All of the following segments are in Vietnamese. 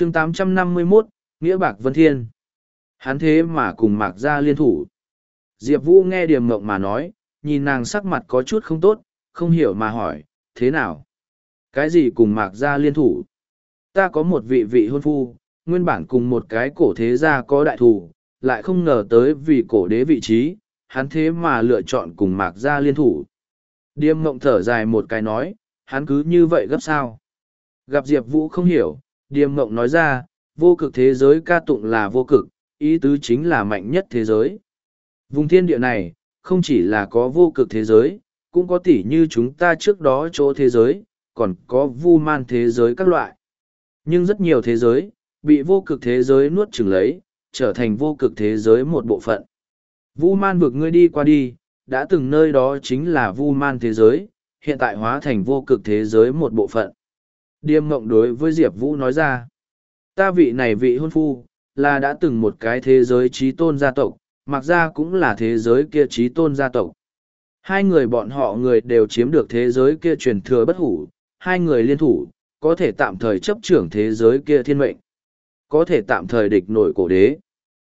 chương 851, Nghĩa Bạc Vân Thiên. Hắn thế mà cùng Mạc Gia liên thủ. Diệp Vũ nghe Điềm Mộng mà nói, nhìn nàng sắc mặt có chút không tốt, không hiểu mà hỏi, thế nào? Cái gì cùng Mạc Gia liên thủ? Ta có một vị vị hôn phu, nguyên bản cùng một cái cổ thế gia có đại thủ, lại không ngờ tới vì cổ đế vị trí, hắn thế mà lựa chọn cùng Mạc Gia liên thủ. Điềm Mộng thở dài một cái nói, hắn cứ như vậy gấp sao? Gặp Diệp Vũ không hiểu, Điềm Mộng nói ra, vô cực thế giới ca tụng là vô cực, ý tứ chính là mạnh nhất thế giới. Vùng thiên địa này, không chỉ là có vô cực thế giới, cũng có tỷ như chúng ta trước đó chỗ thế giới, còn có vu man thế giới các loại. Nhưng rất nhiều thế giới, bị vô cực thế giới nuốt chửng lấy, trở thành vô cực thế giới một bộ phận. Vu man vực ngươi đi qua đi, đã từng nơi đó chính là vu man thế giới, hiện tại hóa thành vô cực thế giới một bộ phận. Điềm mộng đối với Diệp Vũ nói ra, ta vị này vị hôn phu, là đã từng một cái thế giới trí tôn gia tộc, mặc ra cũng là thế giới kia trí tôn gia tộc. Hai người bọn họ người đều chiếm được thế giới kia truyền thừa bất hủ, hai người liên thủ, có thể tạm thời chấp trưởng thế giới kia thiên mệnh, có thể tạm thời địch nổi cổ đế.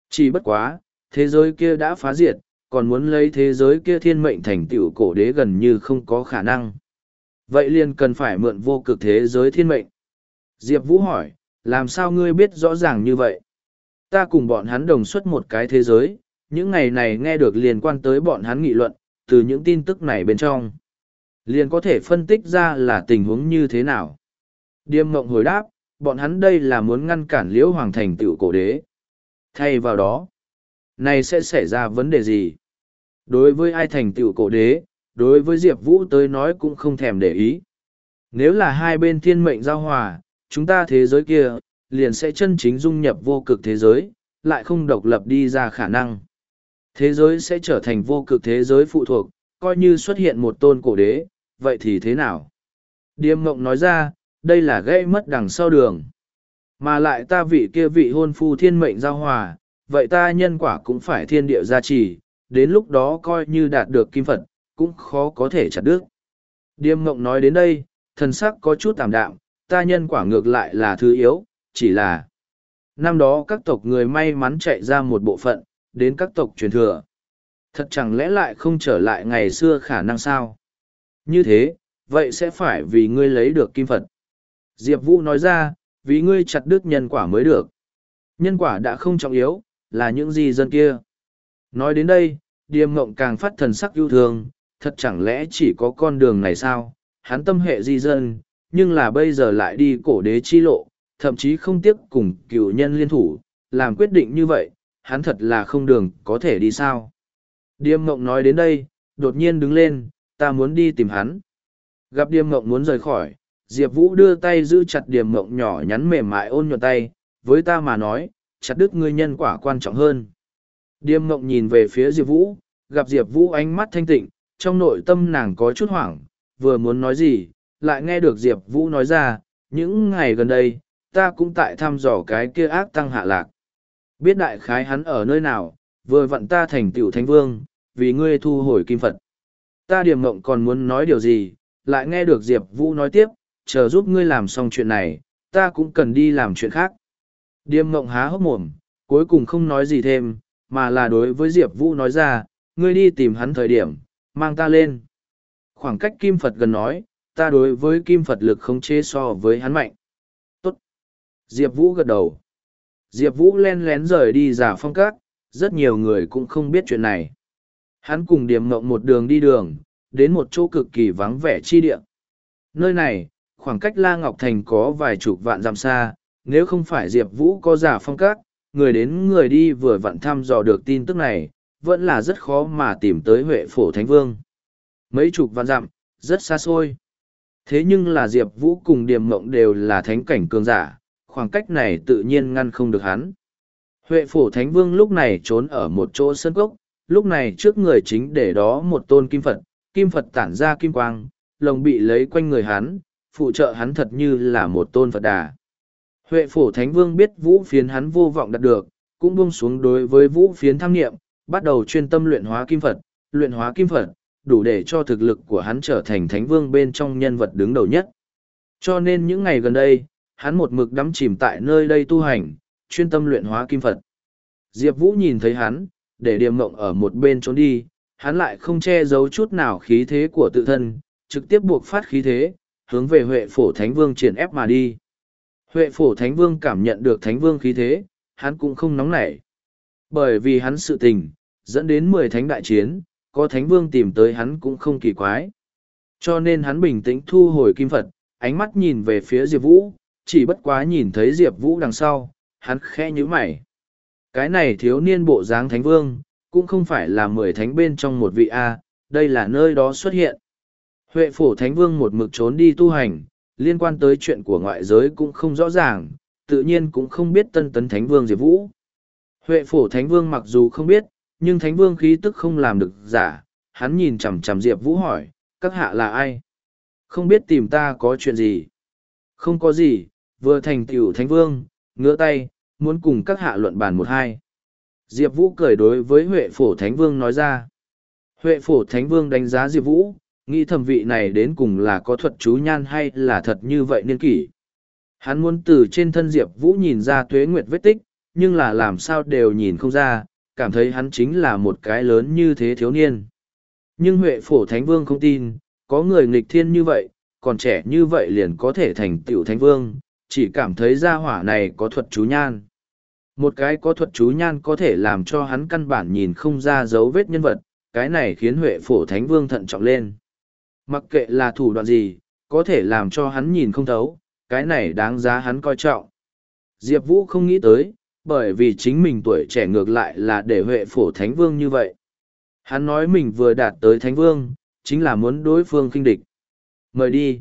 Chỉ bất quá, thế giới kia đã phá diệt, còn muốn lấy thế giới kia thiên mệnh thành tựu cổ đế gần như không có khả năng. Vậy liền cần phải mượn vô cực thế giới thiên mệnh. Diệp Vũ hỏi, làm sao ngươi biết rõ ràng như vậy? Ta cùng bọn hắn đồng xuất một cái thế giới, những ngày này nghe được liên quan tới bọn hắn nghị luận, từ những tin tức này bên trong. Liền có thể phân tích ra là tình huống như thế nào. Điềm mộng hồi đáp, bọn hắn đây là muốn ngăn cản liễu hoàng thành tựu cổ đế. Thay vào đó, này sẽ xảy ra vấn đề gì? Đối với ai thành tựu cổ đế, đối với Diệp Vũ tới nói cũng không thèm để ý. Nếu là hai bên thiên mệnh giao hòa, chúng ta thế giới kia, liền sẽ chân chính dung nhập vô cực thế giới, lại không độc lập đi ra khả năng. Thế giới sẽ trở thành vô cực thế giới phụ thuộc, coi như xuất hiện một tôn cổ đế, vậy thì thế nào? Điềm mộng nói ra, đây là gây mất đằng sau đường. Mà lại ta vị kia vị hôn phu thiên mệnh giao hòa, vậy ta nhân quả cũng phải thiên địa gia trì, đến lúc đó coi như đạt được kim Phật, cũng khó có thể chặt đứt. Điềm mộng nói đến đây, thần sắc có chút tạm đạm, ta nhân quả ngược lại là thứ yếu, chỉ là năm đó các tộc người may mắn chạy ra một bộ phận, đến các tộc truyền thừa. Thật chẳng lẽ lại không trở lại ngày xưa khả năng sao? Như thế, vậy sẽ phải vì ngươi lấy được kim Phật. Diệp Vũ nói ra, vì ngươi chặt đứt nhân quả mới được. Nhân quả đã không trọng yếu, là những gì dân kia. Nói đến đây, điềm mộng càng phát thần sắc yêu thương, thật chẳng lẽ chỉ có con đường này sao? Hắn tâm hệ di dân, nhưng là bây giờ lại đi cổ đế chi lộ, thậm chí không tiếc cùng cựu nhân liên thủ, làm quyết định như vậy, hắn thật là không đường có thể đi sao. Điềm Ngộng nói đến đây, đột nhiên đứng lên, ta muốn đi tìm hắn. Gặp điềm Ngộng muốn rời khỏi, Diệp Vũ đưa tay giữ chặt điềm Ngộng nhỏ nhắn mềm mại ôn nhuận tay, với ta mà nói, chặt đứt ngươi nhân quả quan trọng hơn. Điềm Ngộng nhìn về phía Diệp Vũ, gặp Diệp Vũ ánh mắt thanh tịnh, trong nội tâm nàng có chút hoảng, vừa muốn nói gì, lại nghe được Diệp Vũ nói ra, những ngày gần đây, ta cũng tại thăm dò cái kia ác tăng hạ lạc. Biết đại khái hắn ở nơi nào, vừa vặn ta thành tiểu thánh vương, vì ngươi thu hồi kim Phật. Ta điểm mộng còn muốn nói điều gì, lại nghe được Diệp Vũ nói tiếp, chờ giúp ngươi làm xong chuyện này, ta cũng cần đi làm chuyện khác. Điềm mộng há hốc mồm, cuối cùng không nói gì thêm, mà là đối với Diệp Vũ nói ra, ngươi đi tìm hắn thời điểm, mang ta lên. Khoảng cách Kim Phật gần nói, ta đối với Kim Phật lực không chế so với hắn mạnh. Tốt. Diệp Vũ gật đầu. Diệp Vũ len lén rời đi giả phong cát, rất nhiều người cũng không biết chuyện này. Hắn cùng điểm mộng một đường đi đường, đến một chỗ cực kỳ vắng vẻ chi địa. Nơi này, khoảng cách La Ngọc Thành có vài chục vạn dặm xa, nếu không phải Diệp Vũ có giả phong cát, người đến người đi vừa vặn thăm dò được tin tức này, vẫn là rất khó mà tìm tới Huệ Phổ Thánh Vương. Mấy chục vạn dặm, rất xa xôi. Thế nhưng là Diệp Vũ cùng Điềm Mộng đều là thánh cảnh cường giả, khoảng cách này tự nhiên ngăn không được hắn. Huệ phổ Thánh Vương lúc này trốn ở một chỗ sân cốc, lúc này trước người chính để đó một tôn kim Phật, kim Phật tản ra kim quang, lồng bị lấy quanh người hắn, phụ trợ hắn thật như là một tôn Phật đà. Huệ phổ Thánh Vương biết vũ phiến hắn vô vọng đạt được, cũng buông xuống đối với vũ phiến tham nghiệm, bắt đầu chuyên tâm luyện hóa kim Phật, luyện hóa kim Phật, đủ để cho thực lực của hắn trở thành Thánh Vương bên trong nhân vật đứng đầu nhất. Cho nên những ngày gần đây, hắn một mực đắm chìm tại nơi đây tu hành, chuyên tâm luyện hóa kim Phật. Diệp Vũ nhìn thấy hắn, để điềm mộng ở một bên trốn đi, hắn lại không che giấu chút nào khí thế của tự thân, trực tiếp buộc phát khí thế, hướng về Huệ Phổ Thánh Vương triển ép mà đi. Huệ Phổ Thánh Vương cảm nhận được Thánh Vương khí thế, hắn cũng không nóng nảy. Bởi vì hắn sự tình, dẫn đến mười thánh đại chiến, có Thánh Vương tìm tới hắn cũng không kỳ quái. Cho nên hắn bình tĩnh thu hồi kim Phật, ánh mắt nhìn về phía Diệp Vũ, chỉ bất quá nhìn thấy Diệp Vũ đằng sau, hắn khẽ nhíu mày. Cái này thiếu niên bộ dáng Thánh Vương, cũng không phải là mười thánh bên trong một vị A, đây là nơi đó xuất hiện. Huệ phổ Thánh Vương một mực trốn đi tu hành, liên quan tới chuyện của ngoại giới cũng không rõ ràng, tự nhiên cũng không biết tân tấn Thánh Vương Diệp Vũ. Huệ phổ Thánh Vương mặc dù không biết, nhưng Thánh Vương khí tức không làm được giả, hắn nhìn chằm chằm Diệp Vũ hỏi, các hạ là ai? Không biết tìm ta có chuyện gì? Không có gì, vừa thành tiểu Thánh Vương, ngửa tay, muốn cùng các hạ luận bàn một hai. Diệp Vũ cười đối với Huệ Phổ Thánh Vương nói ra. Huệ Phổ Thánh Vương đánh giá Diệp Vũ, nghĩ thẩm vị này đến cùng là có thuật chú nhan hay là thật như vậy niên kỷ. Hắn muốn từ trên thân Diệp Vũ nhìn ra tuế nguyệt vết tích, nhưng là làm sao đều nhìn không ra, cảm thấy hắn chính là một cái lớn như thế thiếu niên. Nhưng Huệ Phổ Thánh Vương không tin, có người nghịch thiên như vậy, còn trẻ như vậy liền có thể thành tiểu Thánh Vương, chỉ cảm thấy gia hỏa này có thuật chú nhan. Một cái có thuật chú nhan có thể làm cho hắn căn bản nhìn không ra dấu vết nhân vật, cái này khiến Huệ Phổ Thánh Vương thận trọng lên. Mặc kệ là thủ đoạn gì, có thể làm cho hắn nhìn không thấu, cái này đáng giá hắn coi trọng. Diệp Vũ không nghĩ tới, bởi vì chính mình tuổi trẻ ngược lại là để Huệ Phổ Thánh Vương như vậy. Hắn nói mình vừa đạt tới Thánh Vương, chính là muốn đối phương kinh địch. Mời đi.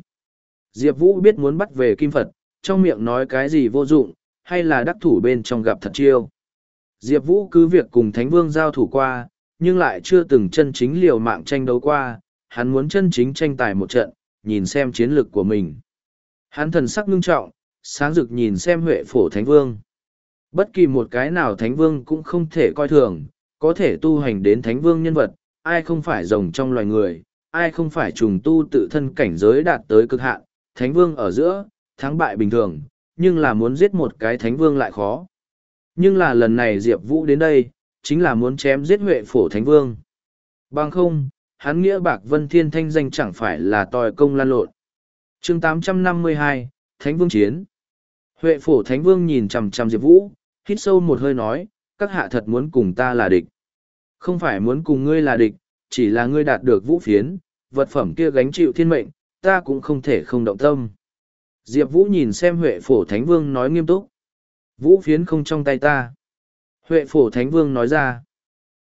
Diệp Vũ biết muốn bắt về Kim Phật, trong miệng nói cái gì vô dụng, hay là đắc thủ bên trong gặp thật chiêu. Diệp Vũ cứ việc cùng Thánh Vương giao thủ qua, nhưng lại chưa từng chân chính liều mạng tranh đấu qua, hắn muốn chân chính tranh tài một trận, nhìn xem chiến lược của mình. Hắn thần sắc ngưng trọng, sáng rực nhìn xem Huệ Phổ Thánh Vương. Bất kỳ một cái nào Thánh Vương cũng không thể coi thường, có thể tu hành đến Thánh Vương nhân vật, ai không phải rồng trong loài người, ai không phải trùng tu tự thân cảnh giới đạt tới cực hạn, Thánh Vương ở giữa, thắng bại bình thường, nhưng là muốn giết một cái thánh vương lại khó. Nhưng là lần này Diệp Vũ đến đây, chính là muốn chém giết Huệ phổ thánh vương. Bằng không, hắn nghĩa bạc vân thiên thanh danh chẳng phải là tòi công lan lộn. chương 852, Thánh vương chiến. Huệ phổ thánh vương nhìn chằm chằm Diệp Vũ, hít sâu một hơi nói, các hạ thật muốn cùng ta là địch. Không phải muốn cùng ngươi là địch, chỉ là ngươi đạt được vũ phiến, vật phẩm kia gánh chịu thiên mệnh, ta cũng không thể không động tâm. Diệp Vũ nhìn xem Huệ Phổ Thánh Vương nói nghiêm túc. Vũ phiến không trong tay ta. Huệ Phổ Thánh Vương nói ra.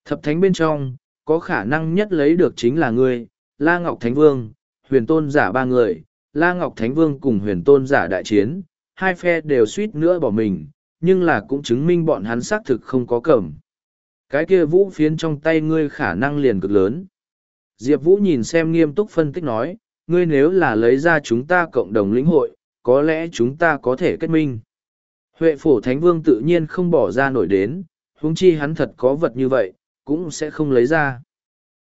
Thập Thánh bên trong, có khả năng nhất lấy được chính là ngươi, La Ngọc Thánh Vương, huyền tôn giả ba người, La Ngọc Thánh Vương cùng huyền tôn giả đại chiến, hai phe đều suýt nữa bỏ mình, nhưng là cũng chứng minh bọn hắn xác thực không có cẩm. Cái kia vũ phiến trong tay ngươi khả năng liền cực lớn. Diệp Vũ nhìn xem nghiêm túc phân tích nói, ngươi nếu là lấy ra chúng ta cộng đồng lĩnh hội, có lẽ chúng ta có thể kết minh. Huệ phổ thánh vương tự nhiên không bỏ ra nổi đến, huống chi hắn thật có vật như vậy, cũng sẽ không lấy ra.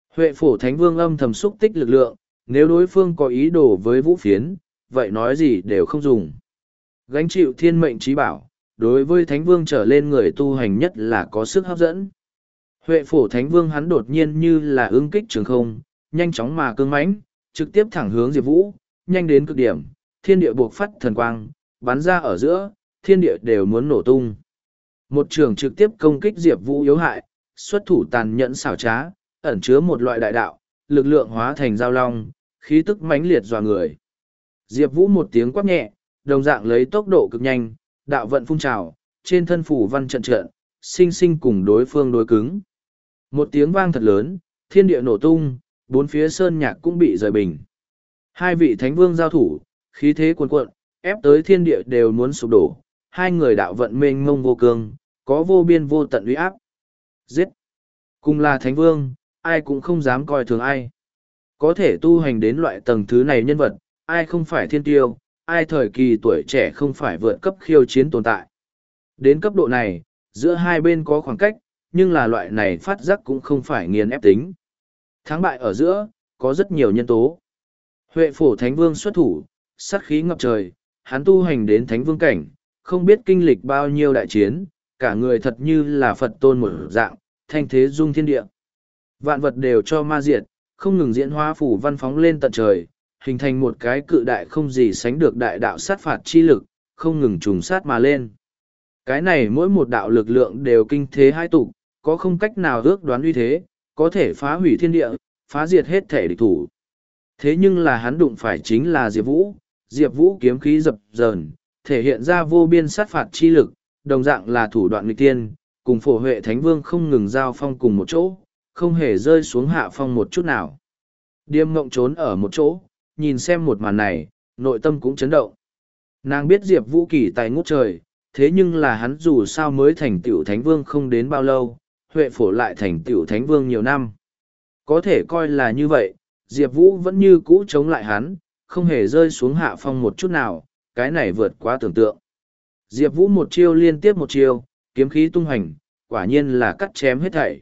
Huệ phổ thánh vương âm thầm xúc tích lực lượng, nếu đối phương có ý đồ với vũ phiến, vậy nói gì đều không dùng. Gánh chịu thiên mệnh trí bảo, đối với thánh vương trở lên người tu hành nhất là có sức hấp dẫn. Huệ phổ thánh vương hắn đột nhiên như là ương kích trường không, nhanh chóng mà cương mãnh, trực tiếp thẳng hướng Diệp Vũ, nhanh đến cực điểm, thiên địa buộc phát thần quang, bắn ra ở giữa, thiên địa đều muốn nổ tung. Một trường trực tiếp công kích Diệp Vũ yếu hại, xuất thủ tàn nhẫn xảo trá, ẩn chứa một loại đại đạo, lực lượng hóa thành giao long, khí tức mãnh liệt dọa người. Diệp Vũ một tiếng quát nhẹ, đồng dạng lấy tốc độ cực nhanh, đạo vận phun trào, trên thân phủ văn trận trận, sinh sinh cùng đối phương đối cứng. Một tiếng vang thật lớn, thiên địa nổ tung, bốn phía sơn nhạc cũng bị rời bình. Hai vị thánh vương giao thủ, khí thế cuồn cuộn, ép tới thiên địa đều muốn sụp đổ, hai người đạo vận mênh mông vô cương, có vô biên vô tận uy áp. Giết! Cùng là thánh vương, ai cũng không dám coi thường ai. Có thể tu hành đến loại tầng thứ này nhân vật, ai không phải thiên tiêu, ai thời kỳ tuổi trẻ không phải vượt cấp khiêu chiến tồn tại. Đến cấp độ này, giữa hai bên có khoảng cách, nhưng là loại này phát giác cũng không phải nghiền ép tính. Thắng bại ở giữa, có rất nhiều nhân tố. Huệ phổ thánh vương xuất thủ, sát khí ngập trời, hắn tu hành đến thánh vương cảnh, không biết kinh lịch bao nhiêu đại chiến, cả người thật như là Phật tôn một dạng, thanh thế dung thiên địa. Vạn vật đều cho ma diệt, không ngừng diễn hóa phủ văn phóng lên tận trời, hình thành một cái cự đại không gì sánh được đại đạo sát phạt chi lực, không ngừng trùng sát mà lên. Cái này mỗi một đạo lực lượng đều kinh thế hai tục, có không cách nào ước đoán uy thế, có thể phá hủy thiên địa, phá diệt hết thể địch thủ. Thế nhưng là hắn đụng phải chính là Diệp Vũ, Diệp Vũ kiếm khí dập dờn, thể hiện ra vô biên sát phạt chi lực, đồng dạng là thủ đoạn nghịch tiên, cùng phổ huệ thánh vương không ngừng giao phong cùng một chỗ, không hề rơi xuống hạ phong một chút nào. Điềm ngộng trốn ở một chỗ, nhìn xem một màn này, nội tâm cũng chấn động. Nàng biết Diệp Vũ kỳ tài ngút trời, thế nhưng là hắn dù sao mới thành tiểu thánh vương không đến bao lâu, Huệ phổ lại thành tiểu thánh vương nhiều năm. Có thể coi là như vậy, Diệp Vũ vẫn như cũ chống lại hắn, không hề rơi xuống hạ phong một chút nào, cái này vượt quá tưởng tượng. Diệp Vũ một chiêu liên tiếp một chiêu, kiếm khí tung hành, quả nhiên là cắt chém hết thảy.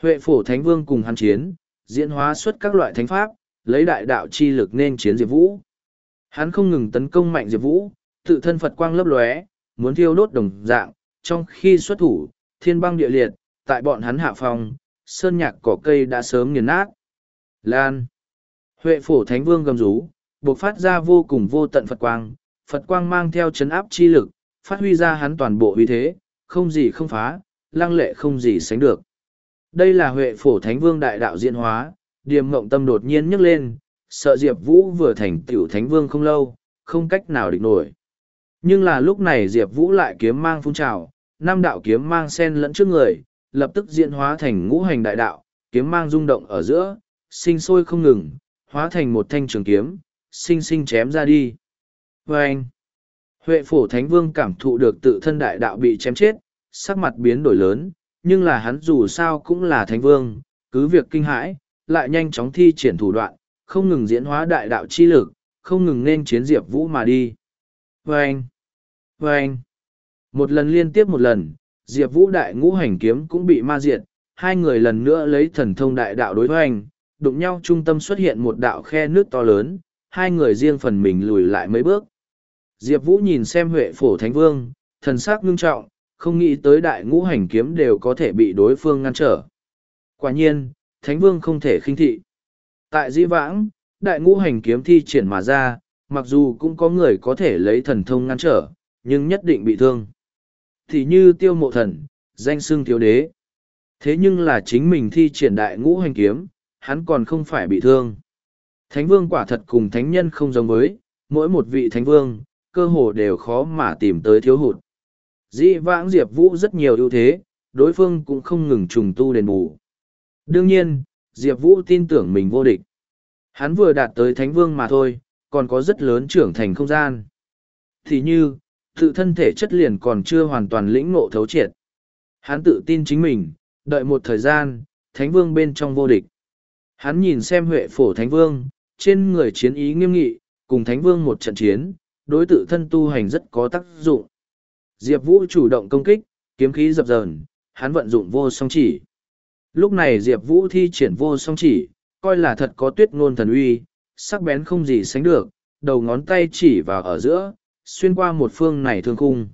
Huệ phổ thánh vương cùng hắn chiến, diễn hóa xuất các loại thánh pháp, lấy đại đạo chi lực nên chiến Diệp Vũ. Hắn không ngừng tấn công mạnh Diệp Vũ, tự thân Phật quang lấp lóe, muốn thiêu đốt đồng dạng, trong khi xuất thủ, thiên băng địa liệt, tại bọn hắn hạ phòng, sơn nhạc cỏ cây đã sớm nghiền nát. Lan. Huệ phổ thánh vương gầm rú, bộc phát ra vô cùng vô tận Phật quang, Phật quang mang theo chấn áp chi lực, phát huy ra hắn toàn bộ uy thế, không gì không phá, lăng lệ không gì sánh được. Đây là Huệ phổ thánh vương đại đạo diễn hóa, điềm mộng tâm đột nhiên nhấc lên, sợ Diệp Vũ vừa thành tiểu thánh vương không lâu, không cách nào địch nổi. Nhưng là lúc này Diệp Vũ lại kiếm mang phun trào, năm đạo kiếm mang sen lẫn trước người, lập tức diễn hóa thành ngũ hành đại đạo, kiếm mang rung động ở giữa, sinh sôi không ngừng, hóa thành một thanh trường kiếm, sinh sinh chém ra đi. Và anh, Huệ phổ Thánh Vương cảm thụ được tự thân đại đạo bị chém chết, sắc mặt biến đổi lớn, nhưng là hắn dù sao cũng là Thánh Vương, cứ việc kinh hãi, lại nhanh chóng thi triển thủ đoạn, không ngừng diễn hóa đại đạo chi lực, không ngừng nên chiến Diệp Vũ mà đi. Vâng! anh, anh, Một lần liên tiếp một lần, Diệp Vũ đại ngũ hành kiếm cũng bị ma diệt, hai người lần nữa lấy thần thông đại đạo đối hoành, đụng nhau trung tâm xuất hiện một đạo khe nước to lớn, hai người riêng phần mình lùi lại mấy bước. Diệp Vũ nhìn xem Huệ Phổ Thánh Vương, thần sắc ngưng trọng, không nghĩ tới đại ngũ hành kiếm đều có thể bị đối phương ngăn trở. Quả nhiên, Thánh Vương không thể khinh thị. Tại Di Vãng, đại ngũ hành kiếm thi triển mà ra, mặc dù cũng có người có thể lấy thần thông ngăn trở, nhưng nhất định bị thương. Thì như tiêu mộ thần, danh xưng thiếu đế. Thế nhưng là chính mình thi triển đại ngũ hành kiếm, hắn còn không phải bị thương. Thánh vương quả thật cùng thánh nhân không giống với, mỗi một vị thánh vương, cơ hồ đều khó mà tìm tới thiếu hụt. Dĩ vãng Diệp Vũ rất nhiều ưu thế, đối phương cũng không ngừng trùng tu đền bù. Đương nhiên, Diệp Vũ tin tưởng mình vô địch. Hắn vừa đạt tới thánh vương mà thôi, còn có rất lớn trưởng thành không gian. Thì như, tự thân thể chất liền còn chưa hoàn toàn lĩnh ngộ thấu triệt. Hắn tự tin chính mình, đợi một thời gian, thánh vương bên trong vô địch. Hắn nhìn xem huệ phổ thánh vương, trên người chiến ý nghiêm nghị, cùng thánh vương một trận chiến, đối tự thân tu hành rất có tác dụng. Diệp Vũ chủ động công kích, kiếm khí dập dờn, hắn vận dụng vô song chỉ. Lúc này Diệp Vũ thi triển vô song chỉ, coi là thật có tuyết ngôn thần uy, sắc bén không gì sánh được, đầu ngón tay chỉ vào ở giữa, xuyên qua một phương này thương khung.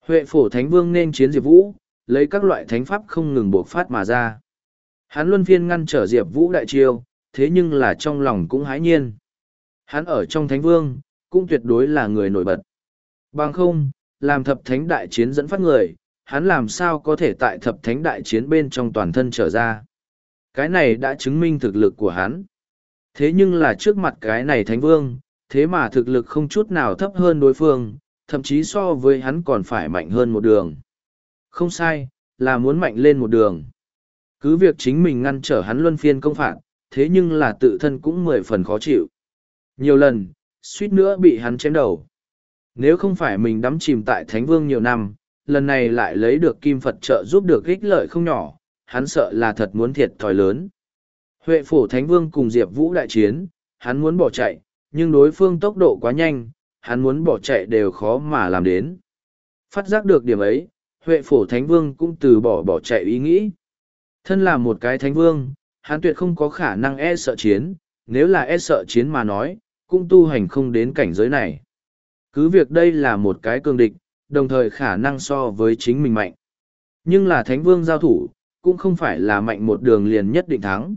Huệ phổ thánh vương nên chiến Diệp Vũ, lấy các loại thánh pháp không ngừng buộc phát mà ra. Hắn luân phiên ngăn trở Diệp Vũ đại chiêu, thế nhưng là trong lòng cũng hãi nhiên. Hắn ở trong thánh vương, cũng tuyệt đối là người nổi bật. Bằng không, làm thập thánh đại chiến dẫn phát người, hắn làm sao có thể tại thập thánh đại chiến bên trong toàn thân trở ra. Cái này đã chứng minh thực lực của hắn. Thế nhưng là trước mặt cái này thánh vương, thế mà thực lực không chút nào thấp hơn đối phương, thậm chí so với hắn còn phải mạnh hơn một đường. Không sai, là muốn mạnh lên một đường. Cứ việc chính mình ngăn trở hắn luân phiên công phạt, thế nhưng là tự thân cũng mười phần khó chịu. Nhiều lần, suýt nữa bị hắn chém đầu. Nếu không phải mình đắm chìm tại Thánh Vương nhiều năm, lần này lại lấy được Kim Phật trợ giúp được ích lợi không nhỏ, hắn sợ là thật muốn thiệt thòi lớn. Huệ phổ Thánh Vương cùng Diệp Vũ đại chiến, hắn muốn bỏ chạy, nhưng đối phương tốc độ quá nhanh, hắn muốn bỏ chạy đều khó mà làm đến. Phát giác được điểm ấy, Huệ phổ Thánh Vương cũng từ bỏ bỏ chạy ý nghĩ. Thân là một cái Thánh Vương, hắn tuyệt không có khả năng e sợ chiến, nếu là e sợ chiến mà nói, cũng tu hành không đến cảnh giới này. Cứ việc đây là một cái cương địch, đồng thời khả năng so với chính mình mạnh. Nhưng là Thánh Vương giao thủ, cũng không phải là mạnh một đường liền nhất định thắng.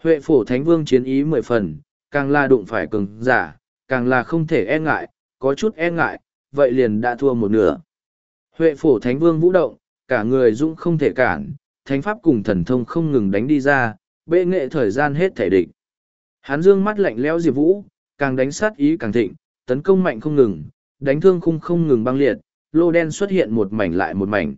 Huệ phổ Thánh Vương chiến ý mười phần, càng là đụng phải cường giả, càng là không thể e ngại, có chút e ngại, vậy liền đã thua một nửa. Huệ phổ Thánh Vương vũ động, cả người dũng không thể cản, thánh pháp cùng thần thông không ngừng đánh đi ra, bệ nghệ thời gian hết thể địch. hán dương mắt lạnh lẽo Diệp Vũ, càng đánh sát ý càng thịnh, tấn công mạnh không ngừng, đánh thương khung không ngừng băng liệt, lô đen xuất hiện một mảnh lại một mảnh.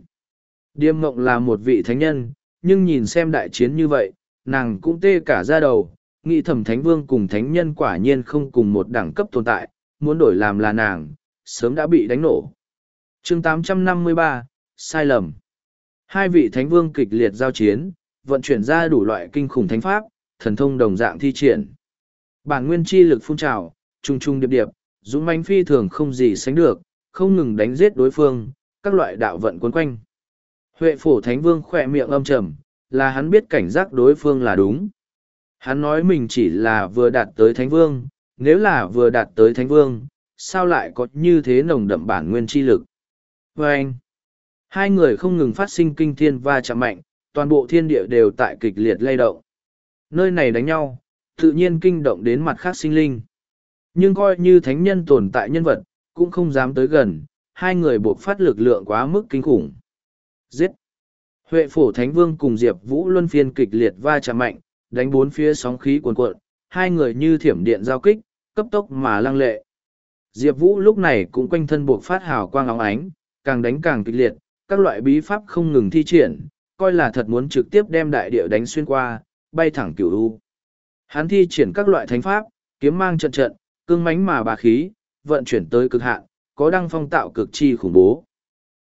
Điềm mộng là một vị thánh nhân, nhưng nhìn xem đại chiến như vậy, nàng cũng tê cả ra đầu, nghĩ thẩm thánh vương cùng thánh nhân quả nhiên không cùng một đẳng cấp tồn tại, muốn đổi làm là nàng, sớm đã bị đánh nổ. chương 853, sai lầm. Hai vị thánh vương kịch liệt giao chiến, vận chuyển ra đủ loại kinh khủng thánh pháp, thần thông đồng dạng thi triển. Bản nguyên chi lực phun trào, trung trung điệp điệp, dũng manh phi thường không gì sánh được, không ngừng đánh giết đối phương, các loại đạo vận cuốn quanh. Huệ phổ thánh vương khỏe miệng âm trầm, là hắn biết cảnh giác đối phương là đúng. Hắn nói mình chỉ là vừa đạt tới thánh vương, nếu là vừa đạt tới thánh vương, sao lại có như thế nồng đậm bản nguyên chi lực. Và anh, hai người không ngừng phát sinh kinh thiên va chạm mạnh, toàn bộ thiên địa đều tại kịch liệt lay động. Nơi này đánh nhau, tự nhiên kinh động đến mặt khác sinh linh. Nhưng coi như thánh nhân tồn tại nhân vật, cũng không dám tới gần, hai người buộc phát lực lượng quá mức kinh khủng. Giết! Huệ phổ thánh vương cùng Diệp Vũ luân phiên kịch liệt va chạm mạnh, đánh bốn phía sóng khí cuồn cuộn, hai người như thiểm điện giao kích, cấp tốc mà lăng lệ. Diệp Vũ lúc này cũng quanh thân buộc phát hào quang óng ánh, càng đánh càng kịch liệt, các loại bí pháp không ngừng thi triển, coi là thật muốn trực tiếp đem đại địa đánh xuyên qua, bay thẳng cửu u. Hắn thi triển các loại thánh pháp, kiếm mang trận trận, cương mãnh mà bà khí, vận chuyển tới cực hạn, có đăng phong tạo cực chi khủng bố.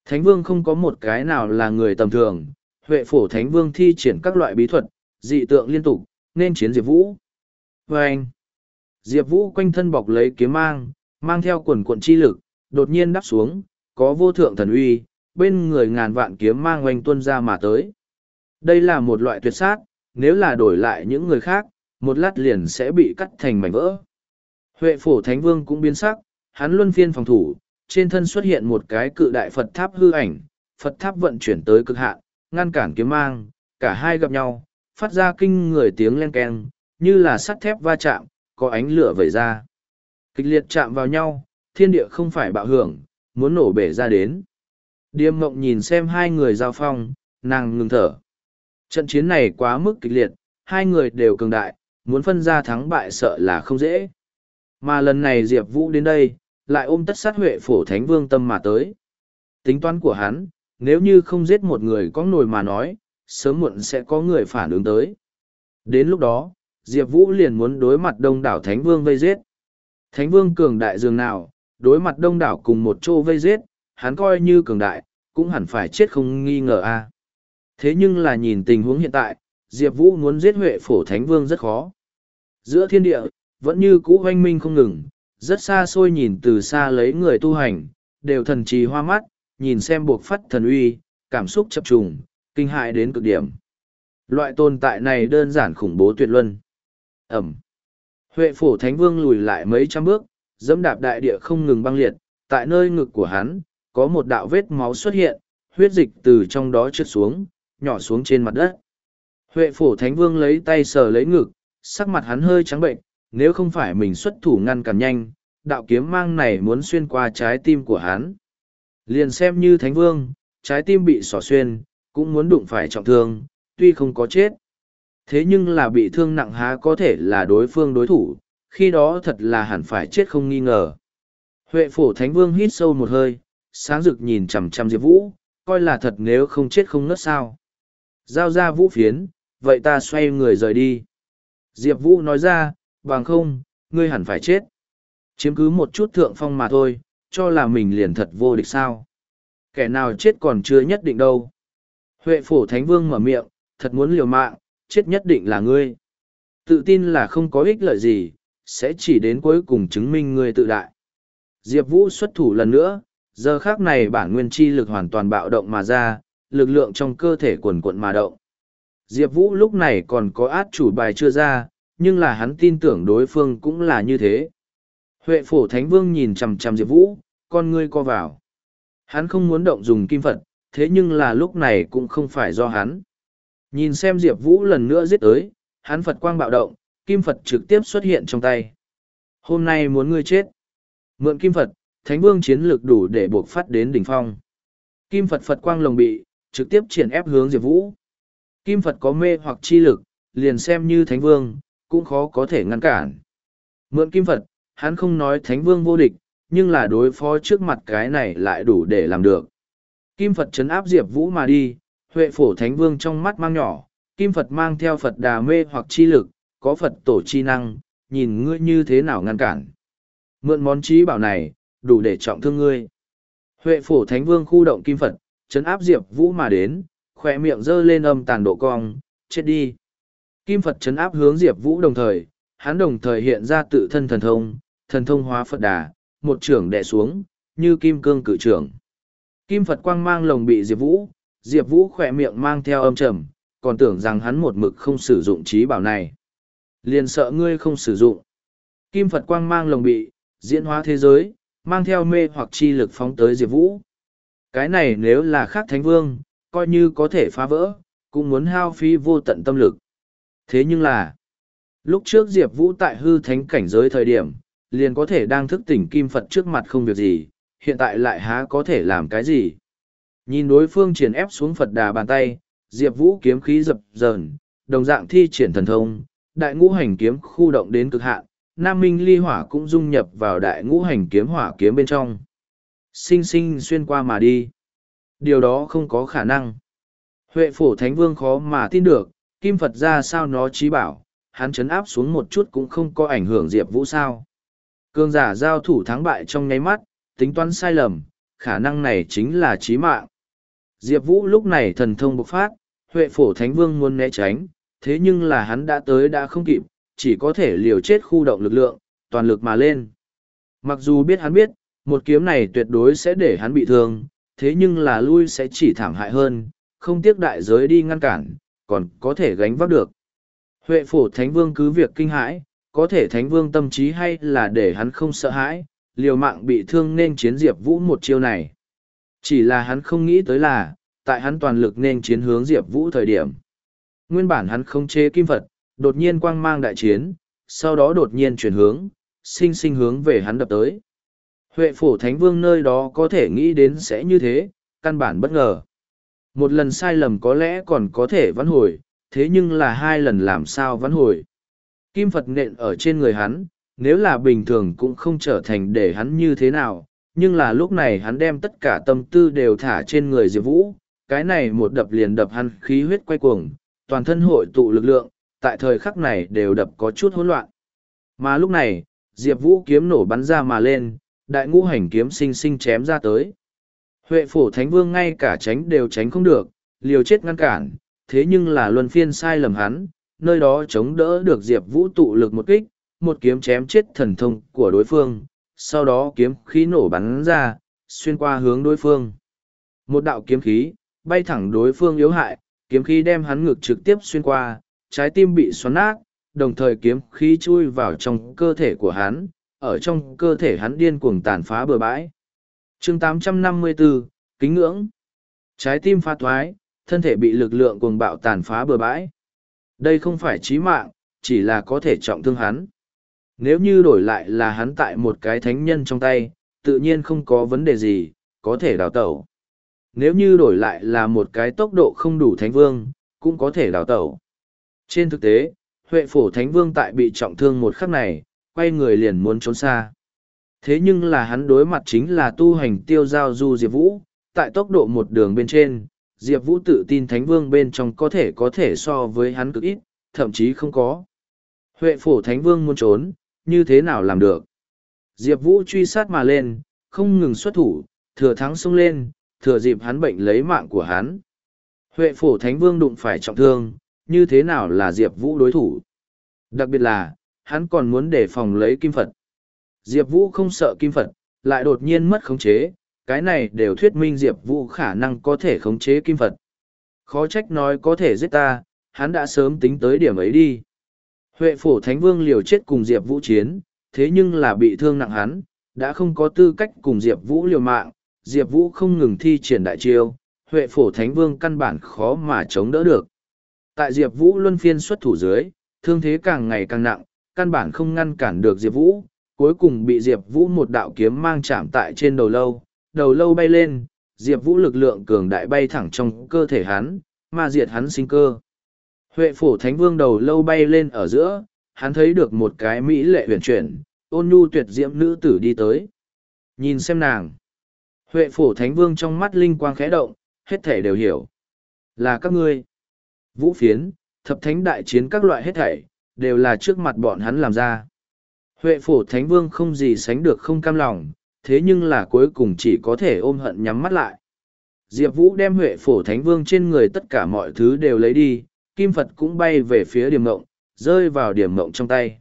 Thánh vương không có một cái nào là người tầm thường, huệ phổ thánh vương thi triển các loại bí thuật, dị tượng liên tục, nên chiến Diệp Vũ. Vâng! anh, Diệp Vũ quanh thân bọc lấy kiếm mang, mang theo quần cuộn chi lực, đột nhiên đắp xuống, có vô thượng thần uy, bên người ngàn vạn kiếm mang oanh tuân ra mà tới. Đây là một loại tuyệt sát, nếu là đổi lại những người khác, một lát liền sẽ bị cắt thành mảnh vỡ. Huệ phổ thánh vương cũng biến sắc, hắn luân phiên phòng thủ, trên thân xuất hiện một cái cự đại Phật tháp hư ảnh, Phật tháp vận chuyển tới cực hạn, ngăn cản kiếm mang, cả hai gặp nhau, phát ra kinh người tiếng len keng, như là sắt thép va chạm, có ánh lửa vẩy ra. Kịch liệt chạm vào nhau, thiên địa không phải bạo hưởng, muốn nổ bể ra đến. Điềm mộng nhìn xem hai người giao phong, nàng ngừng thở. Trận chiến này quá mức kịch liệt, hai người đều cường đại, muốn phân ra thắng bại sợ là không dễ. Mà lần này Diệp Vũ đến đây, lại ôm tất sát huệ phổ thánh vương tâm mà tới. Tính toán của hắn, nếu như không giết một người có nổi mà nói, sớm muộn sẽ có người phản ứng tới. Đến lúc đó, Diệp Vũ liền muốn đối mặt đông đảo thánh vương vây giết. Thánh vương cường đại dường nào, đối mặt đông đảo cùng một chỗ vây giết, hắn coi như cường đại, cũng hẳn phải chết không nghi ngờ a. Thế nhưng là nhìn tình huống hiện tại, Diệp Vũ muốn giết Huệ phổ Thánh Vương rất khó. Giữa thiên địa, vẫn như cũ hoanh minh không ngừng, rất xa xôi nhìn từ xa lấy người tu hành, đều thần trì hoa mắt, nhìn xem buộc phát thần uy, cảm xúc chập trùng, kinh hại đến cực điểm. Loại tồn tại này đơn giản khủng bố tuyệt luân. Ẩm. Huệ phổ Thánh Vương lùi lại mấy trăm bước, dẫm đạp đại địa không ngừng băng liệt, tại nơi ngực của hắn, có một đạo vết máu xuất hiện, huyết dịch từ trong đó trượt xuống, nhỏ xuống trên mặt đất. Huệ phổ thánh vương lấy tay sờ lấy ngực, sắc mặt hắn hơi trắng bệnh, nếu không phải mình xuất thủ ngăn cản nhanh, đạo kiếm mang này muốn xuyên qua trái tim của hắn. Liền xem như thánh vương, trái tim bị xỏ xuyên, cũng muốn đụng phải trọng thương, tuy không có chết. Thế nhưng là bị thương nặng há có thể là đối phương đối thủ, khi đó thật là hẳn phải chết không nghi ngờ. Huệ phổ thánh vương hít sâu một hơi, sáng rực nhìn chằm chằm Diệp Vũ, coi là thật nếu không chết không ngất sao. Giao ra vũ phiến, vậy ta xoay người rời đi. Diệp Vũ nói ra, bằng không, ngươi hẳn phải chết. Chiếm cứ một chút thượng phong mà thôi, cho là mình liền thật vô địch sao. Kẻ nào chết còn chưa nhất định đâu. Huệ phổ Thánh Vương mở miệng, thật muốn liều mạng, chết nhất định là ngươi. Tự tin là không có ích lợi gì, sẽ chỉ đến cuối cùng chứng minh ngươi tự đại. Diệp Vũ xuất thủ lần nữa, giờ khác này bản nguyên chi lực hoàn toàn bạo động mà ra, lực lượng trong cơ thể quần quận mà động. Diệp Vũ lúc này còn có át chủ bài chưa ra, nhưng là hắn tin tưởng đối phương cũng là như thế. Huệ phổ thánh vương nhìn chằm chằm Diệp Vũ, con ngươi co vào. Hắn không muốn động dùng kim Phật, thế nhưng là lúc này cũng không phải do hắn. Nhìn xem Diệp Vũ lần nữa giết tới, hắn Phật quang bạo động, kim Phật trực tiếp xuất hiện trong tay. Hôm nay muốn ngươi chết. Mượn kim Phật, Thánh Vương chiến lược đủ để buộc phát đến đỉnh phong. Kim Phật Phật quang lồng bị, trực tiếp triển ép hướng Diệp Vũ. Kim Phật có mê hoặc chi lực, liền xem như Thánh Vương, cũng khó có thể ngăn cản. Mượn Kim Phật, hắn không nói Thánh Vương vô địch, nhưng là đối phó trước mặt cái này lại đủ để làm được. Kim Phật chấn áp Diệp Vũ mà đi, Huệ phổ Thánh Vương trong mắt mang nhỏ, Kim Phật mang theo Phật đà mê hoặc chi lực, có Phật tổ chi năng, nhìn ngươi như thế nào ngăn cản. Mượn món trí bảo này, đủ để trọng thương ngươi. Huệ phổ Thánh Vương khu động Kim Phật, chấn áp Diệp Vũ mà đến, khỏe miệng giơ lên âm tàn độ cong, chết đi. Kim Phật chấn áp hướng Diệp Vũ đồng thời, hắn đồng thời hiện ra tự thân thần thông, thần thông hóa Phật đà, một trưởng đè xuống, như kim cương cử trưởng. Kim Phật quang mang lồng bị Diệp Vũ, Diệp Vũ khỏe miệng mang theo âm trầm, còn tưởng rằng hắn một mực không sử dụng trí bảo này. Liền sợ ngươi không sử dụng. Kim Phật quang mang lồng bị, diễn hóa thế giới, mang theo mê hoặc chi lực phóng tới Diệp Vũ. Cái này nếu là khác thánh vương, coi như có thể phá vỡ, cũng muốn hao phí vô tận tâm lực. Thế nhưng là, lúc trước Diệp Vũ tại hư thánh cảnh giới thời điểm, liền có thể đang thức tỉnh kim Phật trước mặt không việc gì, hiện tại lại há có thể làm cái gì. Nhìn đối phương triển ép xuống Phật đà bàn tay, Diệp Vũ kiếm khí dập dờn, đồng dạng thi triển thần thông, đại ngũ hành kiếm khu động đến cực hạn, Nam Minh ly hỏa cũng dung nhập vào đại ngũ hành kiếm hỏa kiếm bên trong. Sinh sinh xuyên qua mà đi. Điều đó không có khả năng. Huệ phổ thánh vương khó mà tin được, kim Phật ra sao nó trí bảo, hắn chấn áp xuống một chút cũng không có ảnh hưởng Diệp Vũ sao. Cương giả giao thủ thắng bại trong nháy mắt, tính toán sai lầm, khả năng này chính là trí mạng. Diệp Vũ lúc này thần thông bộc phát, Huệ phổ thánh vương muốn né tránh, thế nhưng là hắn đã tới đã không kịp, chỉ có thể liều chết khu động lực lượng, toàn lực mà lên. Mặc dù biết hắn biết, một kiếm này tuyệt đối sẽ để hắn bị thương, thế nhưng là lui sẽ chỉ thảm hại hơn, không tiếc đại giới đi ngăn cản, còn có thể gánh vác được. Huệ phổ thánh vương cứ việc kinh hãi, có thể thánh vương tâm trí hay là để hắn không sợ hãi, liều mạng bị thương nên chiến diệp vũ một chiêu này. Chỉ là hắn không nghĩ tới là, tại hắn toàn lực nên chiến hướng diệp vũ thời điểm. Nguyên bản hắn không chế kim Phật, đột nhiên quang mang đại chiến, sau đó đột nhiên chuyển hướng, sinh sinh hướng về hắn đập tới. Huệ phổ thánh vương nơi đó có thể nghĩ đến sẽ như thế, căn bản bất ngờ. Một lần sai lầm có lẽ còn có thể vãn hồi, thế nhưng là hai lần làm sao vãn hồi. Kim Phật nện ở trên người hắn, nếu là bình thường cũng không trở thành để hắn như thế nào, nhưng là lúc này hắn đem tất cả tâm tư đều thả trên người Diệp Vũ, cái này một đập liền đập hắn khí huyết quay cuồng, toàn thân hội tụ lực lượng, tại thời khắc này đều đập có chút hỗn loạn. Mà lúc này, Diệp Vũ kiếm nổ bắn ra mà lên, đại ngũ hành kiếm sinh sinh chém ra tới. Huệ phổ thánh vương ngay cả tránh đều tránh không được, liều chết ngăn cản, thế nhưng là luân phiên sai lầm hắn, nơi đó chống đỡ được Diệp Vũ tụ lực một kích, một kiếm chém chết thần thông của đối phương, sau đó kiếm khí nổ bắn ra, xuyên qua hướng đối phương. Một đạo kiếm khí, bay thẳng đối phương yếu hại, kiếm khí đem hắn ngực trực tiếp xuyên qua, trái tim bị xoắn nát, đồng thời kiếm khí chui vào trong cơ thể của hắn, ở trong cơ thể hắn điên cuồng tàn phá bừa bãi chương 854, Kính ngưỡng. Trái tim pha thoái, thân thể bị lực lượng cuồng bạo tàn phá bừa bãi. Đây không phải chí mạng, chỉ là có thể trọng thương hắn. Nếu như đổi lại là hắn tại một cái thánh nhân trong tay, tự nhiên không có vấn đề gì, có thể đào tẩu. Nếu như đổi lại là một cái tốc độ không đủ thánh vương, cũng có thể đào tẩu. Trên thực tế, Huệ phổ thánh vương tại bị trọng thương một khắc này, quay người liền muốn trốn xa. Thế nhưng là hắn đối mặt chính là tu hành tiêu giao du Diệp Vũ, tại tốc độ một đường bên trên, Diệp Vũ tự tin Thánh Vương bên trong có thể có thể so với hắn cực ít, thậm chí không có. Huệ phổ Thánh Vương muốn trốn, như thế nào làm được? Diệp Vũ truy sát mà lên, không ngừng xuất thủ, thừa thắng xông lên, thừa dịp hắn bệnh lấy mạng của hắn. Huệ phổ Thánh Vương đụng phải trọng thương, như thế nào là Diệp Vũ đối thủ? Đặc biệt là, hắn còn muốn đề phòng lấy kim Phật. Diệp Vũ không sợ kim Phật, lại đột nhiên mất khống chế, cái này đều thuyết minh Diệp Vũ khả năng có thể khống chế kim Phật. Khó trách nói có thể giết ta, hắn đã sớm tính tới điểm ấy đi. Huệ phổ Thánh Vương liều chết cùng Diệp Vũ chiến, thế nhưng là bị thương nặng hắn, đã không có tư cách cùng Diệp Vũ liều mạng, Diệp Vũ không ngừng thi triển đại chiêu, Huệ phổ Thánh Vương căn bản khó mà chống đỡ được. Tại Diệp Vũ luân phiên xuất thủ dưới, thương thế càng ngày càng nặng, căn bản không ngăn cản được Diệp Vũ, cuối cùng bị Diệp Vũ một đạo kiếm mang chạm tại trên đầu lâu, đầu lâu bay lên, Diệp Vũ lực lượng cường đại bay thẳng trong cơ thể hắn, mà diệt hắn sinh cơ. Huệ phổ Thánh Vương đầu lâu bay lên ở giữa, hắn thấy được một cái mỹ lệ huyền chuyển, ôn nhu tuyệt diễm nữ tử đi tới. Nhìn xem nàng. Huệ phổ Thánh Vương trong mắt linh quang khẽ động, hết thể đều hiểu. Là các ngươi. Vũ phiến, thập thánh đại chiến các loại hết thảy, đều là trước mặt bọn hắn làm ra. Huệ phổ thánh vương không gì sánh được không cam lòng, thế nhưng là cuối cùng chỉ có thể ôm hận nhắm mắt lại. Diệp Vũ đem Huệ phổ thánh vương trên người tất cả mọi thứ đều lấy đi, kim Phật cũng bay về phía điểm mộng, rơi vào điểm mộng trong tay.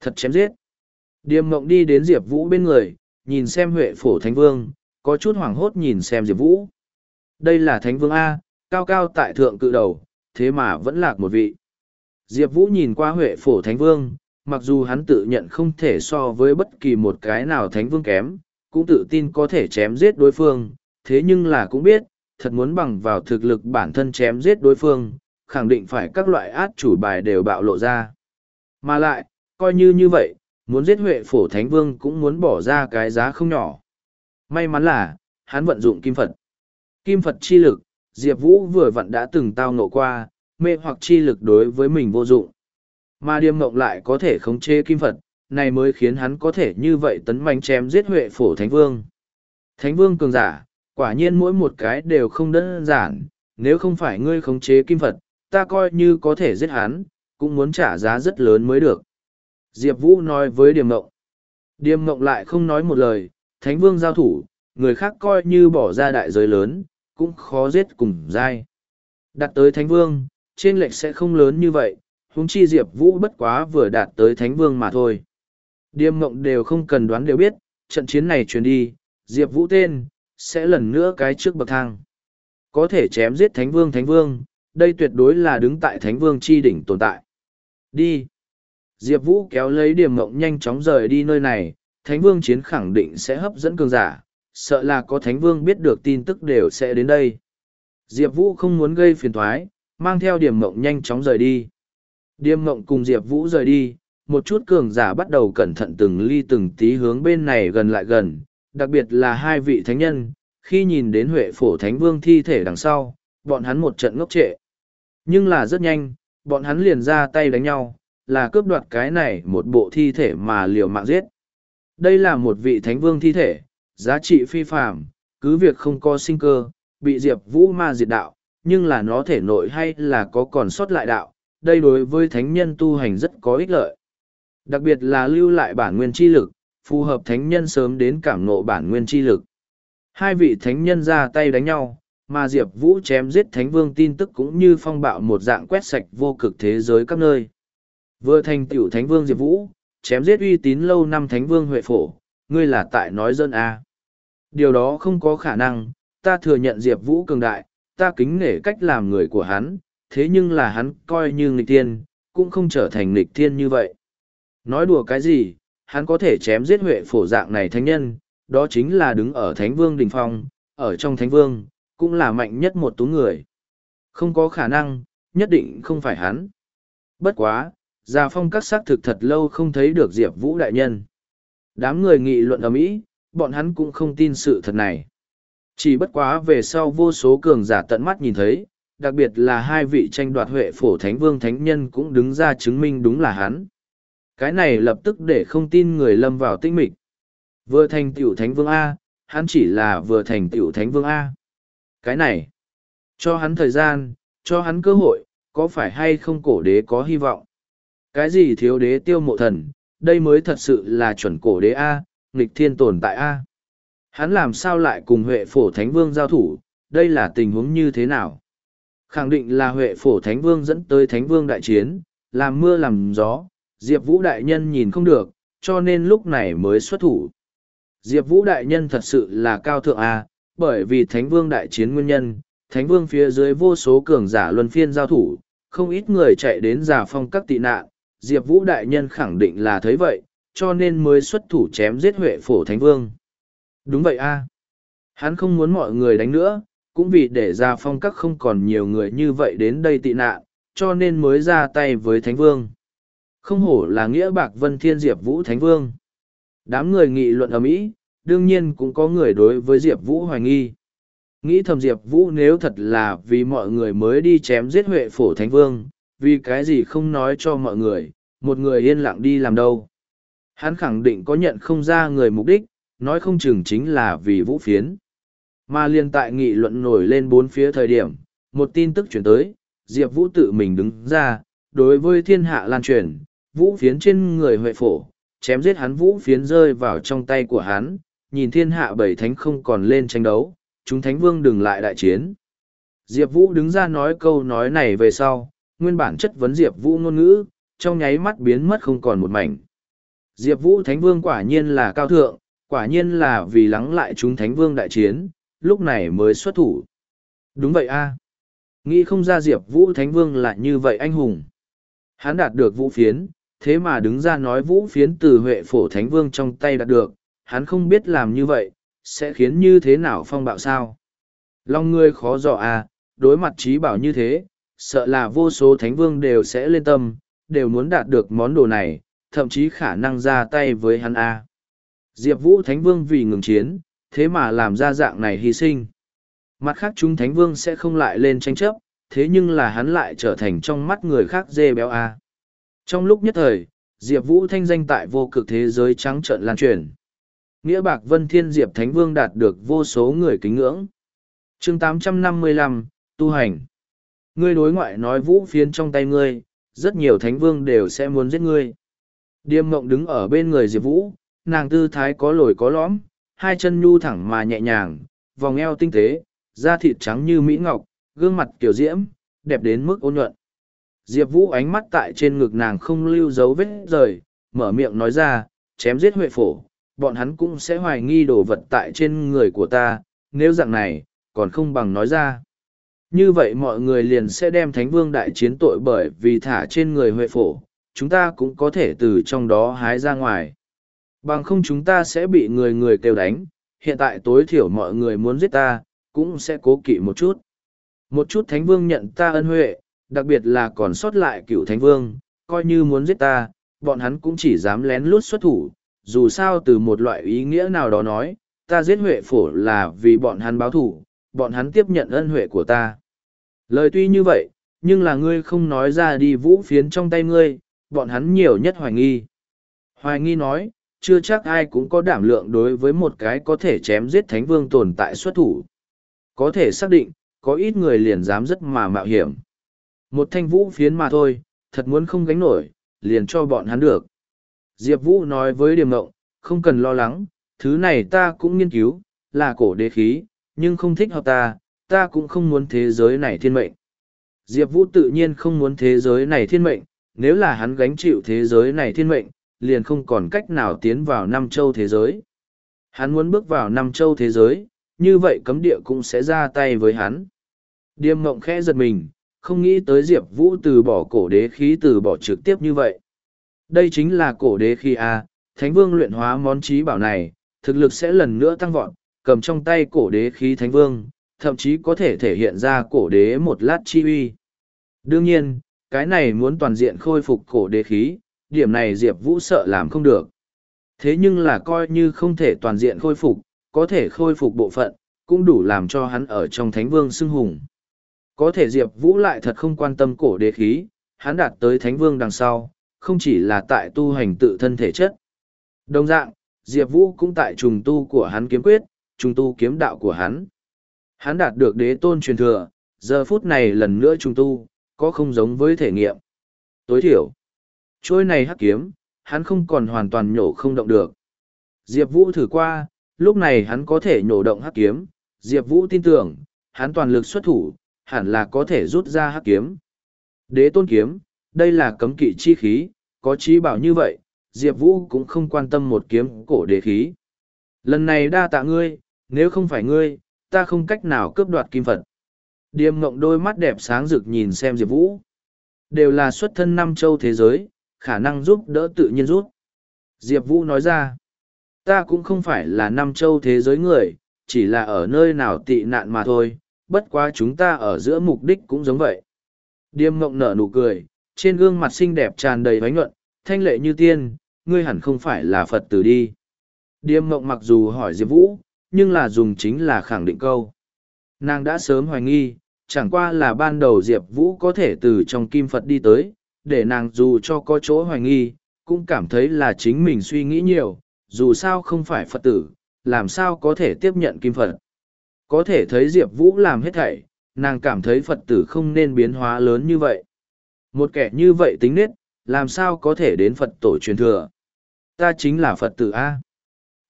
Thật chém giết. Điểm mộng đi đến Diệp Vũ bên người, nhìn xem Huệ phổ thánh vương, có chút hoảng hốt nhìn xem Diệp Vũ. Đây là thánh vương A, cao cao tại thượng cự đầu, thế mà vẫn lạc một vị. Diệp Vũ nhìn qua Huệ phổ thánh vương, mặc dù hắn tự nhận không thể so với bất kỳ một cái nào thánh vương kém, cũng tự tin có thể chém giết đối phương, thế nhưng là cũng biết, thật muốn bằng vào thực lực bản thân chém giết đối phương, khẳng định phải các loại át chủ bài đều bạo lộ ra. Mà lại, coi như như vậy, muốn giết Huệ phổ thánh vương cũng muốn bỏ ra cái giá không nhỏ. May mắn là, hắn vận dụng kim Phật. Kim Phật chi lực, Diệp Vũ vừa vặn đã từng tao ngộ qua, mê hoặc chi lực đối với mình vô dụng. Mà điềm mộng lại có thể khống chế kim Phật, này mới khiến hắn có thể như vậy tấn manh chém giết huệ phổ Thánh Vương. Thánh Vương cường giả, quả nhiên mỗi một cái đều không đơn giản, nếu không phải ngươi khống chế kim Phật, ta coi như có thể giết hắn, cũng muốn trả giá rất lớn mới được. Diệp Vũ nói với Điềm Mộng. Điềm Mộng lại không nói một lời, Thánh Vương giao thủ, người khác coi như bỏ ra đại giới lớn, cũng khó giết cùng dai. Đặt tới Thánh Vương, trên lệch sẽ không lớn như vậy, huống chi Diệp Vũ bất quá vừa đạt tới Thánh Vương mà thôi. Điềm mộng đều không cần đoán đều biết, trận chiến này truyền đi, Diệp Vũ tên, sẽ lần nữa cái trước bậc thang. Có thể chém giết Thánh Vương Thánh Vương, đây tuyệt đối là đứng tại Thánh Vương chi đỉnh tồn tại. Đi! Diệp Vũ kéo lấy điểm mộng nhanh chóng rời đi nơi này, Thánh Vương chiến khẳng định sẽ hấp dẫn cường giả, sợ là có Thánh Vương biết được tin tức đều sẽ đến đây. Diệp Vũ không muốn gây phiền thoái, mang theo điểm mộng nhanh chóng rời đi. Điềm mộng cùng Diệp Vũ rời đi, một chút cường giả bắt đầu cẩn thận từng ly từng tí hướng bên này gần lại gần, đặc biệt là hai vị thánh nhân, khi nhìn đến Huệ phổ thánh vương thi thể đằng sau, bọn hắn một trận ngốc trệ. Nhưng là rất nhanh, bọn hắn liền ra tay đánh nhau, là cướp đoạt cái này một bộ thi thể mà liều mạng giết. Đây là một vị thánh vương thi thể, giá trị phi phạm, cứ việc không có sinh cơ, bị Diệp Vũ ma diệt đạo, nhưng là nó thể nội hay là có còn sót lại đạo, đây đối với thánh nhân tu hành rất có ích lợi. Đặc biệt là lưu lại bản nguyên chi lực, phù hợp thánh nhân sớm đến cảm ngộ bản nguyên chi lực. Hai vị thánh nhân ra tay đánh nhau, mà Diệp Vũ chém giết thánh vương tin tức cũng như phong bạo một dạng quét sạch vô cực thế giới các nơi. Vừa thành tiểu thánh vương Diệp Vũ, chém giết uy tín lâu năm thánh vương Huệ Phổ, ngươi là tại nói dân A. Điều đó không có khả năng, ta thừa nhận Diệp Vũ cường đại, ta kính nể cách làm người của hắn, thế nhưng là hắn coi như nghịch thiên, cũng không trở thành nghịch thiên như vậy. Nói đùa cái gì, hắn có thể chém giết huệ phổ dạng này thánh nhân, đó chính là đứng ở thánh vương đỉnh phong, ở trong thánh vương, cũng là mạnh nhất một tú người. Không có khả năng, nhất định không phải hắn. Bất quá, Gia Phong các xác thực thật lâu không thấy được Diệp Vũ đại nhân. Đám người nghị luận ở Mỹ, bọn hắn cũng không tin sự thật này. Chỉ bất quá về sau vô số cường giả tận mắt nhìn thấy, đặc biệt là hai vị tranh đoạt huệ phổ thánh vương thánh nhân cũng đứng ra chứng minh đúng là hắn. Cái này lập tức để không tin người lâm vào tinh mịch. Vừa thành tiểu thánh vương A, hắn chỉ là vừa thành tiểu thánh vương A. Cái này, cho hắn thời gian, cho hắn cơ hội, có phải hay không cổ đế có hy vọng. Cái gì thiếu đế tiêu mộ thần, đây mới thật sự là chuẩn cổ đế A, nghịch thiên tồn tại A. Hắn làm sao lại cùng Huệ phổ Thánh Vương giao thủ, đây là tình huống như thế nào? Khẳng định là Huệ phổ Thánh Vương dẫn tới Thánh Vương đại chiến, làm mưa làm gió, Diệp Vũ Đại Nhân nhìn không được, cho nên lúc này mới xuất thủ. Diệp Vũ Đại Nhân thật sự là cao thượng A, bởi vì Thánh Vương đại chiến nguyên nhân, Thánh Vương phía dưới vô số cường giả luân phiên giao thủ, không ít người chạy đến giả phong các tị nạn, Diệp Vũ Đại Nhân khẳng định là thấy vậy, cho nên mới xuất thủ chém giết Huệ phổ Thánh Vương. Đúng vậy a Hắn không muốn mọi người đánh nữa, cũng vì để ra phong các không còn nhiều người như vậy đến đây tị nạn, cho nên mới ra tay với Thánh Vương. Không hổ là nghĩa bạc vân thiên Diệp Vũ Thánh Vương. Đám người nghị luận ở Mỹ, đương nhiên cũng có người đối với Diệp Vũ hoài nghi. Nghĩ thầm Diệp Vũ nếu thật là vì mọi người mới đi chém giết Huệ phổ Thánh Vương, vì cái gì không nói cho mọi người, một người yên lặng đi làm đâu. Hắn khẳng định có nhận không ra người mục đích, nói không chừng chính là vì vũ phiến. Mà liên tại nghị luận nổi lên bốn phía thời điểm, một tin tức chuyển tới, Diệp Vũ tự mình đứng ra, đối với thiên hạ lan truyền, vũ phiến trên người huệ phổ, chém giết hắn vũ phiến rơi vào trong tay của hắn, nhìn thiên hạ bảy thánh không còn lên tranh đấu, chúng thánh vương đừng lại đại chiến. Diệp Vũ đứng ra nói câu nói này về sau, nguyên bản chất vấn Diệp Vũ ngôn ngữ, trong nháy mắt biến mất không còn một mảnh. Diệp Vũ Thánh Vương quả nhiên là cao thượng, quả nhiên là vì lắng lại chúng Thánh Vương đại chiến, lúc này mới xuất thủ. Đúng vậy a à. Nghĩ không ra Diệp Vũ Thánh Vương lại như vậy anh hùng. Hắn đạt được vũ phiến, thế mà đứng ra nói vũ phiến từ Huệ Phổ Thánh Vương trong tay đạt được, hắn không biết làm như vậy, sẽ khiến như thế nào phong bạo sao. Long ngươi khó dò a đối mặt trí bảo như thế, sợ là vô số Thánh Vương đều sẽ lên tâm, đều muốn đạt được món đồ này, thậm chí khả năng ra tay với hắn A. Diệp Vũ Thánh Vương vì ngừng chiến, thế mà làm ra dạng này hy sinh. Mặt khác chúng Thánh Vương sẽ không lại lên tranh chấp, thế nhưng là hắn lại trở thành trong mắt người khác dê béo A. Trong lúc nhất thời, Diệp Vũ thanh danh tại vô cực thế giới trắng trợn lan truyền. Nghĩa Bạc Vân Thiên Diệp Thánh Vương đạt được vô số người kính ngưỡng. chương 855, Tu Hành Ngươi đối ngoại nói vũ phiến trong tay ngươi, rất nhiều thánh vương đều sẽ muốn giết ngươi. Điềm mộng đứng ở bên người Diệp Vũ, nàng tư thái có lồi có lõm, hai chân nhu thẳng mà nhẹ nhàng, vòng eo tinh tế, da thịt trắng như mỹ ngọc, gương mặt kiểu diễm, đẹp đến mức ôn nhuận. Diệp Vũ ánh mắt tại trên ngực nàng không lưu dấu vết rời, mở miệng nói ra, chém giết huệ phổ, bọn hắn cũng sẽ hoài nghi đồ vật tại trên người của ta, nếu dạng này, còn không bằng nói ra. Như vậy mọi người liền sẽ đem Thánh Vương đại chiến tội bởi vì thả trên người Huệ Phổ, chúng ta cũng có thể từ trong đó hái ra ngoài. Bằng không chúng ta sẽ bị người người kêu đánh, hiện tại tối thiểu mọi người muốn giết ta, cũng sẽ cố kỵ một chút. Một chút Thánh Vương nhận ta ân huệ, đặc biệt là còn sót lại cựu Thánh Vương, coi như muốn giết ta, bọn hắn cũng chỉ dám lén lút xuất thủ, dù sao từ một loại ý nghĩa nào đó nói, ta giết Huệ Phổ là vì bọn hắn báo thủ, bọn hắn tiếp nhận ân huệ của ta. Lời tuy như vậy, nhưng là ngươi không nói ra đi vũ phiến trong tay ngươi, bọn hắn nhiều nhất hoài nghi. Hoài nghi nói, chưa chắc ai cũng có đảm lượng đối với một cái có thể chém giết thánh vương tồn tại xuất thủ. Có thể xác định, có ít người liền dám rất mà mạo hiểm. Một thanh vũ phiến mà thôi, thật muốn không gánh nổi, liền cho bọn hắn được. Diệp Vũ nói với Điềm Ngộng, không cần lo lắng, thứ này ta cũng nghiên cứu, là cổ đế khí, nhưng không thích hợp ta, ta cũng không muốn thế giới này thiên mệnh. Diệp Vũ tự nhiên không muốn thế giới này thiên mệnh, nếu là hắn gánh chịu thế giới này thiên mệnh, liền không còn cách nào tiến vào năm châu thế giới. Hắn muốn bước vào năm châu thế giới, như vậy cấm địa cũng sẽ ra tay với hắn. Điềm mộng khẽ giật mình, không nghĩ tới Diệp Vũ từ bỏ cổ đế khí từ bỏ trực tiếp như vậy. Đây chính là cổ đế khí A, Thánh Vương luyện hóa món trí bảo này, thực lực sẽ lần nữa tăng vọt, cầm trong tay cổ đế khí thánh vương, thậm chí có thể thể hiện ra cổ đế một lát chi uy. Đương nhiên, cái này muốn toàn diện khôi phục cổ đế khí, điểm này Diệp Vũ sợ làm không được. Thế nhưng là coi như không thể toàn diện khôi phục, có thể khôi phục bộ phận, cũng đủ làm cho hắn ở trong thánh vương xưng hùng. Có thể Diệp Vũ lại thật không quan tâm cổ đế khí, hắn đạt tới thánh vương đằng sau, không chỉ là tại tu hành tự thân thể chất. Đồng dạng, Diệp Vũ cũng tại trùng tu của hắn kiếm quyết, trùng tu kiếm đạo của hắn. Hắn đạt được đế tôn truyền thừa, giờ phút này lần nữa trùng tu, có không giống với thể nghiệm. Tối thiểu, trôi này hắc kiếm, hắn không còn hoàn toàn nhổ không động được. Diệp Vũ thử qua, lúc này hắn có thể nhổ động hắc kiếm, Diệp Vũ tin tưởng, hắn toàn lực xuất thủ, hẳn là có thể rút ra hắc kiếm. Đế tôn kiếm, đây là cấm kỵ chi khí, có trí bảo như vậy, Diệp Vũ cũng không quan tâm một kiếm cổ đế khí. Lần này đa tạ ngươi, nếu không phải ngươi, ta không cách nào cướp đoạt kim phật. Điềm mộng đôi mắt đẹp sáng rực nhìn xem Diệp Vũ. Đều là xuất thân năm châu thế giới, khả năng giúp đỡ tự nhiên rút. Diệp Vũ nói ra, ta cũng không phải là năm châu thế giới người, chỉ là ở nơi nào tị nạn mà thôi, bất quá chúng ta ở giữa mục đích cũng giống vậy. Điềm mộng nở nụ cười, trên gương mặt xinh đẹp tràn đầy bánh nhuận, thanh lệ như tiên, ngươi hẳn không phải là Phật tử đi. Điềm mộng mặc dù hỏi Diệp Vũ, nhưng là dùng chính là khẳng định câu. Nàng đã sớm hoài nghi, chẳng qua là ban đầu Diệp Vũ có thể từ trong kim Phật đi tới, để nàng dù cho có chỗ hoài nghi, cũng cảm thấy là chính mình suy nghĩ nhiều, dù sao không phải Phật tử, làm sao có thể tiếp nhận kim Phật. Có thể thấy Diệp Vũ làm hết thảy, nàng cảm thấy Phật tử không nên biến hóa lớn như vậy. Một kẻ như vậy tính nết, làm sao có thể đến Phật tổ truyền thừa. Ta chính là Phật tử A.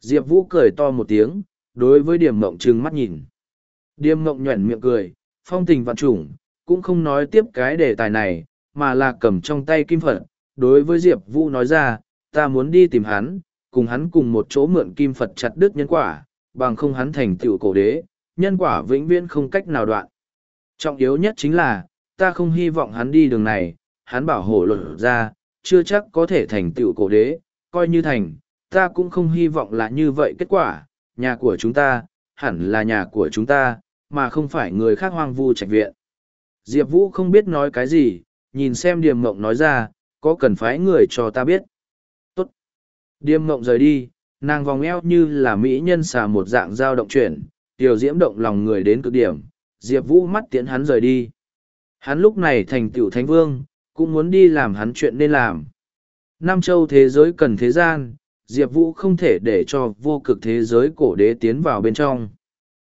Diệp Vũ cười to một tiếng, đối với điểm mộng trừng mắt nhìn. Điềm mộng nhuẩn miệng cười, phong tình vạn trùng, cũng không nói tiếp cái đề tài này, mà là cầm trong tay kim Phật. Đối với Diệp Vũ nói ra, ta muốn đi tìm hắn, cùng hắn cùng một chỗ mượn kim Phật chặt đứt nhân quả, bằng không hắn thành tựu cổ đế, nhân quả vĩnh viễn không cách nào đoạn. Trọng yếu nhất chính là, ta không hy vọng hắn đi đường này, hắn bảo hộ luật ra, chưa chắc có thể thành tựu cổ đế, coi như thành, ta cũng không hy vọng là như vậy kết quả, nhà của chúng ta, hẳn là nhà của chúng ta, mà không phải người khác hoang vu trạch viện. Diệp Vũ không biết nói cái gì, nhìn xem Điềm Mộng nói ra, có cần phái người cho ta biết. Tốt. Điềm Mộng rời đi, nàng vòng eo như là mỹ nhân xà một dạng dao động chuyển, tiểu diễm động lòng người đến cực điểm, Diệp Vũ mắt tiễn hắn rời đi. Hắn lúc này thành tiểu thánh vương, cũng muốn đi làm hắn chuyện nên làm. Nam châu thế giới cần thế gian, Diệp Vũ không thể để cho vô cực thế giới cổ đế tiến vào bên trong.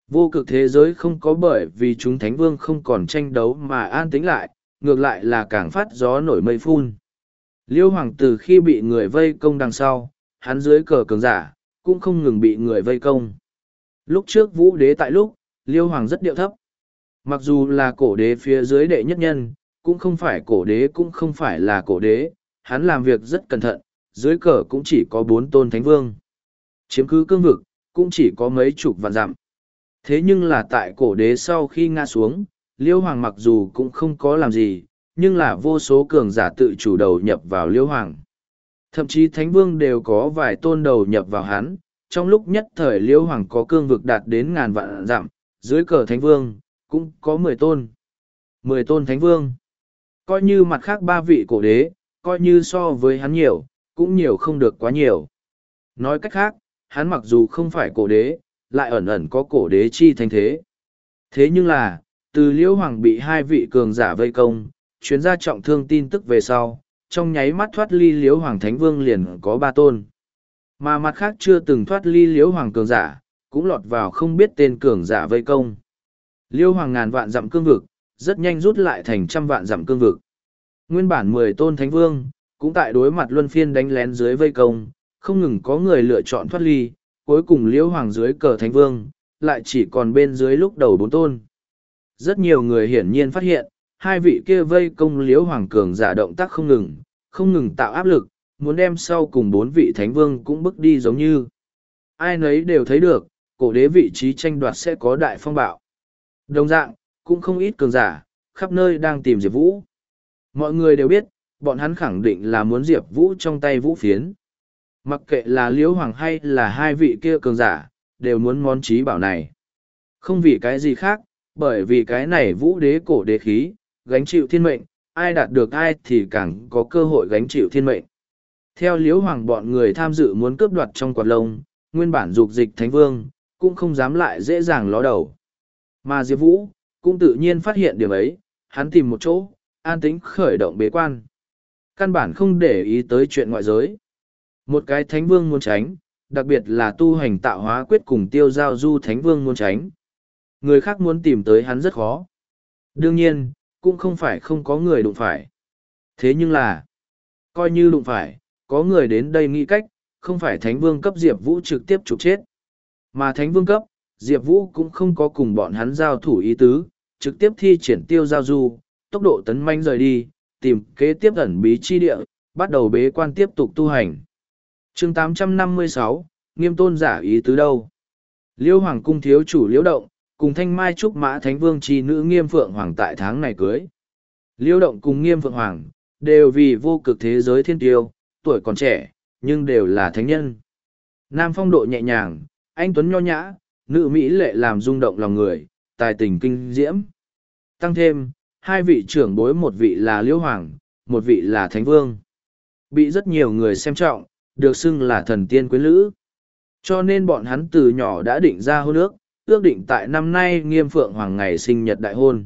Vô cực thế giới không có bởi vì chúng thánh vương không còn tranh đấu mà an tĩnh lại, ngược lại là càng phát gió nổi mây phun. Liêu hoàng từ khi bị người vây công đằng sau, hắn dưới cờ cường giả, cũng không ngừng bị người vây công. Lúc trước vũ đế tại lúc, liêu hoàng rất điệu thấp. Mặc dù là cổ đế phía dưới đệ nhất nhân, cũng không phải cổ đế cũng không phải là cổ đế, hắn làm việc rất cẩn thận, dưới cờ cũng chỉ có bốn tôn thánh vương. Chiếm cứ cương vực, cũng chỉ có mấy chục vạn dặm. Thế nhưng là tại cổ đế sau khi ngã xuống, Liêu Hoàng mặc dù cũng không có làm gì, nhưng là vô số cường giả tự chủ đầu nhập vào Liêu Hoàng. Thậm chí Thánh Vương đều có vài tôn đầu nhập vào hắn, trong lúc nhất thời Liêu Hoàng có cương vực đạt đến ngàn vạn dặm, dưới cờ Thánh Vương, cũng có mười tôn. Mười tôn Thánh Vương. Coi như mặt khác ba vị cổ đế, coi như so với hắn nhiều, cũng nhiều không được quá nhiều. Nói cách khác, hắn mặc dù không phải cổ đế, lại ẩn ẩn có cổ đế chi thanh thế. Thế nhưng là, từ liễu hoàng bị hai vị cường giả vây công, chuyến ra trọng thương tin tức về sau, trong nháy mắt thoát ly liễu hoàng thánh vương liền có ba tôn. Mà mặt khác chưa từng thoát ly liễu hoàng cường giả, cũng lọt vào không biết tên cường giả vây công. Liễu hoàng ngàn vạn dặm cương vực, rất nhanh rút lại thành trăm vạn dặm cương vực. Nguyên bản mười tôn thánh vương, cũng tại đối mặt luân phiên đánh lén dưới vây công, không ngừng có người lựa chọn thoát ly, cuối cùng liễu hoàng dưới cờ thánh vương, lại chỉ còn bên dưới lúc đầu bốn tôn. Rất nhiều người hiển nhiên phát hiện, hai vị kia vây công liễu hoàng cường giả động tác không ngừng, không ngừng tạo áp lực, muốn đem sau cùng bốn vị thánh vương cũng bước đi giống như. Ai nấy đều thấy được, cổ đế vị trí tranh đoạt sẽ có đại phong bạo. Đồng dạng, cũng không ít cường giả, khắp nơi đang tìm Diệp Vũ. Mọi người đều biết, bọn hắn khẳng định là muốn Diệp Vũ trong tay Vũ phiến. Mặc kệ là Liễu Hoàng hay là hai vị kia cường giả, đều muốn món trí bảo này. Không vì cái gì khác, bởi vì cái này Vũ đế cổ đế khí, gánh chịu thiên mệnh, ai đạt được ai thì càng có cơ hội gánh chịu thiên mệnh. Theo Liễu Hoàng bọn người tham dự muốn cướp đoạt trong quạt lông, nguyên bản dục dịch Thánh Vương, cũng không dám lại dễ dàng ló đầu. Mà Diệp Vũ, cũng tự nhiên phát hiện điểm ấy, hắn tìm một chỗ, an tĩnh khởi động bế quan. Căn bản không để ý tới chuyện ngoại giới. Một cái thánh vương muốn tránh, đặc biệt là tu hành tạo hóa quyết cùng tiêu giao du thánh vương muốn tránh. Người khác muốn tìm tới hắn rất khó. Đương nhiên, cũng không phải không có người đụng phải. Thế nhưng là, coi như đụng phải, có người đến đây nghĩ cách, không phải thánh vương cấp Diệp Vũ trực tiếp trục chết. Mà thánh vương cấp, Diệp Vũ cũng không có cùng bọn hắn giao thủ ý tứ, trực tiếp thi triển tiêu giao du, tốc độ tấn manh rời đi, tìm kế tiếp ẩn bí chi địa, bắt đầu bế quan tiếp tục tu hành. chương 856, nghiêm tôn giả ý tứ đâu? Liêu Hoàng cung thiếu chủ liễu động, cùng thanh mai trúc mã thánh vương chi nữ nghiêm phượng hoàng tại tháng này cưới. Liêu động cùng nghiêm phượng hoàng, đều vì vô cực thế giới thiên tiêu, tuổi còn trẻ, nhưng đều là thánh nhân. Nam phong độ nhẹ nhàng, anh Tuấn nho nhã, nữ Mỹ lệ làm rung động lòng người, tài tình kinh diễm. Tăng thêm, hai vị trưởng bối một vị là Liễu Hoàng, một vị là Thánh Vương. Bị rất nhiều người xem trọng, được xưng là thần tiên quyến lữ. Cho nên bọn hắn từ nhỏ đã định ra hôn ước, ước định tại năm nay nghiêm phượng hoàng ngày sinh nhật đại hôn.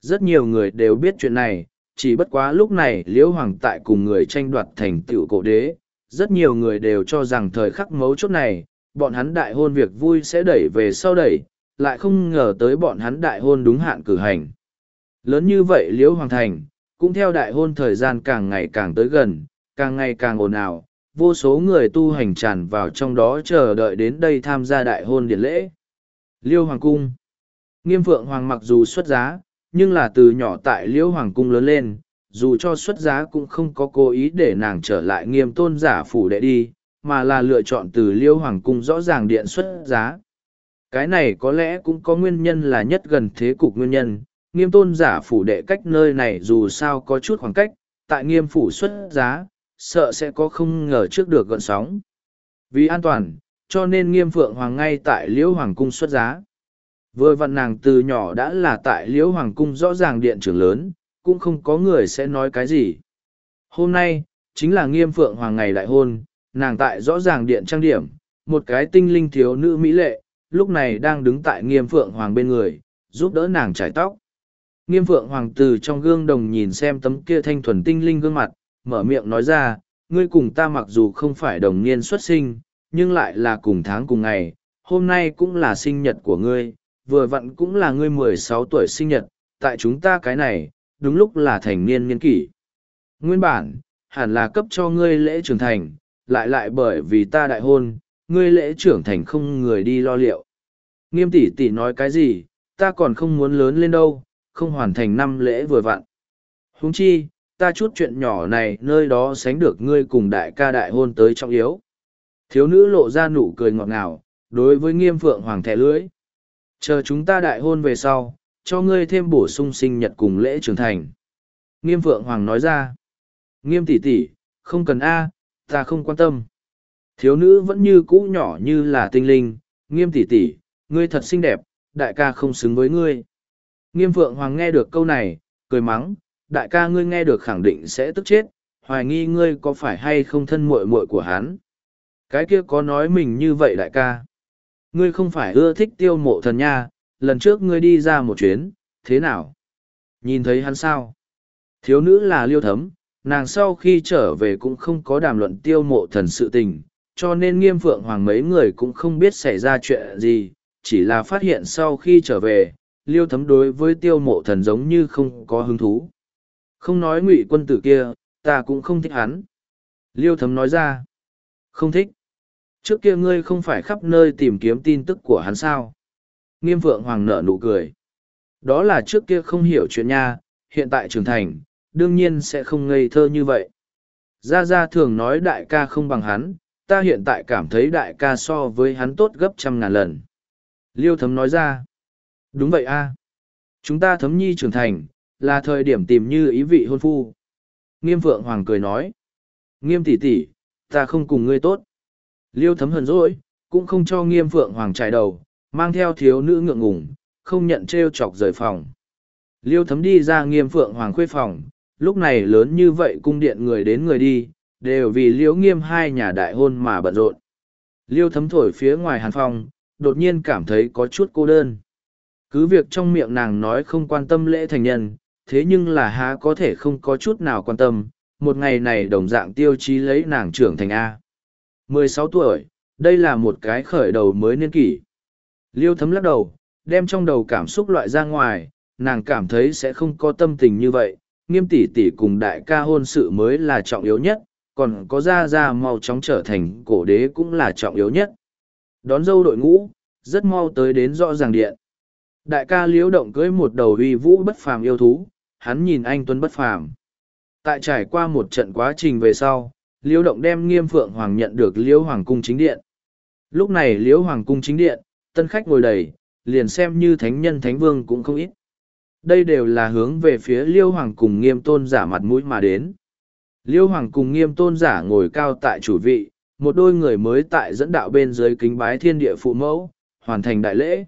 Rất nhiều người đều biết chuyện này, chỉ bất quá lúc này liễu hoàng tại cùng người tranh đoạt thành tựu cổ đế. Rất nhiều người đều cho rằng thời khắc mấu chốt này, bọn hắn đại hôn việc vui sẽ đẩy về sau đẩy, lại không ngờ tới bọn hắn đại hôn đúng hạn cử hành. Lớn như vậy liễu hoàng thành, cũng theo đại hôn thời gian càng ngày càng tới gần, càng ngày càng ồn ào, vô số người tu hành tràn vào trong đó chờ đợi đến đây tham gia đại hôn điển lễ. Liêu Hoàng Cung Nghiêm Phượng Hoàng mặc dù xuất giá, nhưng là từ nhỏ tại Liêu Hoàng Cung lớn lên, dù cho xuất giá cũng không có cố ý để nàng trở lại nghiêm tôn giả phủ đệ đi, mà là lựa chọn từ Liêu Hoàng Cung rõ ràng điện xuất giá. Cái này có lẽ cũng có nguyên nhân là nhất gần thế cục nguyên nhân, nghiêm tôn giả phủ đệ cách nơi này dù sao có chút khoảng cách, tại nghiêm phủ xuất giá, sợ sẽ có không ngờ trước được gọn sóng. Vì an toàn, cho nên nghiêm phượng hoàng ngay tại liễu hoàng cung xuất giá. Vừa vặn nàng từ nhỏ đã là tại liễu hoàng cung rõ ràng điện trưởng lớn, cũng không có người sẽ nói cái gì. Hôm nay, chính là nghiêm phượng hoàng ngày đại hôn, nàng tại rõ ràng điện trang điểm, một cái tinh linh thiếu nữ mỹ lệ, lúc này đang đứng tại nghiêm phượng hoàng bên người, giúp đỡ nàng trải tóc. Nghiêm phượng hoàng từ trong gương đồng nhìn xem tấm kia thanh thuần tinh linh gương mặt, mở miệng nói ra, ngươi cùng ta mặc dù không phải đồng niên xuất sinh, nhưng lại là cùng tháng cùng ngày, hôm nay cũng là sinh nhật của ngươi, vừa vặn cũng là ngươi mười sáu tuổi sinh nhật, tại chúng ta cái này, đúng lúc là thành niên niên kỷ. Nguyên bản, hẳn là cấp cho ngươi lễ trưởng thành, lại lại bởi vì ta đại hôn, ngươi lễ trưởng thành không người đi lo liệu. Nghiêm tỷ tỷ nói cái gì, ta còn không muốn lớn lên đâu, không hoàn thành năm lễ vừa vặn. Huống chi, ta chút chuyện nhỏ này nơi đó sánh được ngươi cùng đại ca đại hôn tới trọng yếu. Thiếu nữ lộ ra nụ cười ngọt ngào, đối với nghiêm phượng hoàng thẻ lưỡi. Chờ chúng ta đại hôn về sau, cho ngươi thêm bổ sung sinh nhật cùng lễ trưởng thành. Nghiêm phượng hoàng nói ra. Nghiêm tỷ tỷ, không cần A, ta không quan tâm. Thiếu nữ vẫn như cũ nhỏ như là tinh linh, nghiêm tỷ tỷ, ngươi thật xinh đẹp, đại ca không xứng với ngươi. Nghiêm phượng hoàng nghe được câu này, cười mắng, đại ca ngươi nghe được khẳng định sẽ tức chết, hoài nghi ngươi có phải hay không thân muội muội của hắn. Cái kia có nói mình như vậy đại ca. Ngươi không phải ưa thích tiêu mộ thần nha, lần trước ngươi đi ra một chuyến, thế nào? Nhìn thấy hắn sao? Thiếu nữ là liêu thấm, nàng sau khi trở về cũng không có đàm luận tiêu mộ thần sự tình, cho nên nghiêm phượng hoàng mấy người cũng không biết xảy ra chuyện gì, chỉ là phát hiện sau khi trở về, liêu thấm đối với tiêu mộ thần giống như không có hứng thú. Không nói ngụy quân tử kia, ta cũng không thích hắn. Liêu thấm nói ra. Không thích. Trước kia ngươi không phải khắp nơi tìm kiếm tin tức của hắn sao. Nghiêm vượng hoàng nở nụ cười. Đó là trước kia không hiểu chuyện nha, hiện tại trưởng thành, đương nhiên sẽ không ngây thơ như vậy. Gia Gia thường nói đại ca không bằng hắn, ta hiện tại cảm thấy đại ca so với hắn tốt gấp trăm ngàn lần. Liêu thấm nói ra. Đúng vậy a Chúng ta thấm nhi trưởng thành, là thời điểm tìm như ý vị hôn phu. Nghiêm Phượng Hoàng cười nói. Nghiêm tỷ tỷ, ta không cùng ngươi tốt. Liêu thấm hờn dỗi, cũng không cho Nghiêm Phượng Hoàng trải đầu, mang theo thiếu nữ ngượng ngùng, không nhận trêu chọc rời phòng. Liêu thấm đi ra Nghiêm Phượng Hoàng khuê phòng, lúc này lớn như vậy cung điện người đến người đi, đều vì liễu nghiêm hai nhà đại hôn mà bận rộn. Liêu thấm thổi phía ngoài hàn phòng, đột nhiên cảm thấy có chút cô đơn. Cứ việc trong miệng nàng nói không quan tâm lễ thành nhân, thế nhưng là há có thể không có chút nào quan tâm, một ngày này đồng dạng tiêu chí lấy nàng trưởng thành A. 16 tuổi, đây là một cái khởi đầu mới niên kỷ. Liêu thấm lắc đầu, đem trong đầu cảm xúc loại ra ngoài, nàng cảm thấy sẽ không có tâm tình như vậy, nghiêm tỷ tỷ cùng đại ca hôn sự mới là trọng yếu nhất, còn có ra ra mau chóng trở thành cổ đế cũng là trọng yếu nhất. Đón dâu đội ngũ, rất mau tới đến rõ ràng điện. Đại ca liễu động cưới một đầu uy vũ bất phàm yêu thú, hắn nhìn anh Tuấn bất phàm. Tại trải qua một trận quá trình về sau, Liễu Động đem Nghiêm Phượng Hoàng nhận được Liễu Hoàng cung chính điện. Lúc này Liễu Hoàng cung chính điện, tân khách ngồi đầy, liền xem như thánh nhân thánh vương cũng không ít. Đây đều là hướng về phía Liễu Hoàng cùng Nghiêm Tôn giả mặt mũi mà đến. Liêu Hoàng cùng nghiêm tôn giả ngồi cao tại chủ vị, một đôi người mới tại dẫn đạo bên dưới kính bái thiên địa phụ mẫu, hoàn thành đại lễ.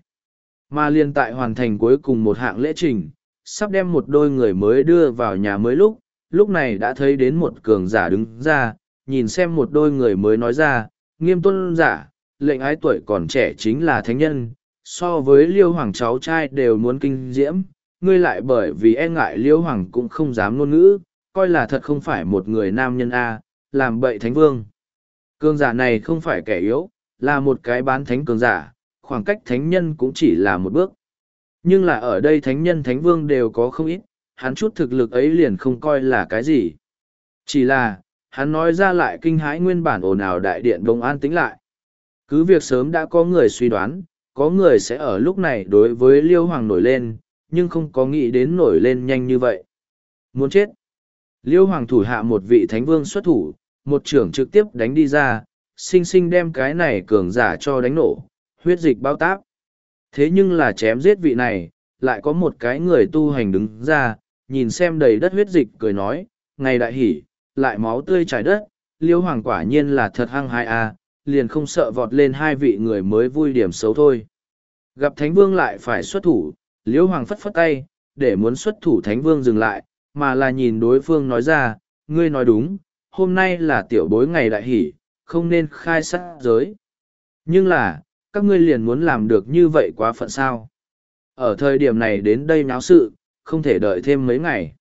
Mà liên tại hoàn thành cuối cùng một hạng lễ trình, sắp đem một đôi người mới đưa vào nhà mới lúc, lúc này đã thấy đến một cường giả đứng ra, nhìn xem một đôi người mới nói ra, nghiêm tôn giả, lệnh ái tuổi còn trẻ chính là thánh nhân, so với liêu hoàng cháu trai đều muốn kinh diễm, ngươi lại bởi vì e ngại liêu hoàng cũng không dám ngôn ngữ, coi là thật không phải một người nam nhân A, làm bậy thánh vương. Cường giả này không phải kẻ yếu, là một cái bán thánh cường giả, khoảng cách thánh nhân cũng chỉ là một bước. Nhưng là ở đây thánh nhân thánh vương đều có không ít, hắn chút thực lực ấy liền không coi là cái gì. Chỉ là, hắn nói ra lại kinh hãi nguyên bản ồn ào đại điện đông an tính lại. Cứ việc sớm đã có người suy đoán, có người sẽ ở lúc này đối với Liêu Hoàng nổi lên, nhưng không có nghĩ đến nổi lên nhanh như vậy. Muốn chết. Liêu Hoàng thủ hạ một vị thánh vương xuất thủ, một trưởng trực tiếp đánh đi ra, sinh sinh đem cái này cường giả cho đánh nổ, huyết dịch bao táp. Thế nhưng là chém giết vị này, lại có một cái người tu hành đứng ra, nhìn xem đầy đất huyết dịch cười nói, ngày đại hỉ, lại máu tươi trải đất, liêu hoàng quả nhiên là thật hăng hai a à, liền không sợ vọt lên hai vị người mới vui điểm xấu thôi. Gặp Thánh Vương lại phải xuất thủ, liêu hoàng phất phất tay, để muốn xuất thủ Thánh Vương dừng lại, mà là nhìn đối phương nói ra, ngươi nói đúng, hôm nay là tiểu bối ngày đại hỷ, không nên khai sát giới. Nhưng là, các ngươi liền muốn làm được như vậy quá phận sao. Ở thời điểm này đến đây náo sự, không thể đợi thêm mấy ngày.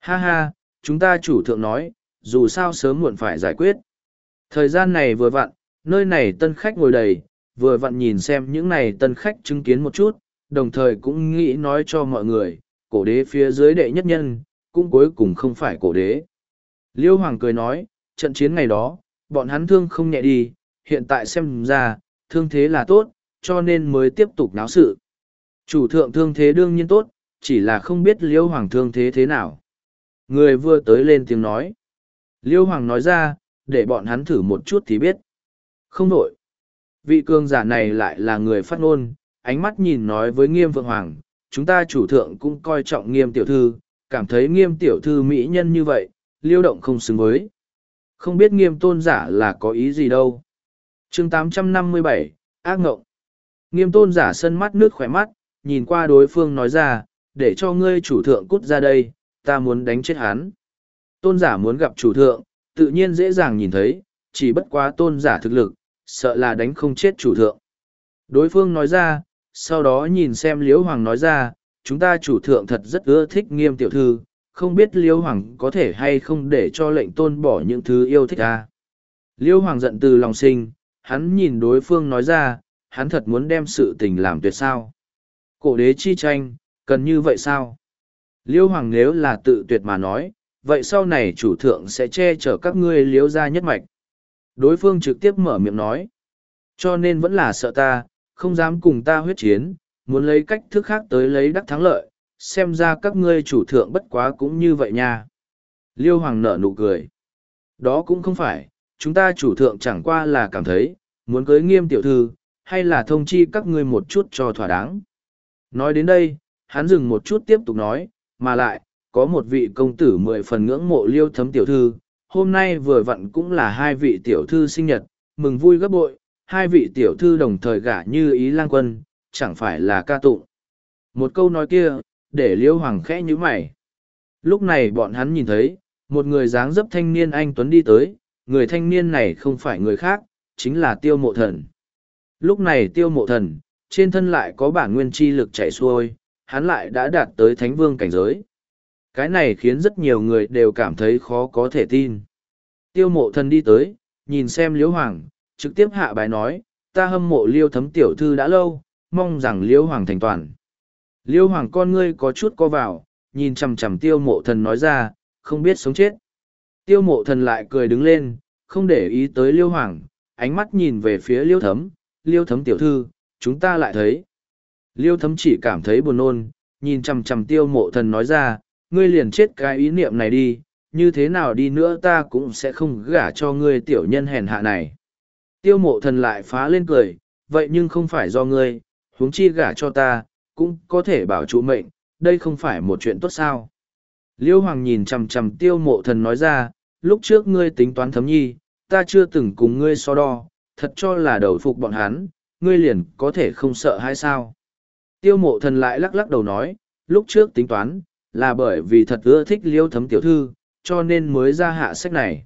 Ha ha, chúng ta chủ thượng nói, dù sao sớm muộn phải giải quyết. Thời gian này vừa vặn, nơi này tân khách ngồi đầy, vừa vặn nhìn xem những này tân khách chứng kiến một chút, đồng thời cũng nghĩ nói cho mọi người, cổ đế phía dưới đệ nhất nhân, cũng cuối cùng không phải cổ đế. Liêu Hoàng cười nói, trận chiến ngày đó, bọn hắn thương không nhẹ đi, hiện tại xem ra, thương thế là tốt, cho nên mới tiếp tục náo sự. Chủ thượng thương thế đương nhiên tốt, chỉ là không biết Liêu Hoàng thương thế thế nào. Người vừa tới lên tiếng nói. Liêu Hoàng nói ra, để bọn hắn thử một chút thì biết. Không nổi. Vị cường giả này lại là người phát ngôn, ánh mắt nhìn nói với nghiêm vượng hoàng, chúng ta chủ thượng cũng coi trọng nghiêm tiểu thư, cảm thấy nghiêm tiểu thư mỹ nhân như vậy, liêu động không xứng với. Không biết nghiêm tôn giả là có ý gì đâu. chương 857, ác ngộng. Nghiêm tôn giả sân mắt nước khỏe mắt, nhìn qua đối phương nói ra, để cho ngươi chủ thượng cút ra đây, ta muốn đánh chết hắn. Tôn giả muốn gặp chủ thượng, tự nhiên dễ dàng nhìn thấy, chỉ bất quá tôn giả thực lực, sợ là đánh không chết chủ thượng. Đối phương nói ra, sau đó nhìn xem Liễu Hoàng nói ra, chúng ta chủ thượng thật rất ưa thích nghiêm tiểu thư, không biết Liễu Hoàng có thể hay không để cho lệnh tôn bỏ những thứ yêu thích ta. Liễu Hoàng giận từ lòng sinh, hắn nhìn đối phương nói ra, hắn thật muốn đem sự tình làm tuyệt sao. Cổ đế chi tranh, cần như vậy sao? Liễu Hoàng nếu là tự tuyệt mà nói, vậy sau này chủ thượng sẽ che chở các ngươi liễu ra nhất mạch. Đối phương trực tiếp mở miệng nói. Cho nên vẫn là sợ ta, không dám cùng ta huyết chiến, muốn lấy cách thức khác tới lấy đắc thắng lợi, xem ra các ngươi chủ thượng bất quá cũng như vậy nha. Liêu Hoàng nở nụ cười. Đó cũng không phải, chúng ta chủ thượng chẳng qua là cảm thấy, muốn cưới nghiêm tiểu thư, hay là thông chi các ngươi một chút cho thỏa đáng. Nói đến đây, hắn dừng một chút tiếp tục nói, mà lại, có một vị công tử mười phần ngưỡng mộ liêu thấm tiểu thư, hôm nay vừa vặn cũng là hai vị tiểu thư sinh nhật, mừng vui gấp bội, hai vị tiểu thư đồng thời gả như ý lang quân, chẳng phải là ca tụng. Một câu nói kia, để liêu hoàng khẽ như mày. Lúc này bọn hắn nhìn thấy, một người dáng dấp thanh niên anh Tuấn đi tới, người thanh niên này không phải người khác, chính là tiêu mộ thần. Lúc này tiêu mộ thần, trên thân lại có bản nguyên chi lực chạy xuôi, hắn lại đã đạt tới thánh vương cảnh giới. Cái này khiến rất nhiều người đều cảm thấy khó có thể tin. Tiêu mộ thần đi tới, nhìn xem liễu hoàng, trực tiếp hạ bài nói, ta hâm mộ liêu thấm tiểu thư đã lâu, mong rằng liễu hoàng thành toàn. liễu hoàng con ngươi có chút co vào, nhìn chằm chằm tiêu mộ thần nói ra, không biết sống chết. Tiêu mộ thần lại cười đứng lên, không để ý tới liêu hoàng, ánh mắt nhìn về phía liêu thấm, liêu thấm tiểu thư, chúng ta lại thấy. Liêu thấm chỉ cảm thấy buồn nôn, nhìn chằm chằm tiêu mộ thần nói ra, ngươi liền chết cái ý niệm này đi, như thế nào đi nữa ta cũng sẽ không gả cho ngươi tiểu nhân hèn hạ này. Tiêu mộ thần lại phá lên cười, vậy nhưng không phải do ngươi, huống chi gả cho ta, cũng có thể bảo trụ mệnh, đây không phải một chuyện tốt sao. Liêu Hoàng nhìn chằm chằm tiêu mộ thần nói ra, lúc trước ngươi tính toán thấm nhi, ta chưa từng cùng ngươi so đo, thật cho là đầu phục bọn hắn, ngươi liền có thể không sợ hay sao. Tiêu mộ thần lại lắc lắc đầu nói, lúc trước tính toán, là bởi vì thật ưa thích liêu thấm tiểu thư, cho nên mới ra hạ sách này.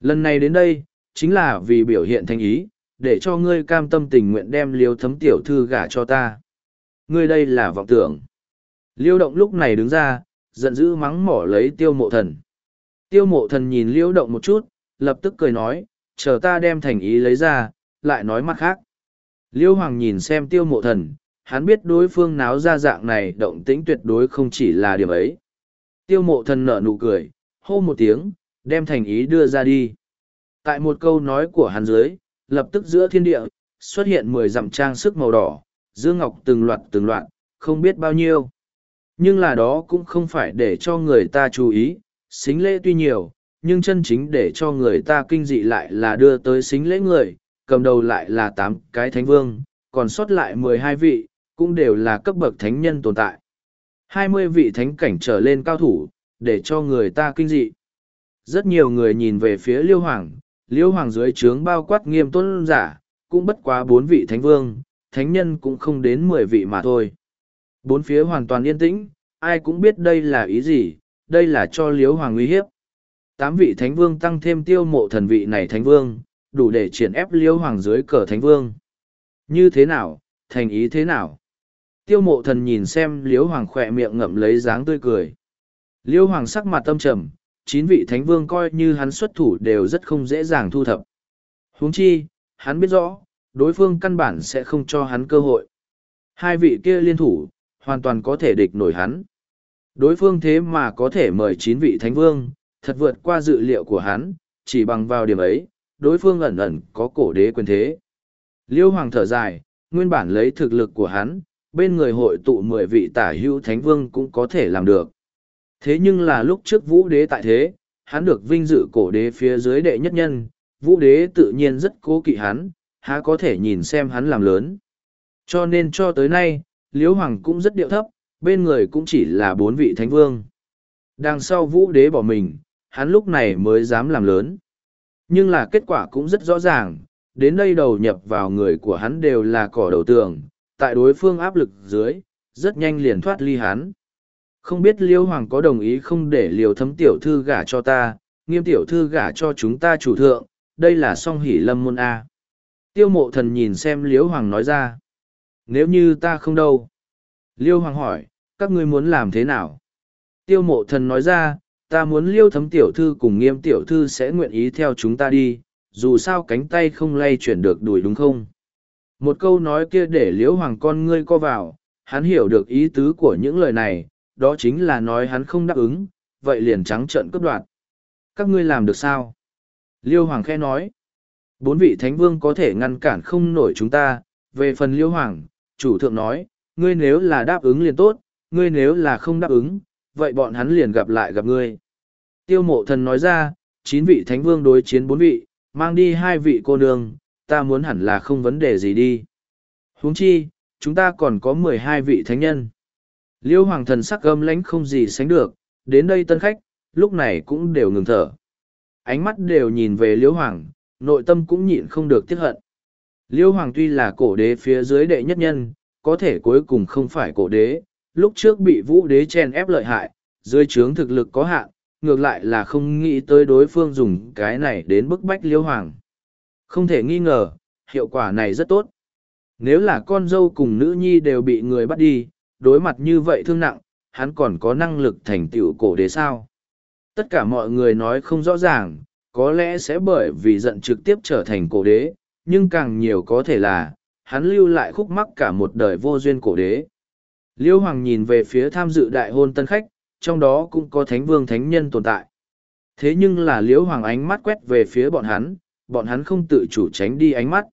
Lần này đến đây, chính là vì biểu hiện thành ý, để cho ngươi cam tâm tình nguyện đem liêu thấm tiểu thư gả cho ta. Ngươi đây là vọng tưởng. Liêu động lúc này đứng ra, giận dữ mắng mỏ lấy tiêu mộ thần. Tiêu mộ thần nhìn liêu động một chút, lập tức cười nói, chờ ta đem thành ý lấy ra, lại nói mặt khác. Liêu hoàng nhìn xem tiêu mộ thần, hắn biết đối phương náo ra dạng này động tĩnh tuyệt đối không chỉ là điểm ấy. Tiêu mộ thần nở nụ cười, hô một tiếng, đem thành ý đưa ra đi. Tại một câu nói của hắn dưới, lập tức giữa thiên địa, xuất hiện mười dặm trang sức màu đỏ, dương ngọc từng loạt từng loạt, không biết bao nhiêu. Nhưng là đó cũng không phải để cho người ta chú ý, xính lễ tuy nhiều, nhưng chân chính để cho người ta kinh dị lại là đưa tới xính lễ người, cầm đầu lại là tám cái thánh vương, còn sót lại mười hai vị, cũng đều là cấp bậc thánh nhân tồn tại. hai mươi vị thánh cảnh trở lên cao thủ, để cho người ta kinh dị. Rất nhiều người nhìn về phía Liêu Hoàng, Liêu Hoàng dưới trướng bao quát nghiêm tôn giả, cũng bất quá bốn vị thánh vương, thánh nhân cũng không đến mười vị mà thôi. Bốn phía hoàn toàn yên tĩnh, ai cũng biết đây là ý gì, đây là cho Liêu Hoàng uy hiếp. Tám vị thánh vương tăng thêm tiêu mộ thần vị này thánh vương, đủ để triển ép Liêu Hoàng dưới cờ thánh vương. Như thế nào, thành ý thế nào? Tiêu mộ thần nhìn xem Liêu Hoàng khỏe miệng ngậm lấy dáng tươi cười. Liêu Hoàng sắc mặt tâm trầm, chín vị thánh vương coi như hắn xuất thủ đều rất không dễ dàng thu thập. huống chi, hắn biết rõ, đối phương căn bản sẽ không cho hắn cơ hội. Hai vị kia liên thủ, hoàn toàn có thể địch nổi hắn. Đối phương thế mà có thể mời chín vị thánh vương, thật vượt qua dự liệu của hắn, chỉ bằng vào điểm ấy, đối phương ẩn ẩn có cổ đế quyền thế. Liêu Hoàng thở dài, nguyên bản lấy thực lực của hắn, bên người hội tụ mười vị tả hữu thánh vương cũng có thể làm được. Thế nhưng là lúc trước vũ đế tại thế, hắn được vinh dự cổ đế phía dưới đệ nhất nhân, vũ đế tự nhiên rất cố kỵ hắn, há có thể nhìn xem hắn làm lớn. Cho nên cho tới nay, Liễu Hoàng cũng rất điệu thấp, bên người cũng chỉ là bốn vị thánh vương. Đằng sau vũ đế bỏ mình, hắn lúc này mới dám làm lớn. Nhưng là kết quả cũng rất rõ ràng, đến đây đầu nhập vào người của hắn đều là cỏ đầu tường, tại đối phương áp lực dưới, rất nhanh liền thoát ly hắn. Không biết Liêu Hoàng có đồng ý không để liều thấm tiểu thư gả cho ta, nghiêm tiểu thư gả cho chúng ta chủ thượng, đây là song hỷ lâm môn A. Tiêu mộ thần nhìn xem Liêu Hoàng nói ra. Nếu như ta không đâu. Liêu Hoàng hỏi, các ngươi muốn làm thế nào? Tiêu mộ thần nói ra, ta muốn liêu thấm tiểu thư cùng nghiêm tiểu thư sẽ nguyện ý theo chúng ta đi, dù sao cánh tay không lay chuyển được đuổi đúng không? Một câu nói kia để liễu hoàng con ngươi co vào, hắn hiểu được ý tứ của những lời này, đó chính là nói hắn không đáp ứng, vậy liền trắng trợn cướp đoạt. Các ngươi làm được sao? Liêu Hoàng khe nói. Bốn vị thánh vương có thể ngăn cản không nổi chúng ta, về phần Liêu Hoàng, chủ thượng nói, ngươi nếu là đáp ứng liền tốt, ngươi nếu là không đáp ứng, vậy bọn hắn liền gặp lại gặp ngươi. Tiêu mộ thần nói ra, chín vị thánh vương đối chiến bốn vị, mang đi hai vị cô nương, ta muốn hẳn là không vấn đề gì đi. huống chi, chúng ta còn có mười hai vị thánh nhân. Liêu hoàng thần sắc gâm lãnh không gì sánh được, đến đây tân khách, lúc này cũng đều ngừng thở. Ánh mắt đều nhìn về liêu hoàng, nội tâm cũng nhịn không được tiếc hận. Liêu hoàng tuy là cổ đế phía dưới đệ nhất nhân, có thể cuối cùng không phải cổ đế, lúc trước bị vũ đế chen ép lợi hại, dưới trướng thực lực có hạn, ngược lại là không nghĩ tới đối phương dùng cái này đến bức bách liêu hoàng. Không thể nghi ngờ, hiệu quả này rất tốt. Nếu là con dâu cùng nữ nhi đều bị người bắt đi, đối mặt như vậy thương nặng, hắn còn có năng lực thành tựu cổ đế sao. Tất cả mọi người nói không rõ ràng, có lẽ sẽ bởi vì giận trực tiếp trở thành cổ đế, nhưng càng nhiều có thể là, hắn lưu lại khúc mắc cả một đời vô duyên cổ đế. Liêu Hoàng nhìn về phía tham dự đại hôn tân khách, trong đó cũng có thánh vương thánh nhân tồn tại. Thế nhưng là Liêu Hoàng ánh mắt quét về phía bọn hắn, bọn hắn không tự chủ tránh đi ánh mắt.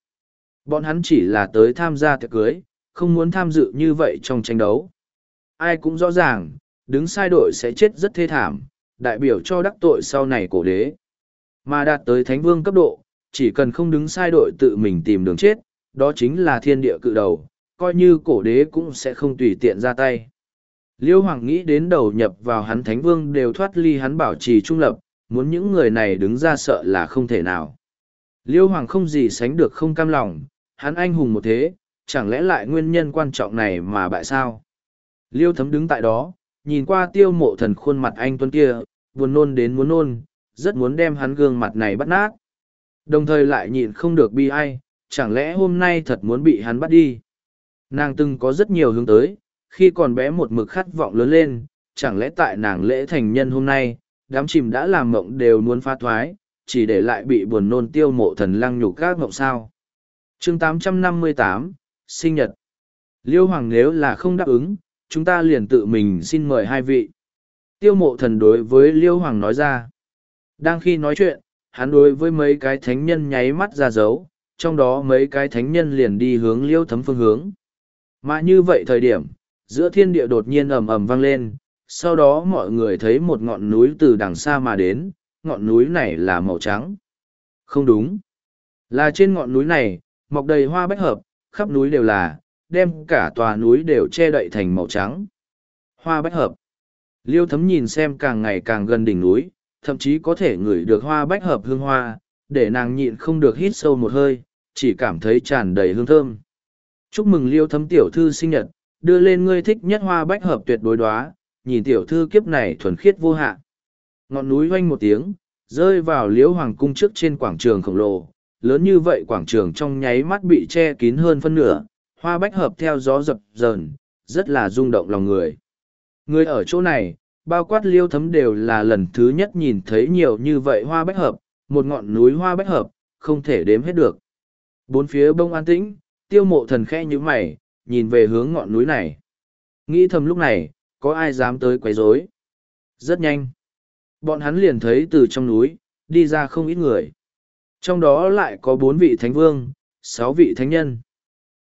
Bọn hắn chỉ là tới tham gia tiệc cưới, không muốn tham dự như vậy trong tranh đấu. Ai cũng rõ ràng, đứng sai đội sẽ chết rất thê thảm, đại biểu cho đắc tội sau này cổ đế. Mà đạt tới thánh vương cấp độ, chỉ cần không đứng sai đội tự mình tìm đường chết, đó chính là thiên địa cự đầu, coi như cổ đế cũng sẽ không tùy tiện ra tay. Liêu Hoàng nghĩ đến đầu nhập vào hắn thánh vương đều thoát ly hắn bảo trì trung lập, muốn những người này đứng ra sợ là không thể nào. Liêu Hoàng không gì sánh được không cam lòng, hắn anh hùng một thế, chẳng lẽ lại nguyên nhân quan trọng này mà bại sao? Liêu thấm đứng tại đó, nhìn qua tiêu mộ thần khuôn mặt anh tuấn kia, buồn nôn đến muốn nôn, rất muốn đem hắn gương mặt này bắt nát. Đồng thời lại nhịn không được bi ai, chẳng lẽ hôm nay thật muốn bị hắn bắt đi. Nàng từng có rất nhiều hướng tới, khi còn bé một mực khát vọng lớn lên, chẳng lẽ tại nàng lễ thành nhân hôm nay, đám chìm đã làm mộng đều muốn phá thoái, chỉ để lại bị buồn nôn tiêu mộ thần lăng nhục các ngộng sao. chương 858, sinh nhật. Liêu Hoàng nếu là không đáp ứng, chúng ta liền tự mình xin mời hai vị. Tiêu mộ thần đối với Liêu Hoàng nói ra. Đang khi nói chuyện, hắn đối với mấy cái thánh nhân nháy mắt ra dấu, trong đó mấy cái thánh nhân liền đi hướng Liêu thấm phương hướng. Mà như vậy thời điểm, giữa thiên địa đột nhiên ầm ầm vang lên, sau đó mọi người thấy một ngọn núi từ đằng xa mà đến, ngọn núi này là màu trắng. Không đúng. Là trên ngọn núi này, mọc đầy hoa bách hợp, khắp núi đều là, đem cả tòa núi đều che đậy thành màu trắng. Hoa bách hợp. Liêu thấm nhìn xem càng ngày càng gần đỉnh núi, thậm chí có thể ngửi được hoa bách hợp hương hoa, để nàng nhịn không được hít sâu một hơi, chỉ cảm thấy tràn đầy hương thơm. Chúc mừng liêu thấm tiểu thư sinh nhật, đưa lên ngươi thích nhất hoa bách hợp tuyệt đối đoá, nhìn tiểu thư kiếp này thuần khiết vô hạn. Ngọn núi oanh một tiếng, rơi vào liễu hoàng cung trước trên quảng trường khổng lồ, lớn như vậy quảng trường trong nháy mắt bị che kín hơn phân nửa, hoa bách hợp theo gió dập dờn, rất là rung động lòng người. Người ở chỗ này, bao quát liêu thấm đều là lần thứ nhất nhìn thấy nhiều như vậy hoa bách hợp, một ngọn núi hoa bách hợp, không thể đếm hết được. Bốn phía bông an tĩnh, tiêu mộ thần khe như mày, nhìn về hướng ngọn núi này. Nghĩ thầm lúc này, có ai dám tới quấy rối? Rất nhanh. Bọn hắn liền thấy từ trong núi, đi ra không ít người. Trong đó lại có bốn vị thánh vương, sáu vị thánh nhân.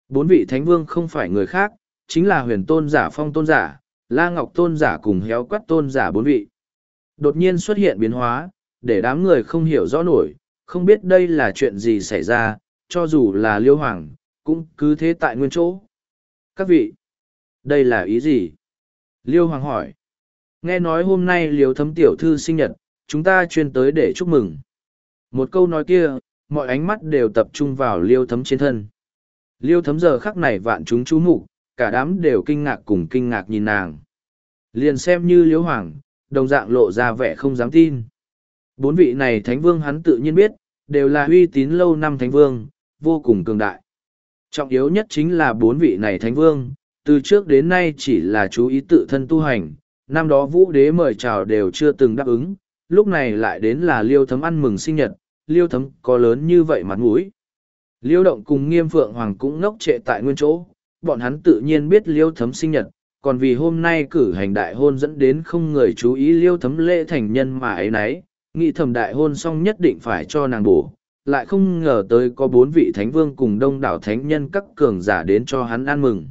Bốn vị thánh vương không phải người khác, chính là huyền tôn giả phong tôn giả, la ngọc tôn giả cùng héo quắt tôn giả bốn vị. Đột nhiên xuất hiện biến hóa, để đám người không hiểu rõ nổi, không biết đây là chuyện gì xảy ra, cho dù là liêu hoàng, cũng cứ thế tại nguyên chỗ. Các vị, đây là ý gì? Liêu hoàng hỏi. Nghe nói hôm nay liêu thấm tiểu thư sinh nhật, chúng ta chuyên tới để chúc mừng. Một câu nói kia, mọi ánh mắt đều tập trung vào liêu thấm trên thân. Liêu thấm giờ khắc này vạn chúng chú mục cả đám đều kinh ngạc cùng kinh ngạc nhìn nàng. Liền xem như liêu hoàng, đồng dạng lộ ra vẻ không dám tin. Bốn vị này thánh vương hắn tự nhiên biết, đều là uy tín lâu năm thánh vương, vô cùng cường đại. Trọng yếu nhất chính là bốn vị này thánh vương, từ trước đến nay chỉ là chú ý tự thân tu hành, năm đó vũ đế mời chào đều chưa từng đáp ứng, lúc này lại đến là liêu thấm ăn mừng sinh nhật, liêu thấm có lớn như vậy mặt mũi. Liêu động cùng nghiêm phượng hoàng cũng ngốc trệ tại nguyên chỗ, bọn hắn tự nhiên biết liêu thấm sinh nhật, còn vì hôm nay cử hành đại hôn dẫn đến không người chú ý liêu thấm lễ thành nhân mà ấy y nghĩ thầm đại hôn xong nhất định phải cho nàng bổ, lại không ngờ tới có bốn vị thánh vương cùng đông đảo thánh nhân các cường giả đến cho hắn ăn mừng.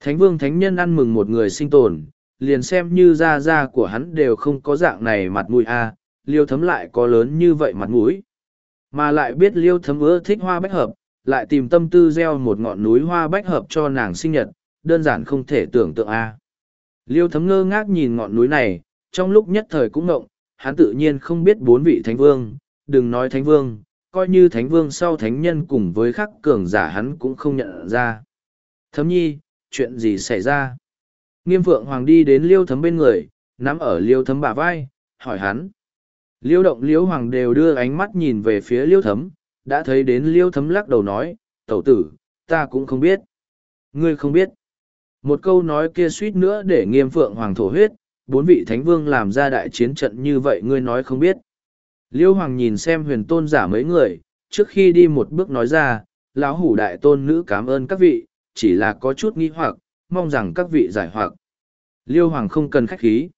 Thánh vương thánh nhân ăn mừng một người sinh tồn, liền xem như da da của hắn đều không có dạng này mặt mũi a liêu thấm lại có lớn như vậy mặt mũi. Mà lại biết liêu thấm ưa thích hoa bách hợp, lại tìm tâm tư gieo một ngọn núi hoa bách hợp cho nàng sinh nhật, đơn giản không thể tưởng tượng a liêu thấm ngơ ngác nhìn ngọn núi này, trong lúc nhất thời cũng ngộng, hắn tự nhiên không biết bốn vị thánh vương, đừng nói thánh vương, coi như thánh vương sau thánh nhân cùng với khắc cường giả hắn cũng không nhận ra. Thấm nhi, chuyện gì xảy ra? Nghiêm phượng hoàng đi đến liêu thấm bên người, nắm ở liêu thấm bả vai, hỏi hắn. Liêu động liêu hoàng đều đưa ánh mắt nhìn về phía liêu thấm, đã thấy đến liêu thấm lắc đầu nói, tẩu tử, ta cũng không biết. Ngươi không biết. Một câu nói kia suýt nữa để nghiêm phượng hoàng thổ huyết, bốn vị thánh vương làm ra đại chiến trận như vậy ngươi nói không biết. Liêu hoàng nhìn xem huyền tôn giả mấy người, trước khi đi một bước nói ra, lão hủ đại tôn nữ cảm ơn các vị, chỉ là có chút nghi hoặc, mong rằng các vị giải hoặc. Liêu Hoàng không cần khách khí.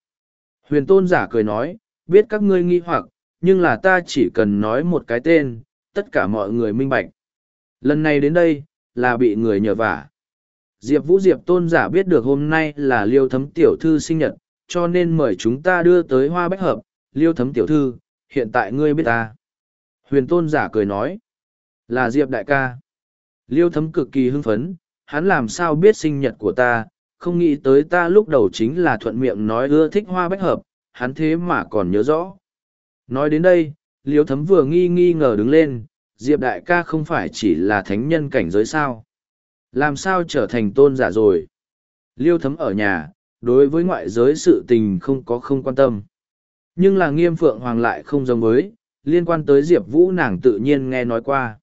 Huyền tôn giả cười nói, biết các ngươi nghi hoặc, nhưng là ta chỉ cần nói một cái tên, tất cả mọi người minh bạch. Lần này đến đây, là bị người nhờ vả. Diệp Vũ Diệp tôn giả biết được hôm nay là liêu thấm tiểu thư sinh nhật, cho nên mời chúng ta đưa tới hoa bách hợp, liêu thấm tiểu thư, hiện tại ngươi biết ta. Huyền tôn giả cười nói, là Diệp đại ca. Liêu thấm cực kỳ hưng phấn, hắn làm sao biết sinh nhật của ta, không nghĩ tới ta lúc đầu chính là thuận miệng nói ưa thích hoa bách hợp, hắn thế mà còn nhớ rõ. Nói đến đây, liêu thấm vừa nghi nghi ngờ đứng lên, Diệp đại ca không phải chỉ là thánh nhân cảnh giới sao. Làm sao trở thành tôn giả rồi? Liêu thấm ở nhà, đối với ngoại giới sự tình không có không quan tâm. Nhưng là nghiêm phượng hoàng lại không giống với, liên quan tới Diệp Vũ nàng tự nhiên nghe nói qua.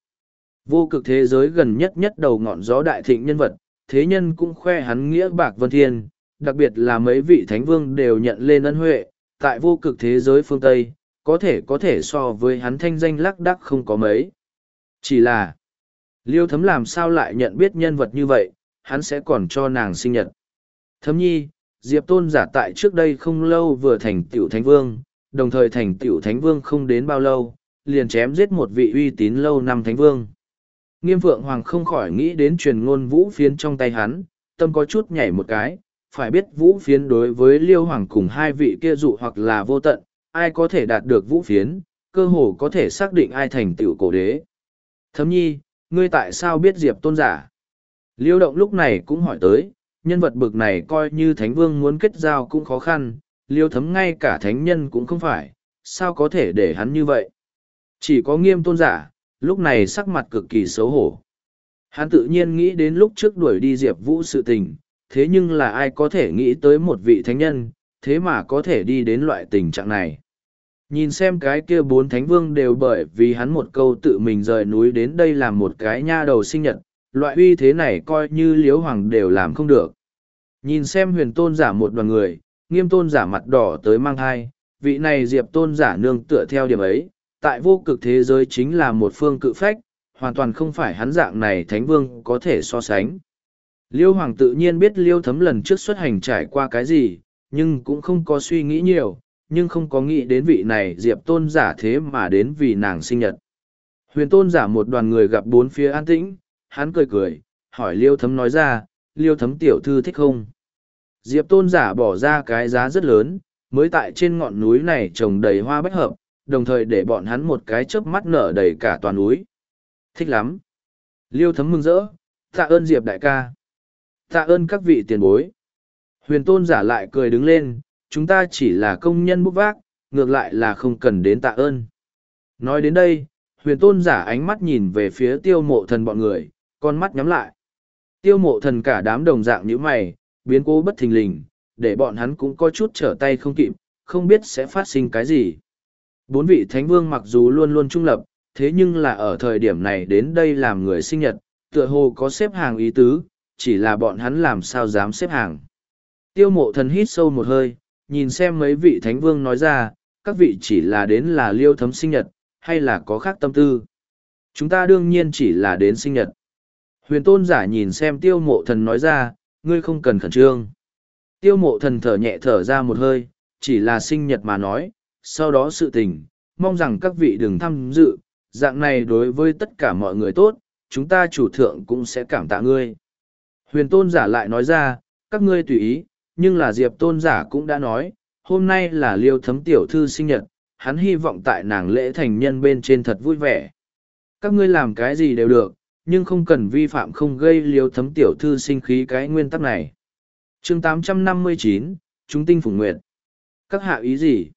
Vô cực thế giới gần nhất nhất đầu ngọn gió đại thịnh nhân vật, thế nhân cũng khoe hắn nghĩa bạc vân thiên, đặc biệt là mấy vị thánh vương đều nhận lên ân huệ, tại vô cực thế giới phương Tây, có thể có thể so với hắn thanh danh lắc đắc không có mấy. Chỉ là, liêu thấm làm sao lại nhận biết nhân vật như vậy, hắn sẽ còn cho nàng sinh nhật. Thấm nhi, Diệp Tôn giả tại trước đây không lâu vừa thành tiểu thánh vương, đồng thời thành tiểu thánh vương không đến bao lâu, liền chém giết một vị uy tín lâu năm thánh vương. Nghiêm Phượng Hoàng không khỏi nghĩ đến truyền ngôn vũ phiến trong tay hắn, tâm có chút nhảy một cái, phải biết vũ phiến đối với Liêu Hoàng cùng hai vị kia dụ hoặc là vô tận, ai có thể đạt được vũ phiến, cơ hồ có thể xác định ai thành tiểu cổ đế. Thấm nhi, ngươi tại sao biết Diệp tôn giả? Liêu động lúc này cũng hỏi tới, nhân vật bực này coi như thánh vương muốn kết giao cũng khó khăn, liêu thấm ngay cả thánh nhân cũng không phải, sao có thể để hắn như vậy? Chỉ có nghiêm tôn giả, lúc này sắc mặt cực kỳ xấu hổ. Hắn tự nhiên nghĩ đến lúc trước đuổi đi Diệp Vũ sự tình, thế nhưng là ai có thể nghĩ tới một vị thánh nhân, thế mà có thể đi đến loại tình trạng này. Nhìn xem cái kia bốn thánh vương đều bởi vì hắn một câu tự mình rời núi đến đây làm một cái nha đầu sinh nhật, loại uy thế này coi như liếu hoàng đều làm không được. Nhìn xem huyền tôn giả một đoàn người, nghiêm tôn giả mặt đỏ tới mang thai, vị này diệp tôn giả nương tựa theo điểm ấy, tại vô cực thế giới chính là một phương cự phách, hoàn toàn không phải hắn dạng này thánh vương có thể so sánh. Liêu Hoàng tự nhiên biết Liêu Thấm lần trước xuất hành trải qua cái gì, nhưng cũng không có suy nghĩ nhiều, nhưng không có nghĩ đến vị này Diệp Tôn giả thế mà đến vì nàng sinh nhật. Huyền Tôn giả một đoàn người gặp bốn phía an tĩnh, hắn cười cười, hỏi Liêu Thấm nói ra, Liêu Thấm tiểu thư thích không? Diệp Tôn giả bỏ ra cái giá rất lớn, mới tại trên ngọn núi này trồng đầy hoa bách hợp, đồng thời để bọn hắn một cái chớp mắt nở đầy cả toàn núi. Thích lắm. Liêu thấm mừng rỡ, tạ ơn Diệp đại ca. Tạ ơn các vị tiền bối. Huyền tôn giả lại cười đứng lên, chúng ta chỉ là công nhân bút vác, ngược lại là không cần đến tạ ơn. Nói đến đây, huyền tôn giả ánh mắt nhìn về phía tiêu mộ thần bọn người, con mắt nhắm lại. Tiêu mộ thần cả đám đồng dạng như mày, biến cố bất thình lình, để bọn hắn cũng có chút trở tay không kịp, không biết sẽ phát sinh cái gì. Bốn vị thánh vương mặc dù luôn luôn trung lập, thế nhưng là ở thời điểm này đến đây làm người sinh nhật, tựa hồ có xếp hàng ý tứ, chỉ là bọn hắn làm sao dám xếp hàng. Tiêu mộ thần hít sâu một hơi, nhìn xem mấy vị thánh vương nói ra, các vị chỉ là đến là liêu thấm sinh nhật, hay là có khác tâm tư. Chúng ta đương nhiên chỉ là đến sinh nhật. Huyền tôn giả nhìn xem tiêu mộ thần nói ra, ngươi không cần khẩn trương. Tiêu mộ thần thở nhẹ thở ra một hơi, chỉ là sinh nhật mà nói, sau đó sự tình, mong rằng các vị đừng tham dự, dạng này đối với tất cả mọi người tốt, chúng ta chủ thượng cũng sẽ cảm tạ ngươi. Huyền tôn giả lại nói ra, các ngươi tùy ý, nhưng là diệp tôn giả cũng đã nói, hôm nay là liêu thấm tiểu thư sinh nhật, hắn hy vọng tại nàng lễ thành nhân bên trên thật vui vẻ. Các ngươi làm cái gì đều được, nhưng không cần vi phạm không gây liêu thấm tiểu thư sinh khí cái nguyên tắc này. chương 859, Chúng tinh phủng nguyệt. Các hạ ý gì?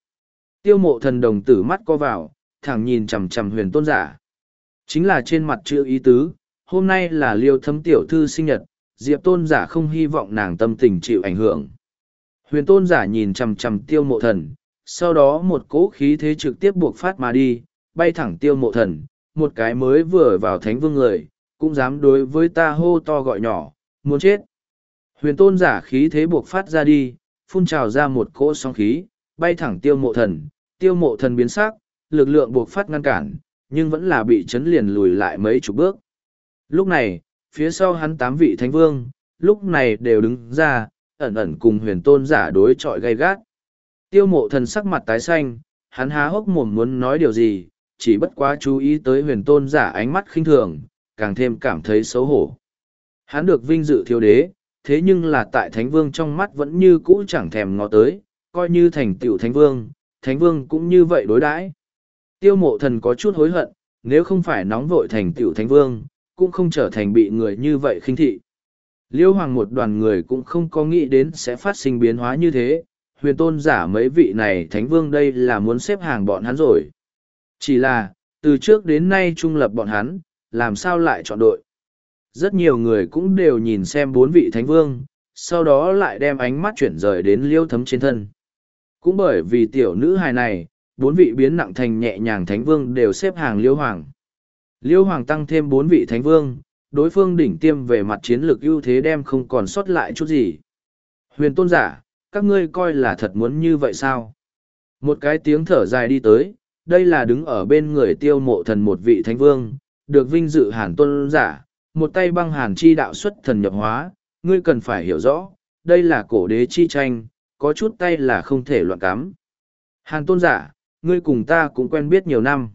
Tiêu mộ thần đồng tử mắt co vào, thẳng nhìn chằm chằm huyền tôn giả. Chính là trên mặt chữ ý tứ, hôm nay là liêu thấm tiểu thư sinh nhật, diệp tôn giả không hy vọng nàng tâm tình chịu ảnh hưởng. Huyền tôn giả nhìn chằm chằm tiêu mộ thần, sau đó một cỗ khí thế trực tiếp buộc phát mà đi, bay thẳng tiêu mộ thần, một cái mới vừa vào thánh vương người, cũng dám đối với ta hô to gọi nhỏ, muốn chết. Huyền tôn giả khí thế buộc phát ra đi, phun trào ra một cỗ sóng khí, bay thẳng tiêu mộ thần, tiêu mộ thần biến sắc, lực lượng buộc phát ngăn cản, nhưng vẫn là bị chấn liền lùi lại mấy chục bước. Lúc này, phía sau hắn tám vị thánh vương, lúc này đều đứng ra, ẩn ẩn cùng huyền tôn giả đối chọi gay gắt. Tiêu mộ thần sắc mặt tái xanh, hắn há hốc mồm muốn nói điều gì, chỉ bất quá chú ý tới huyền tôn giả ánh mắt khinh thường, càng thêm cảm thấy xấu hổ. Hắn được vinh dự thiếu đế, thế nhưng là tại thánh vương trong mắt vẫn như cũ chẳng thèm ngó tới, coi như thành tựu thánh vương, thánh vương cũng như vậy đối đãi. Tiêu mộ thần có chút hối hận, nếu không phải nóng vội thành tựu thánh vương, cũng không trở thành bị người như vậy khinh thị. Liêu hoàng một đoàn người cũng không có nghĩ đến sẽ phát sinh biến hóa như thế, huyền tôn giả mấy vị này thánh vương đây là muốn xếp hàng bọn hắn rồi. Chỉ là, từ trước đến nay trung lập bọn hắn, làm sao lại chọn đội. Rất nhiều người cũng đều nhìn xem bốn vị thánh vương, sau đó lại đem ánh mắt chuyển rời đến liêu thấm trên thân. Cũng bởi vì tiểu nữ hài này, bốn vị biến nặng thành nhẹ nhàng thánh vương đều xếp hàng liêu hoàng. Liêu hoàng tăng thêm bốn vị thánh vương, đối phương đỉnh tiêm về mặt chiến lược ưu thế đem không còn sót lại chút gì. Huyền tôn giả, các ngươi coi là thật muốn như vậy sao? Một cái tiếng thở dài đi tới, đây là đứng ở bên người tiêu mộ thần một vị thánh vương, được vinh dự hàn tôn giả, một tay băng hàn chi đạo xuất thần nhập hóa, ngươi cần phải hiểu rõ, đây là cổ đế chi tranh, có chút tay là không thể loạn cắm. Hàn tôn giả, ngươi cùng ta cũng quen biết nhiều năm.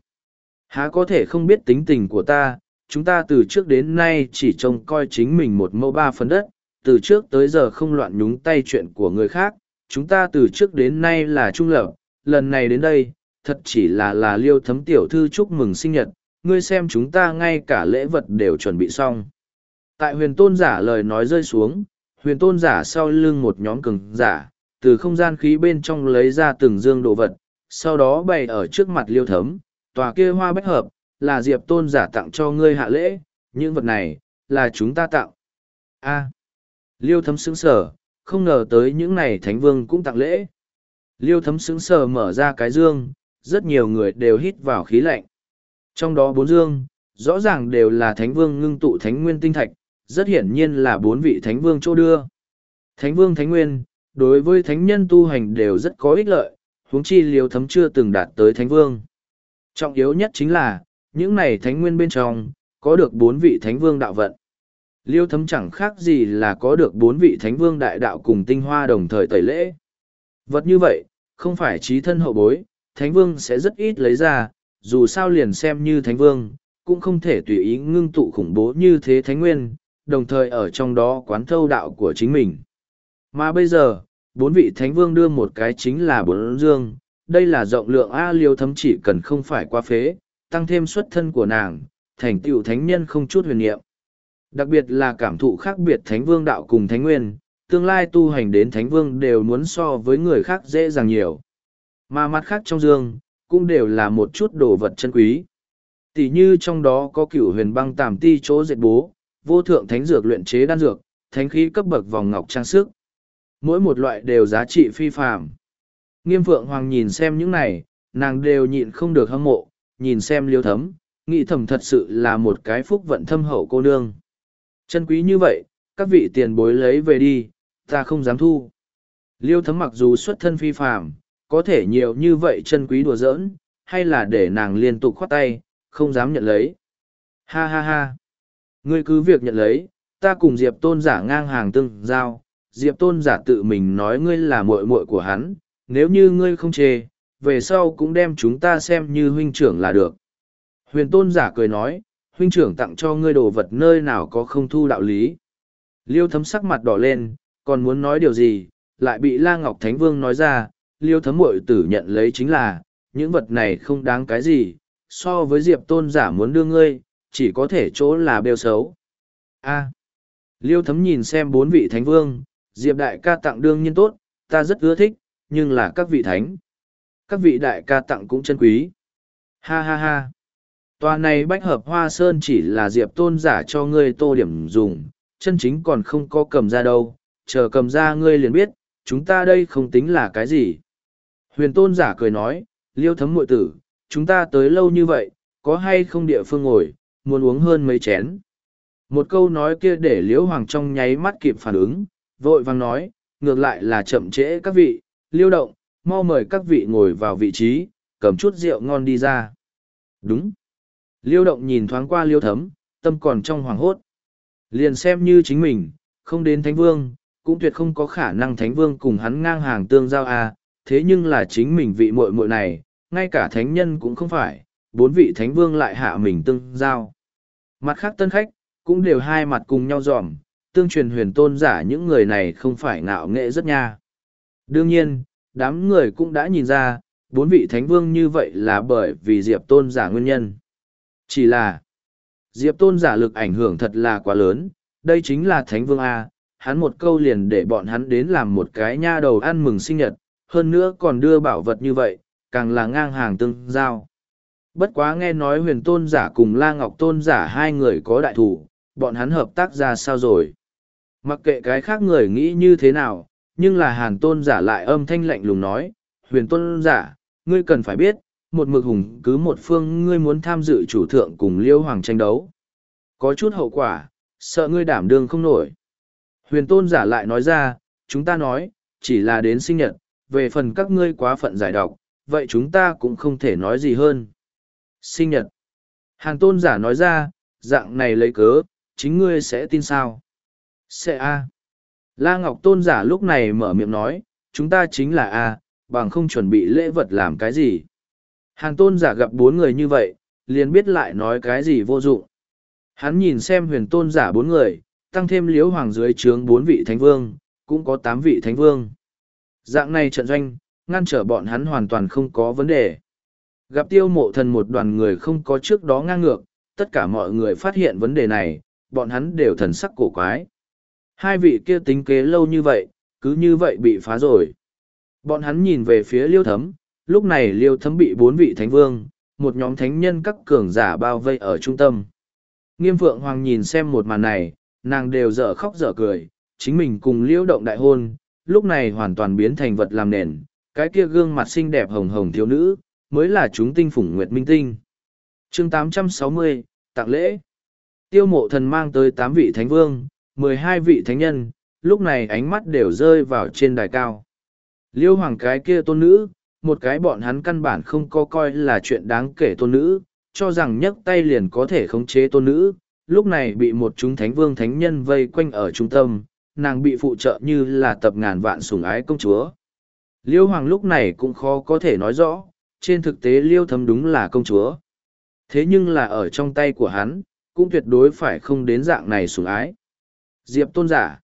Há có thể không biết tính tình của ta, chúng ta từ trước đến nay chỉ trông coi chính mình một mẫu ba phần đất, từ trước tới giờ không loạn nhúng tay chuyện của người khác, chúng ta từ trước đến nay là trung lập, lần này đến đây, thật chỉ là là liêu thấm tiểu thư chúc mừng sinh nhật, ngươi xem chúng ta ngay cả lễ vật đều chuẩn bị xong. Tại huyền tôn giả lời nói rơi xuống, huyền tôn giả sau lưng một nhóm cường giả, từ không gian khí bên trong lấy ra từng dương đồ vật, sau đó bày ở trước mặt liêu thấm, tòa kia hoa bách hợp, là diệp tôn giả tặng cho ngươi hạ lễ, những vật này, là chúng ta tặng. a à. liêu thấm sững sở, không ngờ tới những này thánh vương cũng tặng lễ. Liêu thấm sững sờ mở ra cái dương, rất nhiều người đều hít vào khí lạnh. Trong đó bốn dương, rõ ràng đều là thánh vương ngưng tụ thánh nguyên tinh thạch, rất hiển nhiên là bốn vị thánh vương chỗ đưa. Thánh vương thánh nguyên, đối với thánh nhân tu hành đều rất có ích lợi, huống chi liêu thấm chưa từng đạt tới thánh vương. Trọng yếu nhất chính là, những này thánh nguyên bên trong, có được bốn vị thánh vương đạo vận. Liêu thấm chẳng khác gì là có được bốn vị thánh vương đại đạo cùng tinh hoa đồng thời tẩy lễ. Vật như vậy, không phải trí thân hậu bối, thánh vương sẽ rất ít lấy ra, dù sao liền xem như thánh vương, cũng không thể tùy ý ngưng tụ khủng bố như thế thánh nguyên, đồng thời ở trong đó quán thâu đạo của chính mình. Mà bây giờ, bốn vị thánh vương đưa một cái chính là bốn dương, đây là rộng lượng A liêu thấm chỉ cần không phải qua phế, tăng thêm xuất thân của nàng, thành tựu thánh nhân không chút huyền niệm. Đặc biệt là cảm thụ khác biệt thánh vương đạo cùng thánh nguyên, tương lai tu hành đến thánh vương đều muốn so với người khác dễ dàng nhiều. Mà mặt khác trong dương, cũng đều là một chút đồ vật chân quý. Tỷ như trong đó có cửu huyền băng tàm ti chỗ dệt bố, vô thượng thánh dược luyện chế đan dược, thánh khí cấp bậc vòng ngọc trang sức. Mỗi một loại đều giá trị phi phàm. Nghiêm Phượng Hoàng nhìn xem những này, nàng đều nhịn không được hâm mộ, nhìn xem liêu thấm, nghĩ thầm thật sự là một cái phúc vận thâm hậu cô nương. Chân quý như vậy, các vị tiền bối lấy về đi, ta không dám thu. Liêu thấm mặc dù xuất thân phi phàm, có thể nhiều như vậy chân quý đùa giỡn, hay là để nàng liên tục khoát tay, không dám nhận lấy. Ha ha ha. Ngươi cứ việc nhận lấy, ta cùng Diệp tôn giả ngang hàng tương giao, Diệp tôn giả tự mình nói ngươi là muội muội của hắn, nếu như ngươi không chê, về sau cũng đem chúng ta xem như huynh trưởng là được. Huyền tôn giả cười nói, huynh trưởng tặng cho ngươi đồ vật nơi nào có không thu đạo lý. Liêu thấm sắc mặt đỏ lên, còn muốn nói điều gì, lại bị La Ngọc Thánh Vương nói ra, liêu thấm muội tử nhận lấy chính là, những vật này không đáng cái gì, so với diệp tôn giả muốn đưa ngươi, chỉ có thể chỗ là bêu xấu. A. liêu thấm nhìn xem bốn vị thánh vương, diệp đại ca tặng đương nhiên tốt, ta rất ưa thích, nhưng là các vị thánh. Các vị đại ca tặng cũng chân quý. Ha ha ha. Tòa này bách hợp hoa sơn chỉ là diệp tôn giả cho ngươi tô điểm dùng, chân chính còn không có cầm ra đâu, chờ cầm ra ngươi liền biết, chúng ta đây không tính là cái gì. Huyền tôn giả cười nói, liêu thấm muội tử, chúng ta tới lâu như vậy, có hay không địa phương ngồi, muốn uống hơn mấy chén. Một câu nói kia để liễu hoàng trong nháy mắt kịp phản ứng, vội vang nói, ngược lại là chậm trễ các vị, liêu động, mau mời các vị ngồi vào vị trí, cầm chút rượu ngon đi ra. Đúng. Liêu động nhìn thoáng qua liêu thấm, tâm còn trong hoàng hốt. Liền xem như chính mình, không đến thánh vương, cũng tuyệt không có khả năng thánh vương cùng hắn ngang hàng tương giao à, thế nhưng là chính mình vị muội muội này, ngay cả thánh nhân cũng không phải, bốn vị thánh vương lại hạ mình tương giao. Mặt khác tân khách, cũng đều hai mặt cùng nhau dòm, tương truyền huyền tôn giả những người này không phải ngạo nghệ rất nha. Đương nhiên, đám người cũng đã nhìn ra, bốn vị thánh vương như vậy là bởi vì diệp tôn giả nguyên nhân. Chỉ là, diệp tôn giả lực ảnh hưởng thật là quá lớn, đây chính là thánh vương A, hắn một câu liền để bọn hắn đến làm một cái nha đầu ăn mừng sinh nhật, hơn nữa còn đưa bảo vật như vậy, càng là ngang hàng tương giao. Bất quá nghe nói huyền tôn giả cùng La Ngọc tôn giả hai người có đại thủ, bọn hắn hợp tác ra sao rồi. Mặc kệ cái khác người nghĩ như thế nào, nhưng là hàn tôn giả lại âm thanh lạnh lùng nói, huyền tôn giả, ngươi cần phải biết, một mực hùng cứ một phương ngươi muốn tham dự chủ thượng cùng liêu hoàng tranh đấu. Có chút hậu quả, sợ ngươi đảm đương không nổi. Huyền tôn giả lại nói ra, chúng ta nói, chỉ là đến sinh nhật, về phần các ngươi quá phận giải độc, vậy chúng ta cũng không thể nói gì hơn. Sinh nhật. Hàn tôn giả nói ra, dạng này lấy cớ, chính ngươi sẽ tin sao? Sẽ A. La Ngọc tôn giả lúc này mở miệng nói, chúng ta chính là A, bằng không chuẩn bị lễ vật làm cái gì. Hàn tôn giả gặp bốn người như vậy, liền biết lại nói cái gì vô dụng. Hắn nhìn xem huyền tôn giả bốn người, tăng thêm liếu hoàng dưới trướng bốn vị thánh vương, cũng có tám vị thánh vương. Dạng này trận doanh, ngăn trở bọn hắn hoàn toàn không có vấn đề. Gặp tiêu mộ thần một đoàn người không có trước đó ngang ngược, tất cả mọi người phát hiện vấn đề này, bọn hắn đều thần sắc cổ quái. Hai vị kia tính kế lâu như vậy, cứ như vậy bị phá rồi. Bọn hắn nhìn về phía liêu thấm, lúc này liêu thấm bị bốn vị thánh vương, một nhóm thánh nhân các cường giả bao vây ở trung tâm. Nghiêm phượng hoàng nhìn xem một màn này, nàng đều dở khóc dở cười, chính mình cùng liêu động đại hôn, lúc này hoàn toàn biến thành vật làm nền, cái kia gương mặt xinh đẹp hồng hồng thiếu nữ, mới là chúng tinh phủng nguyệt minh tinh. chương 860, tặng lễ. Tiêu mộ thần mang tới tám vị thánh vương, mười hai vị thánh nhân, lúc này ánh mắt đều rơi vào trên đài cao. Liêu hoàng cái kia tôn nữ, một cái bọn hắn căn bản không có coi là chuyện đáng kể tôn nữ, cho rằng nhấc tay liền có thể khống chế tôn nữ, lúc này bị một chúng thánh vương thánh nhân vây quanh ở trung tâm, nàng bị phụ trợ như là tập ngàn vạn sủng ái công chúa. Liêu hoàng lúc này cũng khó có thể nói rõ, trên thực tế liêu thấm đúng là công chúa. Thế nhưng là ở trong tay của hắn, cũng tuyệt đối phải không đến dạng này sủng ái. Diệp tôn giả.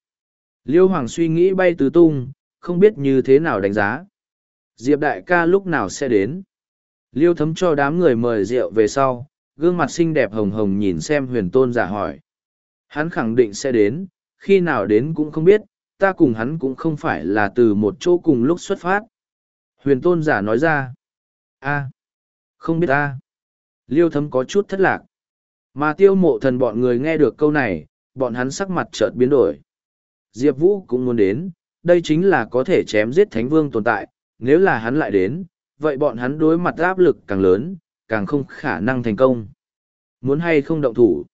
Liêu hoàng suy nghĩ bay tứ tung, không biết như thế nào đánh giá. Diệp đại ca lúc nào sẽ đến. Liêu thấm cho đám người mời rượu về sau, gương mặt xinh đẹp hồng hồng nhìn xem huyền tôn giả hỏi. Hắn khẳng định sẽ đến, khi nào đến cũng không biết, ta cùng hắn cũng không phải là từ một chỗ cùng lúc xuất phát. Huyền tôn giả nói ra. a không biết ta. Liêu thấm có chút thất lạc. Mà tiêu mộ thần bọn người nghe được câu này, bọn hắn sắc mặt chợt biến đổi. Diệp Vũ cũng muốn đến, đây chính là có thể chém giết thánh vương tồn tại, nếu là hắn lại đến, vậy bọn hắn đối mặt áp lực càng lớn, càng không khả năng thành công. Muốn hay không động thủ.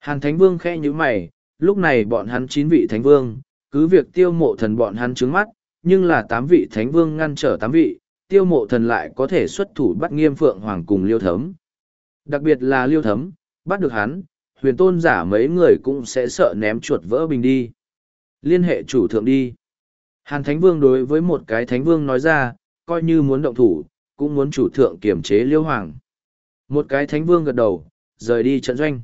Hàn thánh vương khẽ như mày, lúc này bọn hắn chín vị thánh vương, cứ việc tiêu mộ thần bọn hắn trứng mắt, nhưng là tám vị thánh vương ngăn trở tám vị, tiêu mộ thần lại có thể xuất thủ bắt nghiêm phượng hoàng cùng liêu thấm. Đặc biệt là liêu thấm, bắt được hắn, huyền tôn giả mấy người cũng sẽ sợ ném chuột vỡ bình đi. Liên hệ chủ thượng đi. Hàn Thánh Vương đối với một cái Thánh Vương nói ra, coi như muốn động thủ, cũng muốn chủ thượng kiểm chế liêu hoàng. Một cái Thánh Vương gật đầu, rời đi trận doanh.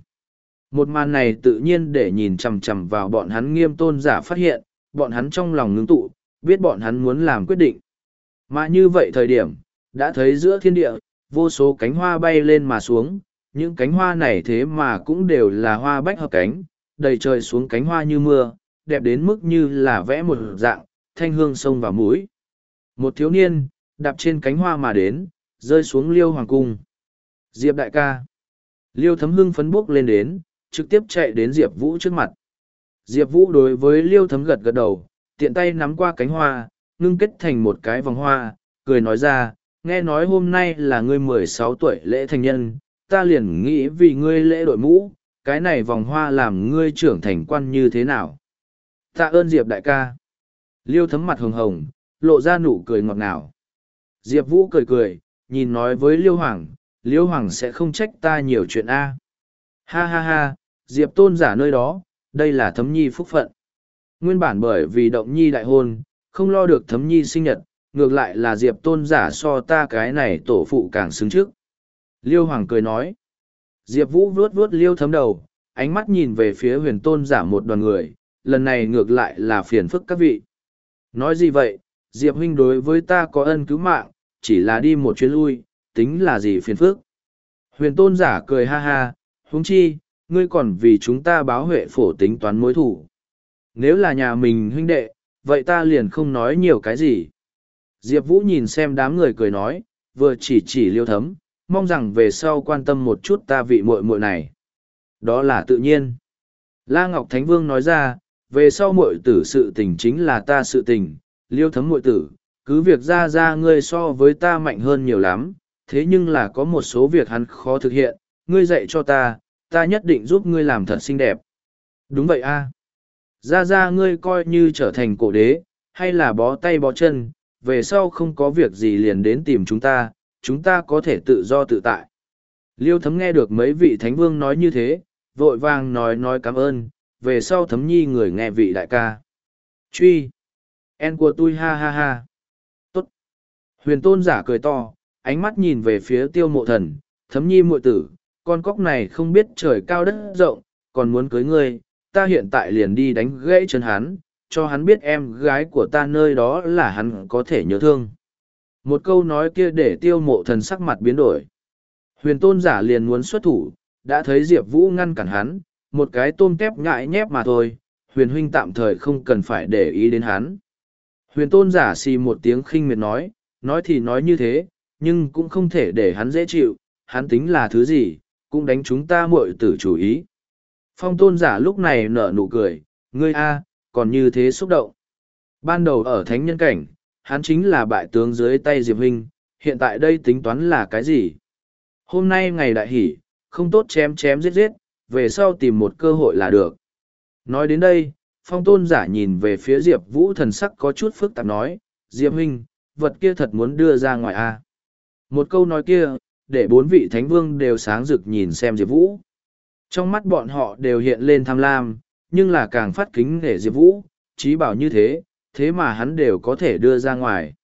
Một màn này tự nhiên để nhìn chằm chằm vào bọn hắn nghiêm tôn giả phát hiện, bọn hắn trong lòng ngưng tụ, biết bọn hắn muốn làm quyết định. Mà như vậy thời điểm, đã thấy giữa thiên địa, vô số cánh hoa bay lên mà xuống, những cánh hoa này thế mà cũng đều là hoa bách hợp cánh, đầy trời xuống cánh hoa như mưa, đẹp đến mức như là vẽ một dạng, thanh hương sông vào mũi. Một thiếu niên, đạp trên cánh hoa mà đến, rơi xuống liêu hoàng cung. Diệp đại ca. Liêu thấm hương phấn bước lên đến, trực tiếp chạy đến Diệp Vũ trước mặt. Diệp Vũ đối với liêu thấm gật gật đầu, tiện tay nắm qua cánh hoa, ngưng kết thành một cái vòng hoa, cười nói ra, nghe nói hôm nay là ngươi mười sáu tuổi lễ thành nhân, ta liền nghĩ vì ngươi lễ đội mũ, cái này vòng hoa làm ngươi trưởng thành quan như thế nào. Tạ ơn Diệp đại ca. Liêu thấm mặt hồng hồng, lộ ra nụ cười ngọt ngào. Diệp Vũ cười cười, nhìn nói với Liêu Hoàng, Liêu Hoàng sẽ không trách ta nhiều chuyện A. Ha ha ha, Diệp tôn giả nơi đó, đây là thấm nhi phúc phận. Nguyên bản bởi vì động nhi đại hôn, không lo được thấm nhi sinh nhật, ngược lại là Diệp tôn giả so ta cái này tổ phụ càng xứng trước. Liêu Hoàng cười nói. Diệp Vũ vuốt vuốt liêu thấm đầu, ánh mắt nhìn về phía huyền tôn giả một đoàn người, lần này ngược lại là phiền phức các vị. Nói gì vậy, Diệp huynh đối với ta có ân cứu mạng, chỉ là đi một chuyến lui, tính là gì phiền phức. Huyền tôn giả cười ha ha, huống chi, ngươi còn vì chúng ta báo huệ phổ tính toán mối thủ. Nếu là nhà mình huynh đệ, vậy ta liền không nói nhiều cái gì. Diệp Vũ nhìn xem đám người cười nói, vừa chỉ chỉ liêu thấm, mong rằng về sau quan tâm một chút ta vị muội muội này. Đó là tự nhiên. La Ngọc Thánh Vương nói ra, về sau muội tử sự tình chính là ta sự tình, liêu thấm muội tử, cứ việc ra ra ngươi so với ta mạnh hơn nhiều lắm, thế nhưng là có một số việc hắn khó thực hiện, ngươi dạy cho ta, ta nhất định giúp ngươi làm thật xinh đẹp. Đúng vậy a Ra ra ngươi coi như trở thành cổ đế, hay là bó tay bó chân, về sau không có việc gì liền đến tìm chúng ta, chúng ta có thể tự do tự tại. Liêu thấm nghe được mấy vị thánh vương nói như thế, vội vàng nói nói cảm ơn, về sau thấm nhi người nghe vị đại ca. Truy! En của tôi ha ha ha! Tốt! Huyền tôn giả cười to, ánh mắt nhìn về phía tiêu mộ thần, thấm nhi muội tử, con cóc này không biết trời cao đất rộng, còn muốn cưới ngươi, ta hiện tại liền đi đánh gãy chân hắn, cho hắn biết em gái của ta nơi đó là hắn có thể nhớ thương. Một câu nói kia để tiêu mộ thần sắc mặt biến đổi. Huyền tôn giả liền muốn xuất thủ, đã thấy Diệp Vũ ngăn cản hắn, một cái tôm tép nhại nhép mà thôi, huyền huynh tạm thời không cần phải để ý đến hắn. Huyền tôn giả xì một tiếng khinh miệt nói, nói thì nói như thế, nhưng cũng không thể để hắn dễ chịu, hắn tính là thứ gì, cũng đánh chúng ta muội tử chủ ý. Phong tôn giả lúc này nở nụ cười, ngươi a, còn như thế xúc động. Ban đầu ở thánh nhân cảnh, hắn chính là bại tướng dưới tay Diệp Hinh, hiện tại đây tính toán là cái gì? Hôm nay ngày đại hỷ, không tốt chém chém giết giết, về sau tìm một cơ hội là được. Nói đến đây, phong tôn giả nhìn về phía Diệp Vũ thần sắc có chút phức tạp nói, Diệp Hinh, vật kia thật muốn đưa ra ngoài a à? Một câu nói kia, để bốn vị thánh vương đều sáng rực nhìn xem Diệp Vũ. Trong mắt bọn họ đều hiện lên tham lam, nhưng là càng phát kính để Diệp Vũ, trí bảo như thế, thế mà hắn đều có thể đưa ra ngoài.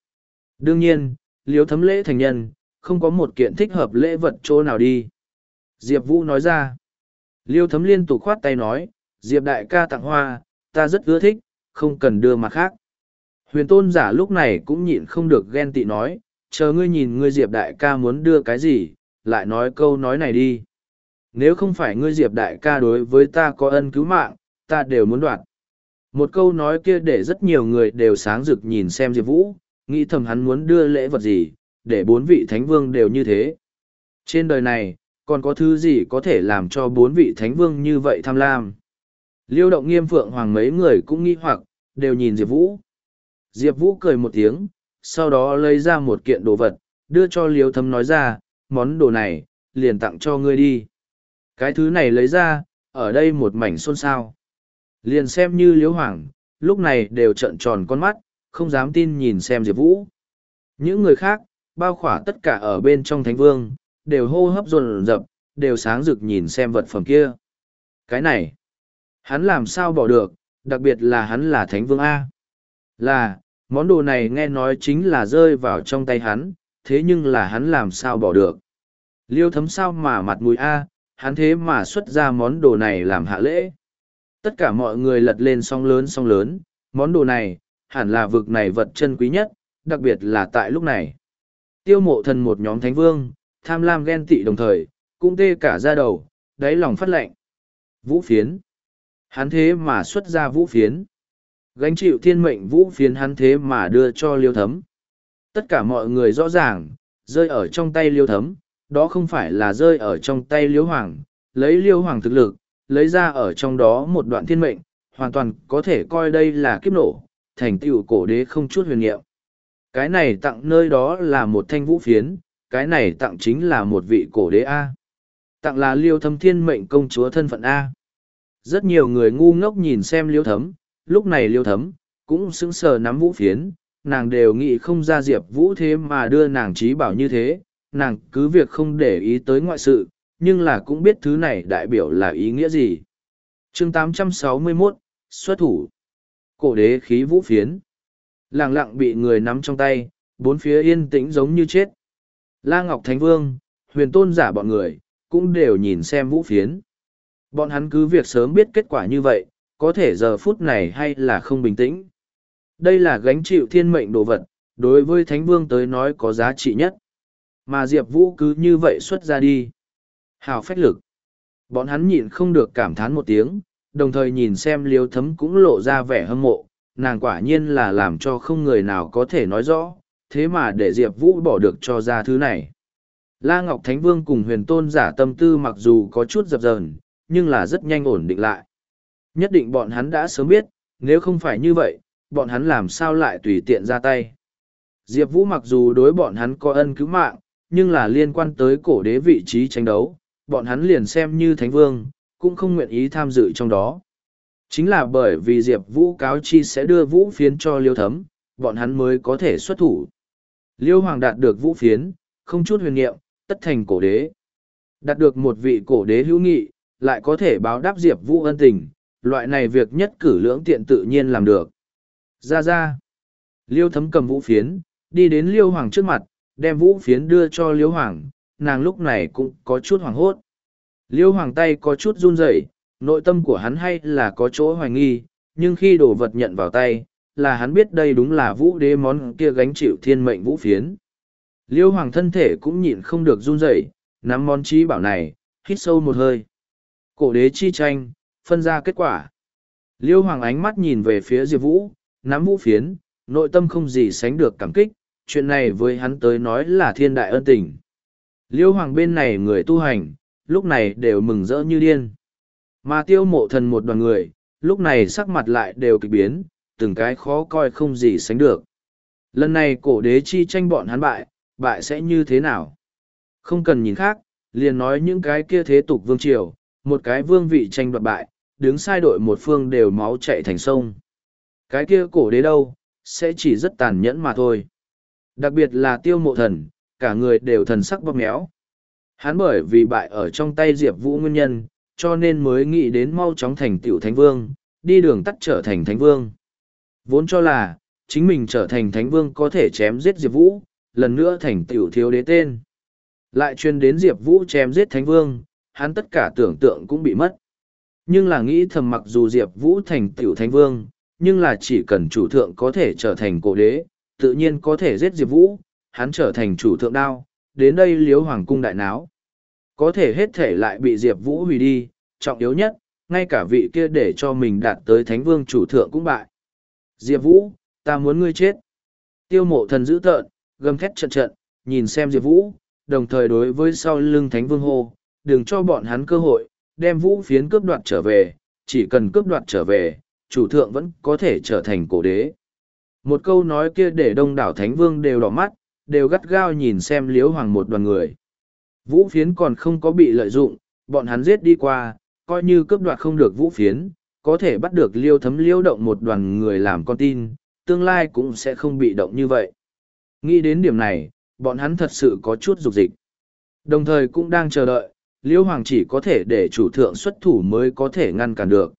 Đương nhiên, liếu thấm lễ thành nhân, không có một kiện thích hợp lễ vật chỗ nào đi. Diệp Vũ nói ra. Liêu thấm liên tục khoát tay nói, Diệp đại ca tặng hoa, ta rất ưa thích, không cần đưa mặt khác. Huyền tôn giả lúc này cũng nhịn không được ghen tị nói, chờ ngươi nhìn ngươi Diệp đại ca muốn đưa cái gì, lại nói câu nói này đi. Nếu không phải ngươi Diệp đại ca đối với ta có ân cứu mạng, ta đều muốn đoạt. Một câu nói kia để rất nhiều người đều sáng rực nhìn xem Diệp Vũ, nghĩ thầm hắn muốn đưa lễ vật gì, để bốn vị thánh vương đều như thế. Trên đời này, còn có thứ gì có thể làm cho bốn vị thánh vương như vậy tham lam? Liêu động nghiêm phượng hoàng mấy người cũng nghi hoặc, đều nhìn Diệp Vũ. Diệp Vũ cười một tiếng, sau đó lấy ra một kiện đồ vật, đưa cho Liêu thấm nói ra, món đồ này, liền tặng cho ngươi đi. Cái thứ này lấy ra, ở đây một mảnh xôn xao. Liền xem như liễu Hoàng, lúc này đều trợn tròn con mắt, không dám tin nhìn xem Diệp Vũ. Những người khác, bao khỏa tất cả ở bên trong thánh vương, đều hô hấp dồn dập, đều sáng rực nhìn xem vật phẩm kia. Cái này, hắn làm sao bỏ được, đặc biệt là hắn là thánh vương A. Là, món đồ này nghe nói chính là rơi vào trong tay hắn, thế nhưng là hắn làm sao bỏ được. Liêu thấm sao mà mặt mũi A, hắn thế mà xuất ra món đồ này làm hạ lễ. Tất cả mọi người lật lên song lớn song lớn, món đồ này, hẳn là vực này vật chân quý nhất, đặc biệt là tại lúc này. Tiêu mộ thần một nhóm thánh vương, tham lam ghen tị đồng thời, cũng tê cả ra đầu, đáy lòng phát lệnh. Vũ phiến. Hắn thế mà xuất ra vũ phiến. Gánh chịu thiên mệnh vũ phiến hắn thế mà đưa cho liêu thấm. Tất cả mọi người rõ ràng, rơi ở trong tay liêu thấm, đó không phải là rơi ở trong tay liêu hoàng, lấy liêu hoàng thực lực, lấy ra ở trong đó một đoạn thiên mệnh, hoàn toàn có thể coi đây là kiếp nổ, thành tựu cổ đế không chút huyền nhiệm. Cái này tặng nơi đó là một thanh vũ phiến, cái này tặng chính là một vị cổ đế A. Tặng là liêu thấm thiên mệnh công chúa thân phận A. Rất nhiều người ngu ngốc nhìn xem liêu thấm, lúc này liêu thấm, cũng sững sờ nắm vũ phiến, nàng đều nghĩ không ra diệp vũ thế mà đưa nàng trí bảo như thế, nàng cứ việc không để ý tới ngoại sự, nhưng là cũng biết thứ này đại biểu là ý nghĩa gì. chương 861, xuất thủ. Cổ đế khí vũ phiến. lạng lặng bị người nắm trong tay, bốn phía yên tĩnh giống như chết. La Ngọc Thánh Vương, huyền tôn giả bọn người, cũng đều nhìn xem vũ phiến. Bọn hắn cứ việc sớm biết kết quả như vậy, có thể giờ phút này hay là không bình tĩnh. Đây là gánh chịu thiên mệnh đồ vật, đối với Thánh Vương tới nói có giá trị nhất. Mà Diệp Vũ cứ như vậy xuất ra đi. Hào phách lực. Bọn hắn nhịn không được cảm thán một tiếng, đồng thời nhìn xem liêu thấm cũng lộ ra vẻ hâm mộ, nàng quả nhiên là làm cho không người nào có thể nói rõ, thế mà để Diệp Vũ bỏ được cho ra thứ này. La Ngọc Thánh Vương cùng huyền tôn giả tâm tư mặc dù có chút dập dờn, nhưng là rất nhanh ổn định lại. Nhất định bọn hắn đã sớm biết, nếu không phải như vậy, bọn hắn làm sao lại tùy tiện ra tay. Diệp Vũ mặc dù đối bọn hắn có ân cứu mạng, nhưng là liên quan tới cổ đế vị trí tranh đấu, bọn hắn liền xem như Thánh Vương, cũng không nguyện ý tham dự trong đó. Chính là bởi vì Diệp Vũ cáo chi sẽ đưa Vũ phiến cho Liêu Thấm, bọn hắn mới có thể xuất thủ. Liêu Hoàng đạt được Vũ phiến, không chút huyền niệm, tất thành cổ đế. Đạt được một vị cổ đế hữu nghị, lại có thể báo đáp Diệp Vũ ân tình, loại này việc nhất cử lưỡng tiện tự nhiên làm được. Ra ra. Liêu thấm cầm vũ phiến, đi đến Liêu Hoàng trước mặt, đem vũ phiến đưa cho Liêu Hoàng, nàng lúc này cũng có chút hoảng hốt. Liêu Hoàng tay có chút run rẩy, nội tâm của hắn hay là có chỗ hoài nghi, nhưng khi đồ vật nhận vào tay, là hắn biết đây đúng là vũ đế món kia gánh chịu thiên mệnh vũ phiến. Liêu Hoàng thân thể cũng nhịn không được run rẩy, nắm món trí bảo này, hít sâu một hơi. Cổ đế chi tranh, phân ra kết quả. Liêu Hoàng ánh mắt nhìn về phía Diệp Vũ, nắm vũ phiến, nội tâm không gì sánh được cảm kích, chuyện này với hắn tới nói là thiên đại ân tình. Liêu Hoàng bên này người tu hành, lúc này đều mừng rỡ như điên. Mà tiêu mộ thần một đoàn người, lúc này sắc mặt lại đều kịch biến, từng cái khó coi không gì sánh được. Lần này cổ đế chi tranh bọn hắn bại, bại sẽ như thế nào? Không cần nhìn khác, liền nói những cái kia thế tục vương triều, một cái vương vị tranh đoạt bại, đứng sai đội một phương đều máu chạy thành sông. Cái kia cổ đế đâu, sẽ chỉ rất tàn nhẫn mà thôi. Đặc biệt là tiêu mộ thần, cả người đều thần sắc bóp méo. Hắn bởi vì bại ở trong tay Diệp Vũ nguyên nhân, cho nên mới nghĩ đến mau chóng thành tiểu thánh vương, đi đường tắt trở thành thánh vương. Vốn cho là, chính mình trở thành thánh vương có thể chém giết Diệp Vũ, lần nữa thành tiểu thiếu đế tên. Lại truyền đến Diệp Vũ chém giết thánh vương, hắn tất cả tưởng tượng cũng bị mất. Nhưng là nghĩ thầm mặc dù Diệp Vũ thành tiểu thánh vương, nhưng là chỉ cần chủ thượng có thể trở thành cổ đế, tự nhiên có thể giết Diệp Vũ, hắn trở thành chủ thượng đao, đến đây liếu hoàng cung đại náo. Có thể hết thể lại bị Diệp Vũ hủy đi, trọng yếu nhất, ngay cả vị kia để cho mình đạt tới thánh vương chủ thượng cũng bại. Diệp Vũ, ta muốn ngươi chết. Tiêu mộ thần dữ tợn, gầm thét trận trận, nhìn xem Diệp Vũ, đồng thời đối với sau lưng thánh vương hô, đừng cho bọn hắn cơ hội, đem vũ phiến cướp đoạt trở về, chỉ cần cướp đoạt trở về, chủ thượng vẫn có thể trở thành cổ đế. Một câu nói kia để đông đảo thánh vương đều đỏ mắt, đều gắt gao nhìn xem liếu hoàng một đoàn người. Vũ phiến còn không có bị lợi dụng, bọn hắn giết đi qua, coi như cướp đoạt không được vũ phiến, có thể bắt được liêu thấm liêu động một đoàn người làm con tin, tương lai cũng sẽ không bị động như vậy. Nghĩ đến điểm này, bọn hắn thật sự có chút dục dịch. Đồng thời cũng đang chờ đợi, liêu hoàng chỉ có thể để chủ thượng xuất thủ mới có thể ngăn cản được.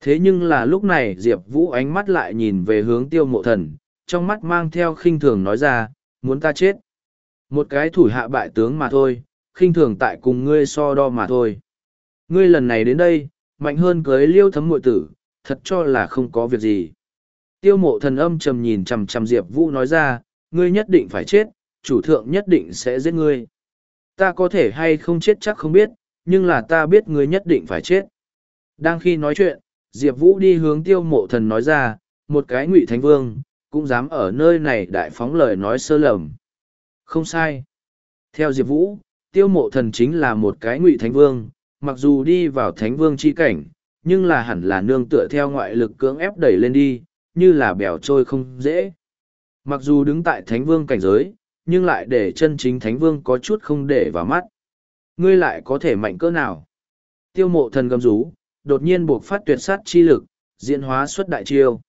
Thế nhưng là lúc này Diệp Vũ ánh mắt lại nhìn về hướng tiêu mộ thần, trong mắt mang theo khinh thường nói ra, muốn ta chết. Một cái thủ hạ bại tướng mà thôi, khinh thường tại cùng ngươi so đo mà thôi. Ngươi lần này đến đây, mạnh hơn cưới liêu thấm mội tử, thật cho là không có việc gì. Tiêu mộ thần âm trầm nhìn chằm chằm Diệp Vũ nói ra, ngươi nhất định phải chết, chủ thượng nhất định sẽ giết ngươi. Ta có thể hay không chết chắc không biết, nhưng là ta biết ngươi nhất định phải chết. Đang khi nói chuyện, Diệp Vũ đi hướng tiêu mộ thần nói ra, một cái ngụy thánh vương, cũng dám ở nơi này đại phóng lời nói sơ lầm. Không sai. Theo Diệp Vũ, tiêu mộ thần chính là một cái ngụy thánh vương, mặc dù đi vào thánh vương chi cảnh, nhưng là hẳn là nương tựa theo ngoại lực cưỡng ép đẩy lên đi, như là bèo trôi không dễ. Mặc dù đứng tại thánh vương cảnh giới, nhưng lại để chân chính thánh vương có chút không để vào mắt. Ngươi lại có thể mạnh cỡ nào? Tiêu mộ thần gầm rú, đột nhiên buộc phát tuyệt sát chi lực, diễn hóa xuất đại chiêu.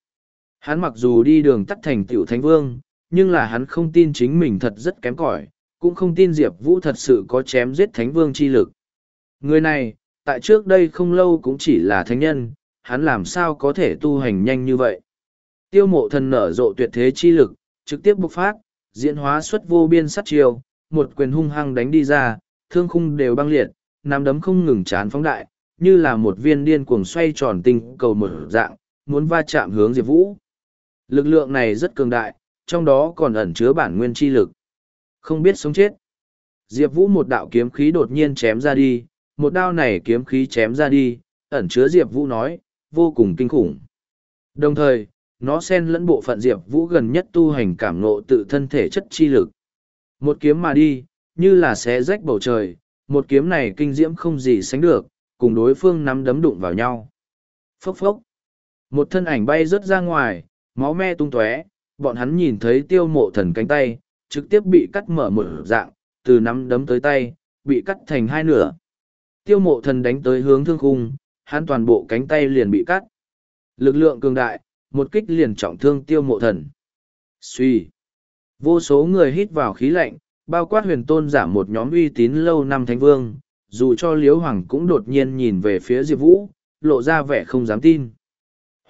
Hắn mặc dù đi đường tắt thành tiểu thánh vương, nhưng là hắn không tin chính mình thật rất kém cỏi, cũng không tin Diệp Vũ thật sự có chém giết thánh vương chi lực. Người này, tại trước đây không lâu cũng chỉ là thánh nhân, hắn làm sao có thể tu hành nhanh như vậy. Tiêu mộ thần nở rộ tuyệt thế chi lực, trực tiếp bộc phát, diễn hóa xuất vô biên sát chiêu, một quyền hung hăng đánh đi ra, thương khung đều băng liệt, nắm đấm không ngừng chán phóng đại, như là một viên điên cuồng xoay tròn tinh cầu mở dạng, muốn va chạm hướng Diệp Vũ. Lực lượng này rất cường đại, trong đó còn ẩn chứa bản nguyên chi lực. Không biết sống chết. Diệp Vũ một đạo kiếm khí đột nhiên chém ra đi, một đao này kiếm khí chém ra đi, ẩn chứa Diệp Vũ nói, vô cùng kinh khủng. Đồng thời, nó xen lẫn bộ phận diệp vũ gần nhất tu hành cảm nộ tự thân thể chất chi lực một kiếm mà đi như là xé rách bầu trời một kiếm này kinh diễm không gì sánh được cùng đối phương nắm đấm đụng vào nhau phốc phốc một thân ảnh bay rớt ra ngoài máu me tung tóe, bọn hắn nhìn thấy tiêu mộ thần cánh tay, trực tiếp bị cắt mở một dạng, từ nắm đấm tới tay, bị cắt thành hai nửa. Tiêu mộ thần đánh tới hướng thương khung, hắn toàn bộ cánh tay liền bị cắt. Lực lượng cường đại, một kích liền trọng thương tiêu mộ thần. Suy. Vô số người hít vào khí lạnh, bao quát huyền tôn giảm một nhóm uy tín lâu năm thánh vương, dù cho liếu hoàng cũng đột nhiên nhìn về phía diệp vũ, lộ ra vẻ không dám tin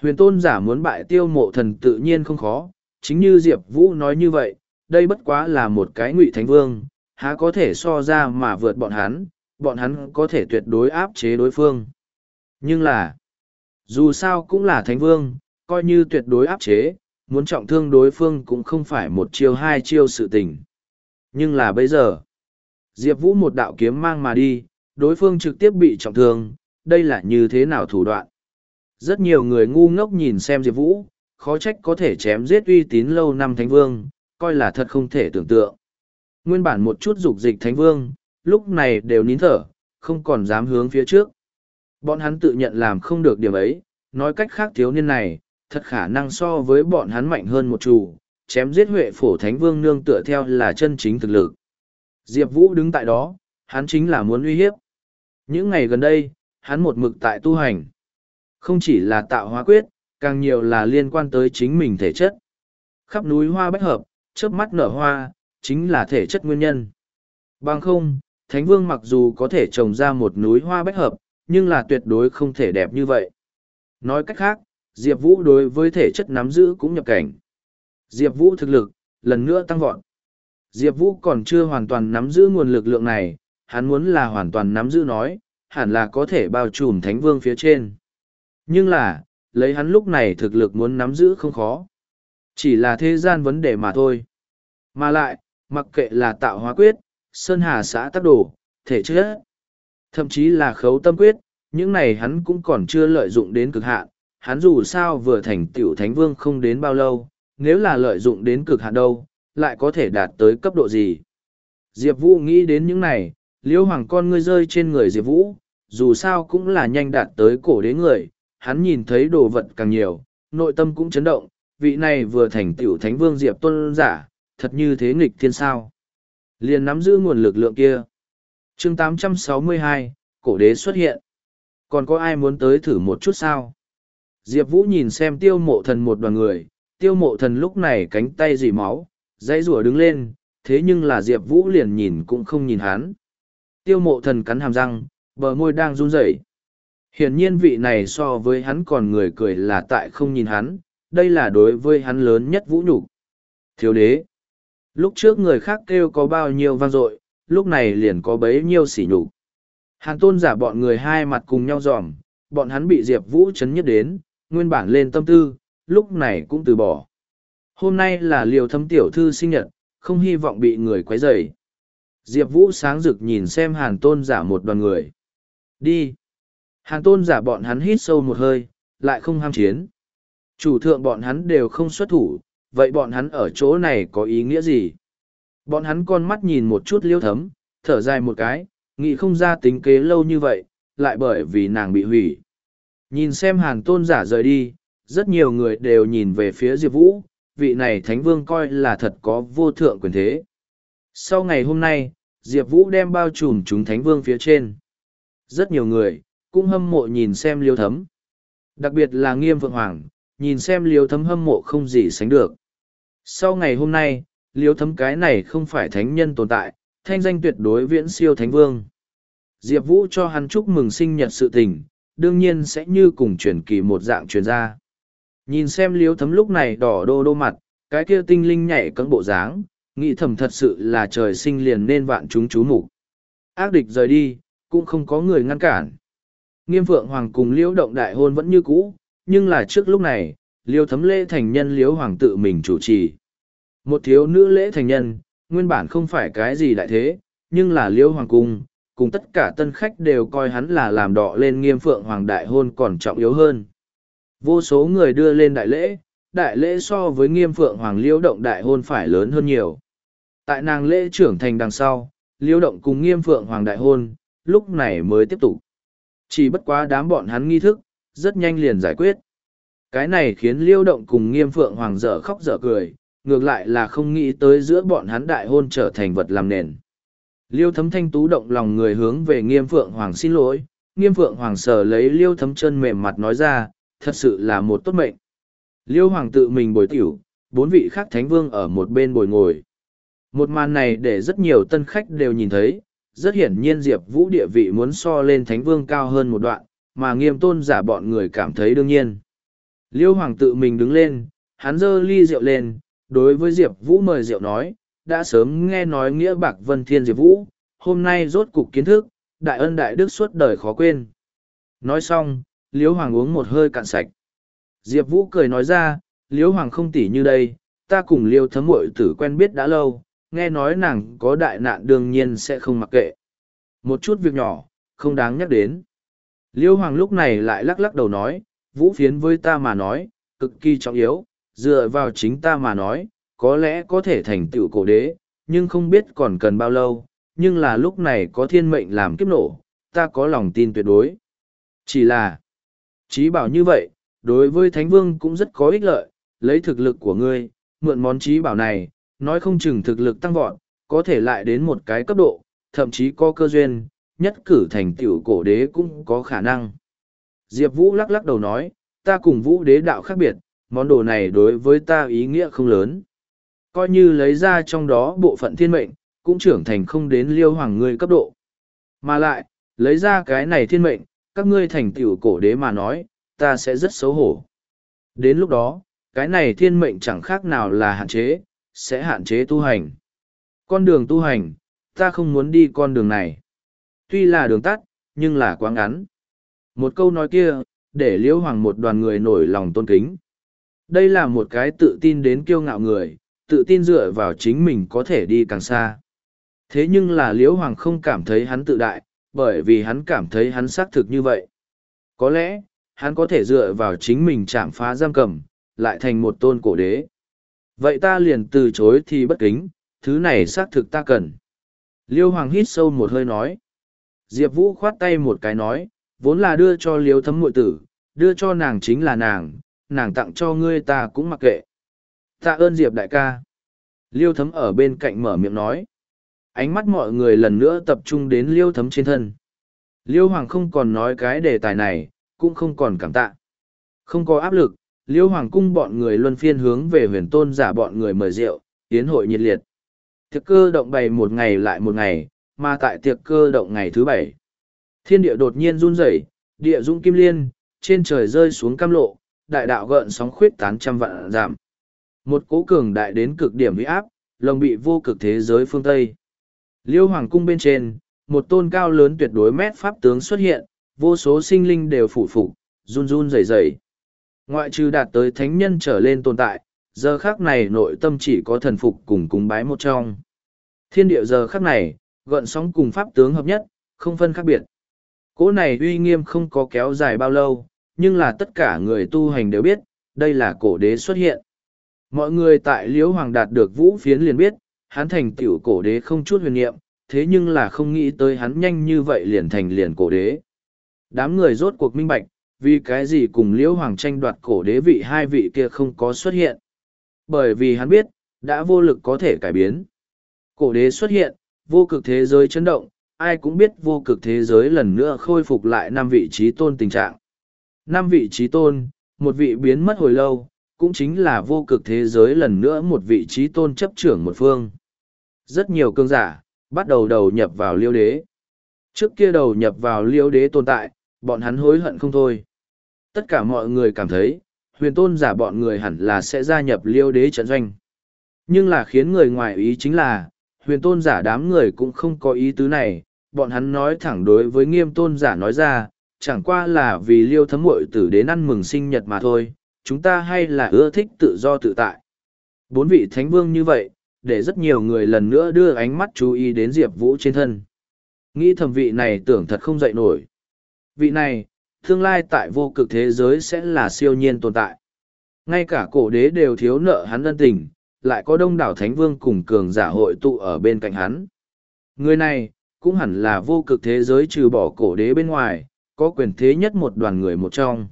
huyền tôn giả muốn bại tiêu mộ thần tự nhiên không khó, chính như diệp vũ nói như vậy, đây bất quá là một cái ngụy thánh vương, há có thể so ra mà vượt bọn hắn bọn hắn có thể tuyệt đối áp chế đối phương. Nhưng là, dù sao cũng là thánh vương, coi như tuyệt đối áp chế, muốn trọng thương đối phương cũng không phải một chiêu hai chiêu sự tình. Nhưng là bây giờ, diệp vũ một đạo kiếm mang mà đi, đối phương trực tiếp bị trọng thương, đây là như thế nào thủ đoạn? Rất nhiều người ngu ngốc nhìn xem diệp vũ, khó trách có thể chém giết uy tín lâu năm thánh vương, coi là thật không thể tưởng tượng. Nguyên bản một chút dục dịch thánh vương, lúc này đều nín thở, không còn dám hướng phía trước. Bọn hắn tự nhận làm không được điểm ấy, nói cách khác thiếu niên này, thật khả năng so với bọn hắn mạnh hơn một chủ, chém giết huệ phổ thánh vương nương tựa theo là chân chính thực lực. Diệp vũ đứng tại đó, hắn chính là muốn uy hiếp. Những ngày gần đây, hắn một mực tại tu hành không chỉ là tạo hóa quyết, càng nhiều là liên quan tới chính mình thể chất. Khắp núi hoa bách hợp, chớp mắt nở hoa, chính là thể chất nguyên nhân. Bằng không, Thánh Vương mặc dù có thể trồng ra một núi hoa bách hợp, nhưng là tuyệt đối không thể đẹp như vậy. Nói cách khác, Diệp Vũ đối với thể chất nắm giữ cũng nhập cảnh. Diệp Vũ thực lực, lần nữa tăng vọt. Diệp Vũ còn chưa hoàn toàn nắm giữ nguồn lực lượng này, hắn muốn là hoàn toàn nắm giữ nói, hẳn là có thể bao trùm Thánh Vương phía trên. Nhưng là, lấy hắn lúc này thực lực muốn nắm giữ không khó. Chỉ là thế gian vấn đề mà thôi. Mà lại, mặc kệ là tạo hóa quyết, sơn hà xã tác đồ, thể chất, thậm chí là khấu tâm quyết, những này hắn cũng còn chưa lợi dụng đến cực hạn. Hắn dù sao vừa thành tiểu thánh vương không đến bao lâu, nếu là lợi dụng đến cực hạn đâu, lại có thể đạt tới cấp độ gì. Diệp Vũ nghĩ đến những này, liễu hoàng con ngươi rơi trên người Diệp Vũ, dù sao cũng là nhanh đạt tới cổ đế người, hắn nhìn thấy đồ vật càng nhiều, nội tâm cũng chấn động, vị này vừa thành tiểu thánh vương diệp tôn giả, thật như thế nghịch thiên sao. Liền nắm giữ nguồn lực lượng kia. chương 862, cổ đế xuất hiện. Còn có ai muốn tới thử một chút sao? Diệp Vũ nhìn xem tiêu mộ thần một đoàn người, tiêu mộ thần lúc này cánh tay dì máu, dãy rủa đứng lên, thế nhưng là Diệp Vũ liền nhìn cũng không nhìn hắn. Tiêu mộ thần cắn hàm răng, bờ môi đang run rẩy Hiển nhiên vị này so với hắn còn người cười là tại không nhìn hắn, đây là đối với hắn lớn nhất vũ nhục. Thiếu đế. Lúc trước người khác kêu có bao nhiêu vang dội, lúc này liền có bấy nhiêu sỉ nhục. Hàn tôn giả bọn người hai mặt cùng nhau dòm, bọn hắn bị Diệp Vũ chấn nhất đến, nguyên bản lên tâm tư, lúc này cũng từ bỏ. Hôm nay là liều thấm tiểu thư sinh nhật, không hy vọng bị người quấy rầy. Diệp Vũ sáng rực nhìn xem hàn tôn giả một đoàn người. Đi. Hàn tôn giả bọn hắn hít sâu một hơi, lại không ham chiến. Chủ thượng bọn hắn đều không xuất thủ, vậy bọn hắn ở chỗ này có ý nghĩa gì? Bọn hắn con mắt nhìn một chút liêu thấm, thở dài một cái, nghĩ không ra tính kế lâu như vậy, lại bởi vì nàng bị hủy. Nhìn xem hàn tôn giả rời đi, rất nhiều người đều nhìn về phía Diệp Vũ, vị này Thánh Vương coi là thật có vô thượng quyền thế. Sau ngày hôm nay, Diệp Vũ đem bao trùm chúng Thánh Vương phía trên. Rất nhiều người, cũng hâm mộ nhìn xem liêu thấm. Đặc biệt là nghiêm vượng hoàng, nhìn xem liêu thấm hâm mộ không gì sánh được. Sau ngày hôm nay, liêu thấm cái này không phải thánh nhân tồn tại, thanh danh tuyệt đối viễn siêu thánh vương. Diệp Vũ cho hắn chúc mừng sinh nhật sự tình, đương nhiên sẽ như cùng truyền kỳ một dạng truyền ra. Nhìn xem liêu thấm lúc này đỏ đô đô mặt, cái kia tinh linh nhảy cẫng bộ dáng, nghĩ thầm thật sự là trời sinh liền nên vạn chúng chú mục Ác địch rời đi, cũng không có người ngăn cản. Nghiêm Phượng Hoàng cùng Liễu Động đại hôn vẫn như cũ, nhưng là trước lúc này, Liễu Thấm lễ thành nhân Liễu Hoàng tự mình chủ trì. Một thiếu nữ lễ thành nhân, nguyên bản không phải cái gì đại thế, nhưng là Liễu Hoàng cung, cùng tất cả tân khách đều coi hắn là làm đọ lên Nghiêm Phượng Hoàng đại hôn còn trọng yếu hơn. Vô số người đưa lên đại lễ, đại lễ so với nghiêm phượng hoàng liễu động đại hôn phải lớn hơn nhiều. Tại nàng lễ trưởng thành đằng sau, liễu động cùng nghiêm phượng hoàng đại hôn, lúc này mới tiếp tục. Chỉ bất quá đám bọn hắn nghi thức, rất nhanh liền giải quyết. Cái này khiến liêu động cùng nghiêm phượng hoàng dở khóc dở cười, ngược lại là không nghĩ tới giữa bọn hắn đại hôn trở thành vật làm nền. Liêu thấm thanh tú động lòng người hướng về nghiêm phượng hoàng xin lỗi, nghiêm phượng hoàng sở lấy liêu thấm chân mềm mặt nói ra, thật sự là một tốt mệnh. Liêu hoàng tự mình bồi tiểu, bốn vị khác thánh vương ở một bên bồi ngồi. Một màn này để rất nhiều tân khách đều nhìn thấy, rất hiển nhiên Diệp Vũ địa vị muốn so lên thánh vương cao hơn một đoạn, mà nghiêm tôn giả bọn người cảm thấy đương nhiên. Liêu hoàng tự mình đứng lên, hắn dơ ly rượu lên, đối với Diệp Vũ mời rượu nói, đã sớm nghe nói nghĩa bạc vân thiên Diệp Vũ, hôm nay rốt cục kiến thức, đại ân đại đức suốt đời khó quên. Nói xong, Liêu Hoàng uống một hơi cạn sạch. Diệp Vũ cười nói ra, Liêu Hoàng không tỉ như đây, ta cùng Liêu thấm mội tử quen biết đã lâu, nghe nói nàng có đại nạn đương nhiên sẽ không mặc kệ. Một chút việc nhỏ, không đáng nhắc đến. Liêu Hoàng lúc này lại lắc lắc đầu nói, Vũ phiến với ta mà nói, cực kỳ trọng yếu, dựa vào chính ta mà nói, có lẽ có thể thành tựu cổ đế, nhưng không biết còn cần bao lâu, nhưng là lúc này có thiên mệnh làm kiếp nổ, ta có lòng tin tuyệt đối. Chỉ là, trí bảo như vậy, đối với Thánh Vương cũng rất có ích lợi, lấy thực lực của ngươi, mượn món trí bảo này, nói không chừng thực lực tăng vọt, có thể lại đến một cái cấp độ, thậm chí có cơ duyên, nhất cử thành tiểu cổ đế cũng có khả năng. Diệp Vũ lắc lắc đầu nói, ta cùng Vũ đế đạo khác biệt, món đồ này đối với ta ý nghĩa không lớn. Coi như lấy ra trong đó bộ phận thiên mệnh, cũng trưởng thành không đến liêu hoàng ngươi cấp độ. Mà lại, lấy ra cái này thiên mệnh, các ngươi thành tiểu cổ đế mà nói, ta sẽ rất xấu hổ. Đến lúc đó, cái này thiên mệnh chẳng khác nào là hạn chế, sẽ hạn chế tu hành. Con đường tu hành, ta không muốn đi con đường này. Tuy là đường tắt, nhưng là quá ngắn. Một câu nói kia, để liễu hoàng một đoàn người nổi lòng tôn kính. Đây là một cái tự tin đến kiêu ngạo người, tự tin dựa vào chính mình có thể đi càng xa. Thế nhưng là liễu hoàng không cảm thấy hắn tự đại, bởi vì hắn cảm thấy hắn xác thực như vậy. Có lẽ, hắn có thể dựa vào chính mình chạm phá giam cầm, lại thành một tôn cổ đế. Vậy ta liền từ chối thì bất kính, thứ này xác thực ta cần. Liêu Hoàng hít sâu một hơi nói. Diệp Vũ khoát tay một cái nói, vốn là đưa cho Liêu thấm mội tử, đưa cho nàng chính là nàng, nàng tặng cho ngươi ta cũng mặc kệ. Tạ ơn Diệp đại ca. Liêu thấm ở bên cạnh mở miệng nói. Ánh mắt mọi người lần nữa tập trung đến liêu thấm trên thân. Liêu Hoàng không còn nói cái đề tài này, cũng không còn cảm tạ. Không có áp lực, Liêu Hoàng cung bọn người luân phiên hướng về huyền tôn giả bọn người mời rượu, tiến hội nhiệt liệt. Tiệc cơ động bày một ngày lại một ngày, mà tại tiệc cơ động ngày thứ bảy. Thiên địa đột nhiên run rẩy, địa dũng kim liên, trên trời rơi xuống cam lộ, đại đạo gợn sóng khuyết tán trăm vạn giảm. Một cố cường đại đến cực điểm huy áp, lồng bị vô cực thế giới phương Tây. Liêu Hoàng cung bên trên, một tôn cao lớn tuyệt đối mét pháp tướng xuất hiện, vô số sinh linh đều phủ phục, run run rẩy rẩy. Ngoại trừ đạt tới thánh nhân trở lên tồn tại, giờ khác này nội tâm chỉ có thần phục cùng cúng bái một trong. Thiên địa giờ khác này, gợn sóng cùng pháp tướng hợp nhất, không phân khác biệt. Cỗ này uy nghiêm không có kéo dài bao lâu, nhưng là tất cả người tu hành đều biết, đây là cổ đế xuất hiện. Mọi người tại Liễu Hoàng đạt được vũ phiến liền biết, hắn thành tiểu cổ đế không chút huyền niệm, thế nhưng là không nghĩ tới hắn nhanh như vậy liền thành liền cổ đế. Đám người rốt cuộc minh bạch, vì cái gì cùng Liễu Hoàng tranh đoạt cổ đế vị hai vị kia không có xuất hiện. Bởi vì hắn biết, đã vô lực có thể cải biến. Cổ đế xuất hiện, vô cực thế giới chấn động, ai cũng biết vô cực thế giới lần nữa khôi phục lại năm vị trí tôn tình trạng. Năm vị trí tôn, một vị biến mất hồi lâu, cũng chính là vô cực thế giới lần nữa một vị trí tôn chấp trưởng một phương. Rất nhiều cương giả, bắt đầu đầu nhập vào liêu đế. Trước kia đầu nhập vào liêu đế tồn tại, bọn hắn hối hận không thôi. Tất cả mọi người cảm thấy, huyền tôn giả bọn người hẳn là sẽ gia nhập liêu đế trận doanh. Nhưng là khiến người ngoài ý chính là, huyền tôn giả đám người cũng không có ý tứ này, bọn hắn nói thẳng đối với nghiêm tôn giả nói ra, chẳng qua là vì liêu thấm mội tử đến ăn mừng sinh nhật mà thôi, chúng ta hay là ưa thích tự do tự tại. Bốn vị thánh vương như vậy, để rất nhiều người lần nữa đưa ánh mắt chú ý đến Diệp Vũ trên thân. Nghĩ thầm vị này tưởng thật không dậy nổi. Vị này, tương lai tại vô cực thế giới sẽ là siêu nhiên tồn tại. Ngay cả cổ đế đều thiếu nợ hắn ân tình, lại có đông đảo thánh vương cùng cường giả hội tụ ở bên cạnh hắn. Người này, cũng hẳn là vô cực thế giới trừ bỏ cổ đế bên ngoài, có quyền thế nhất một đoàn người một trong.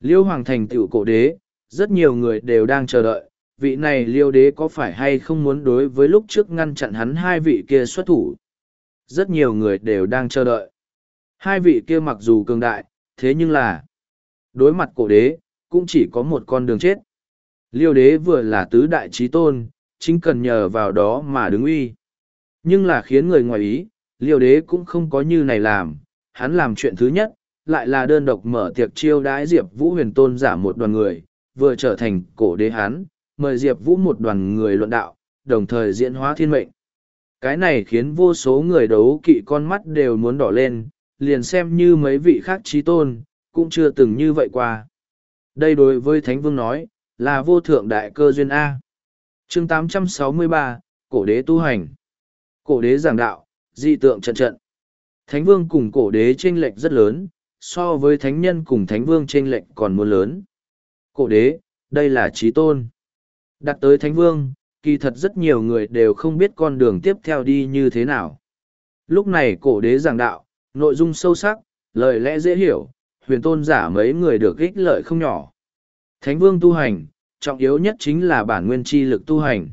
Liêu Hoàng thành tựu cổ đế, rất nhiều người đều đang chờ đợi, vị này liêu đế có phải hay không muốn đối với lúc trước ngăn chặn hắn hai vị kia xuất thủ. Rất nhiều người đều đang chờ đợi. Hai vị kia mặc dù cường đại, thế nhưng là đối mặt cổ đế, cũng chỉ có một con đường chết. Liêu đế vừa là tứ đại trí tôn, chính cần nhờ vào đó mà đứng uy. Nhưng là khiến người ngoài ý, liêu đế cũng không có như này làm, hắn làm chuyện thứ nhất, lại là đơn độc mở tiệc chiêu đãi Diệp Vũ huyền tôn giả một đoàn người, vừa trở thành cổ đế hắn, mời Diệp Vũ một đoàn người luận đạo, đồng thời diễn hóa thiên mệnh. Cái này khiến vô số người đấu kỵ con mắt đều muốn đỏ lên, liền xem như mấy vị khác trí tôn, cũng chưa từng như vậy qua. Đây đối với Thánh Vương nói, là vô thượng đại cơ duyên A. chương 863, Cổ đế tu hành. Cổ đế giảng đạo, dị tượng trận trận. Thánh Vương cùng cổ đế chênh lệch rất lớn, so với thánh nhân cùng thánh vương chênh lệch còn muốn lớn. Cổ đế, đây là trí tôn. Đặt tới thánh vương, kỳ thật rất nhiều người đều không biết con đường tiếp theo đi như thế nào. Lúc này cổ đế giảng đạo, nội dung sâu sắc, lời lẽ dễ hiểu, huyền tôn giả mấy người được ích lợi không nhỏ. Thánh vương tu hành, trọng yếu nhất chính là bản nguyên chi lực tu hành.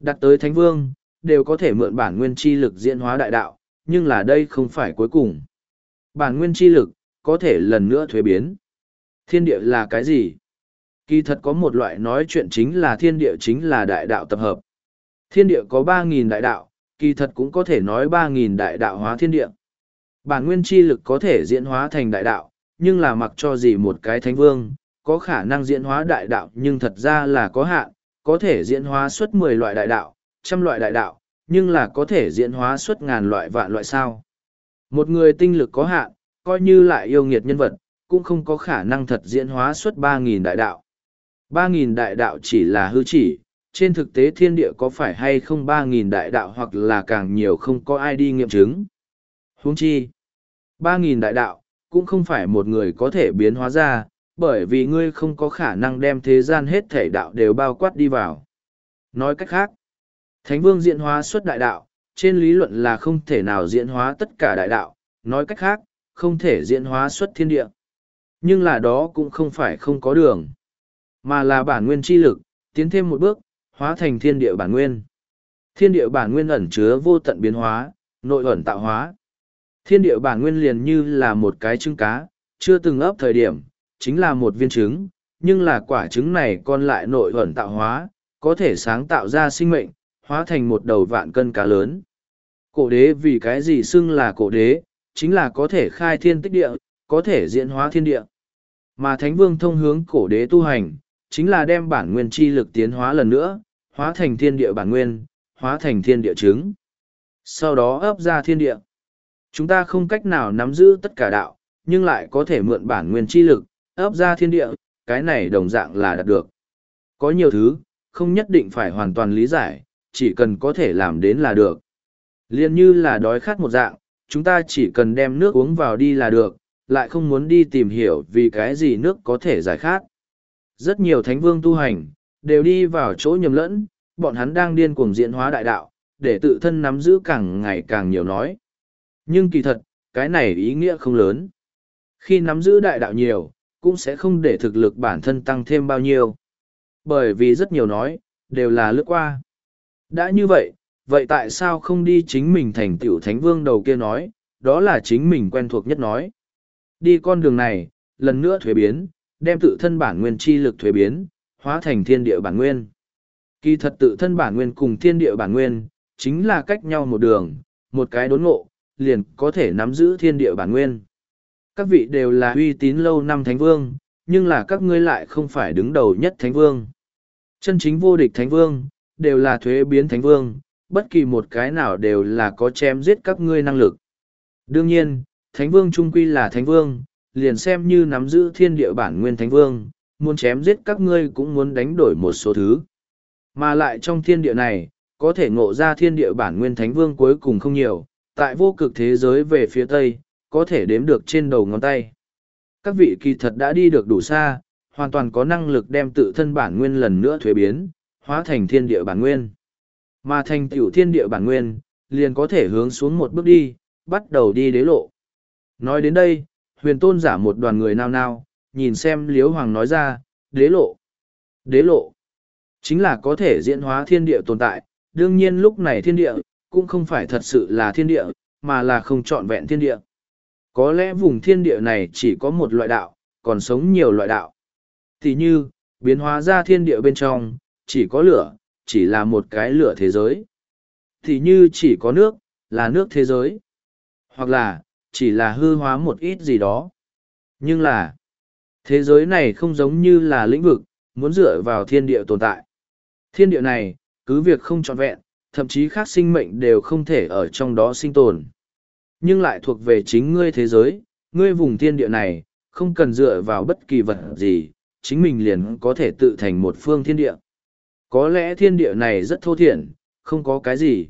Đặt tới thánh vương, đều có thể mượn bản nguyên chi lực diễn hóa đại đạo, nhưng là đây không phải cuối cùng. Bản nguyên chi lực, có thể lần nữa thuế biến. Thiên địa là cái gì? Kỳ thật có một loại nói chuyện chính là thiên địa chính là đại đạo tập hợp. Thiên địa có ba nghìn đại đạo, kỳ thật cũng có thể nói ba nghìn đại đạo hóa thiên địa. Bản nguyên chi lực có thể diễn hóa thành đại đạo, nhưng là mặc cho gì một cái thánh vương, có khả năng diễn hóa đại đạo nhưng thật ra là có hạn, có thể diễn hóa suốt mười loại đại đạo, trăm loại đại đạo, nhưng là có thể diễn hóa suốt ngàn loại vạn loại sao. Một người tinh lực có hạn, coi như lại yêu nghiệt nhân vật, cũng không có khả năng thật diễn hóa suốt ba nghìn đại đạo. ba nghìn đại đạo chỉ là hư chỉ, trên thực tế thiên địa có phải hay không ba nghìn đại đạo hoặc là càng nhiều không có ai đi nghiệm chứng. Huống chi, ba nghìn đại đạo, cũng không phải một người có thể biến hóa ra, bởi vì ngươi không có khả năng đem thế gian hết thể đạo đều bao quát đi vào. Nói cách khác, Thánh Vương diễn hóa xuất đại đạo, trên lý luận là không thể nào diễn hóa tất cả đại đạo, nói cách khác, không thể diễn hóa xuất thiên địa. Nhưng là đó cũng không phải không có đường, mà là bản nguyên chi lực, tiến thêm một bước, hóa thành thiên địa bản nguyên. Thiên địa bản nguyên ẩn chứa vô tận biến hóa, nội ẩn tạo hóa. Thiên địa bản nguyên liền như là một cái trứng cá, chưa từng ấp thời điểm, chính là một viên trứng, nhưng là quả trứng này còn lại nội ẩn tạo hóa, có thể sáng tạo ra sinh mệnh, hóa thành một đầu vạn cân cá lớn. Cổ đế vì cái gì xưng là cổ đế, chính là có thể khai thiên tích địa, có thể diễn hóa thiên địa. Mà Thánh Vương thông hướng cổ đế tu hành, chính là đem bản nguyên chi lực tiến hóa lần nữa, hóa thành thiên địa bản nguyên, hóa thành thiên địa chứng. Sau đó ấp ra thiên địa. Chúng ta không cách nào nắm giữ tất cả đạo, nhưng lại có thể mượn bản nguyên chi lực, ấp ra thiên địa, cái này đồng dạng là đạt được. Có nhiều thứ, không nhất định phải hoàn toàn lý giải, chỉ cần có thể làm đến là được. Liên như là đói khát một dạng, chúng ta chỉ cần đem nước uống vào đi là được, lại không muốn đi tìm hiểu vì cái gì nước có thể giải khát. Rất nhiều thánh vương tu hành, đều đi vào chỗ nhầm lẫn, bọn hắn đang điên cuồng diễn hóa đại đạo, để tự thân nắm giữ càng ngày càng nhiều nói. Nhưng kỳ thật, cái này ý nghĩa không lớn. Khi nắm giữ đại đạo nhiều, cũng sẽ không để thực lực bản thân tăng thêm bao nhiêu. Bởi vì rất nhiều nói, đều là lướt qua. Đã như vậy, vậy tại sao không đi chính mình thành tiểu thánh vương đầu kia nói, đó là chính mình quen thuộc nhất nói. Đi con đường này, lần nữa thuế biến, đem tự thân bản nguyên chi lực thuế biến, hóa thành thiên địa bản nguyên. Kỳ thật tự thân bản nguyên cùng thiên địa bản nguyên, chính là cách nhau một đường, một cái đốn ngộ, liền có thể nắm giữ thiên địa bản nguyên. Các vị đều là uy tín lâu năm thánh vương, nhưng là các ngươi lại không phải đứng đầu nhất thánh vương. Chân chính vô địch thánh vương, đều là thuế biến thánh vương, bất kỳ một cái nào đều là có chém giết các ngươi năng lực. Đương nhiên, thánh vương trung quy là thánh vương, liền xem như nắm giữ thiên địa bản nguyên thánh vương, muốn chém giết các ngươi cũng muốn đánh đổi một số thứ. Mà lại trong thiên địa này, có thể ngộ ra thiên địa bản nguyên thánh vương cuối cùng không nhiều, tại vô cực thế giới về phía tây, có thể đếm được trên đầu ngón tay. Các vị kỳ thật đã đi được đủ xa, hoàn toàn có năng lực đem tự thân bản nguyên lần nữa thuế biến, hóa thành thiên địa bản nguyên. Mà thành tiểu thiên địa bản nguyên, liền có thể hướng xuống một bước đi, bắt đầu đi đế lộ. Nói đến đây, huyền tôn giả một đoàn người nao nao, nhìn xem liếu hoàng nói ra, đế lộ. Đế lộ, chính là có thể diễn hóa thiên địa tồn tại, đương nhiên lúc này thiên địa, cũng không phải thật sự là thiên địa, mà là không trọn vẹn thiên địa. Có lẽ vùng thiên địa này chỉ có một loại đạo, còn sống nhiều loại đạo. Thì như, biến hóa ra thiên địa bên trong, chỉ có lửa, chỉ là một cái lửa thế giới. Thì như chỉ có nước, là nước thế giới. Hoặc là, chỉ là hư hóa một ít gì đó. Nhưng là, thế giới này không giống như là lĩnh vực, muốn dựa vào thiên địa tồn tại. Thiên địa này, cứ việc không trọn vẹn, thậm chí khác sinh mệnh đều không thể ở trong đó sinh tồn. Nhưng lại thuộc về chính ngươi thế giới, ngươi vùng thiên địa này, không cần dựa vào bất kỳ vật gì, chính mình liền có thể tự thành một phương thiên địa. Có lẽ thiên địa này rất thô thiển, không có cái gì.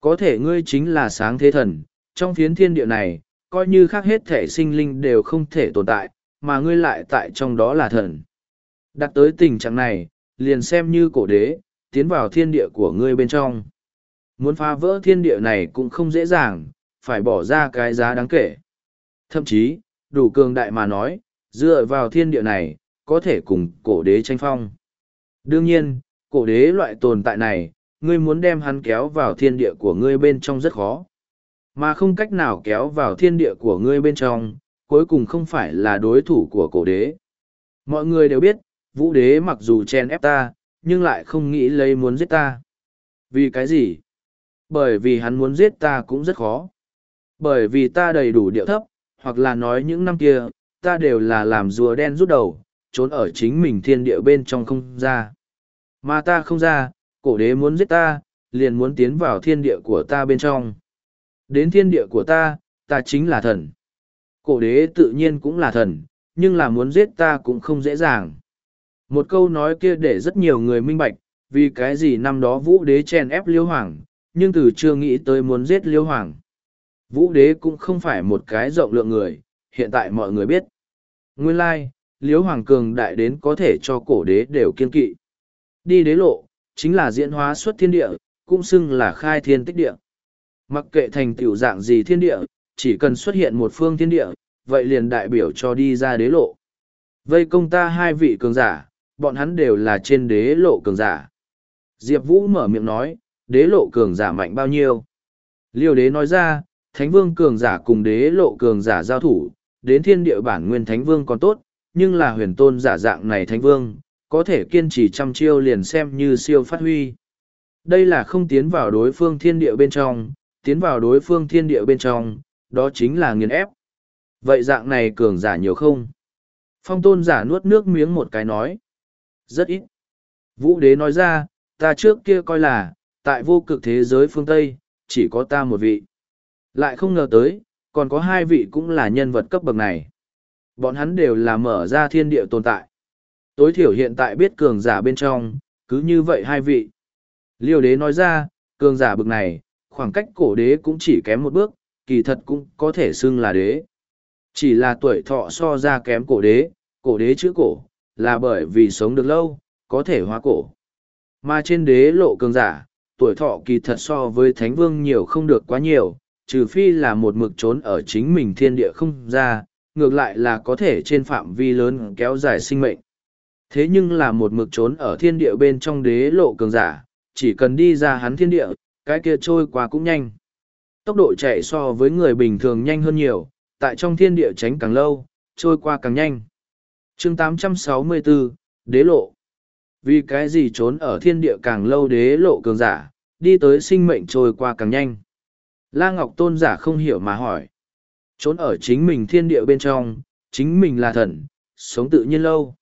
Có thể ngươi chính là sáng thế thần, trong phiến thiên địa này, coi như khác hết thể sinh linh đều không thể tồn tại, mà ngươi lại tại trong đó là thần. Đặt tới tình trạng này, liền xem như cổ đế, tiến vào thiên địa của ngươi bên trong. Muốn phá vỡ thiên địa này cũng không dễ dàng, phải bỏ ra cái giá đáng kể. Thậm chí, đủ cường đại mà nói, dựa vào thiên địa này, có thể cùng cổ đế tranh phong. Đương nhiên, cổ đế loại tồn tại này, ngươi muốn đem hắn kéo vào thiên địa của ngươi bên trong rất khó. Mà không cách nào kéo vào thiên địa của ngươi bên trong, cuối cùng không phải là đối thủ của cổ đế. Mọi người đều biết, vũ đế mặc dù chen ép ta, nhưng lại không nghĩ lấy muốn giết ta. Vì cái gì? Bởi vì hắn muốn giết ta cũng rất khó. Bởi vì ta đầy đủ điệu thấp, hoặc là nói những năm kia, ta đều là làm rùa đen rút đầu, trốn ở chính mình thiên địa bên trong không ra. Mà ta không ra, cổ đế muốn giết ta, liền muốn tiến vào thiên địa của ta bên trong. Đến thiên địa của ta, ta chính là thần. Cổ đế tự nhiên cũng là thần, nhưng là muốn giết ta cũng không dễ dàng. Một câu nói kia để rất nhiều người minh bạch, vì cái gì năm đó vũ đế chen ép liêu hoàng, nhưng từ chưa nghĩ tới muốn giết liêu hoàng. Vũ đế cũng không phải một cái rộng lượng người, hiện tại mọi người biết. Nguyên lai, liêu hoàng cường đại đến có thể cho cổ đế đều kiên kỵ. Đi đế lộ, chính là diễn hóa xuất thiên địa, cũng xưng là khai thiên tích địa. Mặc kệ thành tiểu dạng gì thiên địa, chỉ cần xuất hiện một phương thiên địa, vậy liền đại biểu cho đi ra đế lộ. Vây công ta hai vị cường giả, bọn hắn đều là trên đế lộ cường giả. Diệp Vũ mở miệng nói, đế lộ cường giả mạnh bao nhiêu? Liêu đế nói ra, thánh vương cường giả cùng đế lộ cường giả giao thủ, đến thiên địa bản nguyên thánh vương còn tốt, nhưng là huyền tôn giả dạng này thánh vương, có thể kiên trì trăm chiêu liền xem như siêu phát huy. Đây là không tiến vào đối phương thiên địa bên trong, tiến vào đối phương thiên địa bên trong, đó chính là nghiền ép. Vậy dạng này cường giả nhiều không? Phong tôn giả nuốt nước miếng một cái nói. Rất ít. Vũ đế nói ra, ta trước kia coi là, tại vô cực thế giới phương Tây, chỉ có ta một vị. Lại không ngờ tới, còn có hai vị cũng là nhân vật cấp bậc này. Bọn hắn đều là mở ra thiên địa tồn tại. Tối thiểu hiện tại biết cường giả bên trong, cứ như vậy hai vị. Liêu đế nói ra, cường giả bậc này, khoảng cách cổ đế cũng chỉ kém một bước, kỳ thật cũng có thể xưng là đế. Chỉ là tuổi thọ so ra kém cổ đế, cổ đế chữ cổ, là bởi vì sống được lâu, có thể hóa cổ. Mà trên đế lộ cường giả, tuổi thọ kỳ thật so với thánh vương nhiều không được quá nhiều, trừ phi là một mực trốn ở chính mình thiên địa không ra, ngược lại là có thể trên phạm vi lớn kéo dài sinh mệnh. Thế nhưng là một mực trốn ở thiên địa bên trong đế lộ cường giả, chỉ cần đi ra hắn thiên địa, cái kia trôi qua cũng nhanh. Tốc độ chạy so với người bình thường nhanh hơn nhiều, tại trong thiên địa tránh càng lâu, trôi qua càng nhanh chương 864, Đế Lộ Vì cái gì trốn ở thiên địa càng lâu đế lộ cường giả, đi tới sinh mệnh trôi qua càng nhanh. La Ngọc Tôn giả không hiểu mà hỏi. Trốn ở chính mình thiên địa bên trong, chính mình là thần, sống tự nhiên lâu.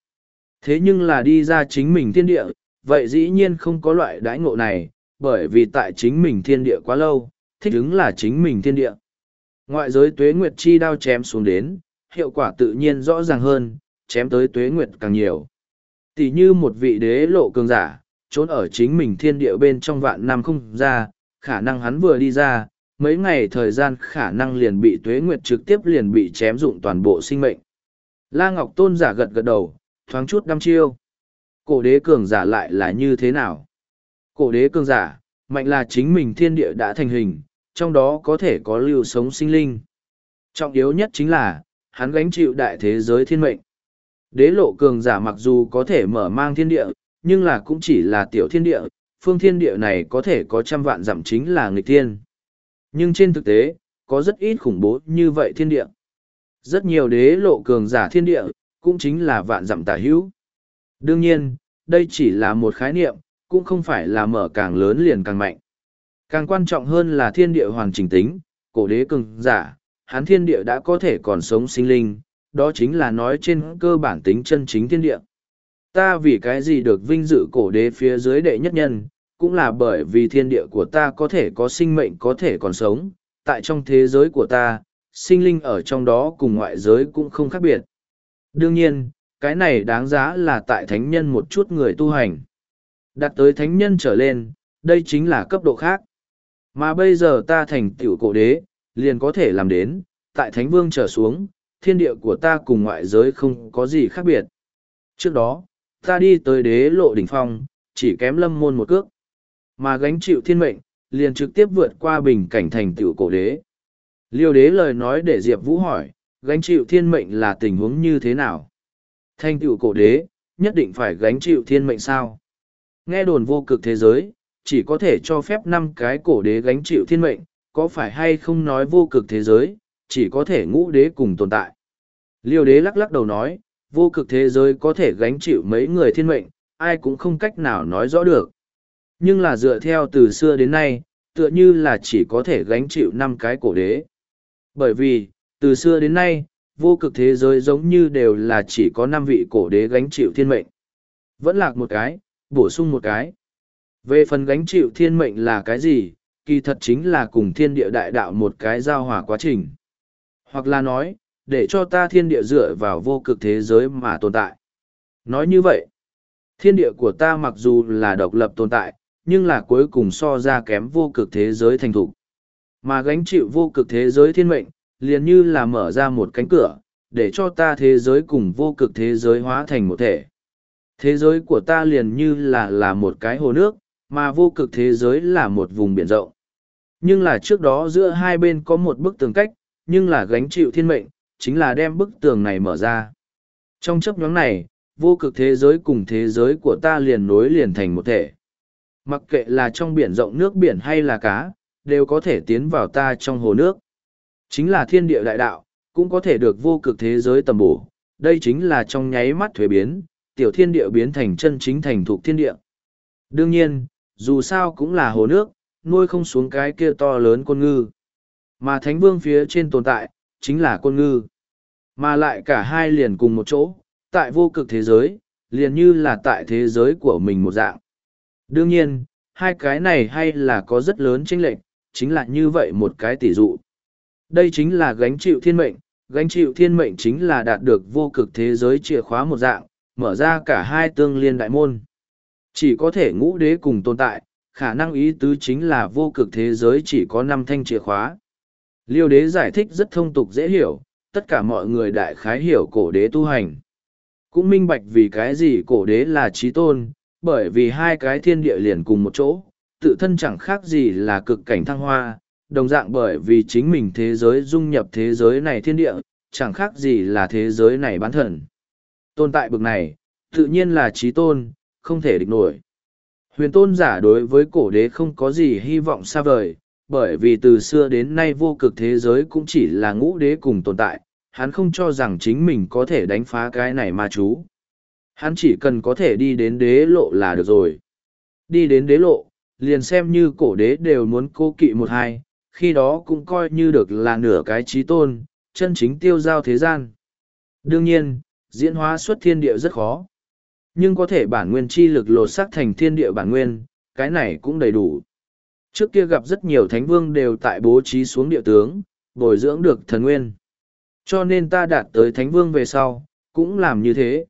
Thế nhưng là đi ra chính mình thiên địa, vậy dĩ nhiên không có loại đãi ngộ này, bởi vì tại chính mình thiên địa quá lâu, thích ứng là chính mình thiên địa. Ngoại giới tuế nguyệt chi đao chém xuống đến, hiệu quả tự nhiên rõ ràng hơn, chém tới tuế nguyệt càng nhiều. Tỷ như một vị đế lộ cường giả, trốn ở chính mình thiên địa bên trong vạn năm không ra, khả năng hắn vừa đi ra, mấy ngày thời gian khả năng liền bị tuế nguyệt trực tiếp liền bị chém dụng toàn bộ sinh mệnh. La Ngọc Tôn giả gật gật đầu, thoáng chút đăm chiêu. Cổ đế cường giả lại là như thế nào? Cổ đế cường giả, mạnh là chính mình thiên địa đã thành hình, trong đó có thể có lưu sống sinh linh. Trọng yếu nhất chính là, hắn gánh chịu đại thế giới thiên mệnh. Đế lộ cường giả mặc dù có thể mở mang thiên địa, nhưng là cũng chỉ là tiểu thiên địa, phương thiên địa này có thể có trăm vạn dặm chính là nghịch thiên. Nhưng trên thực tế, có rất ít khủng bố như vậy thiên địa. Rất nhiều đế lộ cường giả thiên địa, cũng chính là vạn dặm tả hữu. Đương nhiên, đây chỉ là một khái niệm, cũng không phải là mở càng lớn liền càng mạnh. Càng quan trọng hơn là thiên địa hoàn chỉnh tính, cổ đế cường giả, hắn thiên địa đã có thể còn sống sinh linh, đó chính là nói trên cơ bản tính chân chính thiên địa. Ta vì cái gì được vinh dự cổ đế phía dưới đệ nhất nhân, cũng là bởi vì thiên địa của ta có thể có sinh mệnh có thể còn sống, tại trong thế giới của ta, sinh linh ở trong đó cùng ngoại giới cũng không khác biệt. Đương nhiên, cái này đáng giá là tại thánh nhân một chút người tu hành. Đặt tới thánh nhân trở lên, đây chính là cấp độ khác. Mà bây giờ ta thành tiểu cổ đế, liền có thể làm đến, tại thánh vương trở xuống, thiên địa của ta cùng ngoại giới không có gì khác biệt. Trước đó, ta đi tới đế lộ đỉnh phong, chỉ kém lâm môn một cước. Mà gánh chịu thiên mệnh, liền trực tiếp vượt qua bình cảnh thành tựu cổ đế. Liêu đế lời nói để Diệp Vũ hỏi, gánh chịu thiên mệnh là tình huống như thế nào? Thành tựu cổ đế, nhất định phải gánh chịu thiên mệnh sao? Nghe đồn vô cực thế giới, chỉ có thể cho phép năm cái cổ đế gánh chịu thiên mệnh, có phải hay không nói vô cực thế giới, chỉ có thể ngũ đế cùng tồn tại. Liêu đế lắc lắc đầu nói, vô cực thế giới có thể gánh chịu mấy người thiên mệnh, ai cũng không cách nào nói rõ được. Nhưng là dựa theo từ xưa đến nay, tựa như là chỉ có thể gánh chịu năm cái cổ đế. Bởi vì, từ xưa đến nay, vô cực thế giới giống như đều là chỉ có năm vị cổ đế gánh chịu thiên mệnh. Vẫn lạc một cái, bổ sung một cái. Về phần gánh chịu thiên mệnh là cái gì, kỳ thật chính là cùng thiên địa đại đạo một cái giao hòa quá trình. Hoặc là nói, để cho ta thiên địa dựa vào vô cực thế giới mà tồn tại. Nói như vậy, thiên địa của ta mặc dù là độc lập tồn tại, nhưng là cuối cùng so ra kém vô cực thế giới thành thục. Mà gánh chịu vô cực thế giới thiên mệnh, liền như là mở ra một cánh cửa, để cho ta thế giới cùng vô cực thế giới hóa thành một thể. Thế giới của ta liền như là là một cái hồ nước, mà vô cực thế giới là một vùng biển rộng. Nhưng là trước đó giữa hai bên có một bức tường cách, nhưng là gánh chịu thiên mệnh, chính là đem bức tường này mở ra. Trong chấp nhóm này, vô cực thế giới cùng thế giới của ta liền nối liền thành một thể. Mặc kệ là trong biển rộng nước biển hay là cá, đều có thể tiến vào ta trong hồ nước. Chính là thiên địa đại đạo, cũng có thể được vô cực thế giới tầm bổ. Đây chính là trong nháy mắt thuế biến, tiểu thiên địa biến thành chân chính thành thuộc thiên địa. Đương nhiên, dù sao cũng là hồ nước, nuôi không xuống cái kia to lớn côn ngư. Mà thánh vương phía trên tồn tại, chính là côn ngư. Mà lại cả hai liền cùng một chỗ, tại vô cực thế giới, liền như là tại thế giới của mình một dạng. Đương nhiên, hai cái này hay là có rất lớn chênh lệch, chính là như vậy một cái tỷ dụ. Đây chính là gánh chịu thiên mệnh, gánh chịu thiên mệnh chính là đạt được vô cực thế giới chìa khóa một dạng, mở ra cả hai tương liên đại môn. Chỉ có thể ngũ đế cùng tồn tại, khả năng ý tứ chính là vô cực thế giới chỉ có năm thanh chìa khóa. Liêu đế giải thích rất thông tục dễ hiểu, tất cả mọi người đại khái hiểu cổ đế tu hành. Cũng minh bạch vì cái gì cổ đế là trí tôn, bởi vì hai cái thiên địa liền cùng một chỗ, tự thân chẳng khác gì là cực cảnh thăng hoa, đồng dạng bởi vì chính mình thế giới dung nhập thế giới này thiên địa, chẳng khác gì là thế giới này bán thần. Tồn tại bực này, tự nhiên là trí tôn, không thể địch nổi. Huyền tôn giả đối với cổ đế không có gì hy vọng xa vời, bởi vì từ xưa đến nay vô cực thế giới cũng chỉ là ngũ đế cùng tồn tại, hắn không cho rằng chính mình có thể đánh phá cái này ma chú. Hắn chỉ cần có thể đi đến đế lộ là được rồi. Đi đến đế lộ, liền xem như cổ đế đều muốn cô kỵ một hai, khi đó cũng coi như được là nửa cái trí tôn, chân chính tiêu giao thế gian. Đương nhiên, diễn hóa xuất thiên địa rất khó. Nhưng có thể bản nguyên chi lực lột xác thành thiên địa bản nguyên, cái này cũng đầy đủ. Trước kia gặp rất nhiều thánh vương đều tại bố trí xuống địa tướng, bồi dưỡng được thần nguyên. Cho nên ta đạt tới thánh vương về sau, cũng làm như thế.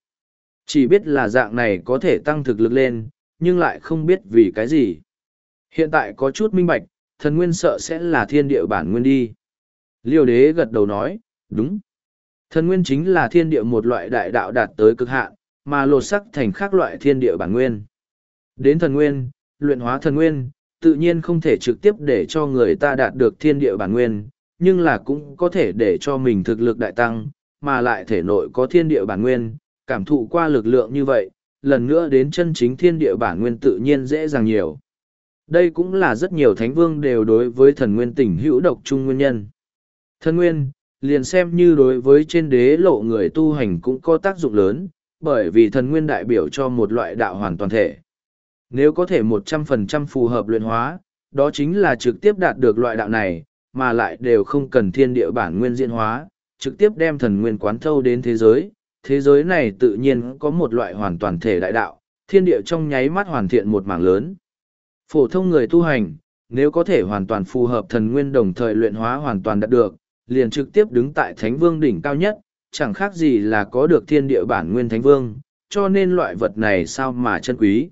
Chỉ biết là dạng này có thể tăng thực lực lên, nhưng lại không biết vì cái gì. Hiện tại có chút minh bạch, thần nguyên sợ sẽ là thiên địa bản nguyên đi. Liêu đế gật đầu nói, đúng. Thần nguyên chính là thiên địa một loại đại đạo đạt tới cực hạn, mà lột sắc thành khác loại thiên địa bản nguyên. Đến thần nguyên, luyện hóa thần nguyên, tự nhiên không thể trực tiếp để cho người ta đạt được thiên địa bản nguyên, nhưng là cũng có thể để cho mình thực lực đại tăng, mà lại thể nội có thiên địa bản nguyên, cảm thụ qua lực lượng như vậy, lần nữa đến chân chính thiên địa bản nguyên tự nhiên dễ dàng nhiều. Đây cũng là rất nhiều thánh vương đều đối với thần nguyên tỉnh hữu độc chung nguyên nhân. Thần nguyên, liền xem như đối với trên đế lộ người tu hành cũng có tác dụng lớn, bởi vì thần nguyên đại biểu cho một loại đạo hoàn toàn thể. Nếu có thể một trăm phần trăm phù hợp luyện hóa, đó chính là trực tiếp đạt được loại đạo này, mà lại đều không cần thiên địa bản nguyên diễn hóa, trực tiếp đem thần nguyên quán thâu đến thế giới. Thế giới này tự nhiên có một loại hoàn toàn thể đại đạo, thiên địa trong nháy mắt hoàn thiện một mảng lớn. Phổ thông người tu hành, nếu có thể hoàn toàn phù hợp thần nguyên đồng thời luyện hóa hoàn toàn đạt được, liền trực tiếp đứng tại thánh vương đỉnh cao nhất, chẳng khác gì là có được thiên địa bản nguyên thánh vương, cho nên loại vật này sao mà chân quý.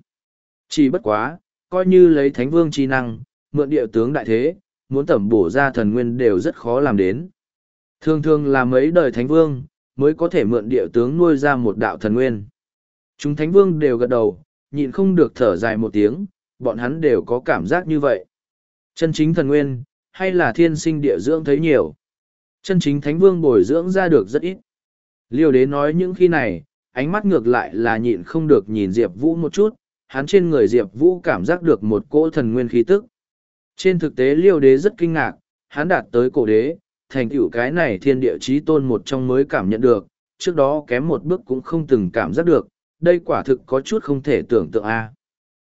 Chỉ bất quá, coi như lấy thánh vương chi năng, mượn địa tướng đại thế, muốn tẩm bổ ra thần nguyên đều rất khó làm đến. Thường thường là mấy đời thánh vương, mới có thể mượn địa tướng nuôi ra một đạo thần nguyên. Chúng thánh vương đều gật đầu, nhịn không được thở dài một tiếng, bọn hắn đều có cảm giác như vậy. Chân chính thần nguyên, hay là thiên sinh địa dưỡng thấy nhiều. Chân chính thánh vương bồi dưỡng ra được rất ít. Liêu đế nói những khi này, ánh mắt ngược lại là nhịn không được nhìn Diệp Vũ một chút, hắn trên người Diệp Vũ cảm giác được một cỗ thần nguyên khí tức. Trên thực tế liêu đế rất kinh ngạc, hắn đạt tới cổ đế, thành tựu cái này thiên địa chí tôn một trong mới cảm nhận được, trước đó kém một bước cũng không từng cảm giác được, đây quả thực có chút không thể tưởng tượng a.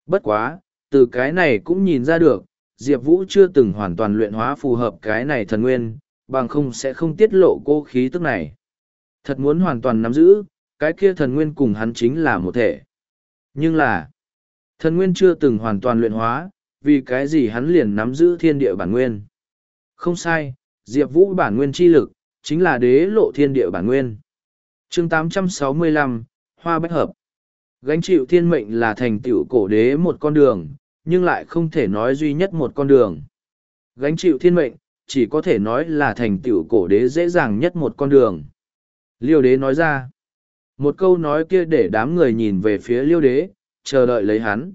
Bất quá, từ cái này cũng nhìn ra được, Diệp Vũ chưa từng hoàn toàn luyện hóa phù hợp cái này thần nguyên, bằng không sẽ không tiết lộ cô khí tức này. Thật muốn hoàn toàn nắm giữ, cái kia thần nguyên cùng hắn chính là một thể. Nhưng là, thần nguyên chưa từng hoàn toàn luyện hóa, vì cái gì hắn liền nắm giữ thiên địa bản nguyên. Không sai, Diệp Vũ bản nguyên chi lực, chính là đế lộ thiên địa bản nguyên. chương 865, Hoa Bách Hợp Gánh chịu thiên mệnh là thành tựu cổ đế một con đường, nhưng lại không thể nói duy nhất một con đường. Gánh chịu thiên mệnh, chỉ có thể nói là thành tựu cổ đế dễ dàng nhất một con đường. Liêu đế nói ra. Một câu nói kia để đám người nhìn về phía liêu đế, chờ đợi lấy hắn.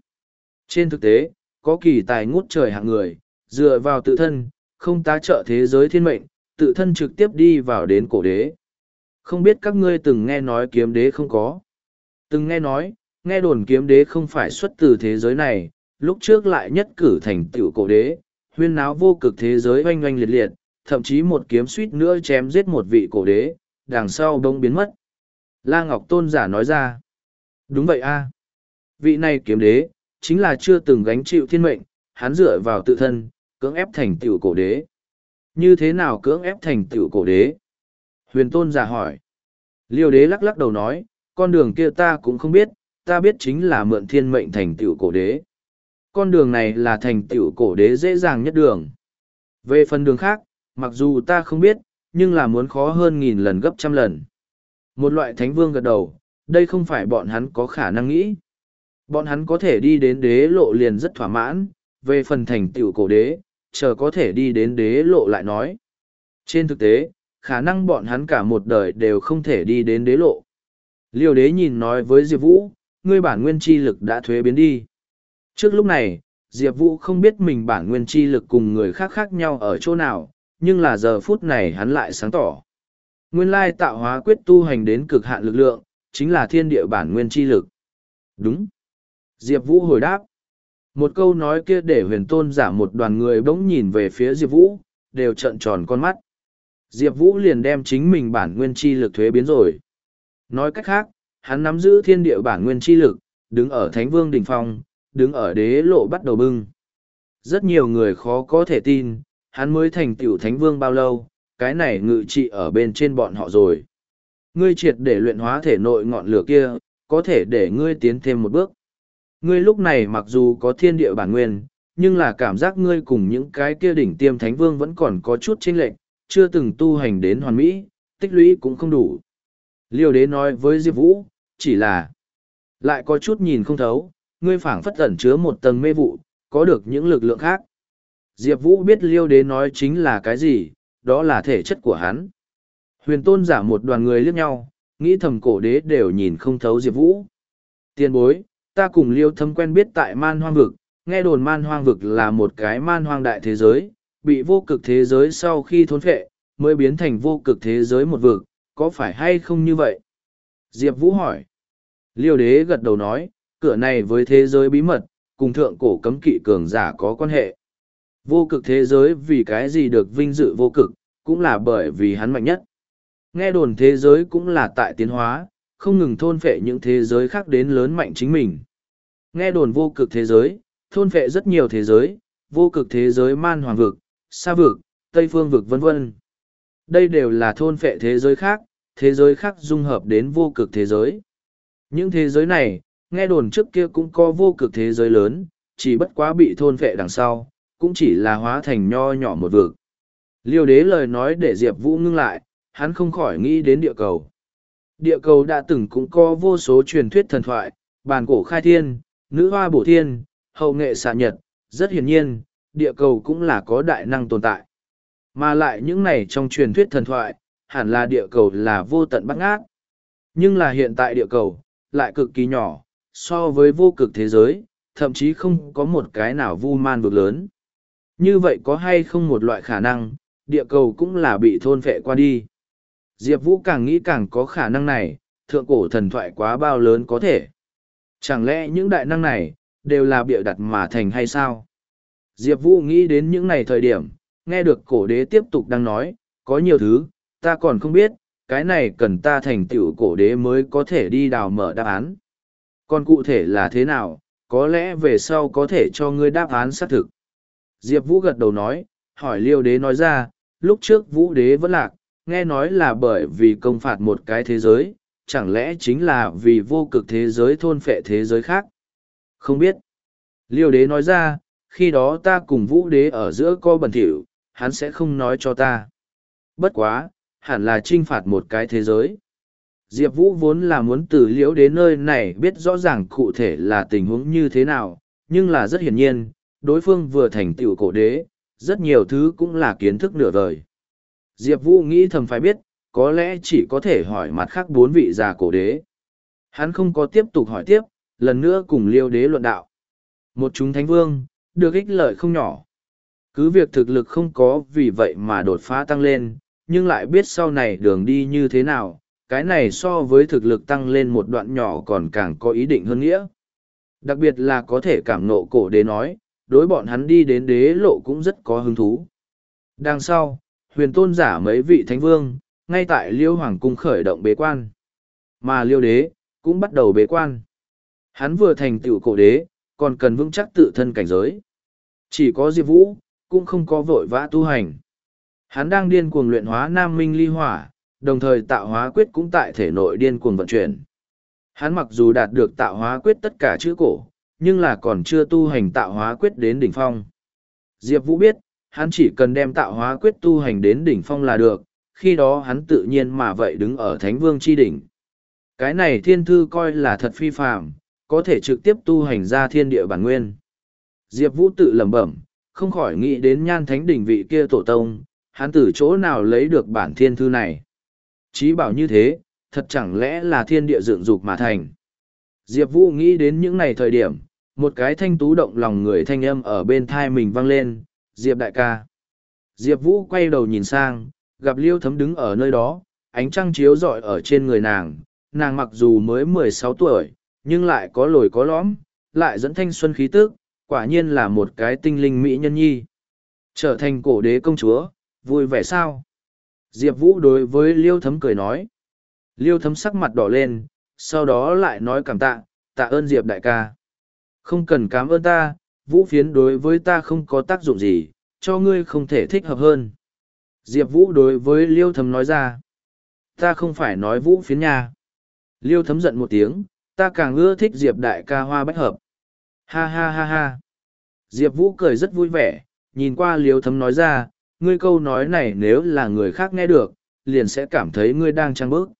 Trên thực tế, có kỳ tài ngút trời hạng người, dựa vào tự thân, không tá trợ thế giới thiên mệnh, tự thân trực tiếp đi vào đến cổ đế. Không biết các ngươi từng nghe nói kiếm đế không có. Từng nghe nói, nghe đồn kiếm đế không phải xuất từ thế giới này, lúc trước lại nhất cử thành tựu cổ đế, huyên náo vô cực thế giới oanh oanh liệt liệt, thậm chí một kiếm suýt nữa chém giết một vị cổ đế, đằng sau bông biến mất. La Ngọc Tôn giả nói ra. Đúng vậy a Vị này kiếm đế, chính là chưa từng gánh chịu thiên mệnh, hắn dựa vào tự thân, cưỡng ép thành tựu cổ đế. Như thế nào cưỡng ép thành tựu cổ đế? Huyền Tôn giả hỏi. Liêu đế lắc lắc đầu nói, con đường kia ta cũng không biết, ta biết chính là mượn thiên mệnh thành tựu cổ đế. Con đường này là thành tựu cổ đế dễ dàng nhất đường. Về phần đường khác, mặc dù ta không biết, nhưng là muốn khó hơn nghìn lần gấp trăm lần. Một loại thánh vương gật đầu, đây không phải bọn hắn có khả năng nghĩ. Bọn hắn có thể đi đến đế lộ liền rất thỏa mãn, về phần thành tựu cổ đế, chờ có thể đi đến đế lộ lại nói. Trên thực tế, khả năng bọn hắn cả một đời đều không thể đi đến đế lộ. Liêu đế nhìn nói với Diệp Vũ, ngươi bản nguyên chi lực đã thuế biến đi. Trước lúc này, Diệp Vũ không biết mình bản nguyên chi lực cùng người khác khác nhau ở chỗ nào, nhưng là giờ phút này hắn lại sáng tỏ. Nguyên lai tạo hóa quyết tu hành đến cực hạn lực lượng, chính là thiên địa bản nguyên chi lực. Đúng. Diệp Vũ hồi đáp. Một câu nói kia để huyền tôn giả một đoàn người bỗng nhìn về phía Diệp Vũ, đều trợn tròn con mắt. Diệp Vũ liền đem chính mình bản nguyên chi lực thuế biến rồi. Nói cách khác, hắn nắm giữ thiên địa bản nguyên chi lực, đứng ở Thánh Vương đỉnh phong, đứng ở đế lộ bắt đầu bưng. Rất nhiều người khó có thể tin, hắn mới thành tiểu Thánh Vương bao lâu, cái này ngự trị ở bên trên bọn họ rồi. Ngươi triệt để luyện hóa thể nội ngọn lửa kia, có thể để ngươi tiến thêm một bước. Ngươi lúc này mặc dù có thiên địa bản nguyên, nhưng là cảm giác ngươi cùng những cái kia đỉnh tiêm thánh vương vẫn còn có chút chênh lệch, chưa từng tu hành đến hoàn mỹ, tích lũy cũng không đủ. Liêu đế nói với Diệp Vũ, chỉ là lại có chút nhìn không thấu, ngươi phảng phất ẩn chứa một tầng mê vụ, có được những lực lượng khác. Diệp Vũ biết Liêu đế nói chính là cái gì, đó là thể chất của hắn. Huyền tôn giả một đoàn người liếc nhau, nghĩ thầm cổ đế đều nhìn không thấu Diệp Vũ. Tiên bối, ta cùng liêu thâm quen biết tại man hoang vực, nghe đồn man hoang vực là một cái man hoang đại thế giới, bị vô cực thế giới sau khi thốn phệ, mới biến thành vô cực thế giới một vực, có phải hay không như vậy? Diệp Vũ hỏi. Liêu đế gật đầu nói, cửa này với thế giới bí mật, cùng thượng cổ cấm kỵ cường giả có quan hệ. Vô cực thế giới vì cái gì được vinh dự vô cực, cũng là bởi vì hắn mạnh nhất. Nghe đồn thế giới cũng là tại tiến hóa, không ngừng thôn phệ những thế giới khác đến lớn mạnh chính mình. Nghe đồn vô cực thế giới, thôn phệ rất nhiều thế giới, vô cực thế giới man hoàng vực, sa vực, tây phương vực vân vân. Đây đều là thôn phệ thế giới khác, thế giới khác dung hợp đến vô cực thế giới. Những thế giới này, nghe đồn trước kia cũng có vô cực thế giới lớn, chỉ bất quá bị thôn phệ đằng sau, cũng chỉ là hóa thành nho nhỏ một vực. Liêu đế lời nói để Diệp Vũ ngưng lại, hắn không khỏi nghĩ đến địa cầu. Địa cầu đã từng cũng có vô số truyền thuyết thần thoại, bàn cổ khai thiên, nữ hoa bổ thiên, hậu nghệ xạ nhật, rất hiển nhiên, địa cầu cũng là có đại năng tồn tại. Mà lại những này trong truyền thuyết thần thoại, hẳn là địa cầu là vô tận bắt ngát. Nhưng là hiện tại địa cầu, lại cực kỳ nhỏ, so với vô cực thế giới, thậm chí không có một cái nào vu man vực lớn. Như vậy có hay không một loại khả năng, địa cầu cũng là bị thôn phệ qua đi. Diệp Vũ càng nghĩ càng có khả năng này, thượng cổ thần thoại quá bao lớn có thể. Chẳng lẽ những đại năng này, đều là bịa đặt mà thành hay sao? Diệp Vũ nghĩ đến những này thời điểm, nghe được cổ đế tiếp tục đang nói, có nhiều thứ, ta còn không biết, cái này cần ta thành tựu cổ đế mới có thể đi đào mở đáp án. Còn cụ thể là thế nào, có lẽ về sau có thể cho ngươi đáp án xác thực. Diệp Vũ gật đầu nói, hỏi liêu đế nói ra, lúc trước Vũ đế vẫn lạc, nghe nói là bởi vì công phạt một cái thế giới, chẳng lẽ chính là vì vô cực thế giới thôn phệ thế giới khác? Không biết. Liêu đế nói ra, khi đó ta cùng vũ đế ở giữa co bẩn thỉu, hắn sẽ không nói cho ta. Bất quá, hẳn là trinh phạt một cái thế giới. Diệp Vũ vốn là muốn từ liễu đến nơi này biết rõ ràng cụ thể là tình huống như thế nào, nhưng là rất hiển nhiên, đối phương vừa thành tựu cổ đế, rất nhiều thứ cũng là kiến thức nửa vời. Diệp Vũ nghĩ thầm phải biết, có lẽ chỉ có thể hỏi mặt khác bốn vị già cổ đế. Hắn không có tiếp tục hỏi tiếp, lần nữa cùng liêu đế luận đạo. Một chúng thánh vương, được ích lợi không nhỏ. Cứ việc thực lực không có vì vậy mà đột phá tăng lên, nhưng lại biết sau này đường đi như thế nào, cái này so với thực lực tăng lên một đoạn nhỏ còn càng có ý định hơn nghĩa. Đặc biệt là có thể cảm nộ cổ đế nói, đối bọn hắn đi đến đế lộ cũng rất có hứng thú. Đằng sau, huyền tôn giả mấy vị thánh vương, ngay tại liêu hoàng cung khởi động bế quan. Mà liêu đế, cũng bắt đầu bế quan. Hắn vừa thành tựu cổ đế, còn cần vững chắc tự thân cảnh giới. Chỉ có Diệp Vũ, cũng không có vội vã tu hành. Hắn đang điên cuồng luyện hóa nam minh ly hỏa, đồng thời tạo hóa quyết cũng tại thể nội điên cuồng vận chuyển. Hắn mặc dù đạt được tạo hóa quyết tất cả chữ cổ, nhưng là còn chưa tu hành tạo hóa quyết đến đỉnh phong. Diệp Vũ biết, hắn chỉ cần đem tạo hóa quyết tu hành đến đỉnh phong là được, khi đó hắn tự nhiên mà vậy đứng ở Thánh Vương chi đỉnh. Cái này thiên thư coi là thật phi phàm, có thể trực tiếp tu hành ra thiên địa bản nguyên. Diệp Vũ tự lẩm bẩm, không khỏi nghĩ đến nhan thánh đỉnh vị kia tổ tông, hắn từ chỗ nào lấy được bản thiên thư này. Chí bảo như thế, thật chẳng lẽ là thiên địa dựng dục mà thành. Diệp Vũ nghĩ đến những này thời điểm, một cái thanh tú động lòng người thanh âm ở bên thai mình vang lên, Diệp đại ca. Diệp Vũ quay đầu nhìn sang, gặp Liêu Thấm đứng ở nơi đó, ánh trăng chiếu rọi ở trên người nàng, nàng mặc dù mới mười sáu tuổi, nhưng lại có lồi có lõm, lại dẫn thanh xuân khí tức, quả nhiên là một cái tinh linh mỹ nhân nhi. Trở thành cổ đế công chúa, vui vẻ sao? Diệp Vũ đối với Liêu Thấm cười nói. Liêu Thấm sắc mặt đỏ lên, sau đó lại nói cảm tạ, tạ ơn Diệp đại ca. Không cần cảm ơn ta, Vũ phiến đối với ta không có tác dụng gì, cho ngươi không thể thích hợp hơn. Diệp Vũ đối với Liêu Thấm nói ra. Ta không phải nói Vũ phiến nha. Liêu Thấm giận một tiếng, ta càng ưa thích Diệp đại ca hoa bách hợp. Ha ha ha ha. Diệp Vũ cười rất vui vẻ, nhìn qua Liêu Thấm nói ra, ngươi câu nói này nếu là người khác nghe được, liền sẽ cảm thấy ngươi đang trăng bước.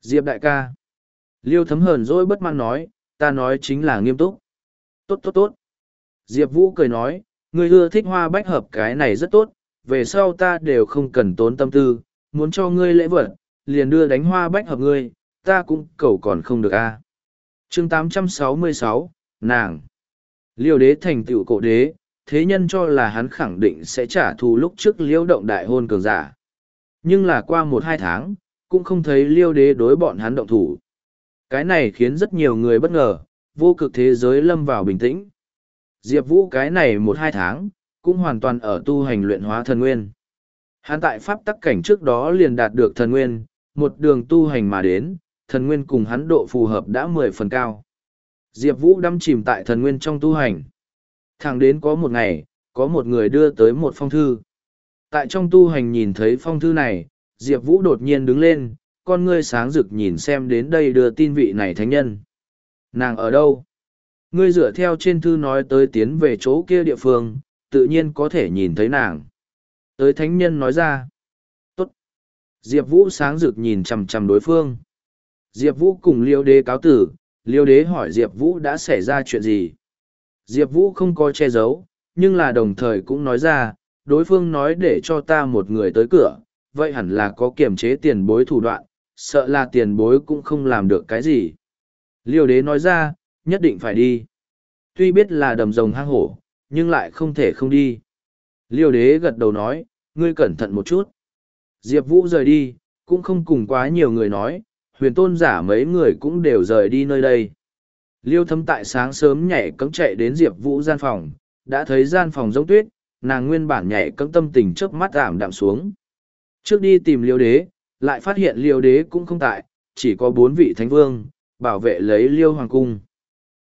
Diệp đại ca. Liêu Thấm hờn dỗi bất mãn nói, ta nói chính là nghiêm túc. Tốt tốt tốt. Diệp Vũ cười nói, ngươi ưa thích hoa bách hợp cái này rất tốt, về sau ta đều không cần tốn tâm tư, muốn cho ngươi lễ vật, liền đưa đánh hoa bách hợp ngươi, ta cũng cầu còn không được a. Chương 866, nàng. Liêu đế thành tựu cổ đế thế nhân cho là hắn khẳng định sẽ trả thù lúc trước liêu động đại hôn cường giả. Nhưng là qua một hai tháng cũng không thấy liêu đế đối bọn hắn động thủ. Cái này khiến rất nhiều người bất ngờ vô cực thế giới lâm vào bình tĩnh diệp vũ cái này một hai tháng cũng hoàn toàn ở tu hành luyện hóa thần nguyên hắn tại pháp tắc cảnh trước đó liền đạt được thần nguyên một đường tu hành mà đến thần nguyên cùng hắn độ phù hợp đã mười phần cao. Diệp Vũ đâm chìm tại thần nguyên trong tu hành. Thẳng đến có một ngày, có một người đưa tới một phong thư. Tại trong tu hành nhìn thấy phong thư này, Diệp Vũ đột nhiên đứng lên, con ngươi sáng rực nhìn xem đến đây đưa tin vị này thánh nhân. Nàng ở đâu? Ngươi dựa theo trên thư nói tới tiến về chỗ kia địa phương, tự nhiên có thể nhìn thấy nàng. Tới thánh nhân nói ra. Tốt. Diệp Vũ sáng rực nhìn chầm chầm đối phương. Diệp Vũ cùng Liêu Đế cáo tử, Liêu Đế hỏi Diệp Vũ đã xảy ra chuyện gì. Diệp Vũ không có che giấu, nhưng là đồng thời cũng nói ra, đối phương nói để cho ta một người tới cửa, vậy hẳn là có kiềm chế tiền bối thủ đoạn, sợ là tiền bối cũng không làm được cái gì. Liêu Đế nói ra, nhất định phải đi. Tuy biết là đầm rồng hang hổ, nhưng lại không thể không đi. Liêu Đế gật đầu nói, ngươi cẩn thận một chút. Diệp Vũ rời đi, cũng không cùng quá nhiều người nói, huyền tôn giả mấy người cũng đều rời đi nơi đây. Liêu thấm tại sáng sớm nhảy cấm chạy đến Diệp Vũ gian phòng, đã thấy gian phòng giống tuyết, nàng nguyên bản nhảy cấm tâm tình chớp mắt ảm đạm xuống. Trước đi tìm liêu đế, lại phát hiện liêu đế cũng không tại, chỉ có bốn vị thánh vương, bảo vệ lấy liêu hoàng cung.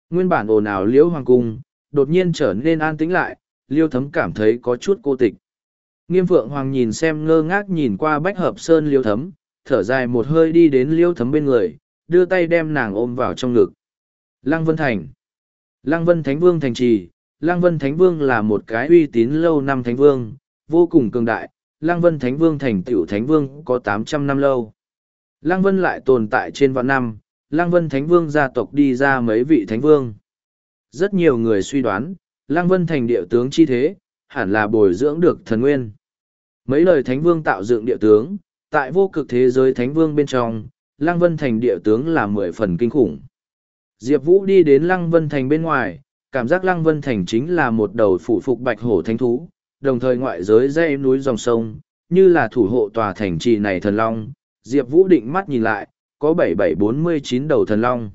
Nguyên bản ồn ào liễu hoàng cung, đột nhiên trở nên an tĩnh lại, liêu thấm cảm thấy có chút cô tịch. Nghiêm phượng hoàng nhìn xem ngơ ngác nhìn qua bách hợp sơn liêu thấm, thở dài một hơi đi đến liêu thấm bên người, đưa tay đem nàng ôm vào trong ngực. Lăng Vân Thành Lăng Vân Thánh Vương thành trì, Lăng Vân Thánh Vương là một cái uy tín lâu năm Thánh Vương, vô cùng cường đại, Lăng Vân Thánh Vương thành tiểu Thánh Vương có tám trăm năm lâu. Lăng Vân lại tồn tại trên vạn năm, Lăng Vân Thánh Vương gia tộc đi ra mấy vị Thánh Vương. Rất nhiều người suy đoán, Lăng Vân thành địa tướng chi thế, hẳn là bồi dưỡng được thần nguyên. Mấy lời Thánh Vương tạo dựng địa tướng, tại vô cực thế giới thánh vương bên trong, Lăng Vân Thành địa tướng là mười phần kinh khủng. Diệp Vũ đi đến Lăng Vân Thành bên ngoài, cảm giác Lăng Vân Thành chính là một đầu phủ phục bạch hổ thánh thú, đồng thời ngoại giới dãy núi dòng sông, như là thủ hộ tòa thành trì này thần long. Diệp Vũ định mắt nhìn lại, có bảy bảy bốn mươi chín đầu thần long.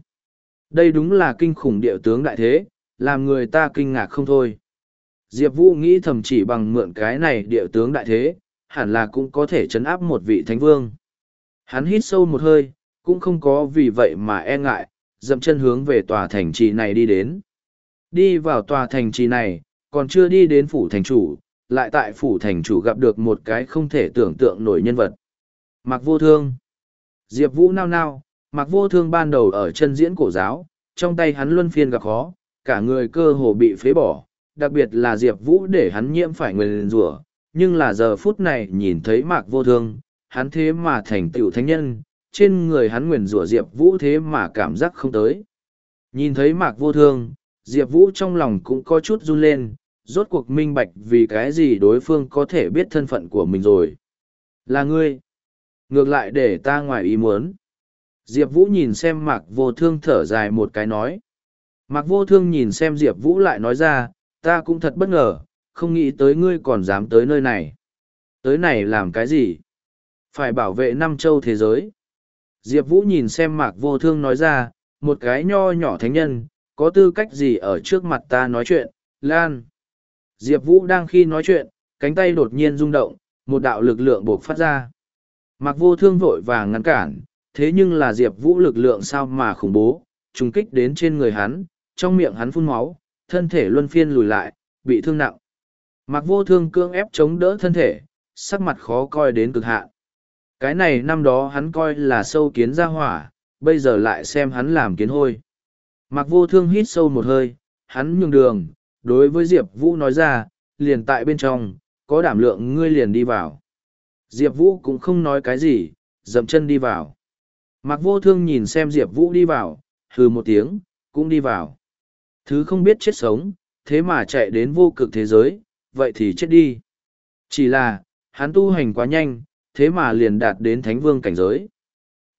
Đây đúng là kinh khủng địa tướng đại thế, làm người ta kinh ngạc không thôi. Diệp Vũ nghĩ thầm chỉ bằng mượn cái này địa tướng đại thế, hẳn là cũng có thể chấn áp một vị thánh vương. Hắn hít sâu một hơi, cũng không có vì vậy mà e ngại, dậm chân hướng về tòa thành trì này đi đến. Đi vào tòa thành trì này, còn chưa đi đến phủ thành chủ, lại tại phủ thành chủ gặp được một cái không thể tưởng tượng nổi nhân vật. Mặc vô thương. Diệp Vũ nao nao, mặc vô thương ban đầu ở chân diễn cổ giáo, trong tay hắn luân phiên gặp khó, cả người cơ hồ bị phế bỏ, đặc biệt là Diệp Vũ để hắn nhiễm phải người rủa nhưng là giờ phút này nhìn thấy mạc vô thương, hắn thế mà thành tựu thánh nhân, trên người hắn nguyền rủa Diệp Vũ thế mà cảm giác không tới. Nhìn thấy mạc vô thương, Diệp Vũ trong lòng cũng có chút run lên, rốt cuộc minh bạch vì cái gì đối phương có thể biết thân phận của mình rồi. Là ngươi. Ngược lại để ta ngoài ý muốn. Diệp Vũ nhìn xem mạc vô thương thở dài một cái nói. Mạc vô thương nhìn xem Diệp Vũ lại nói ra, ta cũng thật bất ngờ, không nghĩ tới ngươi còn dám tới nơi này. Tới này làm cái gì? Phải bảo vệ năm châu thế giới. Diệp Vũ nhìn xem mạc vô thương nói ra, một cái nho nhỏ thánh nhân, có tư cách gì ở trước mặt ta nói chuyện, Lan. Diệp Vũ đang khi nói chuyện, cánh tay đột nhiên rung động, một đạo lực lượng buộc phát ra. Mạc vô thương vội vàng ngăn cản, thế nhưng là Diệp Vũ lực lượng sao mà khủng bố, trùng kích đến trên người hắn, trong miệng hắn phun máu, thân thể luân phiên lùi lại, bị thương nặng. Mạc vô thương cương ép chống đỡ thân thể, sắc mặt khó coi đến cực hạn. Cái này năm đó hắn coi là sâu kiến ra hỏa, bây giờ lại xem hắn làm kiến hôi. Mạc vô thương hít sâu một hơi, hắn nhường đường, đối với Diệp Vũ nói ra, liền tại bên trong, có đảm lượng ngươi liền đi vào. Diệp Vũ cũng không nói cái gì, dậm chân đi vào. Mặc vô thương nhìn xem Diệp Vũ đi vào, hừ một tiếng, cũng đi vào. Thứ không biết chết sống, thế mà chạy đến vô cực thế giới, vậy thì chết đi. Chỉ là, hắn tu hành quá nhanh, thế mà liền đạt đến thánh vương cảnh giới.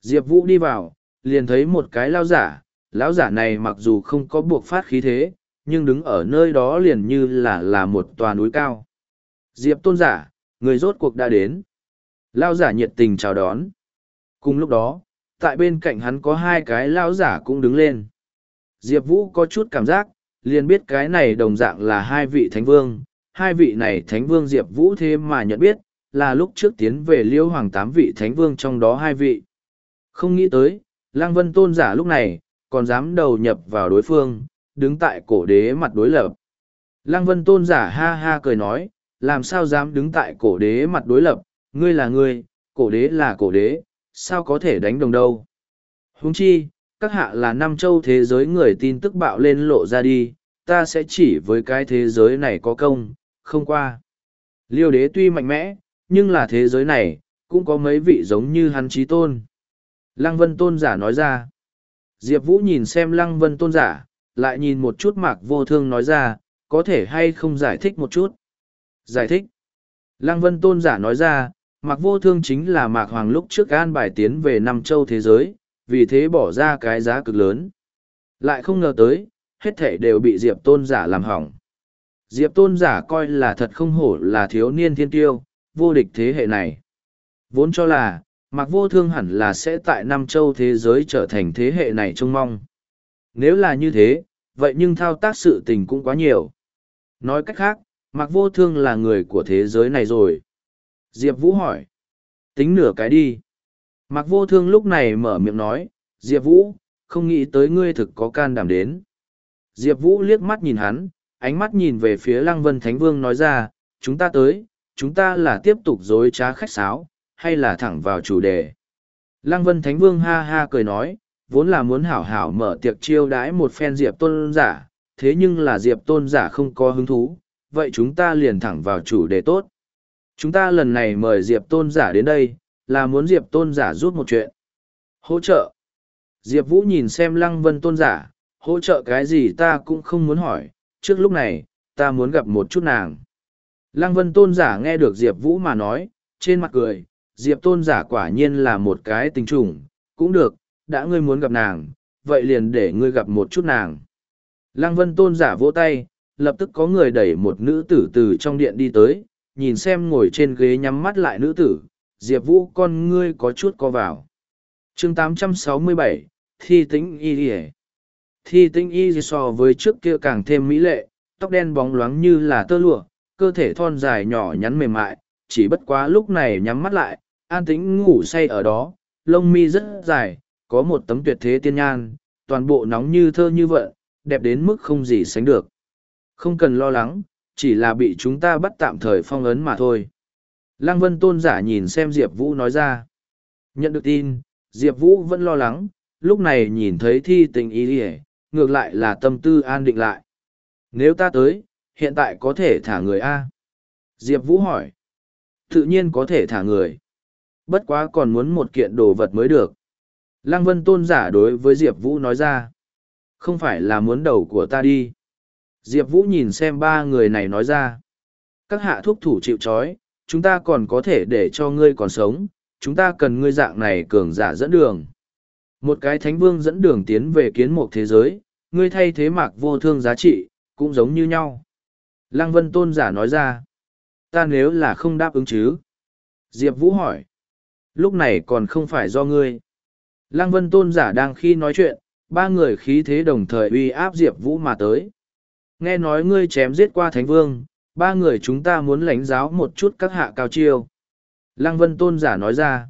Diệp Vũ đi vào, liền thấy một cái lao giả, lão giả này mặc dù không có buộc phát khí thế, nhưng đứng ở nơi đó liền như là là một tòa núi cao. Diệp tôn giả, người rốt cuộc đã đến. Lao giả nhiệt tình chào đón. Cùng lúc đó, tại bên cạnh hắn có hai cái lao giả cũng đứng lên. Diệp Vũ có chút cảm giác, liền biết cái này đồng dạng là hai vị thánh vương. Hai vị này thánh vương Diệp Vũ thế mà nhận biết, là lúc trước tiến về liêu hoàng tám vị thánh vương trong đó hai vị. Không nghĩ tới, Lăng Vân tôn giả lúc này, còn dám đầu nhập vào đối phương, đứng tại cổ đế mặt đối lập. Lăng Vân tôn giả ha ha cười nói, làm sao dám đứng tại cổ đế mặt đối lập, ngươi là ngươi, cổ đế là cổ đế, sao có thể đánh đồng đâu. Huống chi, các hạ là năm châu thế giới người tin tức bạo lên lộ ra đi, ta sẽ chỉ với cái thế giới này có công, không qua. Liêu đế tuy mạnh mẽ, nhưng là thế giới này, cũng có mấy vị giống như hắn trí tôn. Lăng vân tôn giả nói ra. Diệp Vũ nhìn xem lăng vân tôn giả, lại nhìn một chút mạc vô thương nói ra, có thể hay không giải thích một chút. Giải thích. Lăng vân tôn giả nói ra, mạc vô thương chính là mạc hoàng lúc trước an bài tiến về Nam châu thế giới, vì thế bỏ ra cái giá cực lớn. Lại không ngờ tới, hết thể đều bị Diệp tôn giả làm hỏng. Diệp tôn giả coi là thật không hổ là thiếu niên thiên tiêu, vô địch thế hệ này. Vốn cho là, Mạc Vô Thương hẳn là sẽ tại Nam châu thế giới trở thành thế hệ này trông mong. Nếu là như thế, vậy nhưng thao tác sự tình cũng quá nhiều. Nói cách khác, Mạc Vô Thương là người của thế giới này rồi. Diệp Vũ hỏi. Tính nửa cái đi. Mạc Vô Thương lúc này mở miệng nói, Diệp Vũ, không nghĩ tới ngươi thực có can đảm đến. Diệp Vũ liếc mắt nhìn hắn, ánh mắt nhìn về phía Lăng Vân Thánh Vương nói ra, chúng ta tới, chúng ta là tiếp tục dối trá khách sáo, hay là thẳng vào chủ đề. Lăng Vân Thánh Vương ha ha cười nói, vốn là muốn hảo hảo mở tiệc chiêu đãi một phen Diệp Tôn giả, thế nhưng là Diệp Tôn giả không có hứng thú, vậy chúng ta liền thẳng vào chủ đề tốt. Chúng ta lần này mời Diệp Tôn giả đến đây, là muốn Diệp Tôn giả giúp một chuyện. Hỗ trợ. Diệp Vũ nhìn xem Lăng Vân Tôn giả, hỗ trợ cái gì ta cũng không muốn hỏi, trước lúc này, ta muốn gặp một chút nàng. Lăng Vân Tôn giả nghe được Diệp Vũ mà nói, trên mặt cười, Diệp Tôn giả quả nhiên là một cái tình trùng, cũng được, đã ngươi muốn gặp nàng, vậy liền để ngươi gặp một chút nàng. Lăng Vân Tôn giả vỗ tay, lập tức có người đẩy một nữ tử từ trong điện đi tới, nhìn xem ngồi trên ghế nhắm mắt lại nữ tử, Diệp Vũ con ngươi có chút co vào. chương 867, Thi Tĩnh Y Đi Thi Tĩnh Y so với trước kia càng thêm mỹ lệ, tóc đen bóng loáng như là tơ lụa, cơ thể thon dài nhỏ nhắn mềm mại, chỉ bất quá lúc này nhắm mắt lại, an tĩnh ngủ say ở đó, lông mi rất dài, có một tấm tuyệt thế tiên nhan, toàn bộ nóng như thơ như vợ, đẹp đến mức không gì sánh được. Không cần lo lắng, chỉ là bị chúng ta bắt tạm thời phong ấn mà thôi. Lăng Vân Tôn giả nhìn xem Diệp Vũ nói ra. Nhận được tin, Diệp Vũ vẫn lo lắng, lúc này nhìn thấy thi tình ý đi ngược lại là tâm tư an định lại. Nếu ta tới, hiện tại có thể thả người A. Diệp Vũ hỏi. Tự nhiên có thể thả người. Bất quá còn muốn một kiện đồ vật mới được. Lăng Vân Tôn giả đối với Diệp Vũ nói ra. Không phải là muốn đầu của ta đi. Diệp Vũ nhìn xem ba người này nói ra. Các hạ thuốc thủ chịu trói chúng ta còn có thể để cho ngươi còn sống, chúng ta cần ngươi dạng này cường giả dẫn đường. Một cái thánh vương dẫn đường tiến về kiến một thế giới, ngươi thay thế mạc vô thương giá trị, cũng giống như nhau. Lăng Vân Tôn giả nói ra. Ta nếu là không đáp ứng chứ? Diệp Vũ hỏi. Lúc này còn không phải do ngươi. Lăng Vân Tôn giả đang khi nói chuyện, ba người khí thế đồng thời uy áp Diệp Vũ mà tới. Nghe nói ngươi chém giết qua Thánh Vương, ba người chúng ta muốn lãnh giáo một chút các hạ cao chiêu. Lăng Vân Tôn giả nói ra.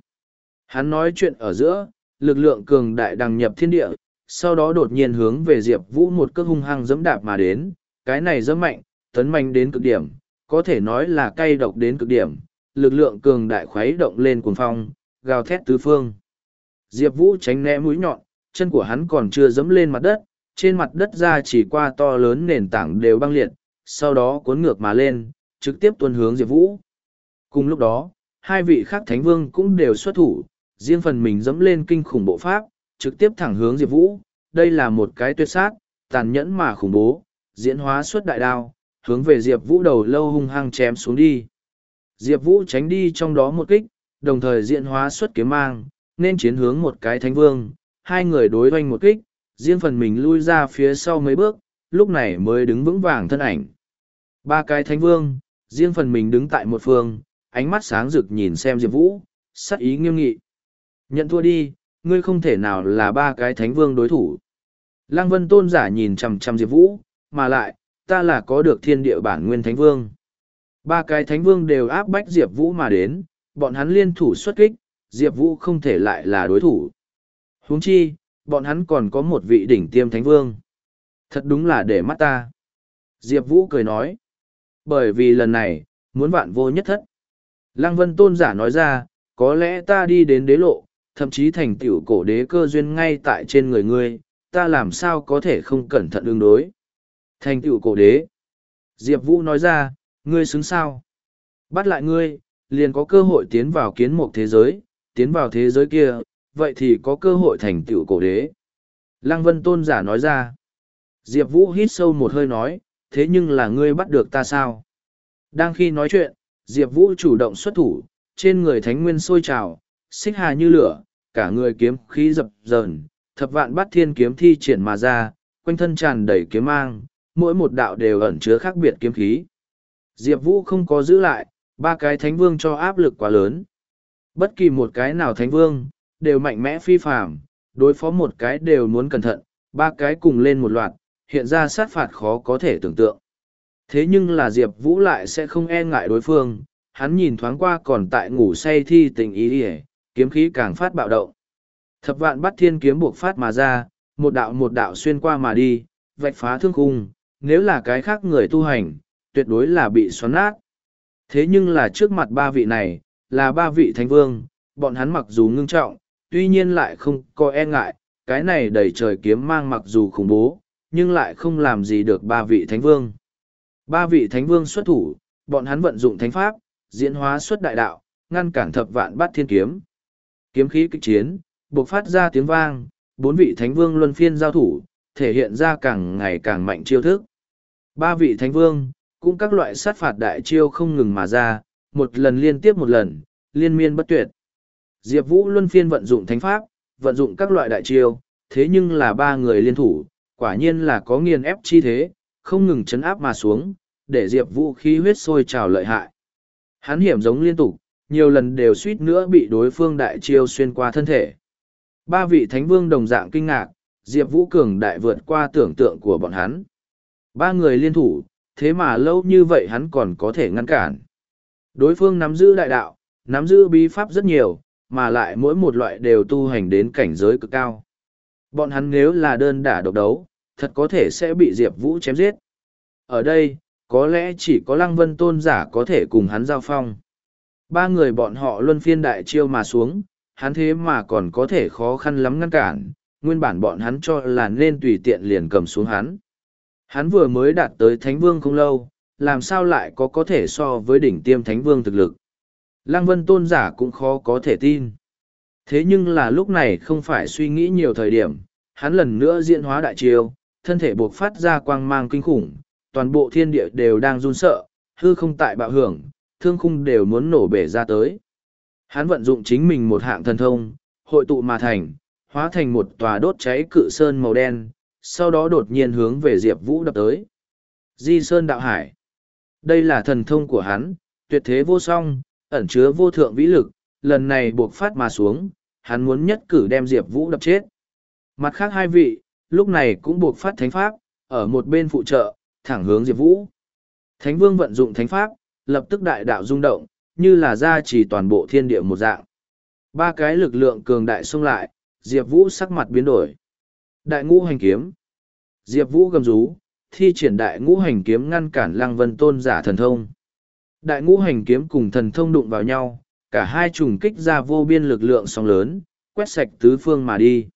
Hắn nói chuyện ở giữa, lực lượng cường đại đằng nhập thiên địa, sau đó đột nhiên hướng về Diệp Vũ một cước hung hăng dẫm đạp mà đến, cái này dẫm mạnh, tấn mạnh đến cực điểm, có thể nói là cay độc đến cực điểm, lực lượng cường đại khuấy động lên cuồng phong, gào thét tứ phương. Diệp Vũ tránh né mũi nhọn, chân của hắn còn chưa dẫm lên mặt đất, trên mặt đất ra chỉ qua to lớn nền tảng đều băng liệt, sau đó cuốn ngược mà lên, trực tiếp tuân hướng Diệp Vũ. Cùng lúc đó, hai vị khác thánh vương cũng đều xuất thủ, riêng phần mình dẫm lên kinh khủng bộ pháp, trực tiếp thẳng hướng Diệp Vũ. Đây là một cái tuyệt sát, tàn nhẫn mà khủng bố, diễn hóa xuất đại đao, hướng về Diệp Vũ đầu lâu hung hăng chém xuống đi. Diệp Vũ tránh đi trong đó một kích, đồng thời diễn hóa xuất kiếm mang, nên chiến hướng một cái thánh vương, hai người đối hoanh một kích, riêng phần mình lui ra phía sau mấy bước, lúc này mới đứng vững vàng thân ảnh. Ba cái thánh vương, riêng phần mình đứng tại một phương, ánh mắt sáng rực nhìn xem Diệp Vũ, sắc ý nghiêm nghị. Nhận thua đi, ngươi không thể nào là ba cái thánh vương đối thủ. Lăng Vân Tôn giả nhìn chằm chằm Diệp Vũ, mà lại, ta là có được thiên địa bản nguyên thánh vương. Ba cái thánh vương đều áp bách Diệp Vũ mà đến, bọn hắn liên thủ xuất kích, Diệp Vũ không thể lại là đối thủ. huống chi, bọn hắn còn có một vị đỉnh tiêm thánh vương. Thật đúng là để mắt ta. Diệp Vũ cười nói. Bởi vì lần này, muốn vạn vô nhất thất. Lăng Vân Tôn giả nói ra, có lẽ ta đi đến đế lộ, thậm chí thành tiểu cổ đế cơ duyên ngay tại trên người ngươi, ta làm sao có thể không cẩn thận đương đối. Thành tiểu cổ đế. Diệp Vũ nói ra, ngươi xứng sao? Bắt lại ngươi, liền có cơ hội tiến vào kiến mục thế giới, tiến vào thế giới kia, vậy thì có cơ hội thành tựu cổ đế. Lăng Vân Tôn giả nói ra. Diệp Vũ hít sâu một hơi nói, thế nhưng là ngươi bắt được ta sao? Đang khi nói chuyện, Diệp Vũ chủ động xuất thủ, trên người thánh nguyên sôi trào, xích hà như lửa, cả người kiếm khí dập dờn, thập vạn bắt thiên kiếm thi triển mà ra, quanh thân tràn đầy kiếm mang, mỗi một đạo đều ẩn chứa khác biệt kiếm khí. Diệp Vũ không có giữ lại, ba cái thánh vương cho áp lực quá lớn. Bất kỳ một cái nào thánh vương, đều mạnh mẽ phi phạm, đối phó một cái đều muốn cẩn thận, ba cái cùng lên một loạt, hiện ra sát phạt khó có thể tưởng tượng. Thế nhưng là Diệp Vũ lại sẽ không e ngại đối phương, hắn nhìn thoáng qua còn tại ngủ say thi tình ý đi kiếm khí càng phát bạo động. Thập vạn bắt thiên kiếm buộc phát mà ra, một đạo một đạo xuyên qua mà đi, vạch phá thương khung, nếu là cái khác người tu hành, tuyệt đối là bị xoắn nát. Thế nhưng là trước mặt ba vị này, là ba vị thánh vương, bọn hắn mặc dù ngưng trọng, tuy nhiên lại không có e ngại, cái này đầy trời kiếm mang mặc dù khủng bố, nhưng lại không làm gì được ba vị thánh vương. Ba vị thánh vương xuất thủ, bọn hắn vận dụng thánh pháp, diễn hóa xuất đại đạo, ngăn cản thập vạn bát thiên kiếm. Kiếm khí kích chiến, buộc phát ra tiếng vang, bốn vị thánh vương luân phiên giao thủ, thể hiện ra càng ngày càng mạnh chiêu thức. Ba vị thánh vương, cũng các loại sát phạt đại chiêu không ngừng mà ra, một lần liên tiếp một lần, liên miên bất tuyệt. Diệp Vũ luân phiên vận dụng thánh pháp, vận dụng các loại đại chiêu, thế nhưng là ba người liên thủ, quả nhiên là có nghiền ép chi thế, không ngừng chấn áp mà xuống, để Diệp Vũ khí huyết sôi trào lợi hại. Hắn hiểm giống liên tục, nhiều lần đều suýt nữa bị đối phương đại chiêu xuyên qua thân thể. Ba vị thánh vương đồng dạng kinh ngạc, Diệp Vũ cường đại vượt qua tưởng tượng của bọn hắn. Ba người liên thủ, thế mà lâu như vậy hắn còn có thể ngăn cản. Đối phương nắm giữ đại đạo, nắm giữ bí pháp rất nhiều, mà lại mỗi một loại đều tu hành đến cảnh giới cực cao. Bọn hắn nếu là đơn đả độc đấu, thật có thể sẽ bị Diệp Vũ chém giết. Ở đây, có lẽ chỉ có Lăng Vân Tôn giả có thể cùng hắn giao phong. Ba người bọn họ luân phiên đại chiêu mà xuống, hắn thế mà còn có thể khó khăn lắm ngăn cản, nguyên bản bọn hắn cho là nên tùy tiện liền cầm xuống hắn. Hắn vừa mới đạt tới Thánh Vương không lâu, làm sao lại có có thể so với đỉnh tiêm Thánh Vương thực lực. Lăng Vân Tôn giả cũng khó có thể tin. Thế nhưng là lúc này không phải suy nghĩ nhiều thời điểm, hắn lần nữa diễn hóa đại chiêu, thân thể buộc phát ra quang mang kinh khủng, toàn bộ thiên địa đều đang run sợ, hư không tại bạo hưởng, thương khung đều muốn nổ bể ra tới. Hắn vận dụng chính mình một hạng thần thông, hội tụ mà thành, hóa thành một tòa đốt cháy cự sơn màu đen, sau đó đột nhiên hướng về Diệp Vũ đập tới. Di Sơn Đạo Hải. Đây là thần thông của hắn, tuyệt thế vô song, ẩn chứa vô thượng vĩ lực, lần này buộc phát mà xuống, hắn muốn nhất cử đem Diệp Vũ đập chết. Mặt khác hai vị, lúc này cũng buộc phát thánh pháp, ở một bên phụ trợ, thẳng hướng Diệp Vũ. Thánh Vương vận dụng thánh pháp, lập tức đại đạo rung động, như là gia trì toàn bộ thiên địa một dạng. Ba cái lực lượng cường đại xông lại, Diệp Vũ sắc mặt biến đổi. Đại ngũ hành kiếm. Diệp Vũ gầm rú, thi triển đại ngũ hành kiếm ngăn cản Lăng Vân Tôn giả thần thông. Đại ngũ hành kiếm cùng thần thông đụng vào nhau, cả hai trùng kích ra vô biên lực lượng sóng lớn, quét sạch tứ phương mà đi.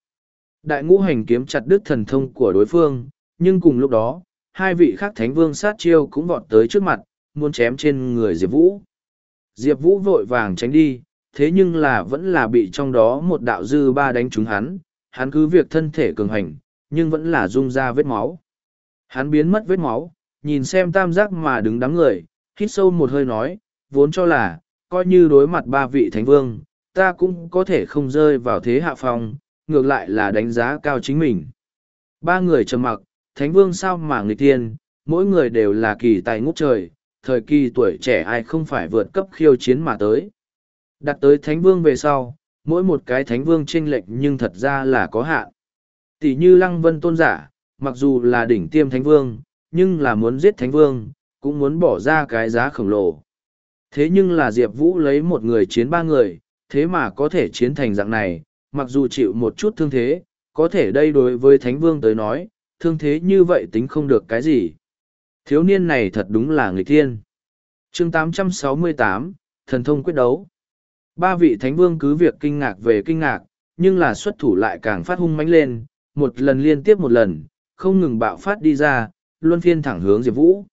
Đại ngũ hành kiếm chặt đứt thần thông của đối phương, nhưng cùng lúc đó, hai vị khác thánh vương sát chiêu cũng vọt tới trước mặt, muốn chém trên người Diệp Vũ. Diệp Vũ vội vàng tránh đi, thế nhưng là vẫn là bị trong đó một đạo dư ba đánh trúng hắn, hắn cứ việc thân thể cường hành, nhưng vẫn là rung ra vết máu. Hắn biến mất vết máu, nhìn xem tam giác mà đứng đám người, hít sâu một hơi nói, vốn cho là, coi như đối mặt ba vị thánh vương, ta cũng có thể không rơi vào thế hạ phong, ngược lại là đánh giá cao chính mình. Ba người trầm mặc, thánh vương sao mà người tiên, mỗi người đều là kỳ tài ngút trời, thời kỳ tuổi trẻ ai không phải vượt cấp khiêu chiến mà tới. Đặt tới thánh vương về sau, mỗi một cái thánh vương chênh lệch nhưng thật ra là có hạn. Tỷ như lăng vân tôn giả, mặc dù là đỉnh tiêm thánh vương, nhưng là muốn giết thánh vương, cũng muốn bỏ ra cái giá khổng lồ. Thế nhưng là Diệp Vũ lấy một người chiến ba người, thế mà có thể chiến thành dạng này, mặc dù chịu một chút thương thế, có thể đây đối với Thánh Vương tới nói, thương thế như vậy tính không được cái gì. Thiếu niên này thật đúng là người thiên. chương 868, Thần Thông Quyết Đấu Ba vị Thánh Vương cứ việc kinh ngạc về kinh ngạc, nhưng là xuất thủ lại càng phát hung mãnh lên, một lần liên tiếp một lần, không ngừng bạo phát đi ra, luân phiên thẳng hướng Diệp Vũ.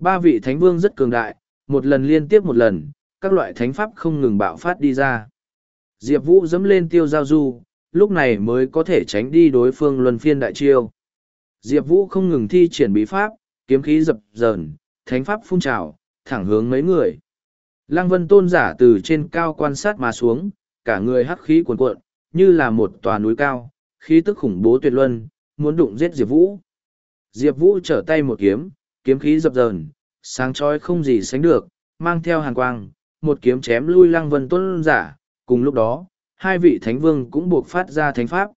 Ba vị Thánh Vương rất cường đại, một lần liên tiếp một lần, các loại thánh pháp không ngừng bạo phát đi ra. Diệp Vũ dẫm lên tiêu giao du, lúc này mới có thể tránh đi đối phương luân phiên đại chiêu. Diệp Vũ không ngừng thi triển bí pháp, kiếm khí dập dờn, thánh pháp phun trào, thẳng hướng mấy người. Lăng Vân Tôn giả từ trên cao quan sát mà xuống, cả người hắc khí cuồn cuộn, như là một tòa núi cao, khí tức khủng bố tuyệt luân, muốn đụng giết Diệp Vũ. Diệp Vũ trở tay một kiếm, kiếm khí dập dờn, sáng chói không gì sánh được, mang theo hàn quang, một kiếm chém lui Lăng Vân Tôn giả, cùng lúc đó, hai vị thánh vương cũng buộc phát ra thánh pháp.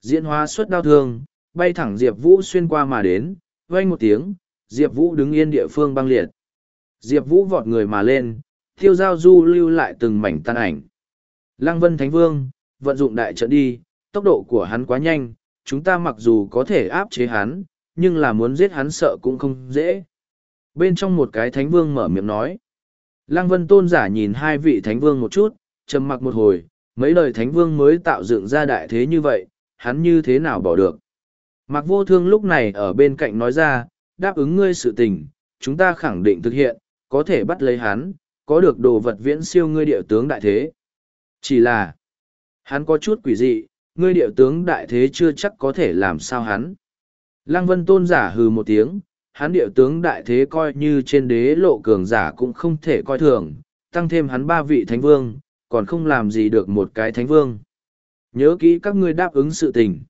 Diễn hóa xuất đau thương, bay thẳng Diệp Vũ xuyên qua mà đến, vang một tiếng, Diệp Vũ đứng yên địa phương băng liệt. Diệp Vũ vọt người mà lên, tiêu giao du lưu lại từng mảnh tan ảnh. Lăng Vân Thánh Vương, vận dụng đại trận đi, tốc độ của hắn quá nhanh, chúng ta mặc dù có thể áp chế hắn, nhưng là muốn giết hắn sợ cũng không dễ. Bên trong một cái Thánh Vương mở miệng nói. Lăng Vân Tôn giả nhìn hai vị Thánh Vương một chút, trầm mặc một hồi, mấy lời Thánh Vương mới tạo dựng ra đại thế như vậy, hắn như thế nào bỏ được. Mạc Vô Thương lúc này ở bên cạnh nói ra, đáp ứng ngươi sự tình, chúng ta khẳng định thực hiện, có thể bắt lấy hắn, có được đồ vật viễn siêu ngươi địa tướng đại thế. Chỉ là, hắn có chút quỷ dị, ngươi địa tướng đại thế chưa chắc có thể làm sao hắn. Lăng Vân Tôn giả hừ một tiếng, hắn địa tướng đại thế coi như trên đế lộ cường giả cũng không thể coi thường, tăng thêm hắn ba vị thánh vương, còn không làm gì được một cái thánh vương. Nhớ kỹ các ngươi đáp ứng sự tình.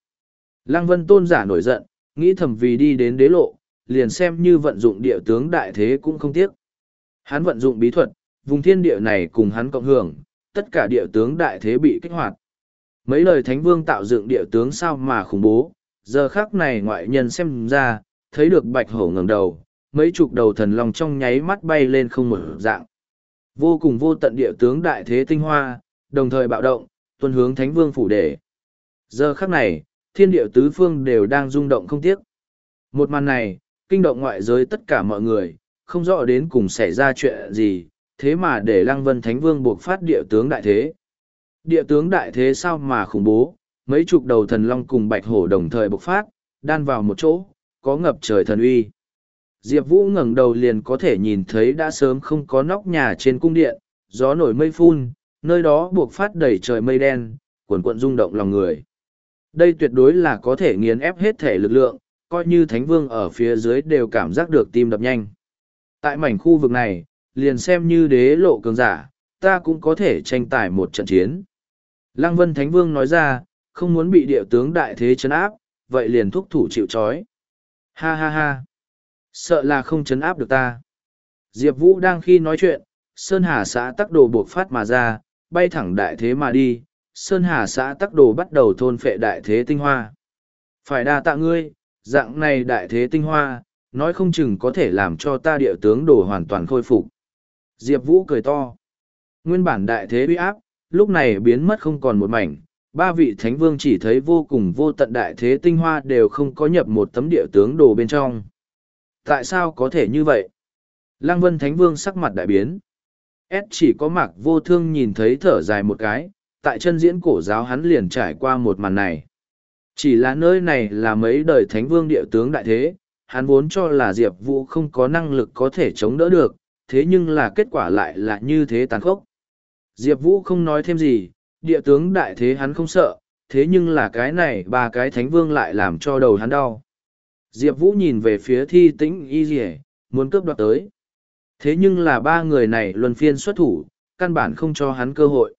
Lăng Vân Tôn giả nổi giận, nghĩ thầm vì đi đến đế lộ, liền xem như vận dụng địa tướng đại thế cũng không tiếc. Hắn vận dụng bí thuật, vùng thiên địa này cùng hắn cộng hưởng, tất cả địa tướng đại thế bị kích hoạt. Mấy lời thánh vương tạo dựng địa tướng sao mà khủng bố, giờ khác này ngoại nhân xem ra, thấy được bạch hổ ngẩng đầu, mấy chục đầu thần long trong nháy mắt bay lên không một dạng. Vô cùng vô tận địa tướng đại thế tinh hoa, đồng thời bạo động, tuân hướng thánh vương phủ để Giờ khắc này, thiên địa tứ phương đều đang rung động không tiếc. Một màn này, kinh động ngoại giới tất cả mọi người, không rõ đến cùng xảy ra chuyện gì, thế mà để Lăng Vân Thánh Vương buộc phát địa tướng đại thế. Địa tướng đại thế sao mà khủng bố, mấy chục đầu thần long cùng bạch hổ đồng thời bộc phát, đan vào một chỗ, có ngập trời thần uy. Diệp Vũ ngẩng đầu liền có thể nhìn thấy đã sớm không có nóc nhà trên cung điện, gió nổi mây phun, nơi đó buộc phát đầy trời mây đen, cuộn cuộn rung động lòng người. Đây tuyệt đối là có thể nghiền ép hết thể lực lượng, coi như Thánh Vương ở phía dưới đều cảm giác được tim đập nhanh. Tại mảnh khu vực này, liền xem như đế lộ cường giả, ta cũng có thể tranh tài một trận chiến. Lăng Vân Thánh Vương nói ra, không muốn bị địa tướng đại thế chấn áp, vậy liền thúc thủ chịu trói. Ha ha ha. Sợ là không chấn áp được ta. Diệp Vũ đang khi nói chuyện, Sơn Hà xã tắc đồ buộc phát mà ra, bay thẳng đại thế mà đi, Sơn Hà xã tắc đồ bắt đầu thôn phệ đại thế tinh hoa. Phải đa tạ ngươi, dạng này đại thế tinh hoa, nói không chừng có thể làm cho ta địa tướng đồ hoàn toàn khôi phục. Diệp Vũ cười to. Nguyên bản đại thế uy áp, lúc này biến mất không còn một mảnh, ba vị thánh vương chỉ thấy vô cùng vô tận đại thế tinh hoa đều không có nhập một tấm địa tướng đồ bên trong. Tại sao có thể như vậy? Lăng vân thánh vương sắc mặt đại biến. S chỉ có mặc vô thương nhìn thấy thở dài một cái, tại chân diễn cổ giáo hắn liền trải qua một màn này. Chỉ là nơi này là mấy đời thánh vương địa tướng đại thế, hắn vốn cho là Diệp Vũ không có năng lực có thể chống đỡ được, thế nhưng là kết quả lại là như thế tàn khốc. Diệp Vũ không nói thêm gì, địa tướng đại thế hắn không sợ, thế nhưng là cái này ba cái thánh vương lại làm cho đầu hắn đau. Diệp Vũ nhìn về phía thi tĩnh y dì muốn cướp đoạt tới. Thế nhưng là ba người này luân phiên xuất thủ, căn bản không cho hắn cơ hội.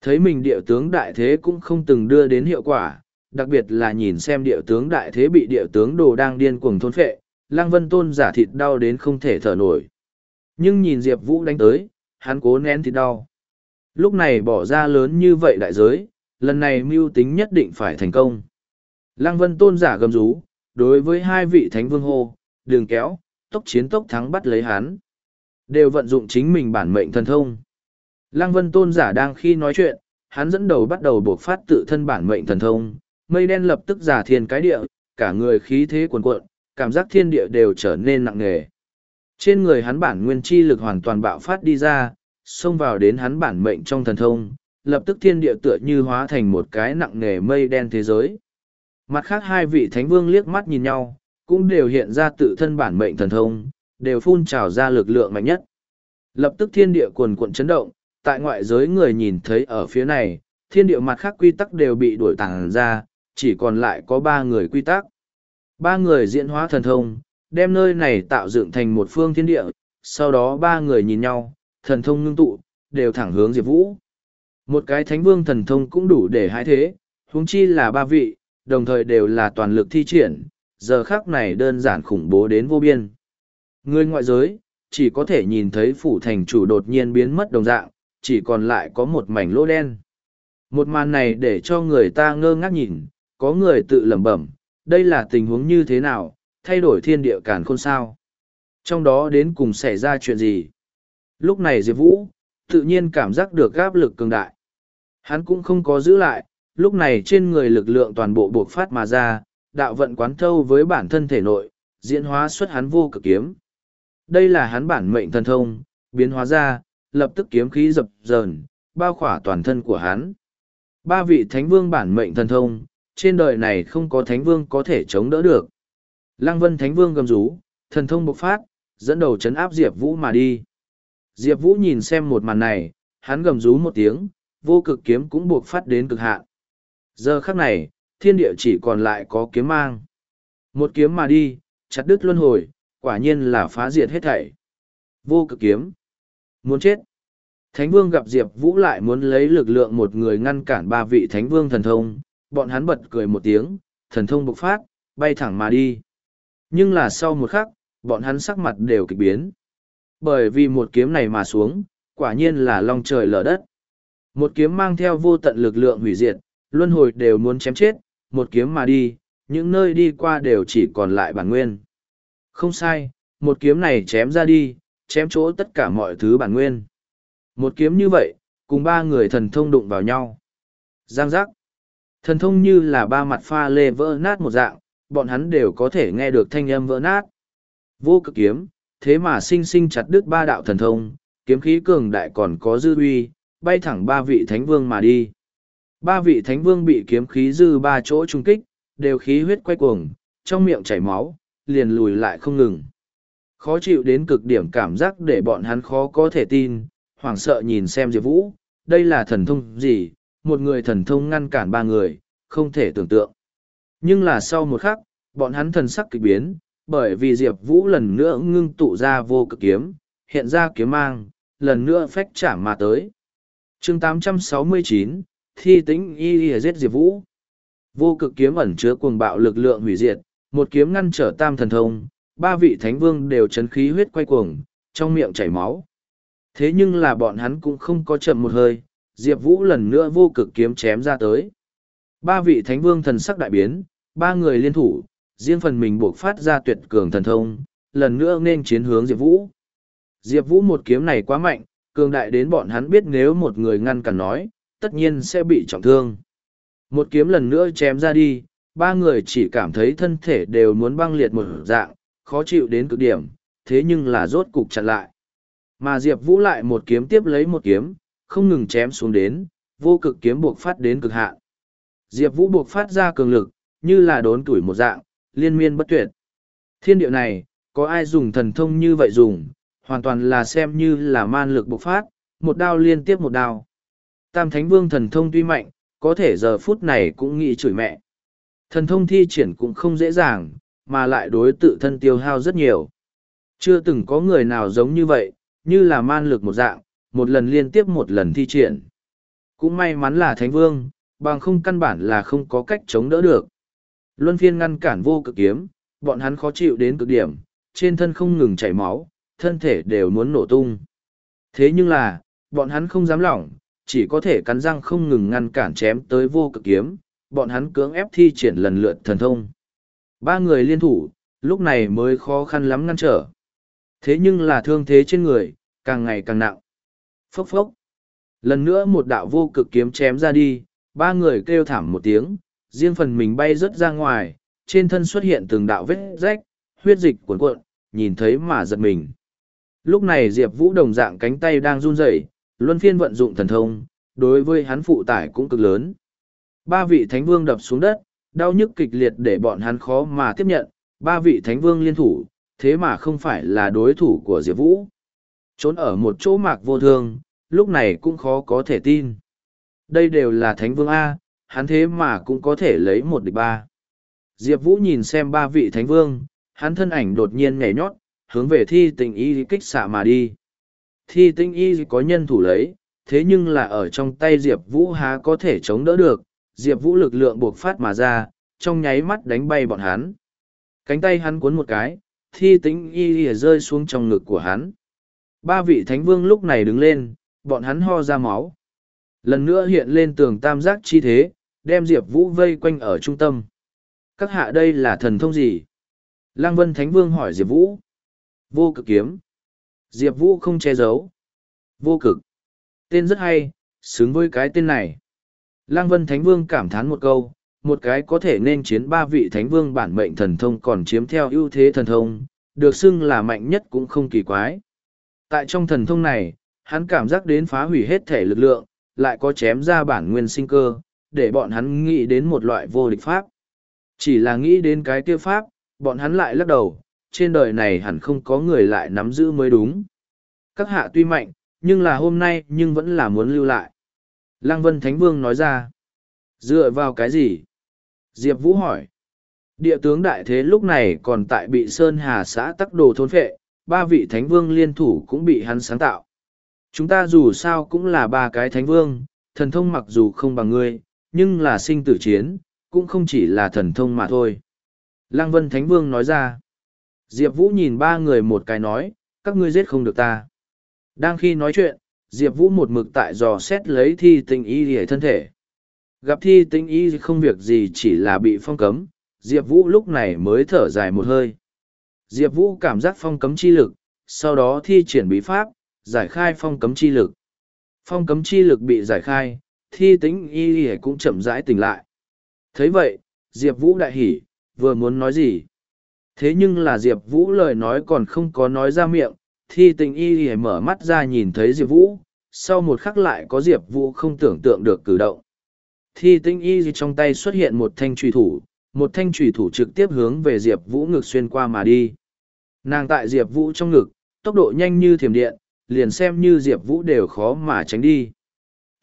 Thấy mình địa tướng đại thế cũng không từng đưa đến hiệu quả, đặc biệt là nhìn xem địa tướng đại thế bị địa tướng đồ đang điên cuồng thôn phệ, Lăng Vân Tôn giả thịt đau đến không thể thở nổi. Nhưng nhìn Diệp Vũ đánh tới, hắn cố nén thịt đau. Lúc này bỏ ra lớn như vậy đại giới, lần này mưu tính nhất định phải thành công. Lăng Vân Tôn giả gầm rú, đối với hai vị thánh vương hô, đường kéo, tốc chiến tốc thắng bắt lấy hắn. Đều vận dụng chính mình bản mệnh thần thông. Lăng Vân Tôn giả đang khi nói chuyện, hắn dẫn đầu bắt đầu buộc phát tự thân bản mệnh thần thông, mây đen lập tức giả thiên cái địa, cả người khí thế cuồn cuộn, cảm giác thiên địa đều trở nên nặng nề. Trên người hắn bản nguyên chi lực hoàn toàn bạo phát đi ra, xông vào đến hắn bản mệnh trong thần thông, lập tức thiên địa tựa như hóa thành một cái nặng nề mây đen thế giới. Mặt khác hai vị thánh vương liếc mắt nhìn nhau, cũng đều hiện ra tự thân bản mệnh thần thông, đều phun trào ra lực lượng mạnh nhất. Lập tức thiên địa cuồn cuộn chấn động, tại ngoại giới người nhìn thấy ở phía này, thiên địa mặt khác quy tắc đều bị đuổi tàng ra, chỉ còn lại có ba người quy tắc. Ba người diễn hóa thần thông, đem nơi này tạo dựng thành một phương thiên địa, sau đó ba người nhìn nhau, thần thông ngưng tụ, đều thẳng hướng Diệp Vũ. Một cái thánh vương thần thông cũng đủ để hai thế, huống chi là ba vị, đồng thời đều là toàn lực thi triển, giờ khác này đơn giản khủng bố đến vô biên. Người ngoại giới, chỉ có thể nhìn thấy phủ thành chủ đột nhiên biến mất đồng dạng, chỉ còn lại có một mảnh lỗ đen. Một màn này để cho người ta ngơ ngác nhìn, có người tự lẩm bẩm, đây là tình huống như thế nào, thay đổi thiên địa cản khôn sao. Trong đó đến cùng xảy ra chuyện gì? Lúc này Diệp Vũ, tự nhiên cảm giác được áp lực cường đại. Hắn cũng không có giữ lại, lúc này trên người lực lượng toàn bộ buộc phát mà ra, đạo vận quán thâu với bản thân thể nội, diễn hóa xuất hắn vô cực kiếm. Đây là hắn bản mệnh thần thông, biến hóa ra, lập tức kiếm khí dập dờn, bao khỏa toàn thân của hắn. Ba vị thánh vương bản mệnh thần thông, trên đời này không có thánh vương có thể chống đỡ được. Lăng vân thánh vương gầm rú, thần thông bộc phát, dẫn đầu chấn áp Diệp Vũ mà đi. Diệp Vũ nhìn xem một màn này, hắn gầm rú một tiếng, vô cực kiếm cũng buộc phát đến cực hạn. Giờ khắc này, thiên địa chỉ còn lại có kiếm mang. Một kiếm mà đi, chặt đứt luân hồi, quả nhiên là phá diệt hết thảy. Vô cực kiếm. Muốn chết. Thánh vương gặp Diệp Vũ lại muốn lấy lực lượng một người ngăn cản ba vị thánh vương thần thông, bọn hắn bật cười một tiếng, thần thông bộc phát, bay thẳng mà đi. Nhưng là sau một khắc, bọn hắn sắc mặt đều kịch biến. Bởi vì một kiếm này mà xuống, quả nhiên là long trời lở đất. Một kiếm mang theo vô tận lực lượng hủy diệt, luân hồi đều muốn chém chết, một kiếm mà đi, những nơi đi qua đều chỉ còn lại bản nguyên. Không sai, một kiếm này chém ra đi, chém chỗ tất cả mọi thứ bản nguyên. Một kiếm như vậy, cùng ba người thần thông đụng vào nhau. Giang giác. Thần thông như là ba mặt pha lê vỡ nát một dạng, bọn hắn đều có thể nghe được thanh âm vỡ nát. Vô cực kiếm, thế mà sinh sinh chặt đứt ba đạo thần thông, kiếm khí cường đại còn có dư uy, bay thẳng ba vị thánh vương mà đi. Ba vị thánh vương bị kiếm khí dư ba chỗ trung kích, đều khí huyết quay cuồng, trong miệng chảy máu, liền lùi lại không ngừng. Khó chịu đến cực điểm cảm giác để bọn hắn khó có thể tin, hoảng sợ nhìn xem Diệp Vũ, đây là thần thông gì, một người thần thông ngăn cản ba người, không thể tưởng tượng. Nhưng là sau một khắc, bọn hắn thần sắc kịch biến, bởi vì Diệp Vũ lần nữa ngưng tụ ra vô cực kiếm, hiện ra kiếm mang, lần nữa phách trả mà tới. chương 869, Thi tĩnh y y giết Diệp Vũ. Vô cực kiếm ẩn chứa cuồng bạo lực lượng hủy diệt, một kiếm ngăn trở tam thần thông, ba vị thánh vương đều chấn khí huyết quay cuồng, trong miệng chảy máu. Thế nhưng là bọn hắn cũng không có chậm một hơi, Diệp Vũ lần nữa vô cực kiếm chém ra tới. Ba vị thánh vương thần sắc đại biến, ba người liên thủ, riêng phần mình buộc phát ra tuyệt cường thần thông, lần nữa nên chiến hướng Diệp Vũ. Diệp Vũ một kiếm này quá mạnh, cường đại đến bọn hắn biết nếu một người ngăn cản nói, tất nhiên sẽ bị trọng thương. Một kiếm lần nữa chém ra đi, ba người chỉ cảm thấy thân thể đều muốn băng liệt một dạng, khó chịu đến cực điểm, thế nhưng là rốt cục chặn lại. Mà Diệp Vũ lại một kiếm tiếp lấy một kiếm, không ngừng chém xuống đến, vô cực kiếm buộc phát đến cực hạn. Diệp Vũ buộc phát ra cường lực, như là đốn tuổi một dạng, liên miên bất tuyệt. Thiên điệu này, có ai dùng thần thông như vậy dùng, hoàn toàn là xem như là man lực bộc phát, một đao liên tiếp một đao. Tam Thánh Vương thần thông tuy mạnh, có thể giờ phút này cũng nghĩ chửi mẹ. Thần thông thi triển cũng không dễ dàng, mà lại đối tự thân tiêu hao rất nhiều. Chưa từng có người nào giống như vậy, như là man lực một dạng, một lần liên tiếp một lần thi triển. Cũng may mắn là thánh vương, bằng không căn bản là không có cách chống đỡ được. Luân phiên ngăn cản vô cực kiếm, bọn hắn khó chịu đến cực điểm, trên thân không ngừng chảy máu, thân thể đều muốn nổ tung. Thế nhưng là, bọn hắn không dám lỏng, chỉ có thể cắn răng không ngừng ngăn cản chém tới vô cực kiếm, bọn hắn cưỡng ép thi triển lần lượt thần thông. Ba người liên thủ, lúc này mới khó khăn lắm ngăn trở. Thế nhưng là thương thế trên người, càng ngày càng nặng. Phốc phốc. Lần nữa một đạo vô cực kiếm chém ra đi, ba người kêu thảm một tiếng, riêng phần mình bay rớt ra ngoài, trên thân xuất hiện từng đạo vết rách, huyết dịch cuồn cuộn, nhìn thấy mà giật mình. Lúc này Diệp Vũ đồng dạng cánh tay đang run rẩy, luân phiên vận dụng thần thông, đối với hắn phụ tải cũng cực lớn. Ba vị thánh vương đập xuống đất, đau nhức kịch liệt để bọn hắn khó mà tiếp nhận, ba vị thánh vương liên thủ, thế mà không phải là đối thủ của Diệp Vũ. Trốn ở một chỗ mạc vô thương, lúc này cũng khó có thể tin. Đây đều là thánh vương A, hắn thế mà cũng có thể lấy một địch ba. Diệp Vũ nhìn xem ba vị thánh vương, hắn thân ảnh đột nhiên nhảy nhót, hướng về thi tình y kích xạ mà đi. Thi tình y có nhân thủ lấy, thế nhưng là ở trong tay Diệp Vũ há có thể chống đỡ được, Diệp Vũ lực lượng buộc phát mà ra, trong nháy mắt đánh bay bọn hắn. Cánh tay hắn cuốn một cái, thi tinh y rơi xuống trong ngực của hắn. Ba vị thánh vương lúc này đứng lên, bọn hắn ho ra máu. Lần nữa hiện lên tường tam giác chi thế, đem Diệp Vũ vây quanh ở trung tâm. Các hạ đây là thần thông gì? Lăng Vân Thánh Vương hỏi Diệp Vũ. Vô cực kiếm. Diệp Vũ không che giấu. Vô cực. Tên rất hay, xứng với cái tên này. Lăng Vân Thánh Vương cảm thán một câu, một cái có thể nên chiến ba vị Thánh Vương bản mệnh thần thông còn chiếm theo ưu thế thần thông, được xưng là mạnh nhất cũng không kỳ quái. Tại trong thần thông này, hắn cảm giác đến phá hủy hết thể lực lượng, lại có chém ra bản nguyên sinh cơ, để bọn hắn nghĩ đến một loại vô địch pháp. Chỉ là nghĩ đến cái kia pháp, bọn hắn lại lắc đầu, trên đời này hẳn không có người lại nắm giữ mới đúng. Các hạ tuy mạnh, nhưng là hôm nay nhưng vẫn là muốn lưu lại. Lăng Vân Thánh Vương nói ra. Dựa vào cái gì? Diệp Vũ hỏi. Địa tướng đại thế lúc này còn tại bị Sơn Hà xã tắc đồ thôn phệ, ba vị Thánh Vương liên thủ cũng bị hắn sáng tạo. Chúng ta dù sao cũng là ba cái Thánh Vương, thần thông mặc dù không bằng ngươi, nhưng là sinh tử chiến, cũng không chỉ là thần thông mà thôi. Lăng Vân Thánh Vương nói ra. Diệp Vũ nhìn ba người một cái nói, các ngươi giết không được ta. Đang khi nói chuyện, Diệp Vũ một mực tại dò xét lấy thi tinh y để thân thể. Gặp thi tinh y không việc gì chỉ là bị phong cấm, Diệp Vũ lúc này mới thở dài một hơi. Diệp Vũ cảm giác phong cấm chi lực, sau đó thi triển bí pháp, giải khai phong cấm chi lực. Phong cấm chi lực bị giải khai, thi tính y y cũng chậm rãi tỉnh lại. thấy vậy, Diệp Vũ đại hỉ, vừa muốn nói gì. Thế nhưng là Diệp Vũ lời nói còn không có nói ra miệng, thi tình y y mở mắt ra nhìn thấy Diệp Vũ, sau một khắc lại có Diệp Vũ không tưởng tượng được cử động. Thi tinh y trong tay xuất hiện một thanh trùy thủ, một thanh trùy thủ trực tiếp hướng về Diệp Vũ ngực xuyên qua mà đi. Nàng tại Diệp Vũ trong ngực, tốc độ nhanh như thiểm điện, liền xem như Diệp Vũ đều khó mà tránh đi.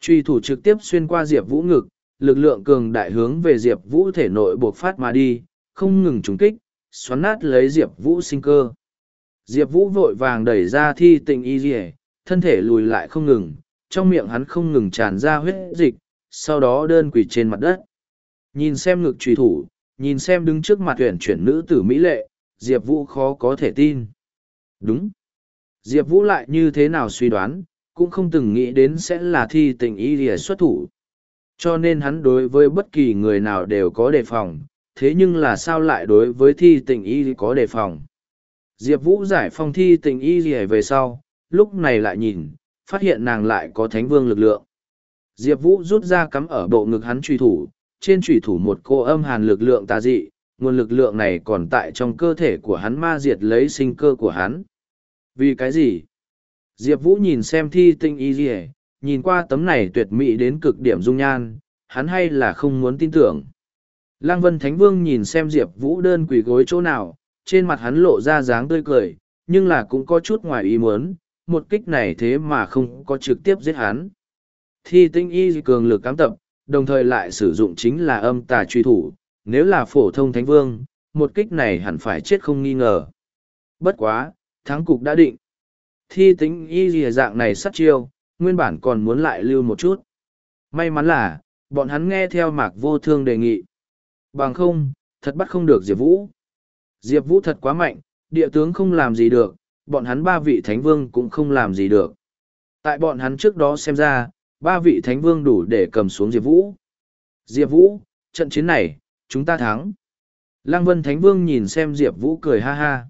Truy thủ trực tiếp xuyên qua Diệp Vũ ngực, lực lượng cường đại hướng về Diệp Vũ thể nội buộc phát mà đi, không ngừng trúng kích, xoắn nát lấy Diệp Vũ sinh cơ. Diệp Vũ vội vàng đẩy ra thi tình y dỉa thân thể lùi lại không ngừng, trong miệng hắn không ngừng tràn ra huyết dịch, sau đó đơn quỳ trên mặt đất. Nhìn xem ngực truy thủ, nhìn xem đứng trước mặt tuyển chuyển nữ tử Mỹ lệ, Diệp Vũ khó có thể tin. Đúng. Diệp Vũ lại như thế nào suy đoán, cũng không từng nghĩ đến sẽ là thi tình y lìa xuất thủ. Cho nên hắn đối với bất kỳ người nào đều có đề phòng, thế nhưng là sao lại đối với thi tình y có đề phòng. Diệp Vũ giải phong thi tình y lìa về sau, lúc này lại nhìn, phát hiện nàng lại có thánh vương lực lượng. Diệp Vũ rút ra cắm ở bộ ngực hắn truy thủ, trên truy thủ một cô âm hàn lực lượng tà dị, nguồn lực lượng này còn tại trong cơ thể của hắn ma diệt lấy sinh cơ của hắn. Vì cái gì? Diệp Vũ nhìn xem thi tinh y dì nhìn qua tấm này tuyệt mỹ đến cực điểm dung nhan, hắn hay là không muốn tin tưởng. Lăng Vân Thánh Vương nhìn xem Diệp Vũ đơn quỷ gối chỗ nào, trên mặt hắn lộ ra dáng tươi cười, nhưng là cũng có chút ngoài ý muốn, một kích này thế mà không có trực tiếp giết hắn. Thi tinh y cường lực cám tập, đồng thời lại sử dụng chính là âm tà truy thủ, nếu là phổ thông thánh vương, một kích này hẳn phải chết không nghi ngờ. Bất quá, thắng cục đã định. Thi tính y dìa dạng này sát chiêu, nguyên bản còn muốn lại lưu một chút. May mắn là, bọn hắn nghe theo mạc vô thương đề nghị. Bằng không, thật bắt không được Diệp Vũ. Diệp Vũ thật quá mạnh, địa tướng không làm gì được, bọn hắn ba vị thánh vương cũng không làm gì được. Tại bọn hắn trước đó xem ra, ba vị thánh vương đủ để cầm xuống Diệp Vũ. Diệp Vũ, trận chiến này, chúng ta thắng. Lăng Vân Thánh Vương nhìn xem Diệp Vũ cười ha ha.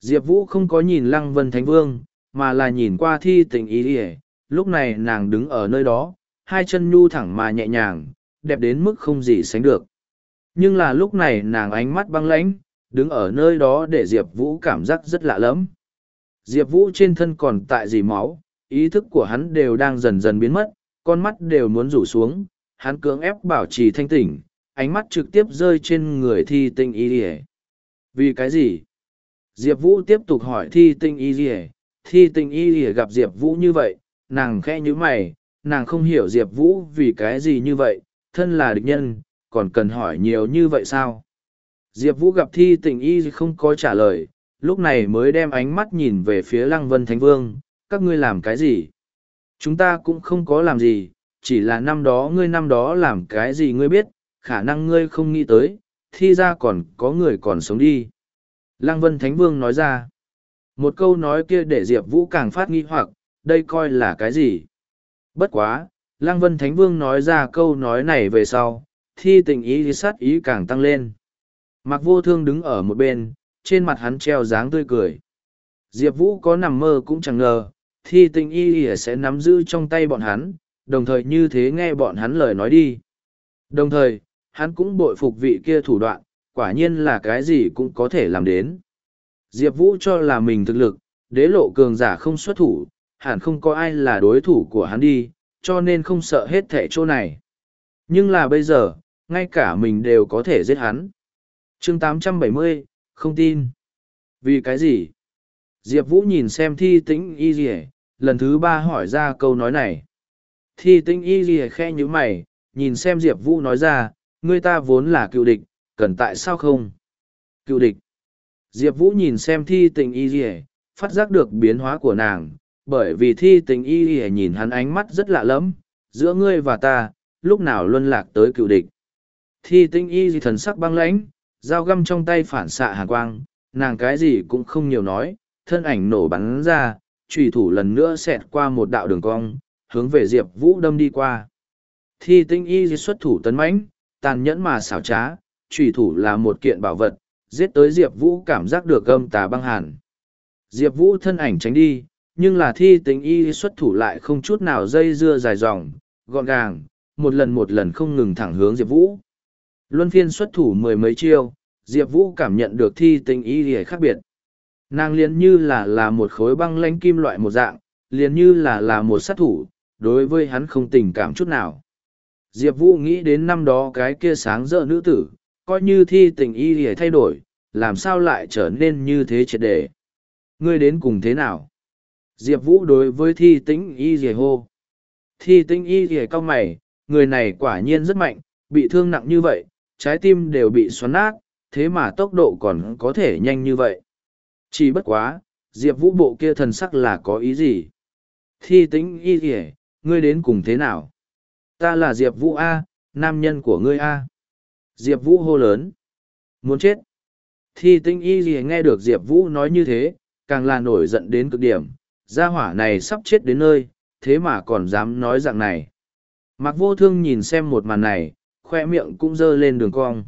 Diệp Vũ không có nhìn Lăng Vân Thánh Vương, mà là nhìn qua thi tình ý ỉa lúc này nàng đứng ở nơi đó, hai chân nhu thẳng mà nhẹ nhàng, đẹp đến mức không gì sánh được. Nhưng là lúc này nàng ánh mắt băng lãnh, đứng ở nơi đó để Diệp Vũ cảm giác rất lạ lẫm. Diệp Vũ trên thân còn tại dì máu, ý thức của hắn đều đang dần dần biến mất, con mắt đều muốn rủ xuống, hắn cưỡng ép bảo trì thanh tỉnh, ánh mắt trực tiếp rơi trên người thi tinh y ỉa vì cái gì diệp vũ tiếp tục hỏi thi tinh y ỉa thi tình y rỉa gặp diệp vũ như vậy nàng khe nhữ mày nàng không hiểu diệp vũ vì cái gì như vậy thân là địch nhân còn cần hỏi nhiều như vậy sao? Diệp vũ gặp thi tình y không có trả lời lúc này mới đem ánh mắt nhìn về phía lăng vân thánh vương các ngươi làm cái gì? Chúng ta cũng không có làm gì chỉ là năm đó ngươi năm đó làm cái gì ngươi biết khả năng ngươi không nghĩ tới, thi ra còn có người còn sống đi. Lăng Vân Thánh Vương nói ra, một câu nói kia để Diệp Vũ càng phát nghi hoặc, đây coi là cái gì? Bất quá, Lăng Vân Thánh Vương nói ra câu nói này về sau, thi tình ý sát ý càng tăng lên. Mặc vô thương đứng ở một bên, trên mặt hắn treo dáng tươi cười. Diệp Vũ có nằm mơ cũng chẳng ngờ, thi tình y sẽ nắm giữ trong tay bọn hắn, đồng thời như thế nghe bọn hắn lời nói đi. Đồng thời, hắn cũng bội phục vị kia thủ đoạn, quả nhiên là cái gì cũng có thể làm đến. Diệp Vũ cho là mình thực lực, đế lộ cường giả không xuất thủ, hẳn không có ai là đối thủ của hắn đi, cho nên không sợ hết thẻ chỗ này. Nhưng là bây giờ, ngay cả mình đều có thể giết hắn. chương 870, không tin. Vì cái gì? Diệp Vũ nhìn xem thi tĩnh y gì lần thứ ba hỏi ra câu nói này. Thi tĩnh y gì khe như mày, nhìn xem Diệp Vũ nói ra, ngươi ta vốn là cựu địch, cần tại sao không? Cựu địch. Diệp Vũ nhìn xem thi tình y gì phát giác được biến hóa của nàng, bởi vì thi tình y gì nhìn hắn ánh mắt rất lạ lẫm giữa ngươi và ta, lúc nào luân lạc tới cựu địch. Thi Tinh y gì thần sắc băng lãnh, dao găm trong tay phản xạ hàn quang, nàng cái gì cũng không nhiều nói, thân ảnh nổ bắn ra, trùy thủ lần nữa xẹt qua một đạo đường cong, hướng về Diệp Vũ đâm đi qua. Thi tinh y xuất thủ tấn mãnh, tàn nhẫn mà xảo trá, trùy thủ là một kiện bảo vật, giết tới Diệp Vũ cảm giác được gâm tà băng hàn. Diệp Vũ thân ảnh tránh đi, nhưng là thi tính y xuất thủ lại không chút nào dây dưa dài dòng, gọn gàng, một lần một lần không ngừng thẳng hướng Diệp Vũ. Luân phiên xuất thủ mười mấy chiêu, Diệp Vũ cảm nhận được thi tính y gì khác biệt. Nàng liền như là là một khối băng lánh kim loại một dạng, liền như là là một sát thủ, đối với hắn không tình cảm chút nào. Diệp Vũ nghĩ đến năm đó cái kia sáng rỡ nữ tử, coi như thi tình y lìa thay đổi, làm sao lại trở nên như thế triệt đề. Ngươi đến cùng thế nào? Diệp Vũ đối với thi tĩnh y lìa hô. Thi tĩnh y lìa cao mày, người này quả nhiên rất mạnh, bị thương nặng như vậy, trái tim đều bị xoắn nát, thế mà tốc độ còn có thể nhanh như vậy. Chỉ bất quá, Diệp Vũ bộ kia thần sắc là có ý gì? Thi tĩnh y lìa, ngươi đến cùng thế nào? ta là diệp vũ a nam nhân của ngươi a diệp vũ hô lớn. Muốn chết. Thi tinh y gì nghe được diệp vũ nói như thế càng là nổi giận đến cực điểm. Gia hỏa này sắp chết đến nơi thế mà còn dám nói dạng này. Mặc vô thương nhìn xem một màn này khoe miệng cũng dơ lên đường cong.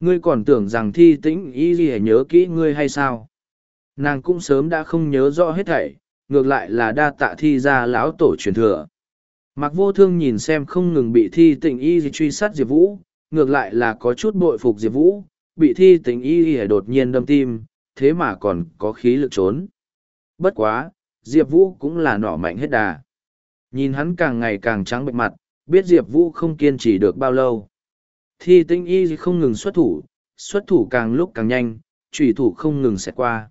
Ngươi còn tưởng rằng thi tĩnh y gì nhớ kỹ ngươi hay sao? Nàng cũng sớm đã không nhớ rõ hết thảy ngược lại là đa tạ thi ra lão tổ truyền thừa. Mặc vô thương nhìn xem không ngừng bị thi Tĩnh y truy sát Diệp Vũ, ngược lại là có chút bội phục Diệp Vũ, bị thi tình y đột nhiên đâm tim, thế mà còn có khí lực trốn. Bất quá, Diệp Vũ cũng là nỏ mạnh hết đà. Nhìn hắn càng ngày càng trắng bệnh mặt, biết Diệp Vũ không kiên trì được bao lâu. Thi tinh y không ngừng xuất thủ, xuất thủ càng lúc càng nhanh, trùy thủ không ngừng xẹt qua.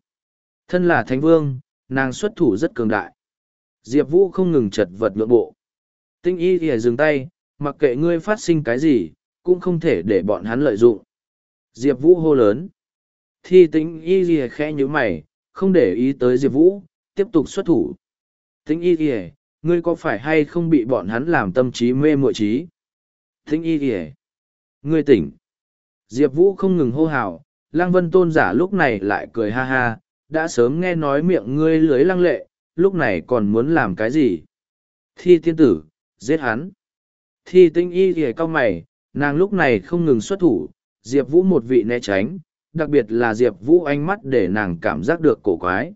Thân là thánh vương, nàng xuất thủ rất cường đại. Diệp Vũ không ngừng chật vật ngượng bộ. Tinh y thì dừng tay, mặc kệ ngươi phát sinh cái gì, cũng không thể để bọn hắn lợi dụng. Diệp Vũ hô lớn. Thi Tĩnh y ghi khẽ như mày, không để ý tới Diệp Vũ, tiếp tục xuất thủ. Tĩnh y ghi ngươi có phải hay không bị bọn hắn làm tâm trí mê muội trí? Tĩnh y ghi Ngươi tỉnh. Diệp Vũ không ngừng hô hào, Lăng Vân Tôn giả lúc này lại cười ha ha, đã sớm nghe nói miệng ngươi lưới lăng lệ, lúc này còn muốn làm cái gì? Thi tiên tử, giết hắn. Thi tinh y kìa cao mày, nàng lúc này không ngừng xuất thủ, Diệp Vũ một vị né tránh, đặc biệt là Diệp Vũ ánh mắt để nàng cảm giác được cổ quái.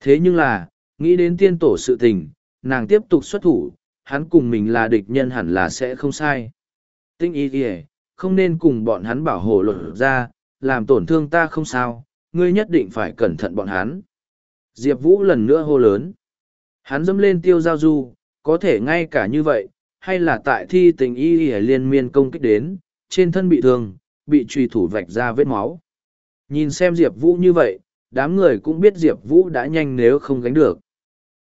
Thế nhưng là, nghĩ đến tiên tổ sự tình, nàng tiếp tục xuất thủ, hắn cùng mình là địch nhân hẳn là sẽ không sai. Tinh y kìa, không nên cùng bọn hắn bảo hộ lột ra, làm tổn thương ta không sao, ngươi nhất định phải cẩn thận bọn hắn. Diệp Vũ lần nữa hô lớn. Hắn dâm lên tiêu giao du, có thể ngay cả như vậy, hay là tại thi tình y y liên miên công kích đến, trên thân bị thương, bị truy thủ vạch ra vết máu. Nhìn xem Diệp Vũ như vậy, đám người cũng biết Diệp Vũ đã nhanh nếu không gánh được.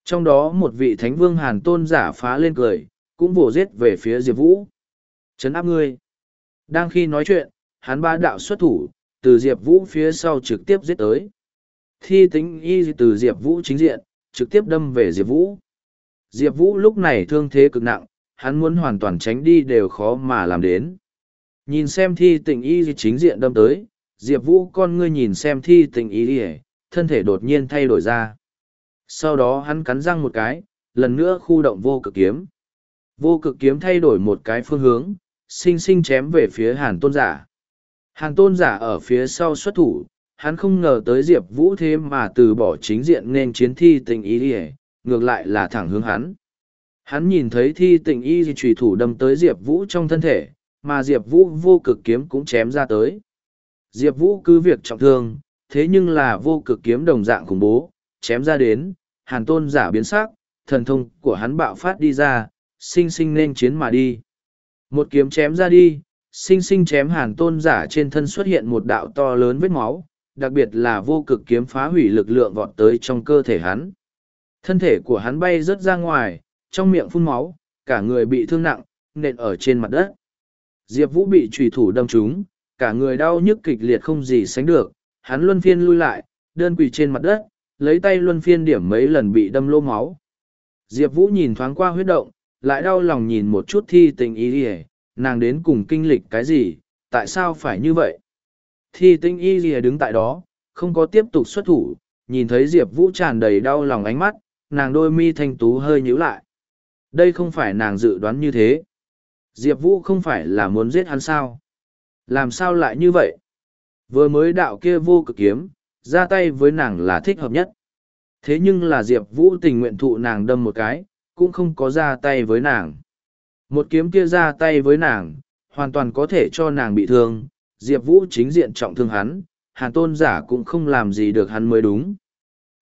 Trong đó một vị thánh vương hàn tôn giả phá lên cười, cũng vồ giết về phía Diệp Vũ. Chấn áp ngươi. Đang khi nói chuyện, hắn ba đạo xuất thủ, từ Diệp Vũ phía sau trực tiếp giết tới. Thi tính y từ Diệp Vũ chính diện, trực tiếp đâm về Diệp Vũ. Diệp Vũ lúc này thương thế cực nặng, hắn muốn hoàn toàn tránh đi đều khó mà làm đến. Nhìn xem thi tình y chính diện đâm tới, Diệp Vũ con ngươi nhìn xem thi tình y thân thể đột nhiên thay đổi ra. Sau đó hắn cắn răng một cái, lần nữa khu động vô cực kiếm. Vô cực kiếm thay đổi một cái phương hướng, sinh sinh chém về phía hàn tôn giả. Hàn tôn giả ở phía sau xuất thủ, hắn không ngờ tới Diệp Vũ thế mà từ bỏ chính diện nên chiến thi tình y đi ngược lại là thẳng hướng hắn. Hắn nhìn thấy thi tình y trùy thủ đâm tới Diệp Vũ trong thân thể, mà Diệp Vũ vô cực kiếm cũng chém ra tới. Diệp Vũ cứ việc trọng thương, thế nhưng là vô cực kiếm đồng dạng khủng bố, chém ra đến, hàn tôn giả biến sắc, thần thông của hắn bạo phát đi ra, sinh sinh nên chiến mà đi. Một kiếm chém ra đi, sinh sinh chém hàn tôn giả trên thân xuất hiện một đạo to lớn vết máu, đặc biệt là vô cực kiếm phá hủy lực lượng vọt tới trong cơ thể hắn. Thân thể của hắn bay rớt ra ngoài, trong miệng phun máu, cả người bị thương nặng, nện ở trên mặt đất. Diệp Vũ bị trùy thủ đâm trúng, cả người đau nhức kịch liệt không gì sánh được, hắn luân phiên lui lại, đơn quỳ trên mặt đất, lấy tay luân phiên điểm mấy lần bị đâm lô máu. Diệp Vũ nhìn thoáng qua huyết động, lại đau lòng nhìn một chút thi tình Y đi nàng đến cùng kinh lịch cái gì, tại sao phải như vậy? Thi tinh y gì đứng tại đó, không có tiếp tục xuất thủ, nhìn thấy Diệp Vũ tràn đầy đau lòng ánh mắt, nàng đôi mi thanh tú hơi nhíu lại. Đây không phải nàng dự đoán như thế. Diệp Vũ không phải là muốn giết hắn sao? Làm sao lại như vậy? Vừa mới đạo kia vô cực kiếm, ra tay với nàng là thích hợp nhất. Thế nhưng là Diệp Vũ tình nguyện thụ nàng đâm một cái, cũng không có ra tay với nàng. Một kiếm kia ra tay với nàng, hoàn toàn có thể cho nàng bị thương, Diệp Vũ chính diện trọng thương hắn, hàn tôn giả cũng không làm gì được hắn mới đúng.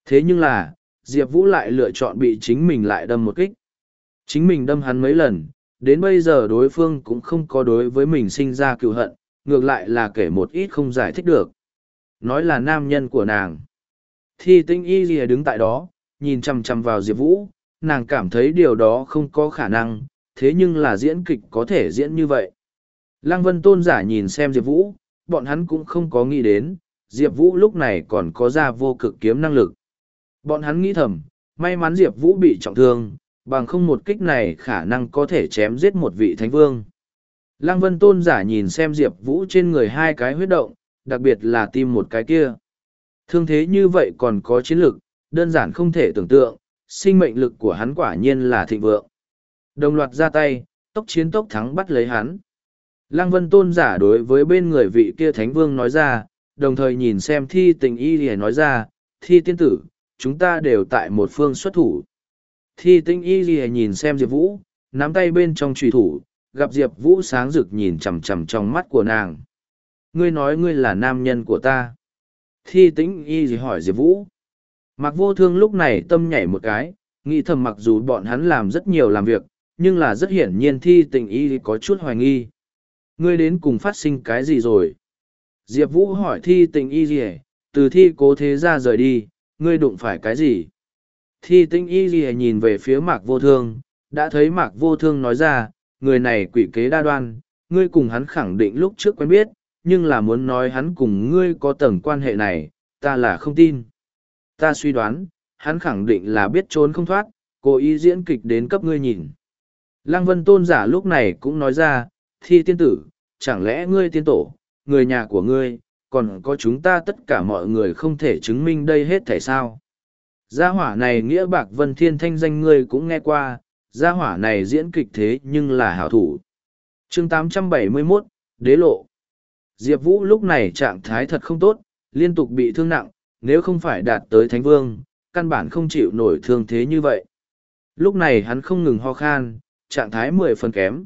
Thế nhưng là, Diệp Vũ lại lựa chọn bị chính mình lại đâm một kích. Chính mình đâm hắn mấy lần, đến bây giờ đối phương cũng không có đối với mình sinh ra cựu hận, ngược lại là kể một ít không giải thích được. Nói là nam nhân của nàng. Thi tinh y lìa đứng tại đó, nhìn chằm chằm vào Diệp Vũ, nàng cảm thấy điều đó không có khả năng, thế nhưng là diễn kịch có thể diễn như vậy. Lăng Vân Tôn giả nhìn xem Diệp Vũ, bọn hắn cũng không có nghĩ đến, Diệp Vũ lúc này còn có ra vô cực kiếm năng lực. Bọn hắn nghĩ thầm, may mắn Diệp Vũ bị trọng thương, bằng không một kích này khả năng có thể chém giết một vị thánh vương. Lăng Vân Tôn giả nhìn xem Diệp Vũ trên người hai cái huyết động, đặc biệt là tim một cái kia. Thương thế như vậy còn có chiến lực, đơn giản không thể tưởng tượng, sinh mệnh lực của hắn quả nhiên là thịnh vượng. Đồng loạt ra tay, tốc chiến tốc thắng bắt lấy hắn. Lăng Vân Tôn giả đối với bên người vị kia Thánh Vương nói ra, đồng thời nhìn xem thi tình y lìa nói ra, thi tiên tử, chúng ta đều tại một phương xuất thủ. Thi tinh y gì nhìn xem Diệp Vũ, nắm tay bên trong trùy thủ, gặp Diệp Vũ sáng rực nhìn chầm chầm trong mắt của nàng. Ngươi nói ngươi là nam nhân của ta. Thi tĩnh y gì hỏi Diệp Vũ. Mặc vô thương lúc này tâm nhảy một cái, nghĩ thầm mặc dù bọn hắn làm rất nhiều làm việc, nhưng là rất hiển nhiên thi tình y có chút hoài nghi. Ngươi đến cùng phát sinh cái gì rồi? Diệp Vũ hỏi thi tình y gì từ thi cố thế ra rời đi, ngươi đụng phải cái gì? Thi tinh y gì nhìn về phía mạc vô thương, đã thấy mạc vô thương nói ra, người này quỷ kế đa đoan, ngươi cùng hắn khẳng định lúc trước quen biết, nhưng là muốn nói hắn cùng ngươi có tầng quan hệ này, ta là không tin. Ta suy đoán, hắn khẳng định là biết trốn không thoát, cố ý diễn kịch đến cấp ngươi nhìn. Lăng vân tôn giả lúc này cũng nói ra, thi tiên tử, chẳng lẽ ngươi tiên tổ, người nhà của ngươi, còn có chúng ta tất cả mọi người không thể chứng minh đây hết thể sao. Gia hỏa này nghĩa bạc vân thiên thanh danh ngươi cũng nghe qua, gia hỏa này diễn kịch thế nhưng là hảo thủ. chương 871, Đế Lộ Diệp Vũ lúc này trạng thái thật không tốt, liên tục bị thương nặng, nếu không phải đạt tới Thánh Vương, căn bản không chịu nổi thương thế như vậy. Lúc này hắn không ngừng ho khan, trạng thái mười phần kém.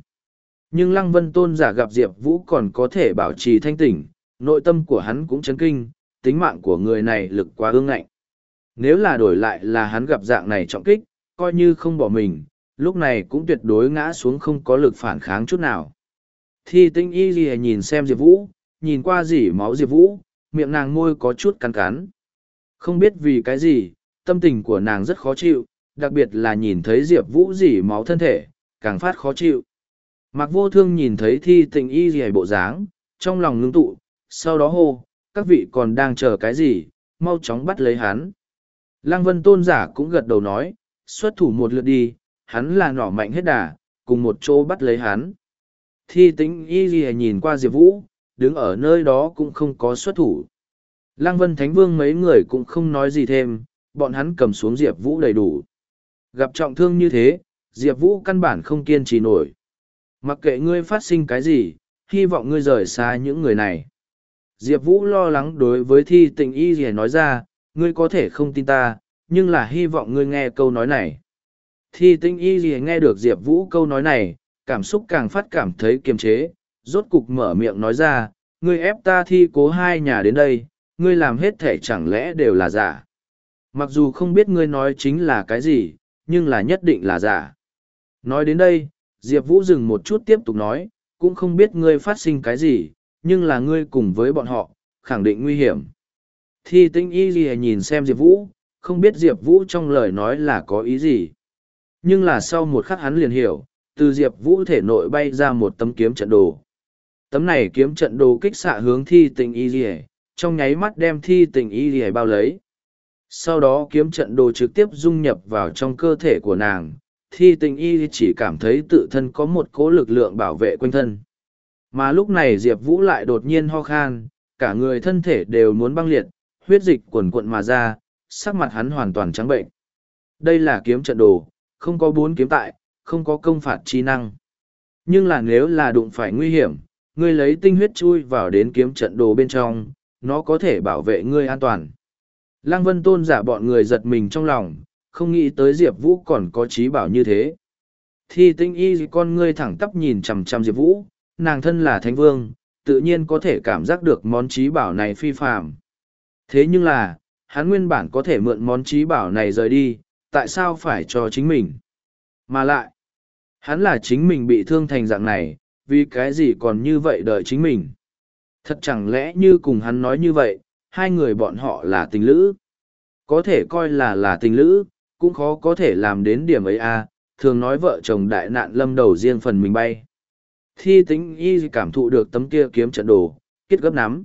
Nhưng Lăng Vân Tôn giả gặp Diệp Vũ còn có thể bảo trì thanh tỉnh, nội tâm của hắn cũng chấn kinh, tính mạng của người này lực quá ương ngạnh. Nếu là đổi lại là hắn gặp dạng này trọng kích, coi như không bỏ mình, lúc này cũng tuyệt đối ngã xuống không có lực phản kháng chút nào. Thi tinh y gì nhìn xem Diệp Vũ, nhìn qua dỉ máu Diệp Vũ, miệng nàng môi có chút cắn cắn. Không biết vì cái gì, tâm tình của nàng rất khó chịu, đặc biệt là nhìn thấy Diệp Vũ dỉ máu thân thể, càng phát khó chịu. Mạc vô thương nhìn thấy thi tình y gì bộ dáng, trong lòng ngưng tụ, sau đó hô, các vị còn đang chờ cái gì, mau chóng bắt lấy hắn. Lăng vân tôn giả cũng gật đầu nói, xuất thủ một lượt đi, hắn là nỏ mạnh hết đà, cùng một chỗ bắt lấy hắn. Thi tính y gì nhìn qua Diệp Vũ, đứng ở nơi đó cũng không có xuất thủ. Lăng vân thánh vương mấy người cũng không nói gì thêm, bọn hắn cầm xuống Diệp Vũ đầy đủ. Gặp trọng thương như thế, Diệp Vũ căn bản không kiên trì nổi. Mặc kệ ngươi phát sinh cái gì, hy vọng ngươi rời xa những người này. Diệp Vũ lo lắng đối với thi tình y gì nói ra, ngươi có thể không tin ta, nhưng là hy vọng ngươi nghe câu nói này. Thi Tinh y gì nghe được Diệp Vũ câu nói này, cảm xúc càng phát cảm thấy kiềm chế, rốt cục mở miệng nói ra, ngươi ép ta thi cố hai nhà đến đây, ngươi làm hết thể chẳng lẽ đều là giả. Mặc dù không biết ngươi nói chính là cái gì, nhưng là nhất định là giả. Nói đến đây, Diệp Vũ dừng một chút tiếp tục nói, cũng không biết ngươi phát sinh cái gì, nhưng là ngươi cùng với bọn họ, khẳng định nguy hiểm. Thi tinh y gì nhìn xem Diệp Vũ, không biết Diệp Vũ trong lời nói là có ý gì. Nhưng là sau một khắc hắn liền hiểu, từ Diệp Vũ thể nội bay ra một tấm kiếm trận đồ. Tấm này kiếm trận đồ kích xạ hướng thi tình y gì trong nháy mắt đem thi tình y gì bao lấy. Sau đó kiếm trận đồ trực tiếp dung nhập vào trong cơ thể của nàng, thi tình y chỉ cảm thấy tự thân có một cố lực lượng bảo vệ quanh thân. Mà lúc này Diệp Vũ lại đột nhiên ho khan, cả người thân thể đều muốn băng liệt, huyết dịch quần cuộn mà ra, sắc mặt hắn hoàn toàn trắng bệnh. Đây là kiếm trận đồ, không có bốn kiếm tại, không có công phạt chi năng. Nhưng là nếu là đụng phải nguy hiểm, ngươi lấy tinh huyết chui vào đến kiếm trận đồ bên trong, nó có thể bảo vệ ngươi an toàn. Lăng Vân Tôn giả bọn người giật mình trong lòng, không nghĩ tới Diệp Vũ còn có trí bảo như thế. Thi tinh y con ngươi thẳng tắp nhìn chằm chằm Diệp Vũ, nàng thân là thánh vương, tự nhiên có thể cảm giác được món trí bảo này phi phạm. Thế nhưng là, hắn nguyên bản có thể mượn món trí bảo này rời đi, tại sao phải cho chính mình? Mà lại, hắn là chính mình bị thương thành dạng này, vì cái gì còn như vậy đợi chính mình? Thật chẳng lẽ như cùng hắn nói như vậy, hai người bọn họ là tình lữ? Có thể coi là là tình lữ, cũng khó có thể làm đến điểm ấy a à, thường nói vợ chồng đại nạn lâm đầu riêng phần mình bay. Thi tính y cảm thụ được tấm kia kiếm trận đồ, kết gấp nắm.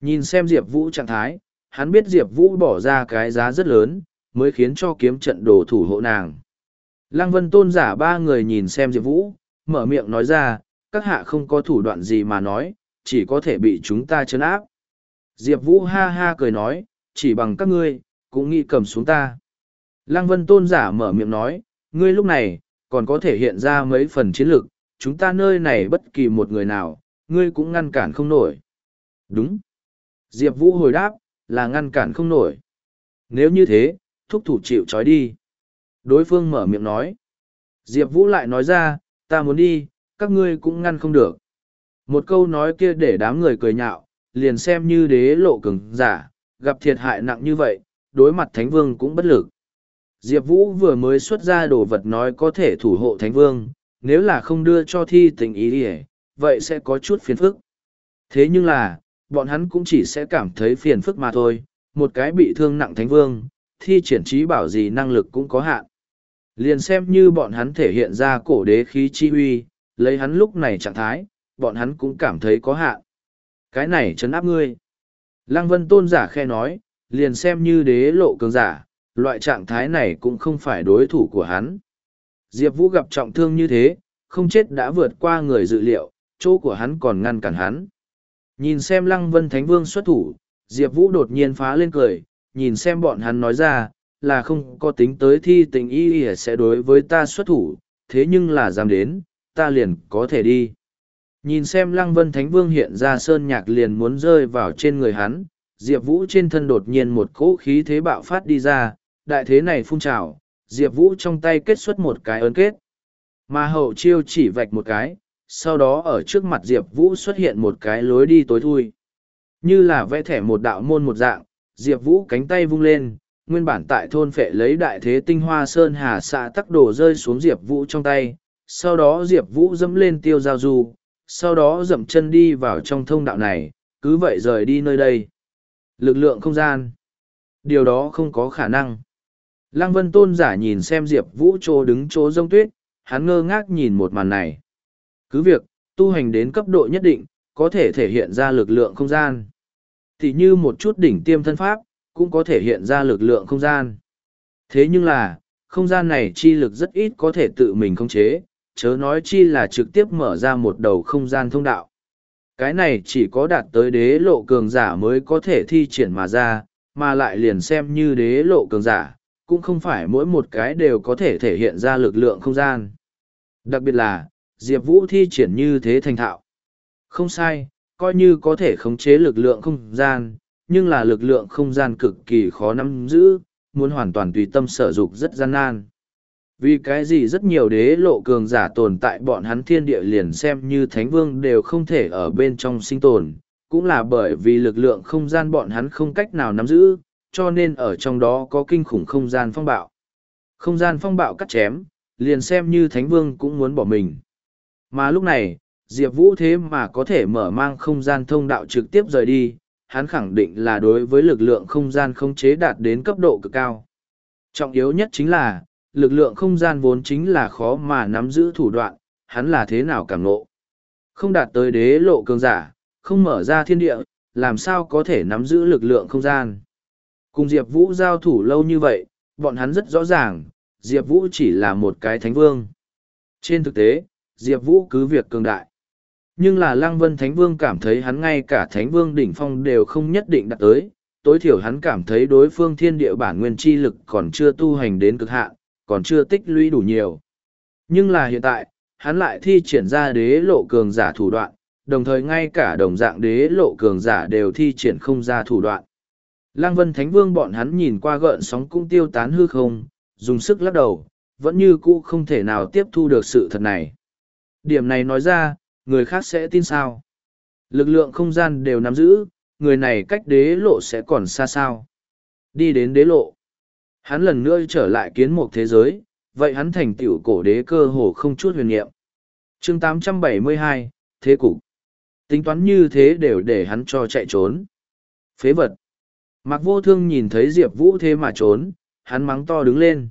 Nhìn xem Diệp Vũ trạng thái, hắn biết Diệp Vũ bỏ ra cái giá rất lớn, mới khiến cho kiếm trận đồ thủ hộ nàng. Lăng Vân Tôn giả ba người nhìn xem Diệp Vũ, mở miệng nói ra, các hạ không có thủ đoạn gì mà nói, chỉ có thể bị chúng ta chấn áp. Diệp Vũ ha ha cười nói, chỉ bằng các ngươi, cũng nghĩ cầm xuống ta. Lăng Vân Tôn giả mở miệng nói, ngươi lúc này, còn có thể hiện ra mấy phần chiến lược, chúng ta nơi này bất kỳ một người nào, ngươi cũng ngăn cản không nổi. Đúng. Diệp Vũ hồi đáp, là ngăn cản không nổi. Nếu như thế, thúc thủ chịu trói đi. Đối phương mở miệng nói. Diệp Vũ lại nói ra, ta muốn đi, các ngươi cũng ngăn không được. Một câu nói kia để đám người cười nhạo, liền xem như đế lộ cứng, giả, gặp thiệt hại nặng như vậy, đối mặt Thánh Vương cũng bất lực. Diệp Vũ vừa mới xuất ra đồ vật nói có thể thủ hộ Thánh Vương, nếu là không đưa cho thi tình ý đi vậy sẽ có chút phiền phức. Thế nhưng là, bọn hắn cũng chỉ sẽ cảm thấy phiền phức mà thôi, một cái bị thương nặng Thánh Vương, thi triển trí bảo gì năng lực cũng có hạn. Liền xem như bọn hắn thể hiện ra cổ đế khí chi huy, lấy hắn lúc này trạng thái, bọn hắn cũng cảm thấy có hạn. Cái này chấn áp ngươi. Lăng Vân Tôn giả khe nói, liền xem như đế lộ cường giả, loại trạng thái này cũng không phải đối thủ của hắn. Diệp Vũ gặp trọng thương như thế, không chết đã vượt qua người dự liệu, chỗ của hắn còn ngăn cản hắn. Nhìn xem Lăng Vân Thánh Vương xuất thủ, Diệp Vũ đột nhiên phá lên cười, nhìn xem bọn hắn nói ra, là không có tính tới thi tình y y sẽ đối với ta xuất thủ, thế nhưng là dám đến, ta liền có thể đi. Nhìn xem Lăng Vân Thánh Vương hiện ra sơn nhạc liền muốn rơi vào trên người hắn, Diệp Vũ trên thân đột nhiên một cỗ khí thế bạo phát đi ra, đại thế này phun trào, Diệp Vũ trong tay kết xuất một cái ấn kết. Mà hậu chiêu chỉ vạch một cái, sau đó ở trước mặt Diệp Vũ xuất hiện một cái lối đi tối thui. Như là vẽ thẻ một đạo môn một dạng, Diệp Vũ cánh tay vung lên, nguyên bản tại thôn phệ lấy đại thế tinh hoa sơn hà xạ tắc đổ rơi xuống Diệp Vũ trong tay, sau đó Diệp Vũ dẫm lên tiêu giao du, sau đó dậm chân đi vào trong thông đạo này, cứ vậy rời đi nơi đây. Lực lượng không gian. Điều đó không có khả năng. Lăng Vân Tôn giả nhìn xem Diệp Vũ trô đứng chỗ rông tuyết, hắn ngơ ngác nhìn một màn này. Cứ việc, tu hành đến cấp độ nhất định, có thể thể hiện ra lực lượng không gian. Thì như một chút đỉnh tiêm thân pháp, cũng có thể hiện ra lực lượng không gian. Thế nhưng là, không gian này chi lực rất ít có thể tự mình khống chế, chớ nói chi là trực tiếp mở ra một đầu không gian thông đạo. Cái này chỉ có đạt tới đế lộ cường giả mới có thể thi triển mà ra, mà lại liền xem như đế lộ cường giả, cũng không phải mỗi một cái đều có thể thể hiện ra lực lượng không gian. Đặc biệt là, Diệp Vũ thi triển như thế thành thạo. Không sai, coi như có thể khống chế lực lượng không gian, nhưng là lực lượng không gian cực kỳ khó nắm giữ, muốn hoàn toàn tùy tâm sở dục rất gian nan. Vì cái gì rất nhiều đế lộ cường giả tồn tại bọn hắn thiên địa liền xem như thánh vương đều không thể ở bên trong sinh tồn, cũng là bởi vì lực lượng không gian bọn hắn không cách nào nắm giữ, cho nên ở trong đó có kinh khủng không gian phong bạo. Không gian phong bạo cắt chém, liền xem như thánh vương cũng muốn bỏ mình. Mà lúc này, Diệp Vũ thế mà có thể mở mang không gian thông đạo trực tiếp rời đi, hắn khẳng định là đối với lực lượng không gian không chế đạt đến cấp độ cực cao. Trọng yếu nhất chính là, lực lượng không gian vốn chính là khó mà nắm giữ thủ đoạn, hắn là thế nào cảm nộ. Không đạt tới đế lộ cường giả, không mở ra thiên địa, làm sao có thể nắm giữ lực lượng không gian. Cùng Diệp Vũ giao thủ lâu như vậy, bọn hắn rất rõ ràng, Diệp Vũ chỉ là một cái thánh vương. Trên thực tế, Diệp Vũ cứ việc cường đại. Nhưng là Lăng Vân Thánh Vương cảm thấy hắn ngay cả Thánh Vương đỉnh phong đều không nhất định đạt tới, tối thiểu hắn cảm thấy đối phương thiên địa bản nguyên chi lực còn chưa tu hành đến cực hạn, còn chưa tích lũy đủ nhiều. Nhưng là hiện tại, hắn lại thi triển ra đế lộ cường giả thủ đoạn, đồng thời ngay cả đồng dạng đế lộ cường giả đều thi triển không ra thủ đoạn. Lăng Vân Thánh Vương bọn hắn nhìn qua gợn sóng cũng tiêu tán hư không, dùng sức lắc đầu, vẫn như cũ không thể nào tiếp thu được sự thật này. Điểm này nói ra, người khác sẽ tin sao? Lực lượng không gian đều nắm giữ, người này cách đế lộ sẽ còn xa sao? Đi đến đế lộ. Hắn lần nữa trở lại kiến một thế giới, vậy hắn thành tựu cổ đế cơ hồ không chút huyền nhiệm. chương 872, Thế cục. Tính toán như thế đều để hắn cho chạy trốn. Phế vật. Mặc vô thương nhìn thấy Diệp Vũ thế mà trốn, hắn mắng to đứng lên.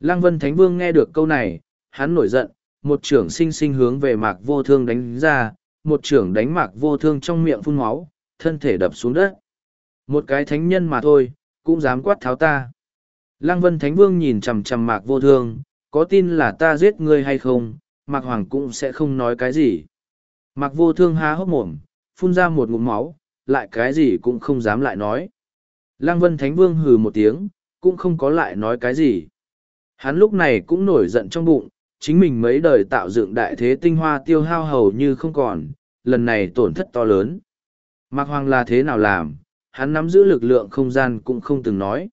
Lăng Vân Thánh Vương nghe được câu này, hắn nổi giận, một trưởng sinh sinh hướng về mạc vô thương đánh ra, một trưởng đánh mạc vô thương trong miệng phun máu, thân thể đập xuống đất. Một cái thánh nhân mà thôi, cũng dám quát tháo ta. Lăng Vân Thánh Vương nhìn chằm chằm mạc vô thương, có tin là ta giết ngươi hay không, mạc hoàng cũng sẽ không nói cái gì. Mạc vô thương há hốc mồm, phun ra một ngụm máu, lại cái gì cũng không dám lại nói. Lăng Vân Thánh Vương hừ một tiếng, cũng không có lại nói cái gì. Hắn lúc này cũng nổi giận trong bụng, chính mình mấy đời tạo dựng đại thế tinh hoa tiêu hao hầu như không còn, lần này tổn thất to lớn. Mạc Hoàng là thế nào làm, hắn nắm giữ lực lượng không gian cũng không từng nói.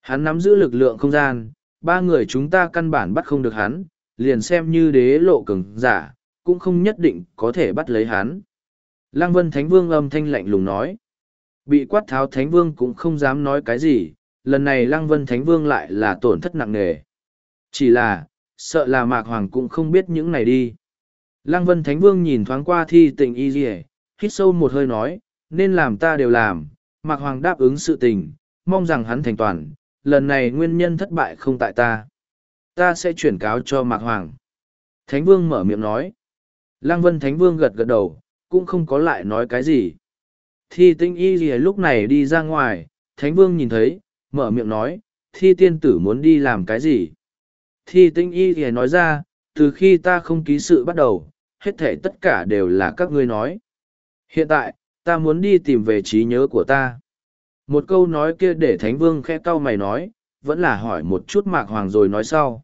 Hắn nắm giữ lực lượng không gian, ba người chúng ta căn bản bắt không được hắn, liền xem như đế lộ cường giả, cũng không nhất định có thể bắt lấy hắn. Lăng Vân Thánh Vương âm thanh lạnh lùng nói. Bị quát tháo Thánh Vương cũng không dám nói cái gì, lần này Lăng Vân Thánh Vương lại là tổn thất nặng nề. Chỉ là, sợ là Mạc Hoàng cũng không biết những này đi. Lăng Vân Thánh Vương nhìn thoáng qua thi tình y dì hít sâu một hơi nói, nên làm ta đều làm, Mạc Hoàng đáp ứng sự tình, mong rằng hắn thành toàn, lần này nguyên nhân thất bại không tại ta. Ta sẽ chuyển cáo cho Mạc Hoàng. Thánh Vương mở miệng nói. Lăng Vân Thánh Vương gật gật đầu, cũng không có lại nói cái gì. Thi tinh y gì lúc này đi ra ngoài, Thánh Vương nhìn thấy, mở miệng nói, thi tiên tử muốn đi làm cái gì? Thi tinh y thì nói ra, từ khi ta không ký sự bắt đầu, hết thể tất cả đều là các ngươi nói. Hiện tại, ta muốn đi tìm về trí nhớ của ta. Một câu nói kia để Thánh Vương khẽ cau mày nói, vẫn là hỏi một chút mạc hoàng rồi nói sau.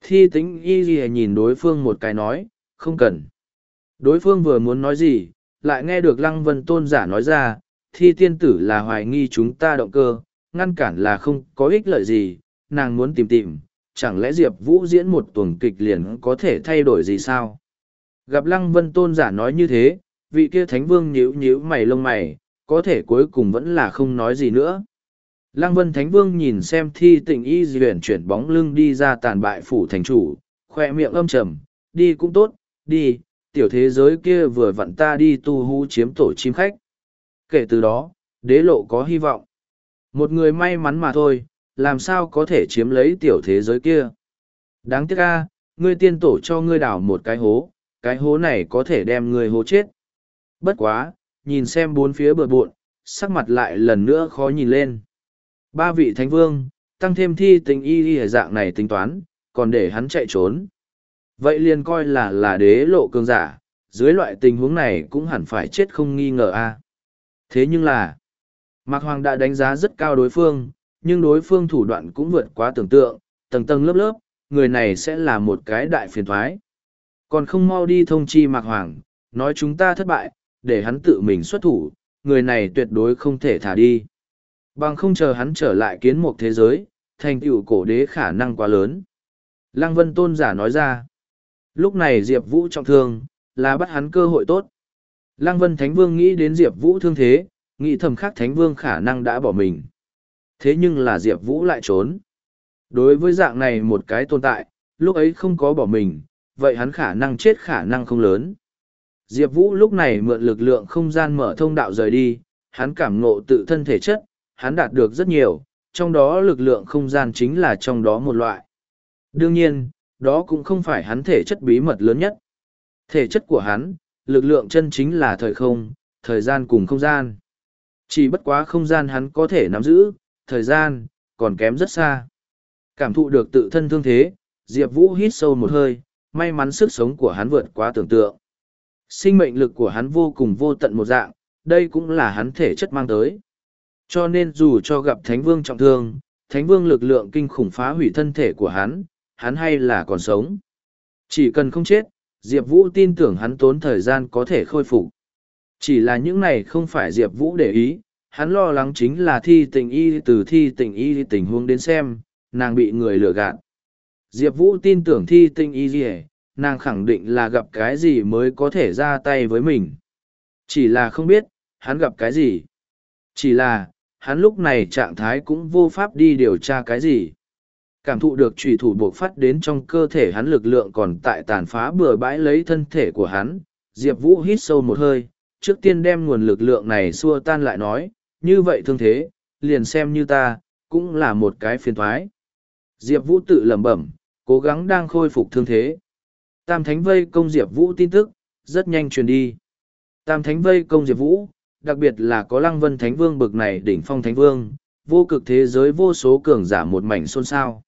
Thi tính y gì nhìn đối phương một cái nói, không cần. Đối phương vừa muốn nói gì, lại nghe được Lăng Vân Tôn giả nói ra, thi tiên tử là hoài nghi chúng ta động cơ, ngăn cản là không có ích lợi gì, nàng muốn tìm tìm, chẳng lẽ Diệp Vũ diễn một tuần kịch liền có thể thay đổi gì sao? Gặp Lăng Vân Tôn giả nói như thế, vị kia Thánh Vương nhíu nhíu mày lông mày, có thể cuối cùng vẫn là không nói gì nữa. Lăng Vân Thánh Vương nhìn xem thi tình y di chuyển chuyển bóng lưng đi ra tàn bại phủ thành chủ, khoe miệng âm trầm, đi cũng tốt, đi, tiểu thế giới kia vừa vặn ta đi tu hú chiếm tổ chim khách. Kể từ đó, đế lộ có hy vọng. Một người may mắn mà thôi, làm sao có thể chiếm lấy tiểu thế giới kia. Đáng tiếc a, ngươi tiên tổ cho ngươi đào một cái hố, cái hố này có thể đem ngươi hố chết. Bất quá, nhìn xem bốn phía bừa bộn, sắc mặt lại lần nữa khó nhìn lên. Ba vị thánh vương, tăng thêm thi tình y y dạng này tính toán, còn để hắn chạy trốn. Vậy liền coi là là đế lộ cường giả, dưới loại tình huống này cũng hẳn phải chết không nghi ngờ a. Thế nhưng là, Mạc Hoàng đã đánh giá rất cao đối phương, nhưng đối phương thủ đoạn cũng vượt quá tưởng tượng, tầng tầng lớp lớp, người này sẽ là một cái đại phiền thoái. Còn không mau đi thông chi Mạc Hoàng, nói chúng ta thất bại, để hắn tự mình xuất thủ, người này tuyệt đối không thể thả đi. Bằng không chờ hắn trở lại kiến một thế giới, thành tựu cổ đế khả năng quá lớn. Lăng Vân Tôn giả nói ra. Lúc này Diệp Vũ trọng thương, là bắt hắn cơ hội tốt. Lăng Vân Thánh Vương nghĩ đến Diệp Vũ thương thế, nghĩ thầm khắc Thánh Vương khả năng đã bỏ mình. Thế nhưng là Diệp Vũ lại trốn. Đối với dạng này một cái tồn tại, lúc ấy không có bỏ mình, vậy hắn khả năng chết khả năng không lớn. Diệp Vũ lúc này mượn lực lượng không gian mở thông đạo rời đi, hắn cảm ngộ tự thân thể chất, hắn đạt được rất nhiều, trong đó lực lượng không gian chính là trong đó một loại. Đương nhiên, đó cũng không phải hắn thể chất bí mật lớn nhất. Thể chất của hắn, lực lượng chân chính là thời không, thời gian cùng không gian. Chỉ bất quá không gian hắn có thể nắm giữ, thời gian, còn kém rất xa. Cảm thụ được tự thân thương thế, Diệp Vũ hít sâu một hơi, may mắn sức sống của hắn vượt quá tưởng tượng. Sinh mệnh lực của hắn vô cùng vô tận một dạng, đây cũng là hắn thể chất mang tới. Cho nên dù cho gặp Thánh Vương trọng thương, Thánh Vương lực lượng kinh khủng phá hủy thân thể của hắn, hắn hay là còn sống. Chỉ cần không chết, Diệp Vũ tin tưởng hắn tốn thời gian có thể khôi phục. Chỉ là những này không phải Diệp Vũ để ý, hắn lo lắng chính là thi tình y từ thi tình y tình huống đến xem, nàng bị người lừa gạt. Diệp Vũ tin tưởng thi tình y gì nàng khẳng định là gặp cái gì mới có thể ra tay với mình. Chỉ là không biết, hắn gặp cái gì. Chỉ là, hắn lúc này trạng thái cũng vô pháp đi điều tra cái gì. Cảm thụ được trùy thủ buộc phát đến trong cơ thể hắn lực lượng còn tại tàn phá bừa bãi lấy thân thể của hắn. Diệp Vũ hít sâu một hơi, trước tiên đem nguồn lực lượng này xua tan lại nói, như vậy thương thế, liền xem như ta, cũng là một cái phiền thoái. Diệp Vũ tự lẩm bẩm, cố gắng đang khôi phục thương thế. Tam Thánh vây công Diệp Vũ tin tức, rất nhanh truyền đi. Tam Thánh vây công Diệp Vũ, đặc biệt là có Lăng Vân Thánh Vương bực này đỉnh phong Thánh Vương, vô cực thế giới vô số cường giả một mảnh xôn xao.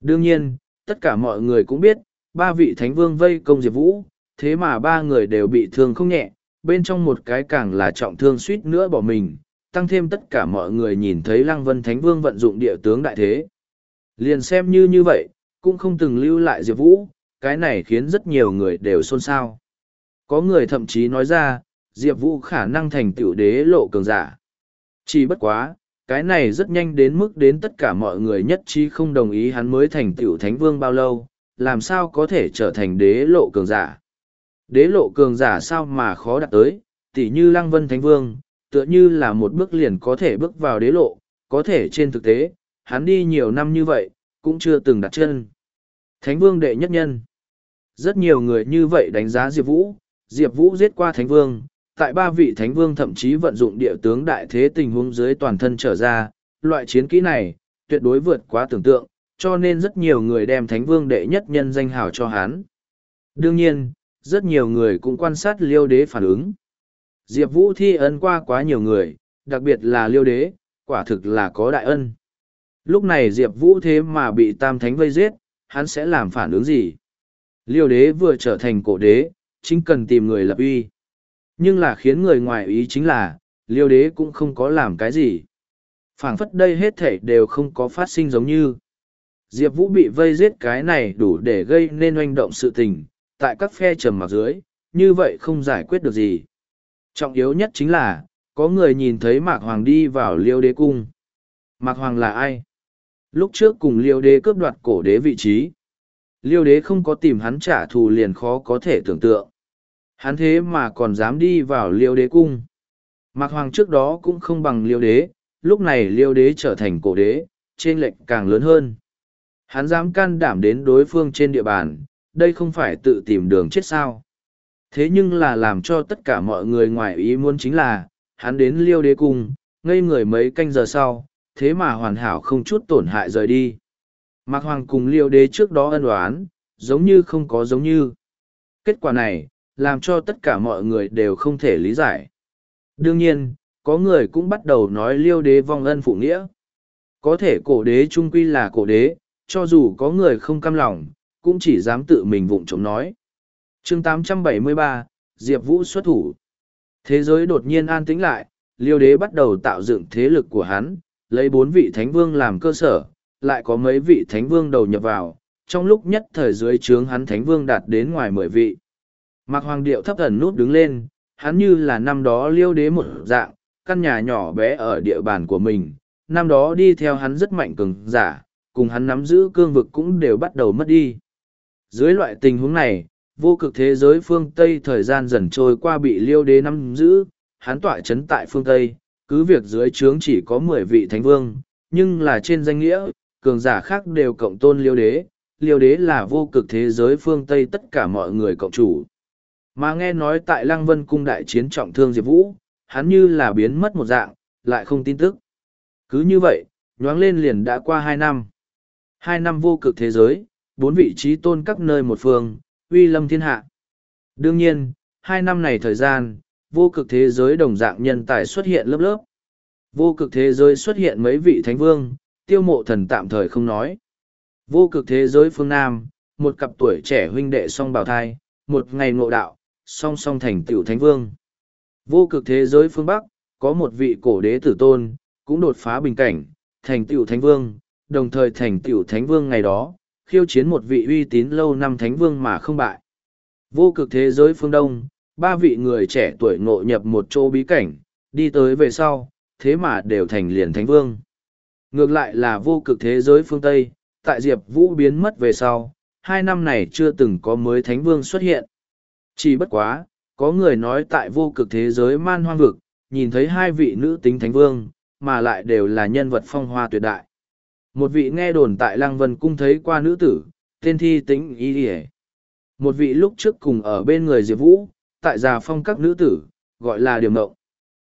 Đương nhiên, tất cả mọi người cũng biết, ba vị Thánh Vương vây công Diệp Vũ, thế mà ba người đều bị thương không nhẹ, bên trong một cái càng là trọng thương suýt nữa bỏ mình, tăng thêm tất cả mọi người nhìn thấy Lăng Vân Thánh Vương vận dụng địa tướng đại thế. Liền xem như như vậy, cũng không từng lưu lại Diệp Vũ, cái này khiến rất nhiều người đều xôn xao. Có người thậm chí nói ra, Diệp Vũ khả năng thành tiểu đế lộ cường giả. Chỉ bất quá, cái này rất nhanh đến mức đến tất cả mọi người nhất trí không đồng ý hắn mới thành tiểu thánh vương bao lâu, làm sao có thể trở thành đế lộ cường giả. Đế lộ cường giả sao mà khó đạt tới, tỉ như Lăng Vân Thánh Vương, tựa như là một bước liền có thể bước vào đế lộ, có thể trên thực tế, hắn đi nhiều năm như vậy, cũng chưa từng đặt chân. Thánh Vương đệ nhất nhân. Rất nhiều người như vậy đánh giá Diệp Vũ, Diệp Vũ giết qua Thánh Vương, tại ba vị Thánh Vương thậm chí vận dụng địa tướng đại thế tình huống dưới toàn thân trở ra, loại chiến kỹ này, tuyệt đối vượt quá tưởng tượng, cho nên rất nhiều người đem Thánh Vương đệ nhất nhân danh hào cho hắn. Đương nhiên, rất nhiều người cũng quan sát liêu đế phản ứng. Diệp Vũ thi ân qua quá nhiều người, đặc biệt là liêu đế, quả thực là có đại ân. Lúc này Diệp Vũ thế mà bị Tam Thánh vây giết, hắn sẽ làm phản ứng gì? Liêu đế vừa trở thành cổ đế, chính cần tìm người lập uy. Nhưng là khiến người ngoài ý chính là, liêu đế cũng không có làm cái gì. phảng phất đây hết thể đều không có phát sinh giống như. Diệp Vũ bị vây giết cái này đủ để gây nên oanh động sự tình, tại các phe trầm mặc dưới, như vậy không giải quyết được gì. Trọng yếu nhất chính là, có người nhìn thấy Mạc Hoàng đi vào liêu đế cung. Mạc Hoàng là ai? Lúc trước cùng liêu đế cướp đoạt cổ đế vị trí. Liêu đế không có tìm hắn trả thù liền khó có thể tưởng tượng. Hắn thế mà còn dám đi vào liêu đế cung. Mạc Hoàng trước đó cũng không bằng liêu đế, lúc này liêu đế trở thành cổ đế, trên lệnh càng lớn hơn. Hắn dám can đảm đến đối phương trên địa bàn, đây không phải tự tìm đường chết sao. Thế nhưng là làm cho tất cả mọi người ngoài ý muốn chính là, hắn đến liêu đế cung, ngây người mấy canh giờ sau, thế mà hoàn hảo không chút tổn hại rời đi. Mạc Hoàng cùng liêu đế trước đó ân oán giống như không có giống như. Kết quả này, làm cho tất cả mọi người đều không thể lý giải. Đương nhiên, có người cũng bắt đầu nói liêu đế vong ân phụ nghĩa. Có thể cổ đế trung quy là cổ đế, cho dù có người không căm lòng, cũng chỉ dám tự mình vụng trộm nói chương 873, Diệp Vũ xuất thủ. Thế giới đột nhiên an tĩnh lại, liêu đế bắt đầu tạo dựng thế lực của hắn, lấy bốn vị thánh vương làm cơ sở, lại có mấy vị thánh vương đầu nhập vào, trong lúc nhất thời dưới trướng hắn thánh vương đạt đến ngoài mười vị. Mạc Hoàng Điệu thấp thần nút đứng lên, hắn như là năm đó liêu đế một dạng, căn nhà nhỏ bé ở địa bàn của mình, năm đó đi theo hắn rất mạnh cường giả, cùng hắn nắm giữ cương vực cũng đều bắt đầu mất đi. Dưới loại tình huống này, vô cực thế giới phương Tây thời gian dần trôi qua bị liêu đế nắm giữ, hắn tỏa chấn tại phương Tây, cứ việc dưới trướng chỉ có mười vị thánh vương, nhưng là trên danh nghĩa, cường giả khác đều cộng tôn liêu đế, liêu đế là vô cực thế giới phương Tây tất cả mọi người cộng chủ. Mà nghe nói tại Lăng Vân cung đại chiến trọng thương Diệp Vũ, hắn như là biến mất một dạng, lại không tin tức. Cứ như vậy, nhoáng lên liền đã qua hai năm. Hai năm vô cực thế giới, bốn vị trí tôn các nơi một phương, uy lâm thiên hạ. Đương nhiên, hai năm này thời gian, vô cực thế giới đồng dạng nhân tài xuất hiện lớp lớp. Vô cực thế giới xuất hiện mấy vị thánh vương, tiêu mộ thần tạm thời không nói. Vô cực thế giới phương Nam, một cặp tuổi trẻ huynh đệ song bào thai, một ngày ngộ đạo, song song thành tiểu thánh vương. Vô cực thế giới phương Bắc, có một vị cổ đế tử tôn, cũng đột phá bình cảnh, thành tiểu thánh vương, đồng thời thành tiểu thánh vương ngày đó, khiêu chiến một vị uy tín lâu năm thánh vương mà không bại. Vô cực thế giới phương Đông, ba vị người trẻ tuổi ngộ nhập một chỗ bí cảnh, đi tới về sau, thế mà đều thành liền thánh vương. Ngược lại là vô cực thế giới phương Tây, tại Diệp Vũ biến mất về sau, hai năm này chưa từng có mới thánh vương xuất hiện. Chỉ bất quá, có người nói tại vô cực thế giới man hoang vực, nhìn thấy hai vị nữ tính thánh vương, mà lại đều là nhân vật phong hoa tuyệt đại. Một vị nghe đồn tại Lăng Vân Cung thấy qua nữ tử, tên thi tĩnh y ỉa Một vị lúc trước cùng ở bên người Diệp Vũ, tại già phong các nữ tử, gọi là điểm mộng.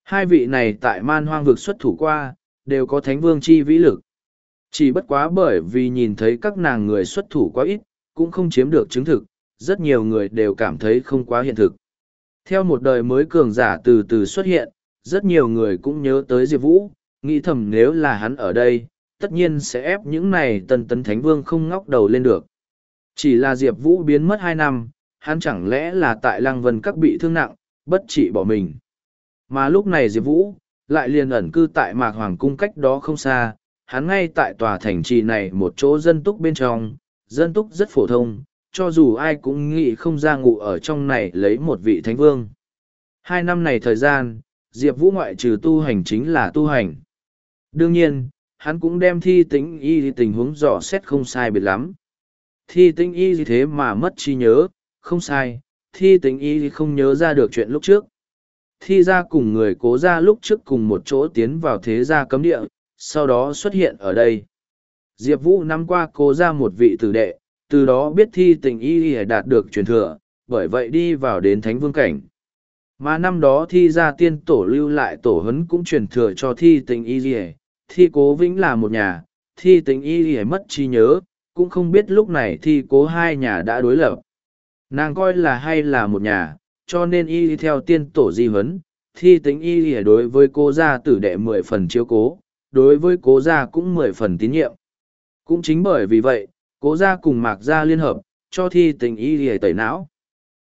Hai vị này tại man hoang vực xuất thủ qua, đều có thánh vương chi vĩ lực. Chỉ bất quá bởi vì nhìn thấy các nàng người xuất thủ quá ít, cũng không chiếm được chứng thực, rất nhiều người đều cảm thấy không quá hiện thực. Theo một đời mới cường giả từ từ xuất hiện, rất nhiều người cũng nhớ tới Diệp Vũ, nghĩ thầm nếu là hắn ở đây, tất nhiên sẽ ép những này tần tấn thánh vương không ngóc đầu lên được. Chỉ là Diệp Vũ biến mất hai năm, hắn chẳng lẽ là tại Lăng Vân các bị thương nặng, bất trị bỏ mình. Mà lúc này Diệp Vũ, lại liền ẩn cư tại Mạc Hoàng Cung cách đó không xa, hắn ngay tại tòa thành trì này một chỗ dân túc bên trong, dân túc rất phổ thông, cho dù ai cũng nghĩ không ra ngủ ở trong này lấy một vị thánh vương. Hai năm này thời gian, Diệp Vũ ngoại trừ tu hành chính là tu hành. Đương nhiên, hắn cũng đem thi tĩnh y tình huống dò xét không sai biệt lắm. Thi tĩnh y gì thế mà mất trí nhớ, không sai, thi tĩnh y không nhớ ra được chuyện lúc trước. Thi ra cùng người cố ra lúc trước cùng một chỗ tiến vào thế gia cấm địa, sau đó xuất hiện ở đây. Diệp Vũ năm qua cố ra một vị tử đệ, từ đó biết thi tình y đạt được truyền thừa, bởi vậy đi vào đến thánh vương cảnh. Mà năm đó thi ra tiên tổ lưu lại tổ hấn cũng truyền thừa cho thi tình y thi cố vĩnh là một nhà, thi tình y mất trí nhớ, cũng không biết lúc này thi cố hai nhà đã đối lập. Nàng coi là hay là một nhà, cho nên y theo tiên tổ di huấn, thi tính y đối với cô gia tử đệ mười phần chiếu cố, đối với cố gia cũng mười phần tín nhiệm. Cũng chính bởi vì vậy, cố gia cùng mạc gia liên hợp, cho thi tình y lìa tẩy não.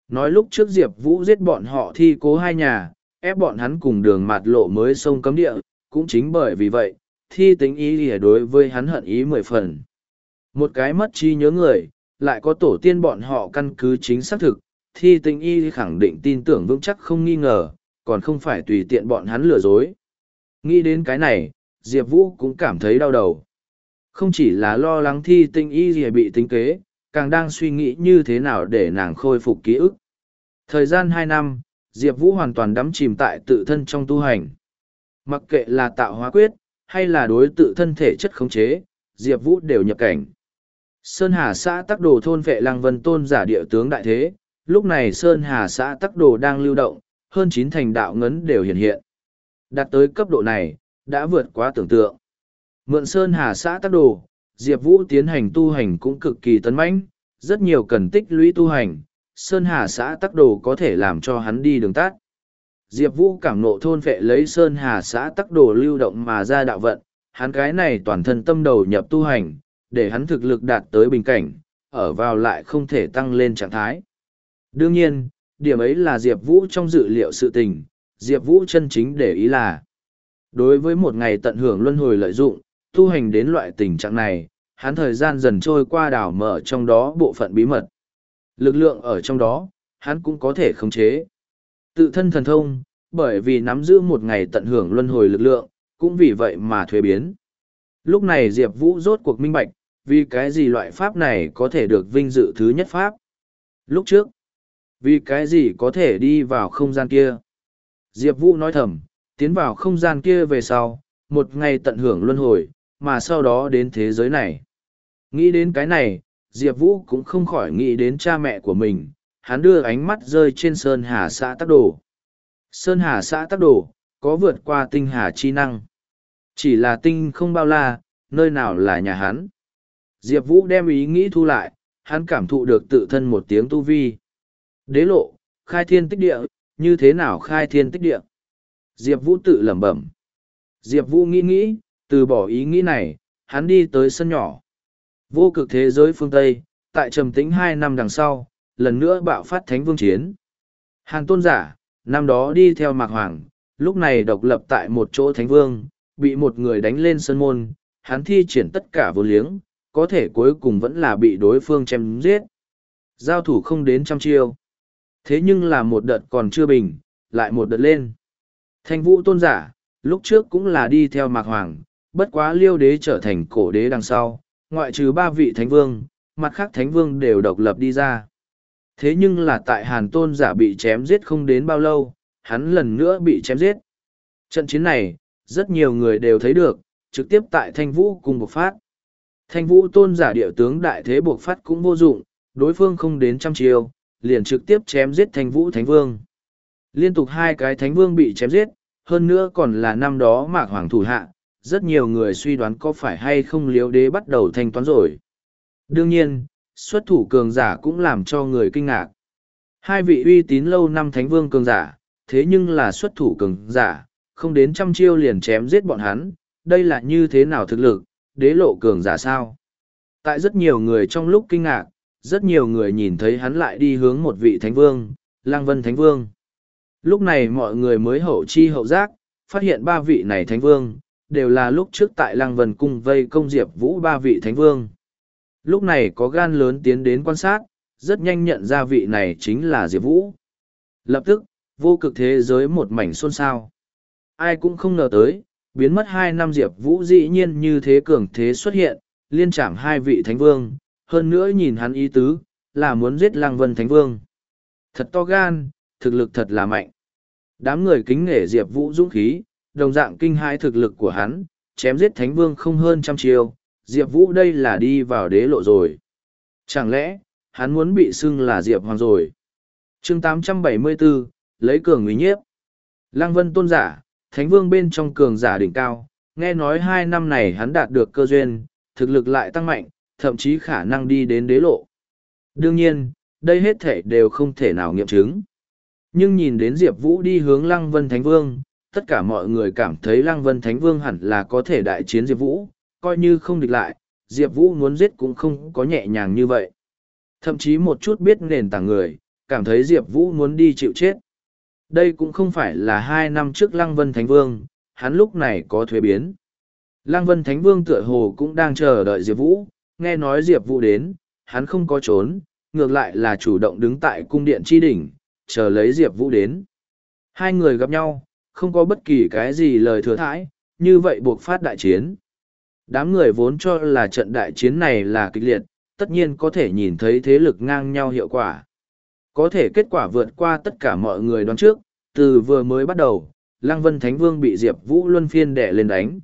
Nói lúc trước Diệp Vũ giết bọn họ thi cố hai nhà, ép bọn hắn cùng đường mạt lộ mới sông cấm địa, cũng chính bởi vì vậy, thi tính y lìa đối với hắn hận ý mười phần. Một cái mất chi nhớ người, lại có tổ tiên bọn họ căn cứ chính xác thực, thi tính y khẳng định tin tưởng vững chắc không nghi ngờ, còn không phải tùy tiện bọn hắn lừa dối. Nghĩ đến cái này, Diệp Vũ cũng cảm thấy đau đầu. Không chỉ là lo lắng thi tinh y gì bị tính kế, càng đang suy nghĩ như thế nào để nàng khôi phục ký ức. Thời gian hai năm, Diệp Vũ hoàn toàn đắm chìm tại tự thân trong tu hành. Mặc kệ là tạo hóa quyết, hay là đối tự thân thể chất khống chế, Diệp Vũ đều nhập cảnh. Sơn Hà xã tắc đồ thôn vệ lăng vân tôn giả địa tướng đại thế, lúc này Sơn Hà xã tắc đồ đang lưu động, hơn chín thành đạo ngấn đều hiện hiện. Đạt tới cấp độ này, đã vượt quá tưởng tượng. Mượn Sơn Hà xã tắc đồ, Diệp Vũ tiến hành tu hành cũng cực kỳ tấn mãnh, rất nhiều cần tích lũy tu hành, Sơn Hà xã tắc đồ có thể làm cho hắn đi đường tắt. Diệp Vũ cảm nộ thôn vệ lấy Sơn Hà xã tắc đồ lưu động mà ra đạo vận, hắn cái này toàn thân tâm đầu nhập tu hành, để hắn thực lực đạt tới bình cảnh, ở vào lại không thể tăng lên trạng thái. Đương nhiên, điểm ấy là Diệp Vũ trong dự liệu sự tình, Diệp Vũ chân chính để ý là đối với một ngày tận hưởng luân hồi lợi dụng, tu hành đến loại tình trạng này, hắn thời gian dần trôi qua đảo mở trong đó bộ phận bí mật. Lực lượng ở trong đó, hắn cũng có thể khống chế. Tự thân thần thông, bởi vì nắm giữ một ngày tận hưởng luân hồi lực lượng, cũng vì vậy mà thuế biến. Lúc này Diệp Vũ rốt cuộc minh bạch, vì cái gì loại pháp này có thể được vinh dự thứ nhất pháp. Lúc trước, vì cái gì có thể đi vào không gian kia. Diệp Vũ nói thầm, tiến vào không gian kia về sau, một ngày tận hưởng luân hồi, mà sau đó đến thế giới này. Nghĩ đến cái này, Diệp Vũ cũng không khỏi nghĩ đến cha mẹ của mình, hắn đưa ánh mắt rơi trên Sơn Hà xã Tắc Đồ. Sơn Hà xã Tắc Đồ, có vượt qua tinh hà chi năng. Chỉ là tinh không bao la, nơi nào là nhà hắn. Diệp Vũ đem ý nghĩ thu lại, hắn cảm thụ được tự thân một tiếng tu vi. Đế lộ, khai thiên tích địa, như thế nào khai thiên tích địa? Diệp Vũ tự lẩm bẩm. Diệp Vũ nghĩ nghĩ, từ bỏ ý nghĩ này, hắn đi tới sân nhỏ. Vô cực thế giới phương Tây, tại trầm tĩnh hai năm đằng sau, lần nữa bạo phát thánh vương chiến. Hàn tôn giả, năm đó đi theo mạc hoàng, lúc này độc lập tại một chỗ thánh vương, bị một người đánh lên sân môn, hắn thi triển tất cả vô liếng, có thể cuối cùng vẫn là bị đối phương chém giết. Giao thủ không đến trăm chiêu. Thế nhưng là một đợt còn chưa bình, lại một đợt lên. Thanh vũ tôn giả, lúc trước cũng là đi theo mạc hoàng, bất quá liêu đế trở thành cổ đế đằng sau, ngoại trừ ba vị thánh vương, mặt khác thánh vương đều độc lập đi ra. Thế nhưng là tại hàn tôn giả bị chém giết không đến bao lâu, hắn lần nữa bị chém giết. Trận chiến này, rất nhiều người đều thấy được, trực tiếp tại thanh vũ cùng bộc phát. Thanh vũ tôn giả địa tướng đại thế bộc phát cũng vô dụng, đối phương không đến trăm chiêu, liền trực tiếp chém giết thanh vũ thánh vương. Liên tục hai cái thánh vương bị chém giết, hơn nữa còn là năm đó mạc hoàng thủ hạ, rất nhiều người suy đoán có phải hay không liếu đế bắt đầu thanh toán rồi. Đương nhiên, xuất thủ cường giả cũng làm cho người kinh ngạc. Hai vị uy tín lâu năm thánh vương cường giả, thế nhưng là xuất thủ cường giả, không đến trăm chiêu liền chém giết bọn hắn, đây là như thế nào thực lực, đế lộ cường giả sao? Tại rất nhiều người trong lúc kinh ngạc, rất nhiều người nhìn thấy hắn lại đi hướng một vị thánh vương, lang vân thánh vương. Lúc này mọi người mới hậu chi hậu giác, phát hiện ba vị này thánh vương, đều là lúc trước tại Lăng Vân Cung vây công Diệp Vũ ba vị thánh vương. Lúc này có gan lớn tiến đến quan sát, rất nhanh nhận ra vị này chính là Diệp Vũ. Lập tức, vô cực thế giới một mảnh xôn xao. Ai cũng không ngờ tới, biến mất hai năm Diệp Vũ dĩ nhiên như thế cường thế xuất hiện, liên trảm hai vị thánh vương, hơn nữa nhìn hắn ý tứ, là muốn giết Lăng Vân Thánh Vương. Thật to gan, thực lực thật là mạnh. Đám người kính nể Diệp Vũ dũng khí, đồng dạng kinh hãi thực lực của hắn, chém giết Thánh Vương không hơn trăm chiêu, Diệp Vũ đây là đi vào đế lộ rồi. Chẳng lẽ, hắn muốn bị xưng là Diệp Hoàng rồi? chương 874, lấy cường nguy nhiếp. Lăng Vân tôn giả, Thánh Vương bên trong cường giả đỉnh cao, nghe nói hai năm này hắn đạt được cơ duyên, thực lực lại tăng mạnh, thậm chí khả năng đi đến đế lộ. Đương nhiên, đây hết thể đều không thể nào nghiệm chứng. Nhưng nhìn đến Diệp Vũ đi hướng Lăng Vân Thánh Vương, tất cả mọi người cảm thấy Lăng Vân Thánh Vương hẳn là có thể đại chiến Diệp Vũ, coi như không địch lại, Diệp Vũ muốn giết cũng không có nhẹ nhàng như vậy. Thậm chí một chút biết nền tảng người, cảm thấy Diệp Vũ muốn đi chịu chết. Đây cũng không phải là hai năm trước Lăng Vân Thánh Vương, hắn lúc này có thuế biến. Lăng Vân Thánh Vương tựa hồ cũng đang chờ đợi Diệp Vũ, nghe nói Diệp Vũ đến, hắn không có trốn, ngược lại là chủ động đứng tại cung điện tri đỉnh, chờ lấy Diệp Vũ đến. Hai người gặp nhau, không có bất kỳ cái gì lời thừa thãi, như vậy buộc phát đại chiến. Đám người vốn cho là trận đại chiến này là kịch liệt, tất nhiên có thể nhìn thấy thế lực ngang nhau hiệu quả. Có thể kết quả vượt qua tất cả mọi người đoán trước, từ vừa mới bắt đầu, Lăng Vân Thánh Vương bị Diệp Vũ Luân Phiên đẻ lên đánh.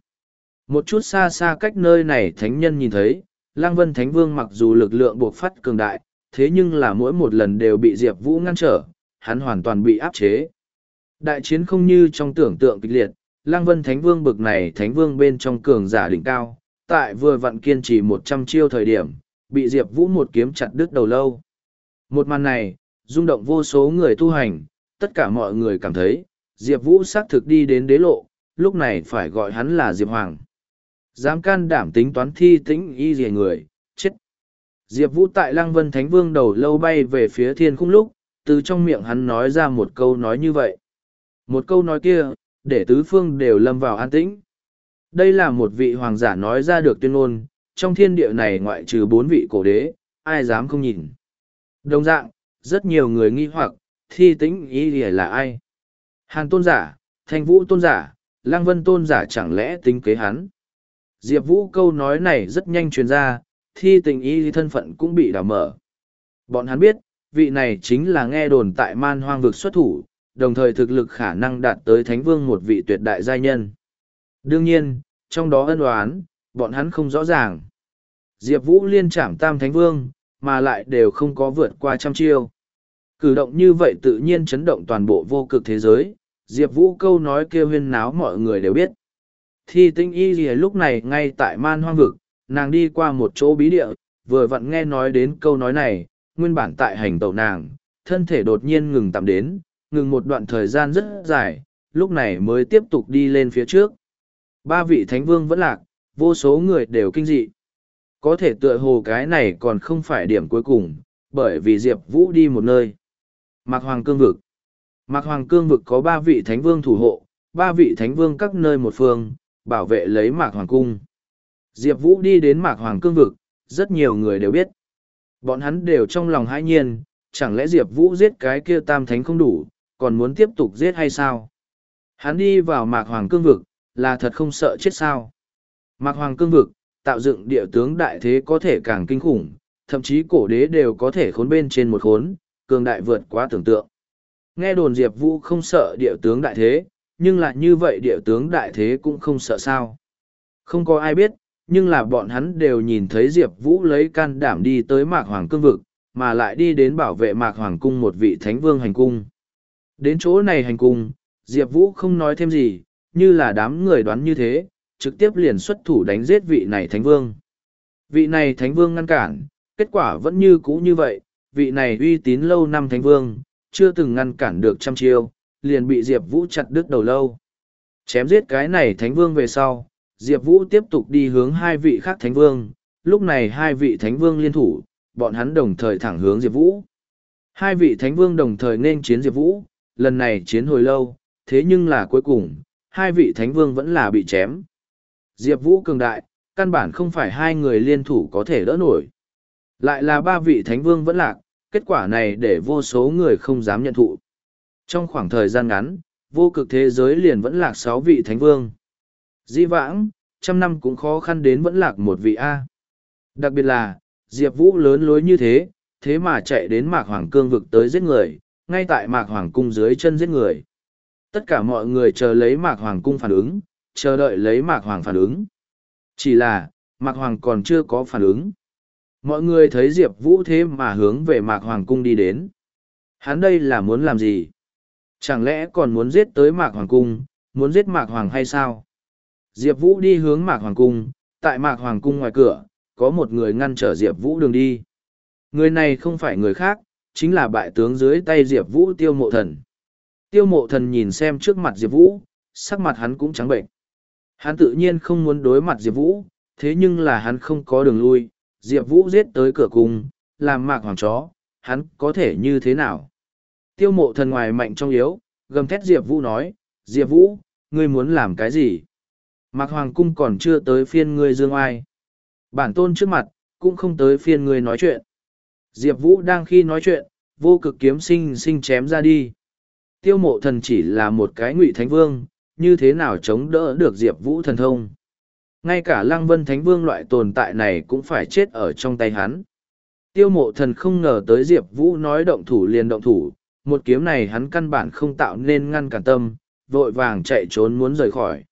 Một chút xa xa cách nơi này Thánh Nhân nhìn thấy, Lăng Vân Thánh Vương mặc dù lực lượng buộc phát cường đại, thế nhưng là mỗi một lần đều bị Diệp Vũ ngăn trở, hắn hoàn toàn bị áp chế. Đại chiến không như trong tưởng tượng kịch liệt, Lăng Vân Thánh Vương bực này Thánh Vương bên trong cường giả đỉnh cao, tại vừa vặn kiên trì một trăm chiêu thời điểm, bị Diệp Vũ một kiếm chặt đứt đầu lâu. Một màn này, rung động vô số người tu hành, tất cả mọi người cảm thấy, Diệp Vũ xác thực đi đến đế lộ, lúc này phải gọi hắn là Diệp Hoàng. Dám can đảm tính toán thi tĩnh y dề người, chết. Diệp Vũ tại Lăng Vân Thánh Vương đầu lâu bay về phía thiên khung lúc, từ trong miệng hắn nói ra một câu nói như vậy. Một câu nói kia, để tứ phương đều lâm vào an tĩnh. Đây là một vị hoàng giả nói ra được tuyên ngôn, trong thiên địa này ngoại trừ bốn vị cổ đế, ai dám không nhìn. Đồng dạng, rất nhiều người nghi hoặc, thi tĩnh ý lìa là ai? Hàn tôn giả, thanh vũ tôn giả, lang vân tôn giả chẳng lẽ tính kế hắn? Diệp Vũ câu nói này rất nhanh truyền ra, thi tình ý thân phận cũng bị đào mở. Bọn hắn biết, vị này chính là nghe đồn tại man hoang vực xuất thủ, đồng thời thực lực khả năng đạt tới thánh vương một vị tuyệt đại giai nhân. Đương nhiên, trong đó ân oán, bọn hắn không rõ ràng. Diệp Vũ liên trảm tam thánh vương, mà lại đều không có vượt qua trăm chiêu. Cử động như vậy tự nhiên chấn động toàn bộ vô cực thế giới, Diệp Vũ câu nói kêu huyên náo mọi người đều biết. Thi tinh y gì lúc này ngay tại man hoang vực, nàng đi qua một chỗ bí địa, vừa vặn nghe nói đến câu nói này, nguyên bản tại hành tàu nàng, thân thể đột nhiên ngừng tạm đến, ngừng một đoạn thời gian rất dài, lúc này mới tiếp tục đi lên phía trước. Ba vị thánh vương vẫn lạc, vô số người đều kinh dị. Có thể tựa hồ cái này còn không phải điểm cuối cùng, bởi vì Diệp Vũ đi một nơi. Mạc Hoàng Cương Vực Mạc Hoàng Cương Vực có ba vị thánh vương thủ hộ, ba vị thánh vương các nơi một phương, bảo vệ lấy Mạc Hoàng Cung. Diệp Vũ đi đến Mạc Hoàng Cương Vực, rất nhiều người đều biết. Bọn hắn đều trong lòng hãi nhiên, chẳng lẽ Diệp Vũ giết cái kia tam thánh không đủ, còn muốn tiếp tục giết hay sao? Hắn đi vào Mạc Hoàng Cương Vực, là thật không sợ chết sao? Mạc Hoàng Cương Vực, tạo dựng địa tướng đại thế có thể càng kinh khủng, thậm chí cổ đế đều có thể khốn bên trên một khốn, cường đại vượt quá tưởng tượng. Nghe đồn Diệp Vũ không sợ địa tướng đại thế, nhưng lại như vậy địa tướng đại thế cũng không sợ sao. Không có ai biết, nhưng là bọn hắn đều nhìn thấy Diệp Vũ lấy can đảm đi tới Mạc Hoàng Cương Vực, mà lại đi đến bảo vệ Mạc Hoàng Cung một vị Thánh Vương hành cung. Đến chỗ này hành cung, Diệp Vũ không nói thêm gì, như là đám người đoán như thế, trực tiếp liền xuất thủ đánh giết vị này Thánh Vương. Vị này Thánh Vương ngăn cản, kết quả vẫn như cũ như vậy, vị này uy tín lâu năm Thánh Vương, chưa từng ngăn cản được trăm chiêu, liền bị Diệp Vũ chặt đứt đầu lâu. Chém giết cái này Thánh Vương về sau, Diệp Vũ tiếp tục đi hướng hai vị khác Thánh Vương, lúc này hai vị Thánh Vương liên thủ, bọn hắn đồng thời thẳng hướng Diệp Vũ. Hai vị Thánh Vương đồng thời nên chiến Diệp Vũ, lần này chiến hồi lâu, thế nhưng là cuối cùng, hai vị Thánh Vương vẫn là bị chém. Diệp Vũ cường đại, căn bản không phải hai người liên thủ có thể đỡ nổi. Lại là ba vị Thánh Vương vẫn lạc, kết quả này để vô số người không dám nhận thụ. Trong khoảng thời gian ngắn, vô cực thế giới liền vẫn lạc sáu vị Thánh Vương. Di vãng, trăm năm cũng khó khăn đến vẫn lạc một vị A. Đặc biệt là, Diệp Vũ lớn lối như thế, thế mà chạy đến Mạc Hoàng Cương vực tới giết người, ngay tại Mạc Hoàng Cung dưới chân giết người. Tất cả mọi người chờ lấy Mạc Hoàng Cung phản ứng, chờ đợi lấy Mạc Hoàng phản ứng. Chỉ là, Mạc Hoàng còn chưa có phản ứng. Mọi người thấy Diệp Vũ thế mà hướng về Mạc Hoàng Cung đi đến. Hắn đây là muốn làm gì? Chẳng lẽ còn muốn giết tới Mạc Hoàng Cung, muốn giết Mạc Hoàng hay sao? Diệp Vũ đi hướng Mạc Hoàng Cung, tại Mạc Hoàng Cung ngoài cửa, có một người ngăn trở Diệp Vũ đường đi. Người này không phải người khác, chính là bại tướng dưới tay Diệp Vũ tiêu mộ thần. Tiêu mộ thần nhìn xem trước mặt Diệp Vũ, sắc mặt hắn cũng trắng bệnh. Hắn tự nhiên không muốn đối mặt Diệp Vũ, thế nhưng là hắn không có đường lui, Diệp Vũ giết tới cửa cung, làm mạc hoàng chó, hắn có thể như thế nào? Tiêu mộ thần ngoài mạnh trong yếu, gầm thét Diệp Vũ nói, Diệp Vũ, ngươi muốn làm cái gì? Mạc Hoàng Cung còn chưa tới phiên ngươi dương ai. Bản tôn trước mặt, cũng không tới phiên ngươi nói chuyện. Diệp Vũ đang khi nói chuyện, vô cực kiếm sinh sinh chém ra đi. Tiêu mộ thần chỉ là một cái ngụy thánh vương, như thế nào chống đỡ được Diệp Vũ thần thông. Ngay cả Lăng Vân Thánh Vương loại tồn tại này cũng phải chết ở trong tay hắn. Tiêu mộ thần không ngờ tới Diệp Vũ nói động thủ liền động thủ, một kiếm này hắn căn bản không tạo nên ngăn cản tâm, vội vàng chạy trốn muốn rời khỏi.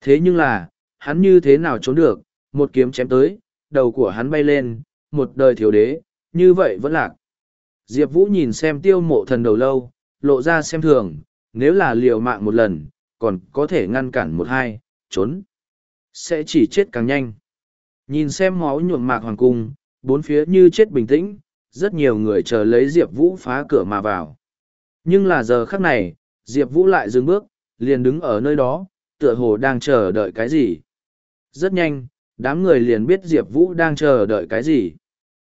Thế nhưng là, hắn như thế nào trốn được, một kiếm chém tới, đầu của hắn bay lên, một đời thiếu đế, như vậy vẫn lạc. Diệp Vũ nhìn xem tiêu mộ thần đầu lâu, lộ ra xem thường, nếu là liều mạng một lần, còn có thể ngăn cản một hai, trốn. Sẽ chỉ chết càng nhanh. Nhìn xem máu nhuộm mạc hoàng cung, bốn phía như chết bình tĩnh, rất nhiều người chờ lấy Diệp Vũ phá cửa mà vào. Nhưng là giờ khắc này, Diệp Vũ lại dừng bước, liền đứng ở nơi đó, tựa hồ đang chờ đợi cái gì. Rất nhanh, đám người liền biết Diệp Vũ đang chờ đợi cái gì.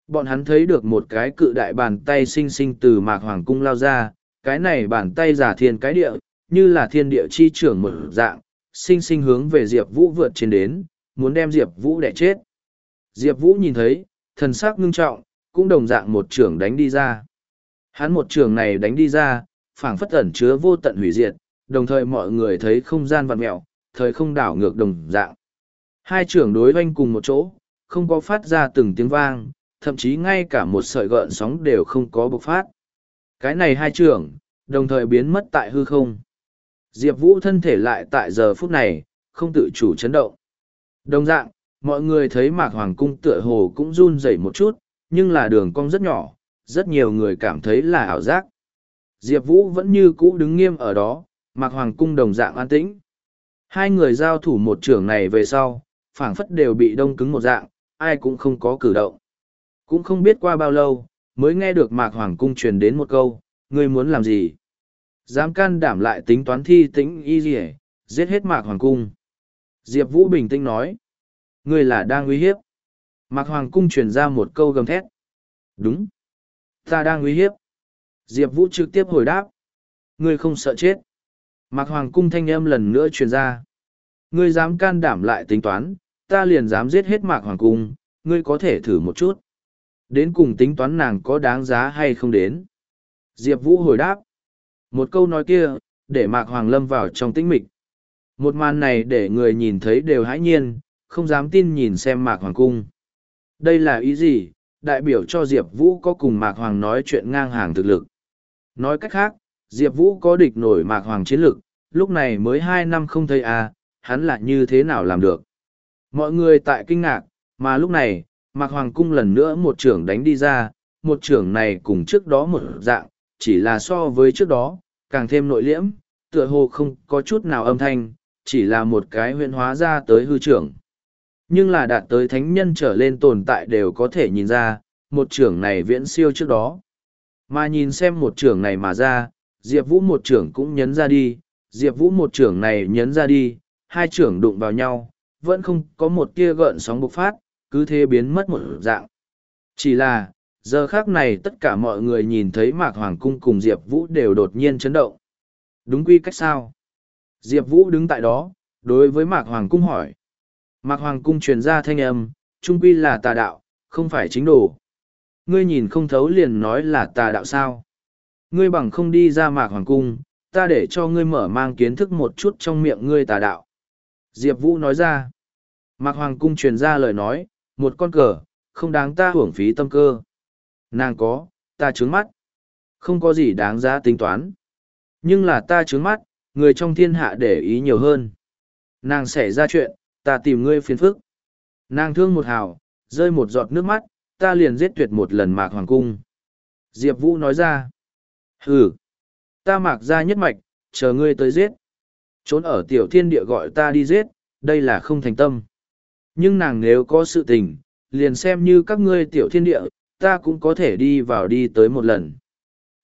Bọn hắn thấy được một cái cự đại bàn tay xinh xinh từ mạc hoàng cung lao ra, cái này bàn tay giả thiên cái địa, như là thiên địa chi trưởng một dạng, xinh xinh hướng về Diệp Vũ vượt trên đến, muốn đem Diệp Vũ đẻ chết. Diệp Vũ nhìn thấy, thần sắc ngưng trọng, cũng đồng dạng một trưởng đánh đi ra. Hắn một trưởng này đánh đi ra, phảng phất ẩn chứa vô tận hủy diệt, đồng thời mọi người thấy không gian vặn mẹo, thời không đảo ngược đồng dạng. Hai trưởng đối oanh cùng một chỗ, không có phát ra từng tiếng vang, thậm chí ngay cả một sợi gợn sóng đều không có bộc phát. Cái này hai trưởng, đồng thời biến mất tại hư không. Diệp Vũ thân thể lại tại giờ phút này, không tự chủ chấn động. Đồng dạng, mọi người thấy mạc hoàng cung tựa hồ cũng run rẩy một chút, nhưng là đường cong rất nhỏ, rất nhiều người cảm thấy là ảo giác. Diệp Vũ vẫn như cũ đứng nghiêm ở đó, mạc hoàng cung đồng dạng an tĩnh. Hai người giao thủ một trưởng này về sau, phảng phất đều bị đông cứng một dạng, ai cũng không có cử động. Cũng không biết qua bao lâu, mới nghe được mạc hoàng cung truyền đến một câu, ngươi muốn làm gì? Dám can đảm lại tính toán thi tĩnh y gì giết hết mạc hoàng cung. Diệp Vũ bình tĩnh nói, ngươi là đang uy hiếp. Mạc hoàng cung truyền ra một câu gầm thét. Đúng. Ta đang uy hiếp. Diệp Vũ trực tiếp hồi đáp. Ngươi không sợ chết. Mạc hoàng cung thanh âm lần nữa truyền ra. Ngươi dám can đảm lại tính toán, ta liền dám giết hết mạc hoàng cung, ngươi có thể thử một chút. Đến cùng tính toán nàng có đáng giá hay không đến. Diệp Vũ hồi đáp. Một câu nói kia, để Mạc Hoàng lâm vào trong tĩnh mịch. Một màn này để người nhìn thấy đều hãi nhiên, không dám tin nhìn xem Mạc Hoàng cung. Đây là ý gì? Đại biểu cho Diệp Vũ có cùng Mạc Hoàng nói chuyện ngang hàng thực lực. Nói cách khác, Diệp Vũ có địch nổi Mạc Hoàng chiến lực, lúc này mới hai năm không thấy à, hắn là như thế nào làm được. Mọi người tại kinh ngạc, mà lúc này, Mạc Hoàng cung lần nữa một trưởng đánh đi ra, một trưởng này cùng trước đó một dạng, chỉ là so với trước đó, càng thêm nội liễm, tựa hồ không có chút nào âm thanh, chỉ là một cái huyện hóa ra tới hư trưởng. Nhưng là đạt tới thánh nhân trở lên tồn tại đều có thể nhìn ra, một trưởng này viễn siêu trước đó. Mà nhìn xem một trưởng này mà ra, Diệp Vũ một trưởng cũng nhấn ra đi, Diệp Vũ một trưởng này nhấn ra đi, hai trưởng đụng vào nhau, vẫn không có một tia gợn sóng bộc phát, cứ thế biến mất một dạng. Chỉ là, giờ khác này tất cả mọi người nhìn thấy mạc hoàng cung cùng diệp vũ đều đột nhiên chấn động. Đúng quy cách sao? Diệp vũ đứng tại đó đối với mạc hoàng cung hỏi. Mạc hoàng cung truyền ra thanh âm trung quy là tà đạo không phải chính đồ. Ngươi nhìn không thấu liền nói là tà đạo sao? Ngươi bằng không đi ra mạc hoàng cung ta để cho ngươi mở mang kiến thức một chút trong miệng ngươi tà đạo. Diệp vũ nói ra. Mạc hoàng cung truyền ra lời nói một con cờ không đáng ta hưởng phí tâm cơ Nàng có, ta trướng mắt. Không có gì đáng giá tính toán. Nhưng là ta trướng mắt, người trong thiên hạ để ý nhiều hơn. Nàng xảy ra chuyện, ta tìm ngươi phiền phức. Nàng thương một hào, rơi một giọt nước mắt, ta liền giết tuyệt một lần mạc hoàng cung. Diệp Vũ nói ra. Hừ, ta mạc ra nhất mạch, chờ ngươi tới giết. Trốn ở tiểu thiên địa gọi ta đi giết, đây là không thành tâm. Nhưng nàng nếu có sự tình, liền xem như các ngươi tiểu thiên địa, ta cũng có thể đi vào đi tới một lần.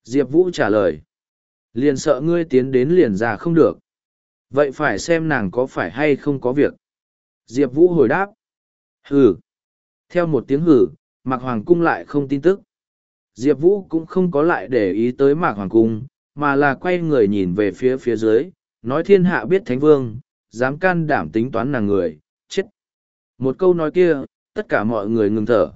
Diệp Vũ trả lời. Liền sợ ngươi tiến đến liền ra không được. vậy phải xem nàng có phải hay không có việc diệp vũ hồi đáp hừ theo một tiếng hử mạc hoàng cung lại không tin tức diệp vũ cũng không có lại để ý tới mạc hoàng cung mà là quay người nhìn về phía phía dưới nói thiên hạ biết thánh vương dám can đảm tính toán nàng người một câu nói kia, tất cả mọi người ngừng thở.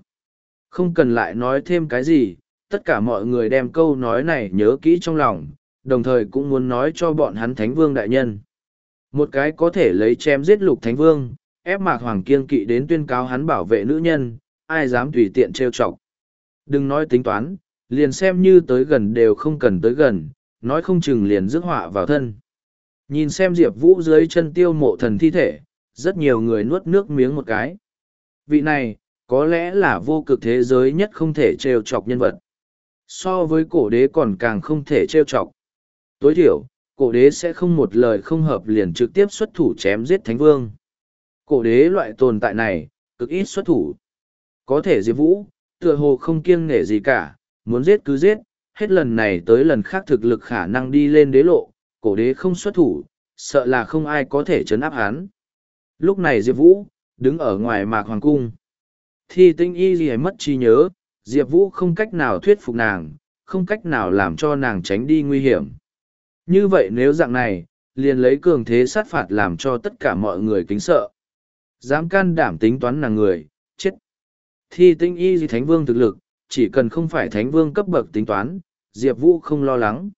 Không cần lại nói thêm cái gì, tất cả mọi người đem câu nói này nhớ kỹ trong lòng, đồng thời cũng muốn nói cho bọn hắn thánh vương đại nhân. Một cái có thể lấy chém giết lục thánh vương, ép mạc hoàng kiên kỵ đến tuyên cáo hắn bảo vệ nữ nhân, ai dám tùy tiện trêu chọc. Đừng nói tính toán, liền xem như tới gần đều không cần tới gần, nói không chừng liền rước họa vào thân. Nhìn xem diệp vũ dưới chân tiêu mộ thần thi thể rất nhiều người nuốt nước miếng một cái. Vị này, có lẽ là vô cực thế giới nhất không thể trêu chọc nhân vật. So với cổ đế còn càng không thể trêu chọc. Tối thiểu, cổ đế sẽ không một lời không hợp liền trực tiếp xuất thủ chém giết thánh vương. Cổ đế loại tồn tại này, cực ít xuất thủ. Có thể diệp vũ, tựa hồ không kiêng nể gì cả, muốn giết cứ giết, hết lần này tới lần khác thực lực khả năng đi lên đế lộ, cổ đế không xuất thủ, sợ là không ai có thể chấn áp hắn lúc này diệp vũ đứng ở ngoài mạc hoàng cung. Thi tinh y gì mất trí nhớ, diệp vũ không cách nào thuyết phục nàng, không cách nào làm cho nàng tránh đi nguy hiểm. Như vậy nếu dạng này, liền lấy cường thế sát phạt làm cho tất cả mọi người kính sợ. Dám can đảm tính toán nàng người, chết. Thi tinh y gì thánh vương thực lực, chỉ cần không phải thánh vương cấp bậc tính toán, diệp vũ không lo lắng.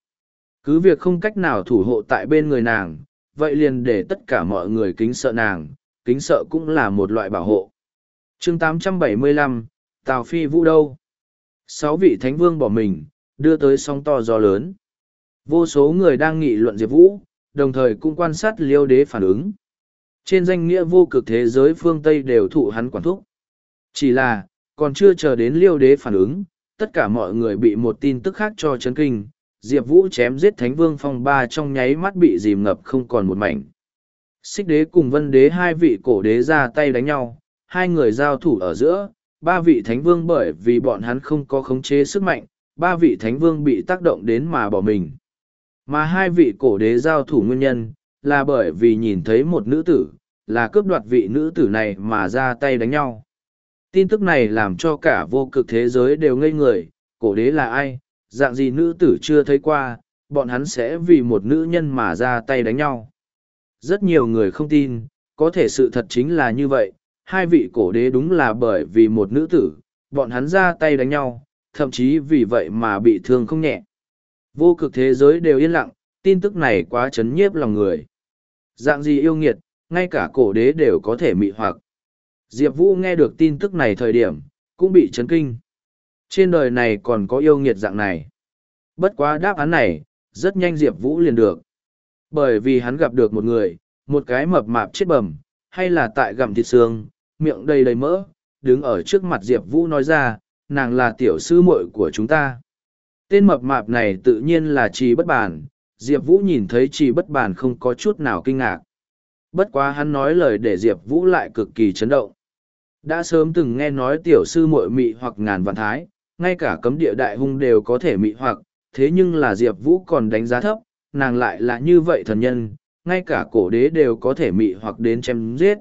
Cứ việc không cách nào thủ hộ tại bên người nàng vậy liền để tất cả mọi người kính sợ nàng kính sợ cũng là một loại bảo hộ. Chương 875, tào phi vũ đâu? Sáu vị thánh vương bỏ mình đưa tới sóng to gió lớn. Vô số người đang nghị luận diệp vũ đồng thời cũng quan sát liêu đế phản ứng. Trên danh nghĩa vô cực thế giới phương tây đều thụ hắn quản thúc. Chỉ là còn chưa chờ đến liêu đế phản ứng tất cả mọi người bị một tin tức khác cho chấn kinh diệp vũ chém giết thánh vương phong ba trong nháy mắt bị dìm ngập không còn một mảnh. Xích đế cùng vân đế hai vị cổ đế ra tay đánh nhau, hai người giao thủ ở giữa, ba vị thánh vương bởi vì bọn hắn không có khống chế sức mạnh, ba vị thánh vương bị tác động đến mà bỏ mình. Mà hai vị cổ đế giao thủ nguyên nhân là bởi vì nhìn thấy một nữ tử, là cướp đoạt vị nữ tử này mà ra tay đánh nhau. Tin tức này làm cho cả vô cực thế giới đều ngây người, cổ đế là ai dạng gì nữ tử chưa thấy qua bọn hắn sẽ vì một nữ nhân mà ra tay đánh nhau. Rất nhiều người không tin có thể sự thật chính là như vậy hai vị cổ đế đúng là bởi vì một nữ tử bọn hắn ra tay đánh nhau thậm chí vì vậy mà bị thương không nhẹ. Vô cực thế giới đều yên lặng tin tức này quá chấn nhiếp lòng người. Dạng gì yêu nghiệt ngay cả cổ đế đều có thể mị hoặc. Diệp Vũ nghe được tin tức này thời điểm, cũng bị chấn kinh. Trên đời này còn có yêu nghiệt dạng này. Bất quá đáp án này, rất nhanh Diệp Vũ liền được. Bởi vì hắn gặp được một người, một cái mập mạp chết bầm, hay là tại gặm thịt xương, miệng đầy đầy mỡ, đứng ở trước mặt Diệp Vũ nói ra, nàng là tiểu sư muội của chúng ta. Tên mập mạp này tự nhiên là trì bất bản, Diệp Vũ nhìn thấy trì bất bản không có chút nào kinh ngạc. Bất quá hắn nói lời để Diệp Vũ lại cực kỳ chấn động. Đã sớm từng nghe nói tiểu sư muội mị hoặc ngàn vạn thái, ngay cả cấm địa đại hung đều có thể mị hoặc, thế nhưng là Diệp Vũ còn đánh giá thấp, nàng lại là như vậy thần nhân, ngay cả cổ đế đều có thể mị hoặc đến chém giết.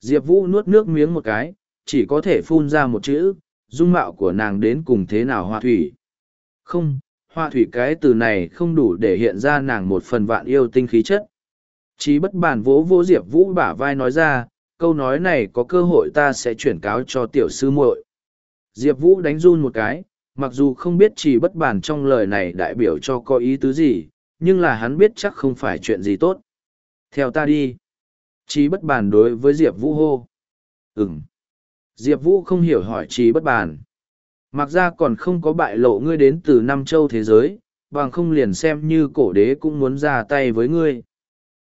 Diệp Vũ nuốt nước miếng một cái, chỉ có thể phun ra một chữ, dung mạo của nàng đến cùng thế nào hoa thủy. Không, hoa thủy cái từ này không đủ để hiện ra nàng một phần vạn yêu tinh khí chất. Chí bất bàn vỗ vỗ Diệp Vũ bả vai nói ra, câu nói này có cơ hội ta sẽ chuyển cáo cho tiểu sư muội diệp vũ đánh run một cái, mặc dù không biết chỉ bất bản trong lời này đại biểu cho có ý tứ gì, nhưng là hắn biết chắc không phải chuyện gì tốt. Theo ta đi. Trí bất bản đối với diệp vũ hô. Ừ diệp vũ không hiểu hỏi trí bất bản. mặc ra còn không có bại lộ ngươi đến từ Nam châu thế giới, bằng không liền xem như cổ đế cũng muốn ra tay với ngươi.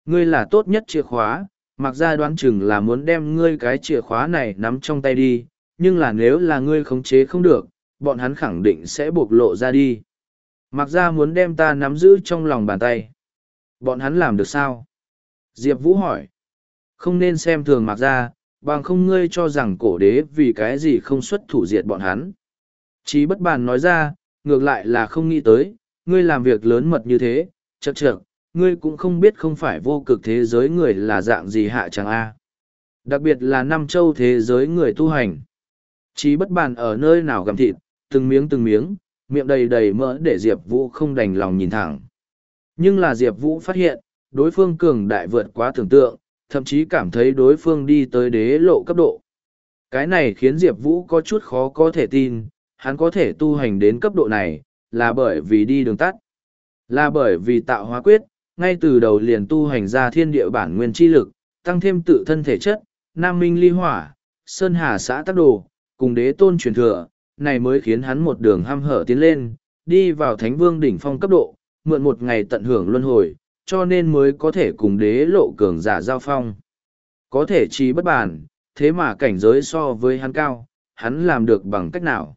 Ngươi là tốt nhất chìa khóa, mặc ra đoán chừng là muốn đem ngươi cái chìa khóa này nắm trong tay đi nhưng là nếu là ngươi khống chế không được, bọn hắn khẳng định sẽ bộc lộ ra đi. Mặc ra muốn đem ta nắm giữ trong lòng bàn tay. Bọn hắn làm được sao? Diệp vũ hỏi. Không nên xem thường mặc ra bằng không ngươi cho rằng cổ đế vì cái gì không xuất thủ diệt bọn hắn. Chí bất bàn nói ra, ngược lại là không nghĩ tới, ngươi làm việc lớn mật như thế, chật chật ngươi cũng không biết không phải vô cực thế giới người là dạng gì hạ chẳng a. Đặc biệt là năm châu thế giới người tu hành chí bất bàn ở nơi nào gặm thịt, từng miếng từng miếng, miệng đầy đầy mỡ để diệp vũ không đành lòng nhìn thẳng. Nhưng là diệp vũ phát hiện, đối phương cường đại vượt quá tưởng tượng, thậm chí cảm thấy đối phương đi tới đế lộ cấp độ. Cái này khiến diệp vũ có chút khó có thể tin, hắn có thể tu hành đến cấp độ này, là bởi vì đi đường tắt, là bởi vì tạo hóa quyết, ngay từ đầu liền tu hành ra thiên địa bản nguyên chi lực, tăng thêm tự thân thể chất, nam minh ly hỏa, sơn hà xã tắc đồ cùng đế tôn truyền thừa, này mới khiến hắn một đường ham hở tiến lên, đi vào thánh vương đỉnh phong cấp độ, mượn một ngày tận hưởng luân hồi, cho nên mới có thể cùng đế lộ cường giả giao phong. Có thể trí bất bản, thế mà cảnh giới so với hắn cao, hắn làm được bằng cách nào?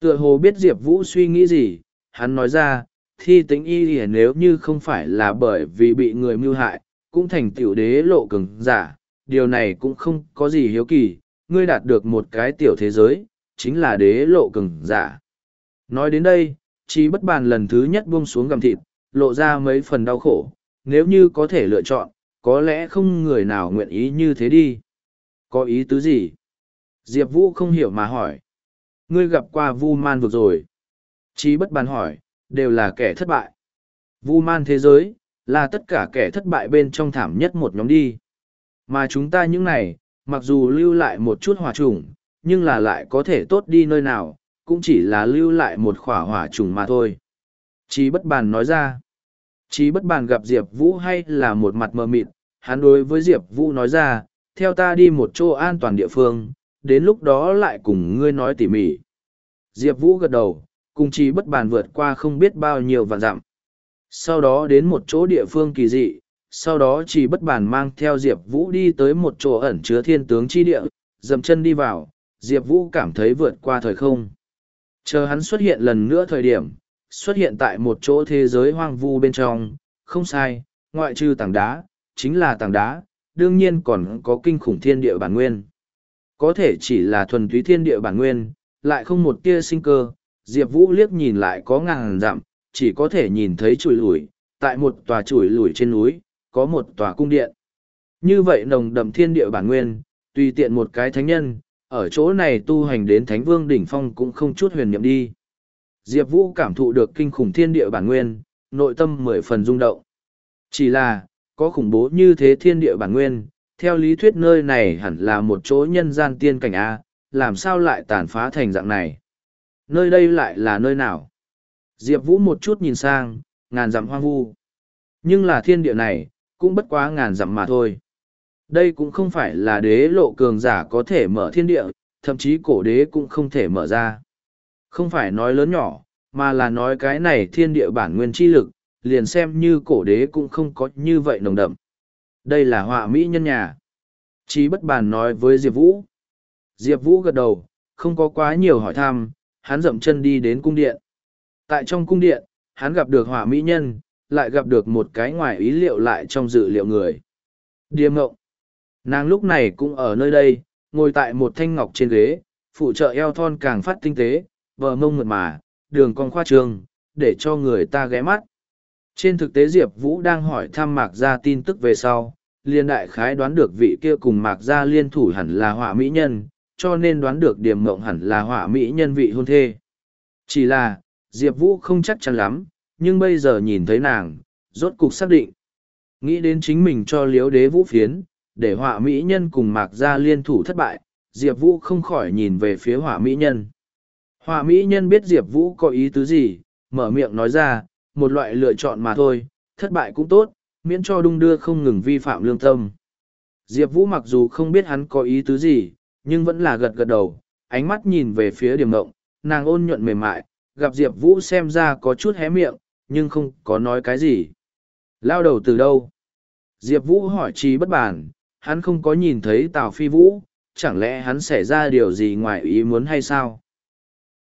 Tựa hồ biết diệp vũ suy nghĩ gì, hắn nói ra, thi tính y thì nếu như không phải là bởi vì bị người mưu hại, cũng thành tiểu đế lộ cường giả, điều này cũng không có gì hiếu kỳ ngươi đạt được một cái tiểu thế giới chính là đế lộ cường giả. Nói đến đây chi bất bàn lần thứ nhất buông xuống gầm thịt lộ ra mấy phần đau khổ. Nếu như có thể lựa chọn có lẽ không người nào nguyện ý như thế đi. Có ý tứ gì? Diệp vũ không hiểu mà hỏi. Ngươi gặp qua vu man vực rồi? Chí bất bàn hỏi, đều là kẻ thất bại. Vu man thế giới, là tất cả kẻ thất bại bên trong thảm nhất một nhóm đi. Mà chúng ta những này, mặc dù lưu lại một chút hỏa trùng, nhưng là lại có thể tốt đi nơi nào, cũng chỉ là lưu lại một khỏa hỏa trùng mà thôi. Chí bất bàn nói ra. Chí bất bàn gặp Diệp Vũ hay là một mặt mờ mịt, hắn đối với Diệp Vũ nói ra, theo ta đi một chỗ an toàn địa phương, đến lúc đó lại cùng ngươi nói tỉ mỉ. Diệp Vũ gật đầu, cùng chi bất bàn vượt qua không biết bao nhiêu vạn dặm. Sau đó đến một chỗ địa phương kỳ dị, sau đó chỉ bất bàn mang theo Diệp Vũ đi tới một chỗ ẩn chứa thiên tướng chi địa, dầm chân đi vào, Diệp Vũ cảm thấy vượt qua thời không. Chờ hắn xuất hiện lần nữa thời điểm, xuất hiện tại một chỗ thế giới hoang vu bên trong, không sai, ngoại trừ tảng đá, chính là tảng đá, đương nhiên còn có kinh khủng thiên địa bản nguyên. Có thể chỉ là thuần túy thiên địa bản nguyên, lại không một tia sinh cơ, Diệp Vũ liếc nhìn lại có ngàn dặm, chỉ có thể nhìn thấy chùi lủi, tại một tòa chùi lủi trên núi, có một tòa cung điện. Như vậy nồng đậm thiên địa bản nguyên, tùy tiện một cái thánh nhân, ở chỗ này tu hành đến thánh vương đỉnh phong cũng không chút huyền niệm đi. Diệp Vũ cảm thụ được kinh khủng thiên địa bản nguyên, nội tâm mười phần rung động. Chỉ là, có khủng bố như thế thiên địa bản nguyên, theo lý thuyết nơi này hẳn là một chỗ nhân gian tiên cảnh A, làm sao lại tàn phá thành dạng này nơi đây lại là nơi nào diệp vũ một chút nhìn sang ngàn dặm hoang vu nhưng là thiên địa này cũng bất quá ngàn dặm mà thôi. Đây cũng không phải là đế lộ cường giả có thể mở thiên địa thậm chí cổ đế cũng không thể mở ra. Không phải nói lớn nhỏ mà là nói cái này thiên địa bản nguyên chi lực liền xem như cổ đế cũng không có như vậy nồng đậm. Đây là họa mỹ nhân nhà. Chí bất bàn nói với diệp vũ. Diệp vũ gật đầu không có quá nhiều hỏi thăm hắn dậm chân đi đến cung điện. Tại trong cung điện, hắn gặp được hỏa mỹ nhân, lại gặp được một cái ngoài ý liệu lại trong dự liệu người. Điềm ngộng. Nàng lúc này cũng ở nơi đây, ngồi tại một thanh ngọc trên ghế, phụ trợ eo thon càng phát tinh tế, vờ mông mượt mà, đường con khoa trường, để cho người ta ghé mắt. Trên thực tế Diệp Vũ đang hỏi thăm Mạc Gia tin tức về sau, liên đại khái đoán được vị kia cùng Mạc Gia liên thủ hẳn là họa mỹ nhân, cho nên đoán được điểm mộng hẳn là họa mỹ nhân vị hôn thê. Chỉ là, Diệp Vũ không chắc chắn lắm, nhưng bây giờ nhìn thấy nàng, rốt cục xác định. Nghĩ đến chính mình cho liếu đế vũ phiến, để họa mỹ nhân cùng mạc gia liên thủ thất bại, Diệp Vũ không khỏi nhìn về phía họa mỹ nhân. Họa mỹ nhân biết Diệp Vũ có ý tứ gì, mở miệng nói ra, một loại lựa chọn mà thôi, thất bại cũng tốt, miễn cho đung đưa không ngừng vi phạm lương tâm. Diệp Vũ mặc dù không biết hắn có ý tứ gì, nhưng vẫn là gật gật đầu, ánh mắt nhìn về phía điểm ngộng, nàng ôn nhuận mềm mại, gặp Diệp Vũ xem ra có chút hé miệng, nhưng không có nói cái gì. Lao đầu từ đâu? Diệp Vũ hỏi trí bất bản, hắn không có nhìn thấy Tào Phi Vũ, chẳng lẽ hắn xảy ra điều gì ngoài ý muốn hay sao?